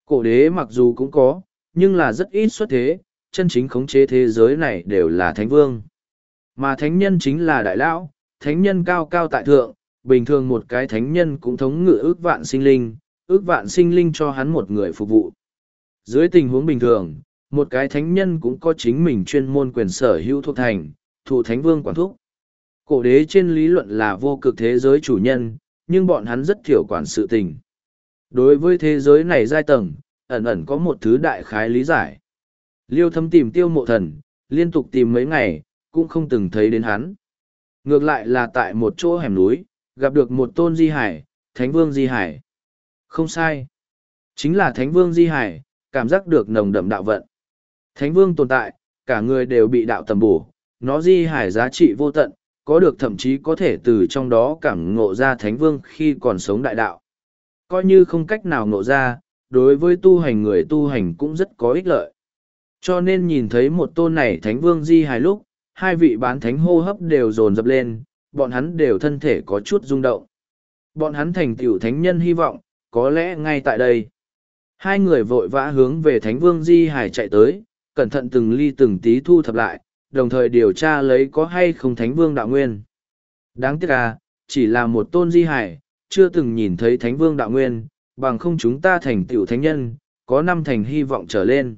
Cổ đế mặc dù cũng có, nhưng là rất ít xuất thế, chân chính khống chế thế giới này đều là thánh vương. Mà thánh nhân chính là đại lão, thánh nhân cao cao tại thượng, bình thường một cái thánh nhân cũng thống ngự ước vạn sinh linh, ước vạn sinh linh cho hắn một người phục vụ. Dưới tình huống bình thường, một cái thánh nhân cũng có chính mình chuyên môn quyền sở hữu thuộc thành, thủ thánh vương quản thúc. Cổ đế trên lý luận là vô cực thế giới chủ nhân, nhưng bọn hắn rất thiểu quản sự tình. Đối với thế giới này giai tầng, ẩn ẩn có một thứ đại khái lý giải. Liêu thâm tìm tiêu mộ thần, liên tục tìm mấy ngày, cũng không từng thấy đến hắn. Ngược lại là tại một chỗ hẻm núi, gặp được một tôn di hải, Thánh Vương Di Hải. Không sai. Chính là Thánh Vương Di Hải, cảm giác được nồng đậm đạo vận. Thánh Vương tồn tại, cả người đều bị đạo tầm bổ, nó Di Hải giá trị vô tận, có được thậm chí có thể từ trong đó cảm ngộ ra Thánh Vương khi còn sống đại đạo. Coi như không cách nào ngộ ra, đối với tu hành người tu hành cũng rất có ích lợi. Cho nên nhìn thấy một tôn này Thánh Vương Di Hải lúc, hai vị bán thánh hô hấp đều dồn dập lên, bọn hắn đều thân thể có chút rung động. Bọn hắn thành tiểu thánh nhân hy vọng, có lẽ ngay tại đây. Hai người vội vã hướng về Thánh Vương Di Hải chạy tới, cẩn thận từng ly từng tí thu thập lại, đồng thời điều tra lấy có hay không Thánh Vương Đạo Nguyên. Đáng tiếc à, chỉ là một tôn Di Hải, chưa từng nhìn thấy Thánh Vương Đạo Nguyên, bằng không chúng ta thành tiểu thánh nhân, có năm thành hy vọng trở lên.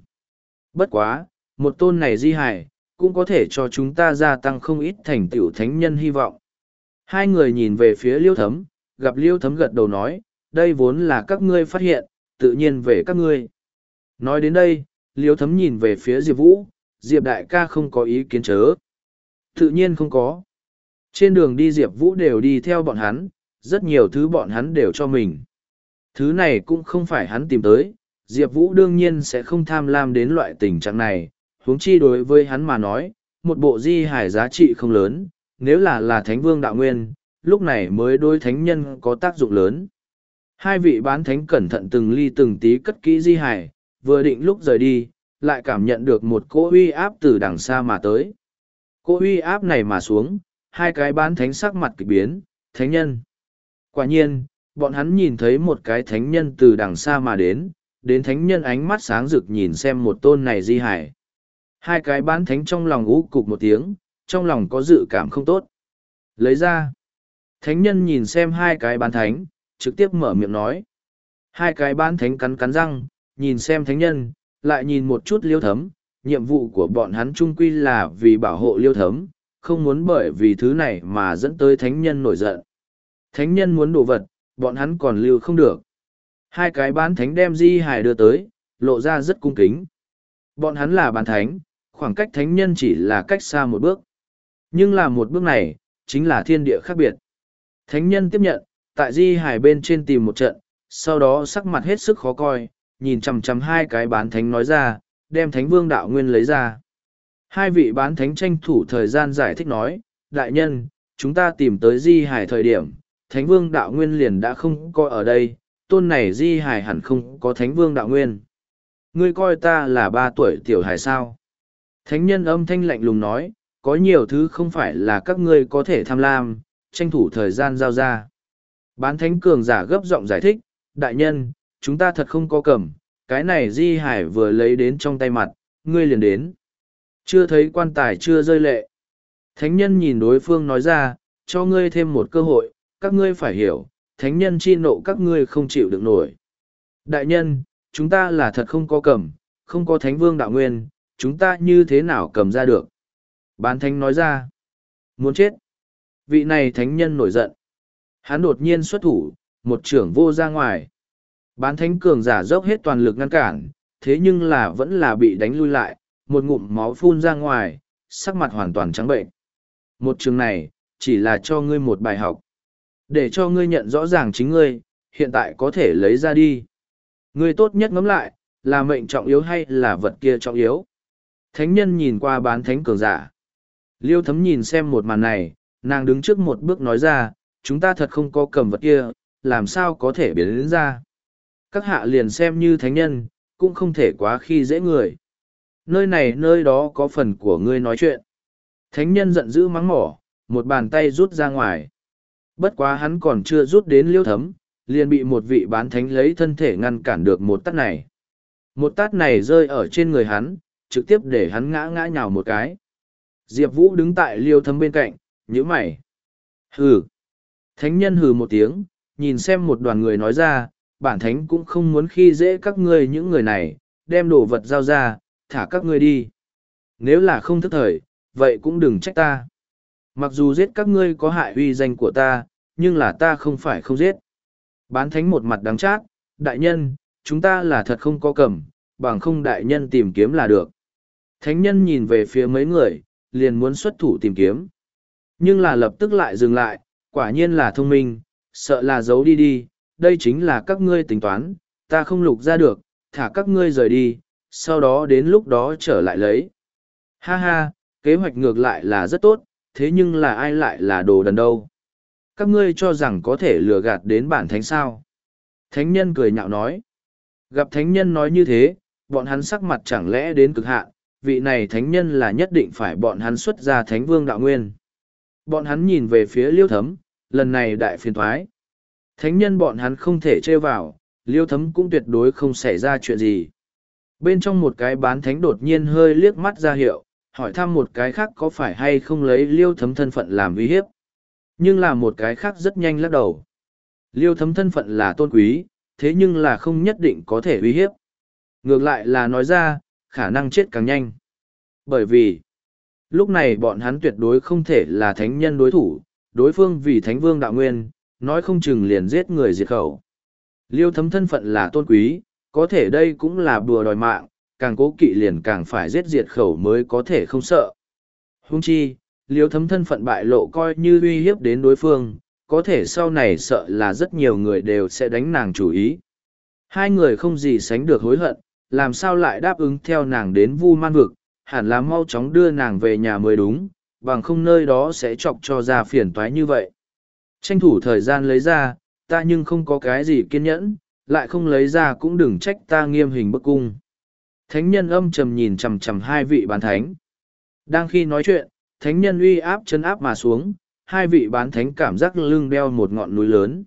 Bất quá, một tôn này Di Hải, cũng có thể cho chúng ta gia tăng không ít thành tiểu thánh nhân hy vọng. Hai người nhìn về phía liêu thấm, gặp liêu thấm gật đầu nói, đây vốn là các ngươi phát hiện, tự nhiên về các ngươi. Nói đến đây, liêu thấm nhìn về phía Diệp Vũ, Diệp đại ca không có ý kiến chớ. Tự nhiên không có. Trên đường đi Diệp Vũ đều đi theo bọn hắn, rất nhiều thứ bọn hắn đều cho mình. Thứ này cũng không phải hắn tìm tới, Diệp Vũ đương nhiên sẽ không tham lam đến loại tình trạng này, huống chi đối với hắn mà nói, một bộ di hải giá trị không lớn, nếu là là Thánh Vương Đạo Nguyên, lúc này mới đối thánh nhân có tác dụng lớn. Hai vị bán thánh cẩn thận từng ly từng tí cất kỹ di hải, vừa định lúc rời đi, lại cảm nhận được một cỗ uy áp từ đằng xa mà tới. Cỗ uy áp này mà xuống, hai cái bán thánh sắc mặt kỳ biến, thánh nhân. Quả nhiên, bọn hắn nhìn thấy một cái thánh nhân từ đằng xa mà đến, đến thánh nhân ánh mắt sáng rực nhìn xem một tôn này di hải. Hai cái bán thánh trong lòng ú cục một tiếng, trong lòng có dự cảm không tốt. Lấy ra. Thánh nhân nhìn xem hai cái bán thánh, trực tiếp mở miệng nói. Hai cái bán thánh cắn cắn răng, nhìn xem thánh nhân, lại nhìn một chút liêu thấm. Nhiệm vụ của bọn hắn trung quy là vì bảo hộ liêu thấm, không muốn bởi vì thứ này mà dẫn tới thánh nhân nổi giận. Thánh nhân muốn đổ vật, bọn hắn còn lưu không được. Hai cái bán thánh đem di hài đưa tới, lộ ra rất cung kính. Bọn hắn là bán thánh, khoảng cách thánh nhân chỉ là cách xa một bước. Nhưng là một bước này, chính là thiên địa khác biệt. Thánh nhân tiếp nhận, tại di hải bên trên tìm một trận, sau đó sắc mặt hết sức khó coi, nhìn chằm chằm hai cái bán thánh nói ra, đem thánh vương đạo nguyên lấy ra. Hai vị bán thánh tranh thủ thời gian giải thích nói, đại nhân, chúng ta tìm tới di hải thời điểm, thánh vương đạo nguyên liền đã không coi ở đây, tôn này di hải hẳn không có thánh vương đạo nguyên. Ngươi coi ta là ba tuổi tiểu hải sao? Thánh nhân âm thanh lạnh lùng nói, có nhiều thứ không phải là các ngươi có thể tham lam, tranh thủ thời gian giao ra. Bán thánh cường giả gấp giọng giải thích, đại nhân, chúng ta thật không có cầm, cái này di hải vừa lấy đến trong tay mặt, ngươi liền đến. Chưa thấy quan tài chưa rơi lệ. Thánh nhân nhìn đối phương nói ra, cho ngươi thêm một cơ hội, các ngươi phải hiểu, thánh nhân chi nộ các ngươi không chịu được nổi. Đại nhân, chúng ta là thật không có cầm, không có thánh vương đạo nguyên, chúng ta như thế nào cầm ra được. Bán thánh nói ra, muốn chết. Vị này thánh nhân nổi giận. Hắn đột nhiên xuất thủ, một trưởng vô ra ngoài. Bán thánh cường giả dốc hết toàn lực ngăn cản, thế nhưng là vẫn là bị đánh lui lại, một ngụm máu phun ra ngoài, sắc mặt hoàn toàn trắng bệnh. Một trường này, chỉ là cho ngươi một bài học. Để cho ngươi nhận rõ ràng chính ngươi, hiện tại có thể lấy ra đi. Ngươi tốt nhất ngẫm lại, là mệnh trọng yếu hay là vật kia trọng yếu. Thánh nhân nhìn qua bán thánh cường giả. Liêu thấm nhìn xem một màn này, nàng đứng trước một bước nói ra, chúng ta thật không có cầm vật kia, làm sao có thể biến đến ra. Các hạ liền xem như thánh nhân, cũng không thể quá khi dễ người. Nơi này nơi đó có phần của ngươi nói chuyện. Thánh nhân giận dữ mắng mỏ, một bàn tay rút ra ngoài. Bất quá hắn còn chưa rút đến liêu thấm, liền bị một vị bán thánh lấy thân thể ngăn cản được một tát này. Một tát này rơi ở trên người hắn, trực tiếp để hắn ngã ngã nhào một cái. Diệp Vũ đứng tại liêu thấm bên cạnh, nhíu mày. Hừ. Thánh nhân hừ một tiếng, nhìn xem một đoàn người nói ra, bản thánh cũng không muốn khi dễ các ngươi những người này, đem đồ vật giao ra, thả các ngươi đi. Nếu là không thức thời, vậy cũng đừng trách ta. Mặc dù giết các ngươi có hại uy danh của ta, nhưng là ta không phải không giết. Bán thánh một mặt đắng chát, đại nhân, chúng ta là thật không có cầm, bằng không đại nhân tìm kiếm là được. Thánh nhân nhìn về phía mấy người, liền muốn xuất thủ tìm kiếm. Nhưng là lập tức lại dừng lại, quả nhiên là thông minh, sợ là giấu đi đi, đây chính là các ngươi tính toán, ta không lục ra được, thả các ngươi rời đi, sau đó đến lúc đó trở lại lấy. Ha ha, kế hoạch ngược lại là rất tốt, thế nhưng là ai lại là đồ đần đâu. Các ngươi cho rằng có thể lừa gạt đến bản thánh sao. Thánh nhân cười nhạo nói. Gặp thánh nhân nói như thế, bọn hắn sắc mặt chẳng lẽ đến cực hạn, vị này thánh nhân là nhất định phải bọn hắn xuất ra thánh vương đạo nguyên. Bọn hắn nhìn về phía liêu thấm, lần này đại phiền thoái. Thánh nhân bọn hắn không thể trêu vào, liêu thấm cũng tuyệt đối không xảy ra chuyện gì. Bên trong một cái bán thánh đột nhiên hơi liếc mắt ra hiệu, hỏi thăm một cái khác có phải hay không lấy liêu thấm thân phận làm uy hiếp. Nhưng là một cái khác rất nhanh lắc đầu. Liêu thấm thân phận là tôn quý, thế nhưng là không nhất định có thể uy hiếp. Ngược lại là nói ra, khả năng chết càng nhanh. Bởi vì, lúc này bọn hắn tuyệt đối không thể là thánh nhân đối thủ, đối phương vì thánh vương đạo nguyên, nói không chừng liền giết người diệt khẩu. Liêu thấm thân phận là tôn quý, có thể đây cũng là bùa đòi mạng, càng cố kỵ liền càng phải giết diệt khẩu mới có thể không sợ. Hung chi, liếu thấm thân phận bại lộ coi như uy hiếp đến đối phương, có thể sau này sợ là rất nhiều người đều sẽ đánh nàng chủ ý. Hai người không gì sánh được hối hận, làm sao lại đáp ứng theo nàng đến vu man vực, hẳn là mau chóng đưa nàng về nhà mới đúng, bằng không nơi đó sẽ chọc cho ra phiền toái như vậy. Tranh thủ thời gian lấy ra, ta nhưng không có cái gì kiên nhẫn, lại không lấy ra cũng đừng trách ta nghiêm hình bức cung. Thánh nhân âm trầm nhìn chằm chằm hai vị bán thánh. Đang khi nói chuyện, thánh nhân uy áp chân áp mà xuống, hai vị bán thánh cảm giác lưng đeo một ngọn núi lớn.